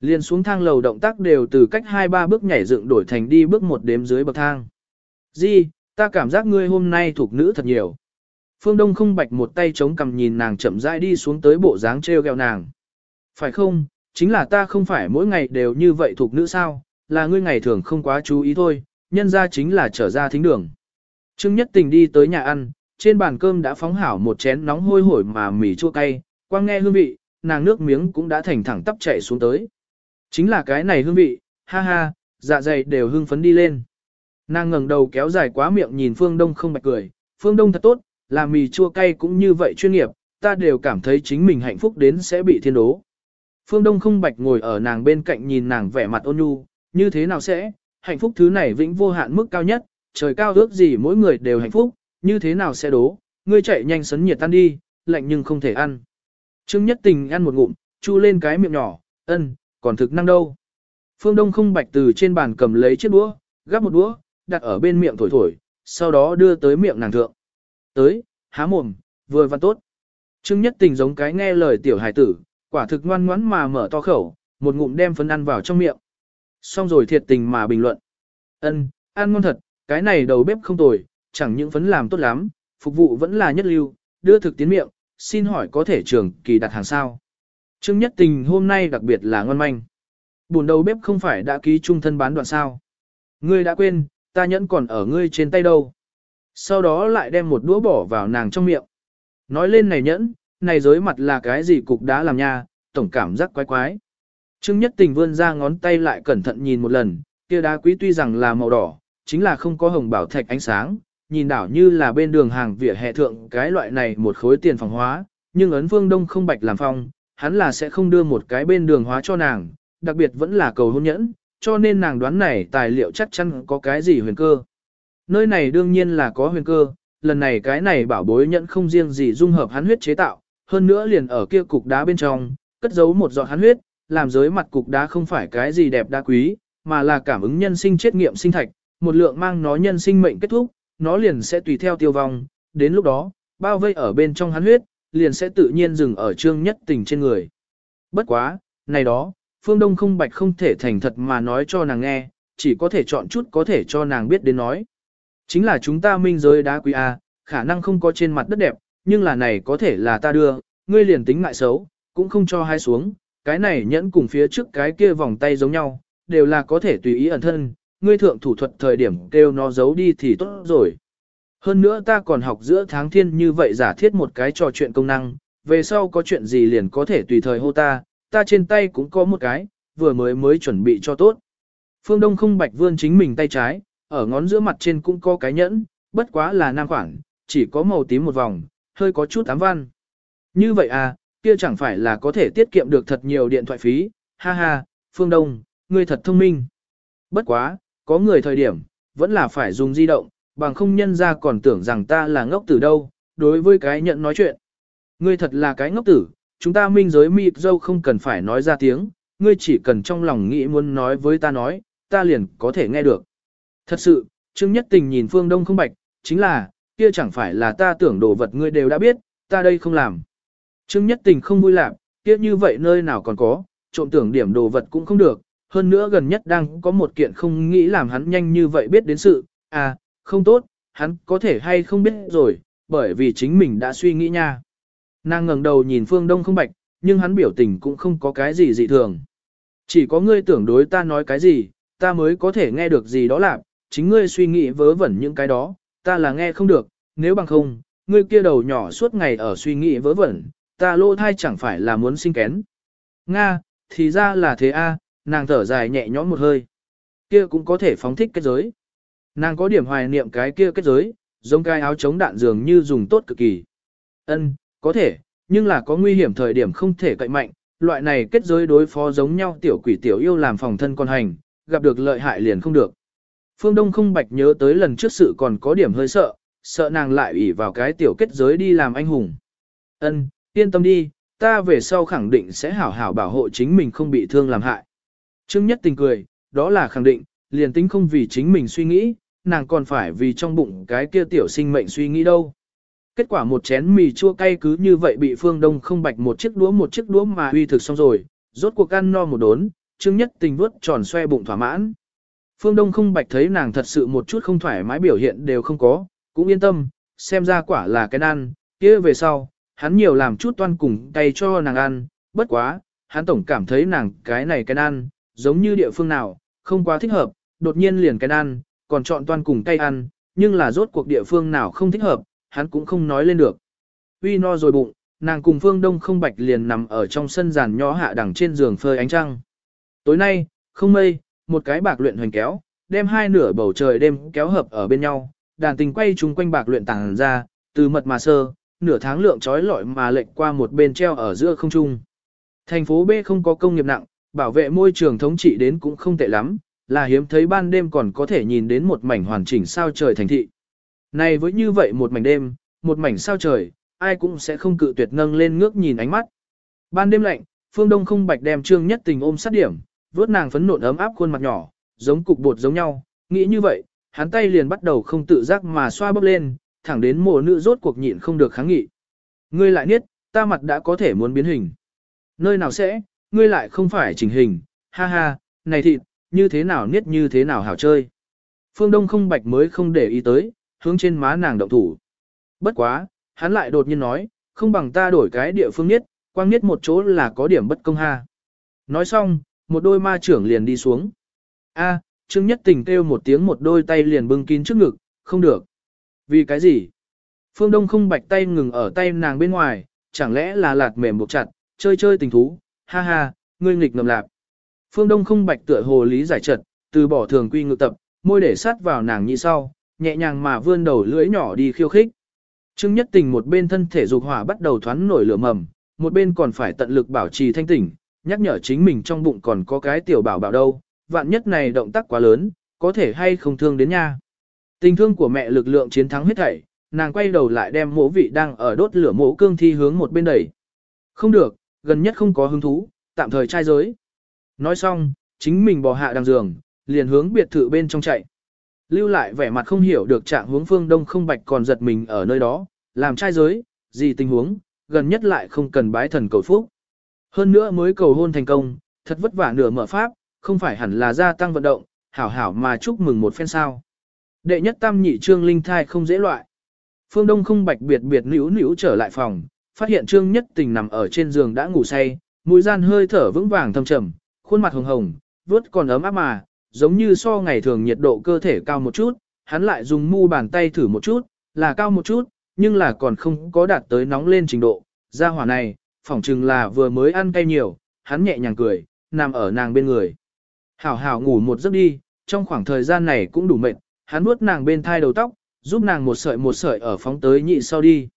Liền xuống thang lầu động tác đều từ cách 2-3 bước nhảy dựng đổi thành đi bước một đếm dưới bậc thang. Di, ta cảm giác ngươi hôm nay thuộc nữ thật nhiều. Phương Đông không bạch một tay chống cằm nhìn nàng chậm rãi đi xuống tới bộ dáng treo gẹo nàng. Phải không, chính là ta không phải mỗi ngày đều như vậy thuộc nữ sao, là ngươi ngày thường không quá chú ý thôi, nhân ra chính là trở ra thính đường. Trương Nhất Tình đi tới nhà ăn, trên bàn cơm đã phóng hảo một chén nóng hôi hổi mà mì chua cay, quang nghe hương vị, nàng nước miếng cũng đã thành thẳng tắp chảy xuống tới. Chính là cái này hương vị, ha ha, dạ dày đều hưng phấn đi lên. Nàng ngẩng đầu kéo dài quá miệng nhìn Phương Đông không bạch cười, Phương Đông thật tốt, làm mì chua cay cũng như vậy chuyên nghiệp, ta đều cảm thấy chính mình hạnh phúc đến sẽ bị thiên đố. Phương Đông không bạch ngồi ở nàng bên cạnh nhìn nàng vẻ mặt ôn nhu, như thế nào sẽ, hạnh phúc thứ này vĩnh vô hạn mức cao nhất, trời cao ước gì mỗi người đều hạnh phúc, như thế nào sẽ đố, ngươi chạy nhanh sấn nhiệt tan đi, lạnh nhưng không thể ăn. Trương Nhất Tình ăn một ngụm, chu lên cái miệng nhỏ, ân, còn thực năng đâu. Phương Đông không bạch từ trên bàn cầm lấy chiếc đũa, gắp một đũa, đặt ở bên miệng thổi thổi, sau đó đưa tới miệng nàng thượng. Tới, há mồm, vừa văn tốt. Trương Nhất Tình giống cái nghe lời tiểu hải tử, quả thực ngoan ngoãn mà mở to khẩu, một ngụm đem phấn ăn vào trong miệng. Xong rồi thiệt tình mà bình luận. Ân, ăn ngon thật, cái này đầu bếp không tồi, chẳng những phấn làm tốt lắm, phục vụ vẫn là nhất lưu, đưa thực tiến miệng, xin hỏi có thể trường kỳ đặt hàng sao. Trương Nhất Tình hôm nay đặc biệt là ngon manh. Buồn đầu bếp không phải đã ký trung thân bán đoạn sao. Ngươi đã quên, ta nhẫn còn ở ngươi trên tay đâu. Sau đó lại đem một đũa bỏ vào nàng trong miệng. Nói lên này nhẫn, này giới mặt là cái gì cục đã làm nha, tổng cảm giác quái quái. Trương Nhất Tình vươn ra ngón tay lại cẩn thận nhìn một lần, kia đá quý tuy rằng là màu đỏ, chính là không có hồng bảo thạch ánh sáng, nhìn đảo như là bên đường hàng vỉa hè thượng cái loại này một khối tiền phòng hóa, nhưng ấn phương đông không bạch làm phong, hắn là sẽ không đưa một cái bên đường hóa cho nàng, đặc biệt vẫn là cầu hôn nhẫn, cho nên nàng đoán này tài liệu chắc chắn có cái gì huyền cơ. Nơi này đương nhiên là có huyền cơ, lần này cái này bảo bối nhẫn không riêng gì dung hợp hắn huyết chế tạo, hơn nữa liền ở kia cục đá bên trong, cất giấu một giọt hắn huyết, làm giới mặt cục đá không phải cái gì đẹp đá quý, mà là cảm ứng nhân sinh chết nghiệm sinh thạch, một lượng mang nó nhân sinh mệnh kết thúc, nó liền sẽ tùy theo tiêu vong, đến lúc đó, bao vây ở bên trong hắn huyết, liền sẽ tự nhiên dừng ở trương nhất tình trên người. Bất quá, này đó, phương đông không bạch không thể thành thật mà nói cho nàng nghe, chỉ có thể chọn chút có thể cho nàng biết đến nói. Chính là chúng ta minh giới đá quý A, khả năng không có trên mặt đất đẹp, nhưng là này có thể là ta đưa, ngươi liền tính ngại xấu, cũng không cho hai xuống, cái này nhẫn cùng phía trước cái kia vòng tay giống nhau, đều là có thể tùy ý ẩn thân, ngươi thượng thủ thuật thời điểm kêu nó giấu đi thì tốt rồi. Hơn nữa ta còn học giữa tháng thiên như vậy giả thiết một cái trò chuyện công năng, về sau có chuyện gì liền có thể tùy thời hô ta, ta trên tay cũng có một cái, vừa mới mới chuẩn bị cho tốt. Phương Đông không bạch vươn chính mình tay trái, ở ngón giữa mặt trên cũng có cái nhẫn, bất quá là nam khoảng, chỉ có màu tím một vòng, hơi có chút ám văn. Như vậy à, kia chẳng phải là có thể tiết kiệm được thật nhiều điện thoại phí, ha ha, Phương Đông, ngươi thật thông minh. Bất quá, có người thời điểm, vẫn là phải dùng di động, bằng không nhân ra còn tưởng rằng ta là ngốc tử đâu, đối với cái nhận nói chuyện. Ngươi thật là cái ngốc tử, chúng ta minh giới mịp dâu không cần phải nói ra tiếng, ngươi chỉ cần trong lòng nghĩ muốn nói với ta nói, ta liền có thể nghe được. Thật sự, Trương Nhất Tình nhìn Phương Đông không bạch, chính là, kia chẳng phải là ta tưởng đồ vật ngươi đều đã biết, ta đây không làm. Trương Nhất Tình không vui lạc, kia như vậy nơi nào còn có, trộm tưởng điểm đồ vật cũng không được, hơn nữa gần nhất đang có một kiện không nghĩ làm hắn nhanh như vậy biết đến sự, à, không tốt, hắn có thể hay không biết rồi, bởi vì chính mình đã suy nghĩ nha. Nàng ngẩng đầu nhìn Phương Đông không bạch, nhưng hắn biểu tình cũng không có cái gì dị thường. Chỉ có ngươi tưởng đối ta nói cái gì, ta mới có thể nghe được gì đó là, chính ngươi suy nghĩ vớ vẩn những cái đó, ta là nghe không được, nếu bằng không, ngươi kia đầu nhỏ suốt ngày ở suy nghĩ vớ vẩn, ta lô thai chẳng phải là muốn sinh kén. Nga, thì ra là thế a, nàng thở dài nhẹ nhõm một hơi. Kia cũng có thể phóng thích kết giới. Nàng có điểm hoài niệm cái kia kết giới, giống cái áo chống đạn dường như dùng tốt cực kỳ. Ân, có thể, nhưng là có nguy hiểm thời điểm không thể cậy mạnh, loại này kết giới đối phó giống nhau tiểu quỷ tiểu yêu làm phòng thân con hành, gặp được lợi hại liền không được. Phương Đông không bạch nhớ tới lần trước sự còn có điểm hơi sợ, sợ nàng lại ủy vào cái tiểu kết giới đi làm anh hùng. Ân, yên tâm đi, ta về sau khẳng định sẽ hảo hảo bảo hộ chính mình không bị thương làm hại. Trương Nhất Tình cười, đó là khẳng định, liền tính không vì chính mình suy nghĩ, nàng còn phải vì trong bụng cái kia tiểu sinh mệnh suy nghĩ đâu. Kết quả một chén mì chua cay cứ như vậy bị Phương Đông không bạch một chiếc đũa một chiếc đũa mà huy thực xong rồi, rốt cuộc ăn no một đốn, Trương Nhất Tình vuốt tròn xoe bụng thỏa mãn. Phương Đông không bạch thấy nàng thật sự một chút không thoải mái biểu hiện đều không có, cũng yên tâm, xem ra quả là cái ăn, kia về sau, hắn nhiều làm chút toan cùng cay cho nàng ăn, bất quá, hắn tổng cảm thấy nàng cái này cái ăn, giống như địa phương nào, không quá thích hợp, đột nhiên liền cái ăn, còn chọn toàn cùng cay ăn, nhưng là rốt cuộc địa phương nào không thích hợp, hắn cũng không nói lên được. Uy no rồi bụng, nàng cùng Phương Đông không bạch liền nằm ở trong sân giàn nhỏ hạ đẳng trên giường phơi ánh trăng. Tối nay, không mây, một cái bạc luyện hoành kéo, đem hai nửa bầu trời đêm kéo hợp ở bên nhau, đàn tình quay chung quanh bạc luyện tàng ra, từ mật mà sơ, nửa tháng lượng trói lọi mà lệnh qua một bên treo ở giữa không trung. Thành phố B không có công nghiệp nặng, bảo vệ môi trường thống trị đến cũng không tệ lắm, là hiếm thấy ban đêm còn có thể nhìn đến một mảnh hoàn chỉnh sao trời thành thị. Này với như vậy một mảnh đêm, một mảnh sao trời, ai cũng sẽ không cự tuyệt nâng lên ngước nhìn ánh mắt. Ban đêm lạnh, phương đông không bạch đem trương nhất tình ôm sát điểm, vớt nàng phấn nộn ấm áp khuôn mặt nhỏ, giống cục bột giống nhau, nghĩ như vậy, hắn tay liền bắt đầu không tự giác mà xoa bóp lên, thẳng đến mồ nữ rốt cuộc nhịn không được kháng nghị. Ngươi lại niết, ta mặt đã có thể muốn biến hình. Nơi nào sẽ, ngươi lại không phải chỉnh hình, ha ha, này thịt, như thế nào niết như thế nào hảo chơi. Phương Đông không bạch mới không để ý tới, hướng trên má nàng động thủ. Bất quá, hắn lại đột nhiên nói, không bằng ta đổi cái địa phương niết, quang niết một chỗ là có điểm bất công ha. Nói xong, một đôi ma trưởng liền đi xuống. A, Trương Nhất Tình kêu một tiếng một đôi tay liền bưng kín trước ngực, không được. Vì cái gì? Phương Đông không bạch tay ngừng ở tay nàng bên ngoài, chẳng lẽ là lạt mềm buộc chặt, chơi chơi tình thú, ha ha, ngươi nghịch ngầm lạp. Phương Đông không bạch tựa hồ lý giải trật, từ bỏ thường quy ngự tập, môi để sát vào nàng như sau, nhẹ nhàng mà vươn đầu lưỡi nhỏ đi khiêu khích. Trương Nhất Tình một bên thân thể dục hỏa bắt đầu thoáng nổi lửa mầm, một bên còn phải tận lực bảo trì thanh tỉnh, nhắc nhở chính mình trong bụng còn có cái tiểu bảo bảo đâu, vạn nhất này động tác quá lớn, có thể hay không thương đến nha. Tình thương của mẹ lực lượng chiến thắng hết thảy, nàng quay đầu lại đem mỗ vị đang ở đốt lửa mỗ cương thi hướng một bên đẩy. Không được, gần nhất không có hứng thú, tạm thời trai giới. Nói xong, chính mình bò hạ đằng giường, liền hướng biệt thự bên trong chạy. Lưu lại vẻ mặt không hiểu được trạng hướng phương đông không bạch còn giật mình ở nơi đó, làm trai giới, gì tình huống, gần nhất lại không cần bái thần cầu phúc. Hơn nữa mới cầu hôn thành công, thật vất vả nửa mở pháp, không phải hẳn là gia tăng vận động, hảo hảo mà chúc mừng một phen sao. Đệ nhất tam nhị trương linh thai không dễ loại. Phương Đông không bạch biệt biệt nữu nữu trở lại phòng, phát hiện trương nhất tình nằm ở trên giường đã ngủ say, mũi gian hơi thở vững vàng thâm trầm, khuôn mặt hồng hồng, vuốt còn ấm áp mà, giống như so ngày thường nhiệt độ cơ thể cao một chút, hắn lại dùng mu bàn tay thử một chút, là cao một chút, nhưng là còn không có đạt tới nóng lên trình độ. Gia hỏa này, phỏng chừng là vừa mới ăn cay nhiều, hắn nhẹ nhàng cười, nằm ở nàng bên người. Hảo hảo ngủ một giấc đi, trong khoảng thời gian này cũng đủ mệt, hắn vuốt nàng bên thai đầu tóc, giúp nàng một sợi một sợi ở phóng tới nhị sau đi.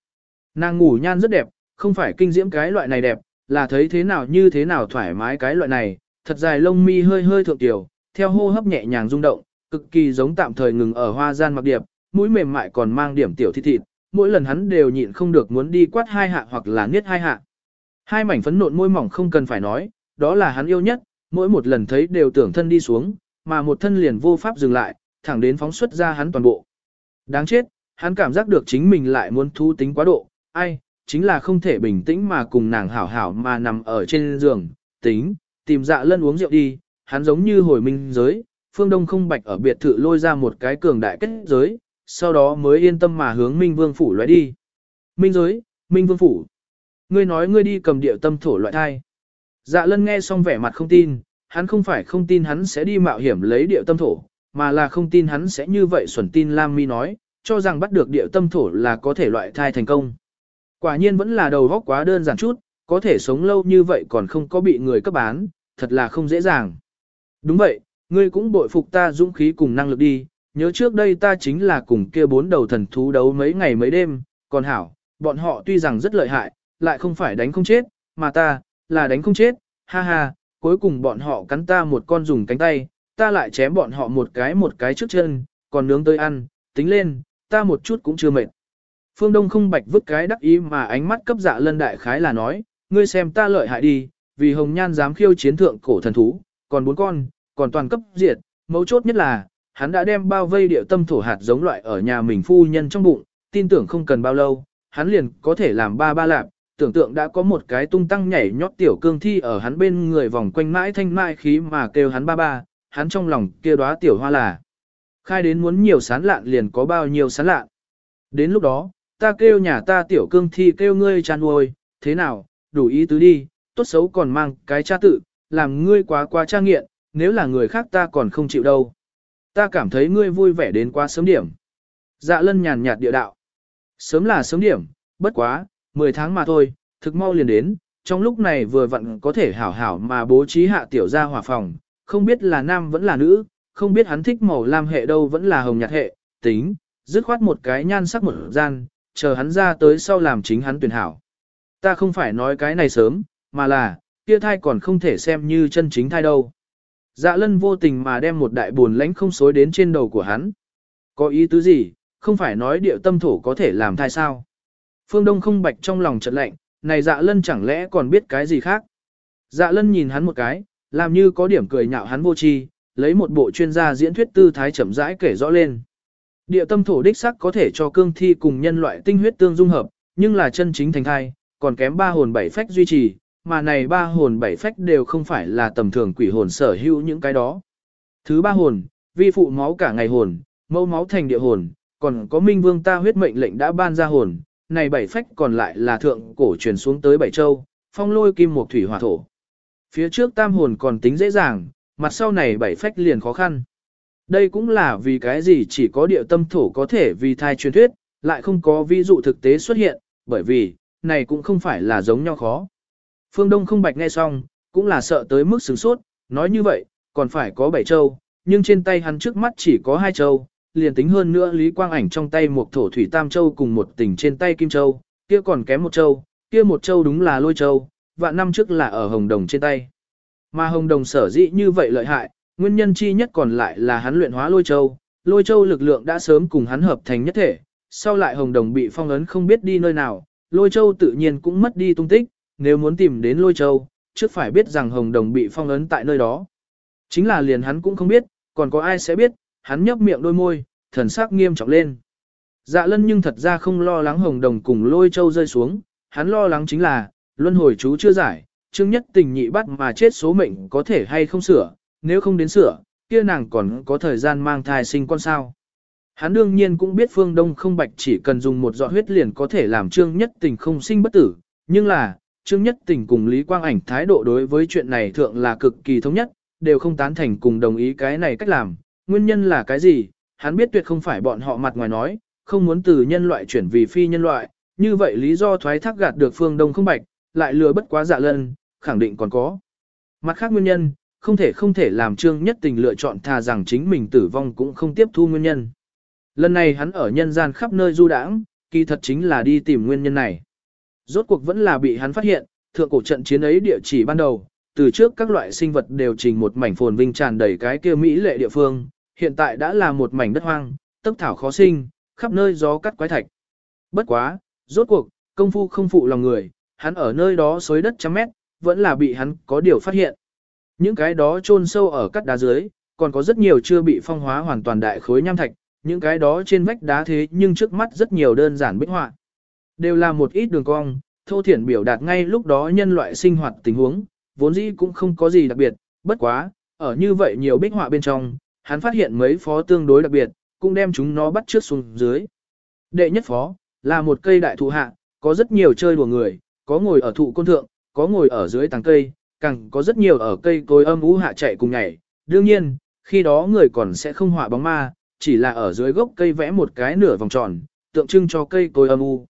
Nàng ngủ nhan rất đẹp, không phải kinh diễm cái loại này đẹp, là thấy thế nào như thế nào thoải mái cái loại này, thật dài lông mi hơi hơi thượng tiểu, theo hô hấp nhẹ nhàng rung động, cực kỳ giống tạm thời ngừng ở hoa gian mặc điệp, mũi mềm mại còn mang điểm tiểu thịt thịt, mỗi lần hắn đều nhịn không được muốn đi quát hai hạ hoặc là niết hai hạ. Hai mảnh phấn nộn môi mỏng không cần phải nói, đó là hắn yêu nhất, mỗi một lần thấy đều tưởng thân đi xuống, mà một thân liền vô pháp dừng lại, thẳng đến phóng xuất ra hắn toàn bộ. Đáng chết, hắn cảm giác được chính mình lại muốn thu tính quá độ, ai, chính là không thể bình tĩnh mà cùng nàng hảo hảo mà nằm ở trên giường, tính, tìm dạ lân uống rượu đi, hắn giống như hồi minh giới, phương đông không bạch ở biệt thự lôi ra một cái cường đại kết giới, sau đó mới yên tâm mà hướng minh vương phủ loại đi. Minh giới, minh vương phủ. Ngươi nói ngươi đi cầm điệu tâm thổ loại thai. Dạ lân nghe xong vẻ mặt không tin, hắn không phải không tin hắn sẽ đi mạo hiểm lấy điệu tâm thổ, mà là không tin hắn sẽ như vậy xuẩn tin Lam Mi nói, cho rằng bắt được điệu tâm thổ là có thể loại thai thành công. Quả nhiên vẫn là đầu góc quá đơn giản chút, có thể sống lâu như vậy còn không có bị người cấp bán, thật là không dễ dàng. Đúng vậy, ngươi cũng bội phục ta dũng khí cùng năng lực đi, nhớ trước đây ta chính là cùng kia bốn đầu thần thú đấu mấy ngày mấy đêm, còn hảo, bọn họ tuy rằng rất lợi hại, lại không phải đánh không chết, mà ta, là đánh không chết, ha ha, cuối cùng bọn họ cắn ta một con dùng cánh tay, ta lại chém bọn họ một cái một cái trước chân, còn nướng tới ăn, tính lên, ta một chút cũng chưa mệt. Phương Đông không bạch vứt cái đắc ý mà ánh mắt cấp dạ lân đại khái là nói, ngươi xem ta lợi hại đi, vì hồng nhan dám khiêu chiến thượng cổ thần thú, còn bốn con, còn toàn cấp diệt, mấu chốt nhất là, hắn đã đem bao vây điệu tâm thổ hạt giống loại ở nhà mình phu nhân trong bụng, tin tưởng không cần bao lâu, hắn liền có thể làm ba ba lạp, tưởng tượng đã có một cái tung tăng nhảy nhót tiểu cương thi ở hắn bên người vòng quanh mãi thanh mai khí mà kêu hắn ba ba, hắn trong lòng kia đóa tiểu hoa là. Khai đến muốn nhiều sán lạn liền có bao nhiêu sán lạn. Đến lúc đó, ta kêu nhà ta tiểu cương thi kêu ngươi chan nuôi, thế nào, đủ ý tứ đi, tốt xấu còn mang cái cha tự, làm ngươi quá quá tra nghiện, nếu là người khác ta còn không chịu đâu. Ta cảm thấy ngươi vui vẻ đến quá sớm điểm. Dạ lân nhàn nhạt địa đạo. Sớm là sớm điểm, bất quá, 10 tháng mà thôi, thực mau liền đến, trong lúc này vừa vặn có thể hảo hảo mà bố trí hạ tiểu gia hỏa phòng, không biết là nam vẫn là nữ, không biết hắn thích màu lam hệ đâu vẫn là hồng nhạt hệ, tính, dứt khoát một cái nhan sắc một gian, chờ hắn ra tới sau làm chính hắn tuyển hảo. Ta không phải nói cái này sớm, mà là, kia thai còn không thể xem như chân chính thai đâu. Dạ lân vô tình mà đem một đại buồn lãnh không xối đến trên đầu của hắn. Có ý tứ gì, không phải nói điệu tâm thổ có thể làm thai sao. Phương Đông không bạch trong lòng trận lạnh, này dạ lân chẳng lẽ còn biết cái gì khác. Dạ lân nhìn hắn một cái, làm như có điểm cười nhạo hắn vô tri, lấy một bộ chuyên gia diễn thuyết tư thái chậm rãi kể rõ lên. Địa tâm thổ đích sắc có thể cho cương thi cùng nhân loại tinh huyết tương dung hợp, nhưng là chân chính thành thai, còn kém ba hồn bảy phách duy trì, mà này ba hồn bảy phách đều không phải là tầm thường quỷ hồn sở hữu những cái đó. Thứ ba hồn, vi phụ máu cả ngày hồn, mẫu máu thành địa hồn, còn có minh vương ta huyết mệnh lệnh đã ban ra hồn, này bảy phách còn lại là thượng cổ truyền xuống tới bảy châu, phong lôi kim một thủy hỏa thổ. Phía trước tam hồn còn tính dễ dàng, mặt sau này bảy phách liền khó khăn. Đây cũng là vì cái gì chỉ có địa tâm thổ có thể vì thai truyền thuyết, lại không có ví dụ thực tế xuất hiện, bởi vì, này cũng không phải là giống nhau khó. Phương Đông không bạch nghe xong, cũng là sợ tới mức sửng sốt, nói như vậy, còn phải có bảy châu, nhưng trên tay hắn trước mắt chỉ có hai châu, liền tính hơn nữa Lý Quang Ảnh trong tay một thổ thủy tam châu cùng một tỉnh trên tay kim châu, kia còn kém một châu, kia một châu đúng là lôi châu, vạn năm trước là ở hồng đồng trên tay. Mà hồng đồng sở dĩ như vậy lợi hại, nguyên nhân chi nhất còn lại là hắn luyện hóa lôi châu, lôi châu lực lượng đã sớm cùng hắn hợp thành nhất thể, sau lại hồng đồng bị phong ấn không biết đi nơi nào, lôi châu tự nhiên cũng mất đi tung tích, nếu muốn tìm đến lôi châu, trước phải biết rằng hồng đồng bị phong ấn tại nơi đó. Chính là liền hắn cũng không biết, còn có ai sẽ biết, hắn nhấp miệng đôi môi, thần sắc nghiêm trọng lên. Dạ lân nhưng thật ra không lo lắng hồng đồng cùng lôi châu rơi xuống, hắn lo lắng chính là, luân hồi chú chưa giải, chương nhất tình nhị bắt mà chết số mệnh có thể hay không sửa, nếu không đến sửa, kia nàng còn có thời gian mang thai sinh con sao. Hắn đương nhiên cũng biết phương đông không bạch chỉ cần dùng một giọt huyết liền có thể làm trương nhất tình không sinh bất tử, nhưng là, trương nhất tình cùng Lý Quang Ảnh thái độ đối với chuyện này thượng là cực kỳ thống nhất, đều không tán thành cùng đồng ý cái này cách làm, nguyên nhân là cái gì, hắn biết tuyệt không phải bọn họ mặt ngoài nói, không muốn từ nhân loại chuyển vì phi nhân loại, như vậy lý do thoái thác gạt được phương đông không bạch, lại lừa bất quá dạ lân, khẳng định còn có. Mặt khác nguyên nhân, không thể không thể làm trương nhất tình lựa chọn thà rằng chính mình tử vong cũng không tiếp thu nguyên nhân. Lần này hắn ở nhân gian khắp nơi du đãng, kỳ thật chính là đi tìm nguyên nhân này. Rốt cuộc vẫn là bị hắn phát hiện, thượng cổ trận chiến ấy địa chỉ ban đầu, từ trước các loại sinh vật đều trình một mảnh phồn vinh tràn đầy cái kia mỹ lệ địa phương, hiện tại đã là một mảnh đất hoang, tấp thảo khó sinh, khắp nơi gió cắt quái thạch. Bất quá, rốt cuộc, công phu không phụ lòng người, hắn ở nơi đó xối đất trăm mét, vẫn là bị hắn có điều phát hiện. Những cái đó chôn sâu ở cắt đá dưới, còn có rất nhiều chưa bị phong hóa hoàn toàn đại khối nham thạch, những cái đó trên vách đá thế nhưng trước mắt rất nhiều đơn giản bích họa. Đều là một ít đường cong, thô thiển biểu đạt ngay lúc đó nhân loại sinh hoạt tình huống, vốn dĩ cũng không có gì đặc biệt, bất quá, ở như vậy nhiều bích họa bên trong, hắn phát hiện mấy phó tương đối đặc biệt, cũng đem chúng nó bắt trước xuống dưới. Đệ nhất phó, là một cây đại thụ hạ, có rất nhiều chơi đùa người, có ngồi ở thụ côn thượng, có ngồi ở dưới tàng cây, càng có rất nhiều ở cây cối âm ú hạ chạy cùng nhảy. Đương nhiên, khi đó người còn sẽ không họa bóng ma, chỉ là ở dưới gốc cây vẽ một cái nửa vòng tròn, tượng trưng cho cây cối âm u.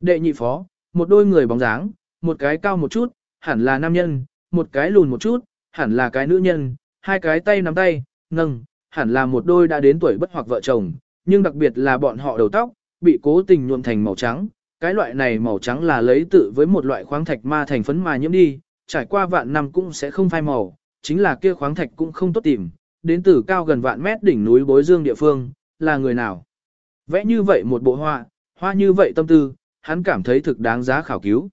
Đệ nhị phó, một đôi người bóng dáng, một cái cao một chút, hẳn là nam nhân, một cái lùn một chút, hẳn là cái nữ nhân, hai cái tay nắm tay, nâng, hẳn là một đôi đã đến tuổi bất hoặc vợ chồng, nhưng đặc biệt là bọn họ đầu tóc, bị cố tình nhuộm thành màu trắng. Cái loại này màu trắng là lấy tự với một loại khoáng thạch ma thành phấn mà nhiễm đi, trải qua vạn năm cũng sẽ không phai màu, chính là kia khoáng thạch cũng không tốt tìm, đến từ cao gần vạn mét đỉnh núi bối dương địa phương, là người nào. Vẽ như vậy một bộ hoa, hoa như vậy tâm tư, hắn cảm thấy thực đáng giá khảo cứu.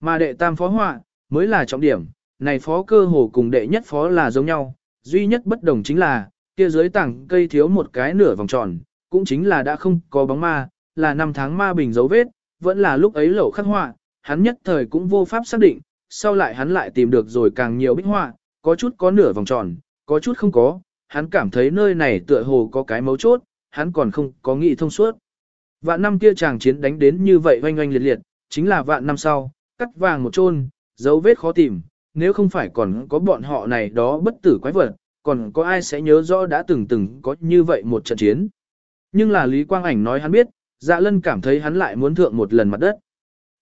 Mà đệ tam phó họa, mới là trọng điểm, này phó cơ hồ cùng đệ nhất phó là giống nhau, duy nhất bất đồng chính là, kia dưới tảng cây thiếu một cái nửa vòng tròn, cũng chính là đã không có bóng ma, là năm tháng ma bình dấu vết, vẫn là lúc ấy lẩu khắc họa, hắn nhất thời cũng vô pháp xác định, sau lại hắn lại tìm được rồi càng nhiều bích họa, có chút có nửa vòng tròn, có chút không có, hắn cảm thấy nơi này tựa hồ có cái mấu chốt, hắn còn không có nghĩ thông suốt. Vạn năm kia chàng chiến đánh đến như vậy oanh oanh liệt liệt, chính là vạn năm sau, cắt vàng một chôn, dấu vết khó tìm, nếu không phải còn có bọn họ này đó bất tử quái vật, còn có ai sẽ nhớ rõ đã từng từng có như vậy một trận chiến. Nhưng là Lý Quang Ảnh nói hắn biết, dạ lân cảm thấy hắn lại muốn thượng một lần mặt đất.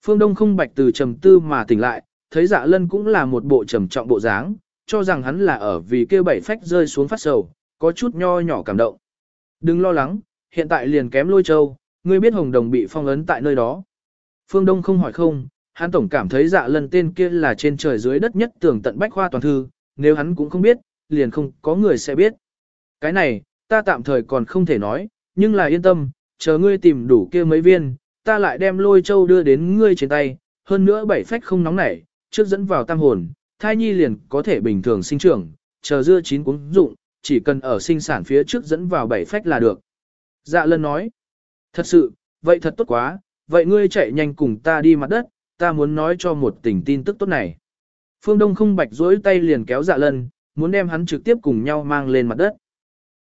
Phương Đông không bạch từ trầm tư mà tỉnh lại, thấy dạ lân cũng là một bộ trầm trọng bộ dáng, cho rằng hắn là ở vì kêu bảy phách rơi xuống phát sầu, có chút nho nhỏ cảm động. Đừng lo lắng, hiện tại liền kém lôi châu, ngươi biết hồng đồng bị phong ấn tại nơi đó. Phương Đông không hỏi không, hắn tổng cảm thấy dạ lần tên kia là trên trời dưới đất nhất tưởng tận bách khoa toàn thư, nếu hắn cũng không biết, liền không có người sẽ biết. Cái này, ta tạm thời còn không thể nói, nhưng là yên tâm, chờ ngươi tìm đủ kia mấy viên, ta lại đem lôi châu đưa đến ngươi trên tay, hơn nữa bảy phách không nóng nảy, trước dẫn vào tam hồn, thai nhi liền có thể bình thường sinh trưởng, chờ dưa chín cuống dụng, chỉ cần ở sinh sản phía trước dẫn vào bảy phách là được. Dạ lân nói, thật sự, vậy thật tốt quá, vậy ngươi chạy nhanh cùng ta đi mặt đất, ta muốn nói cho một tình tin tức tốt này. Phương Đông không bạch rỗi tay liền kéo dạ lân, muốn đem hắn trực tiếp cùng nhau mang lên mặt đất.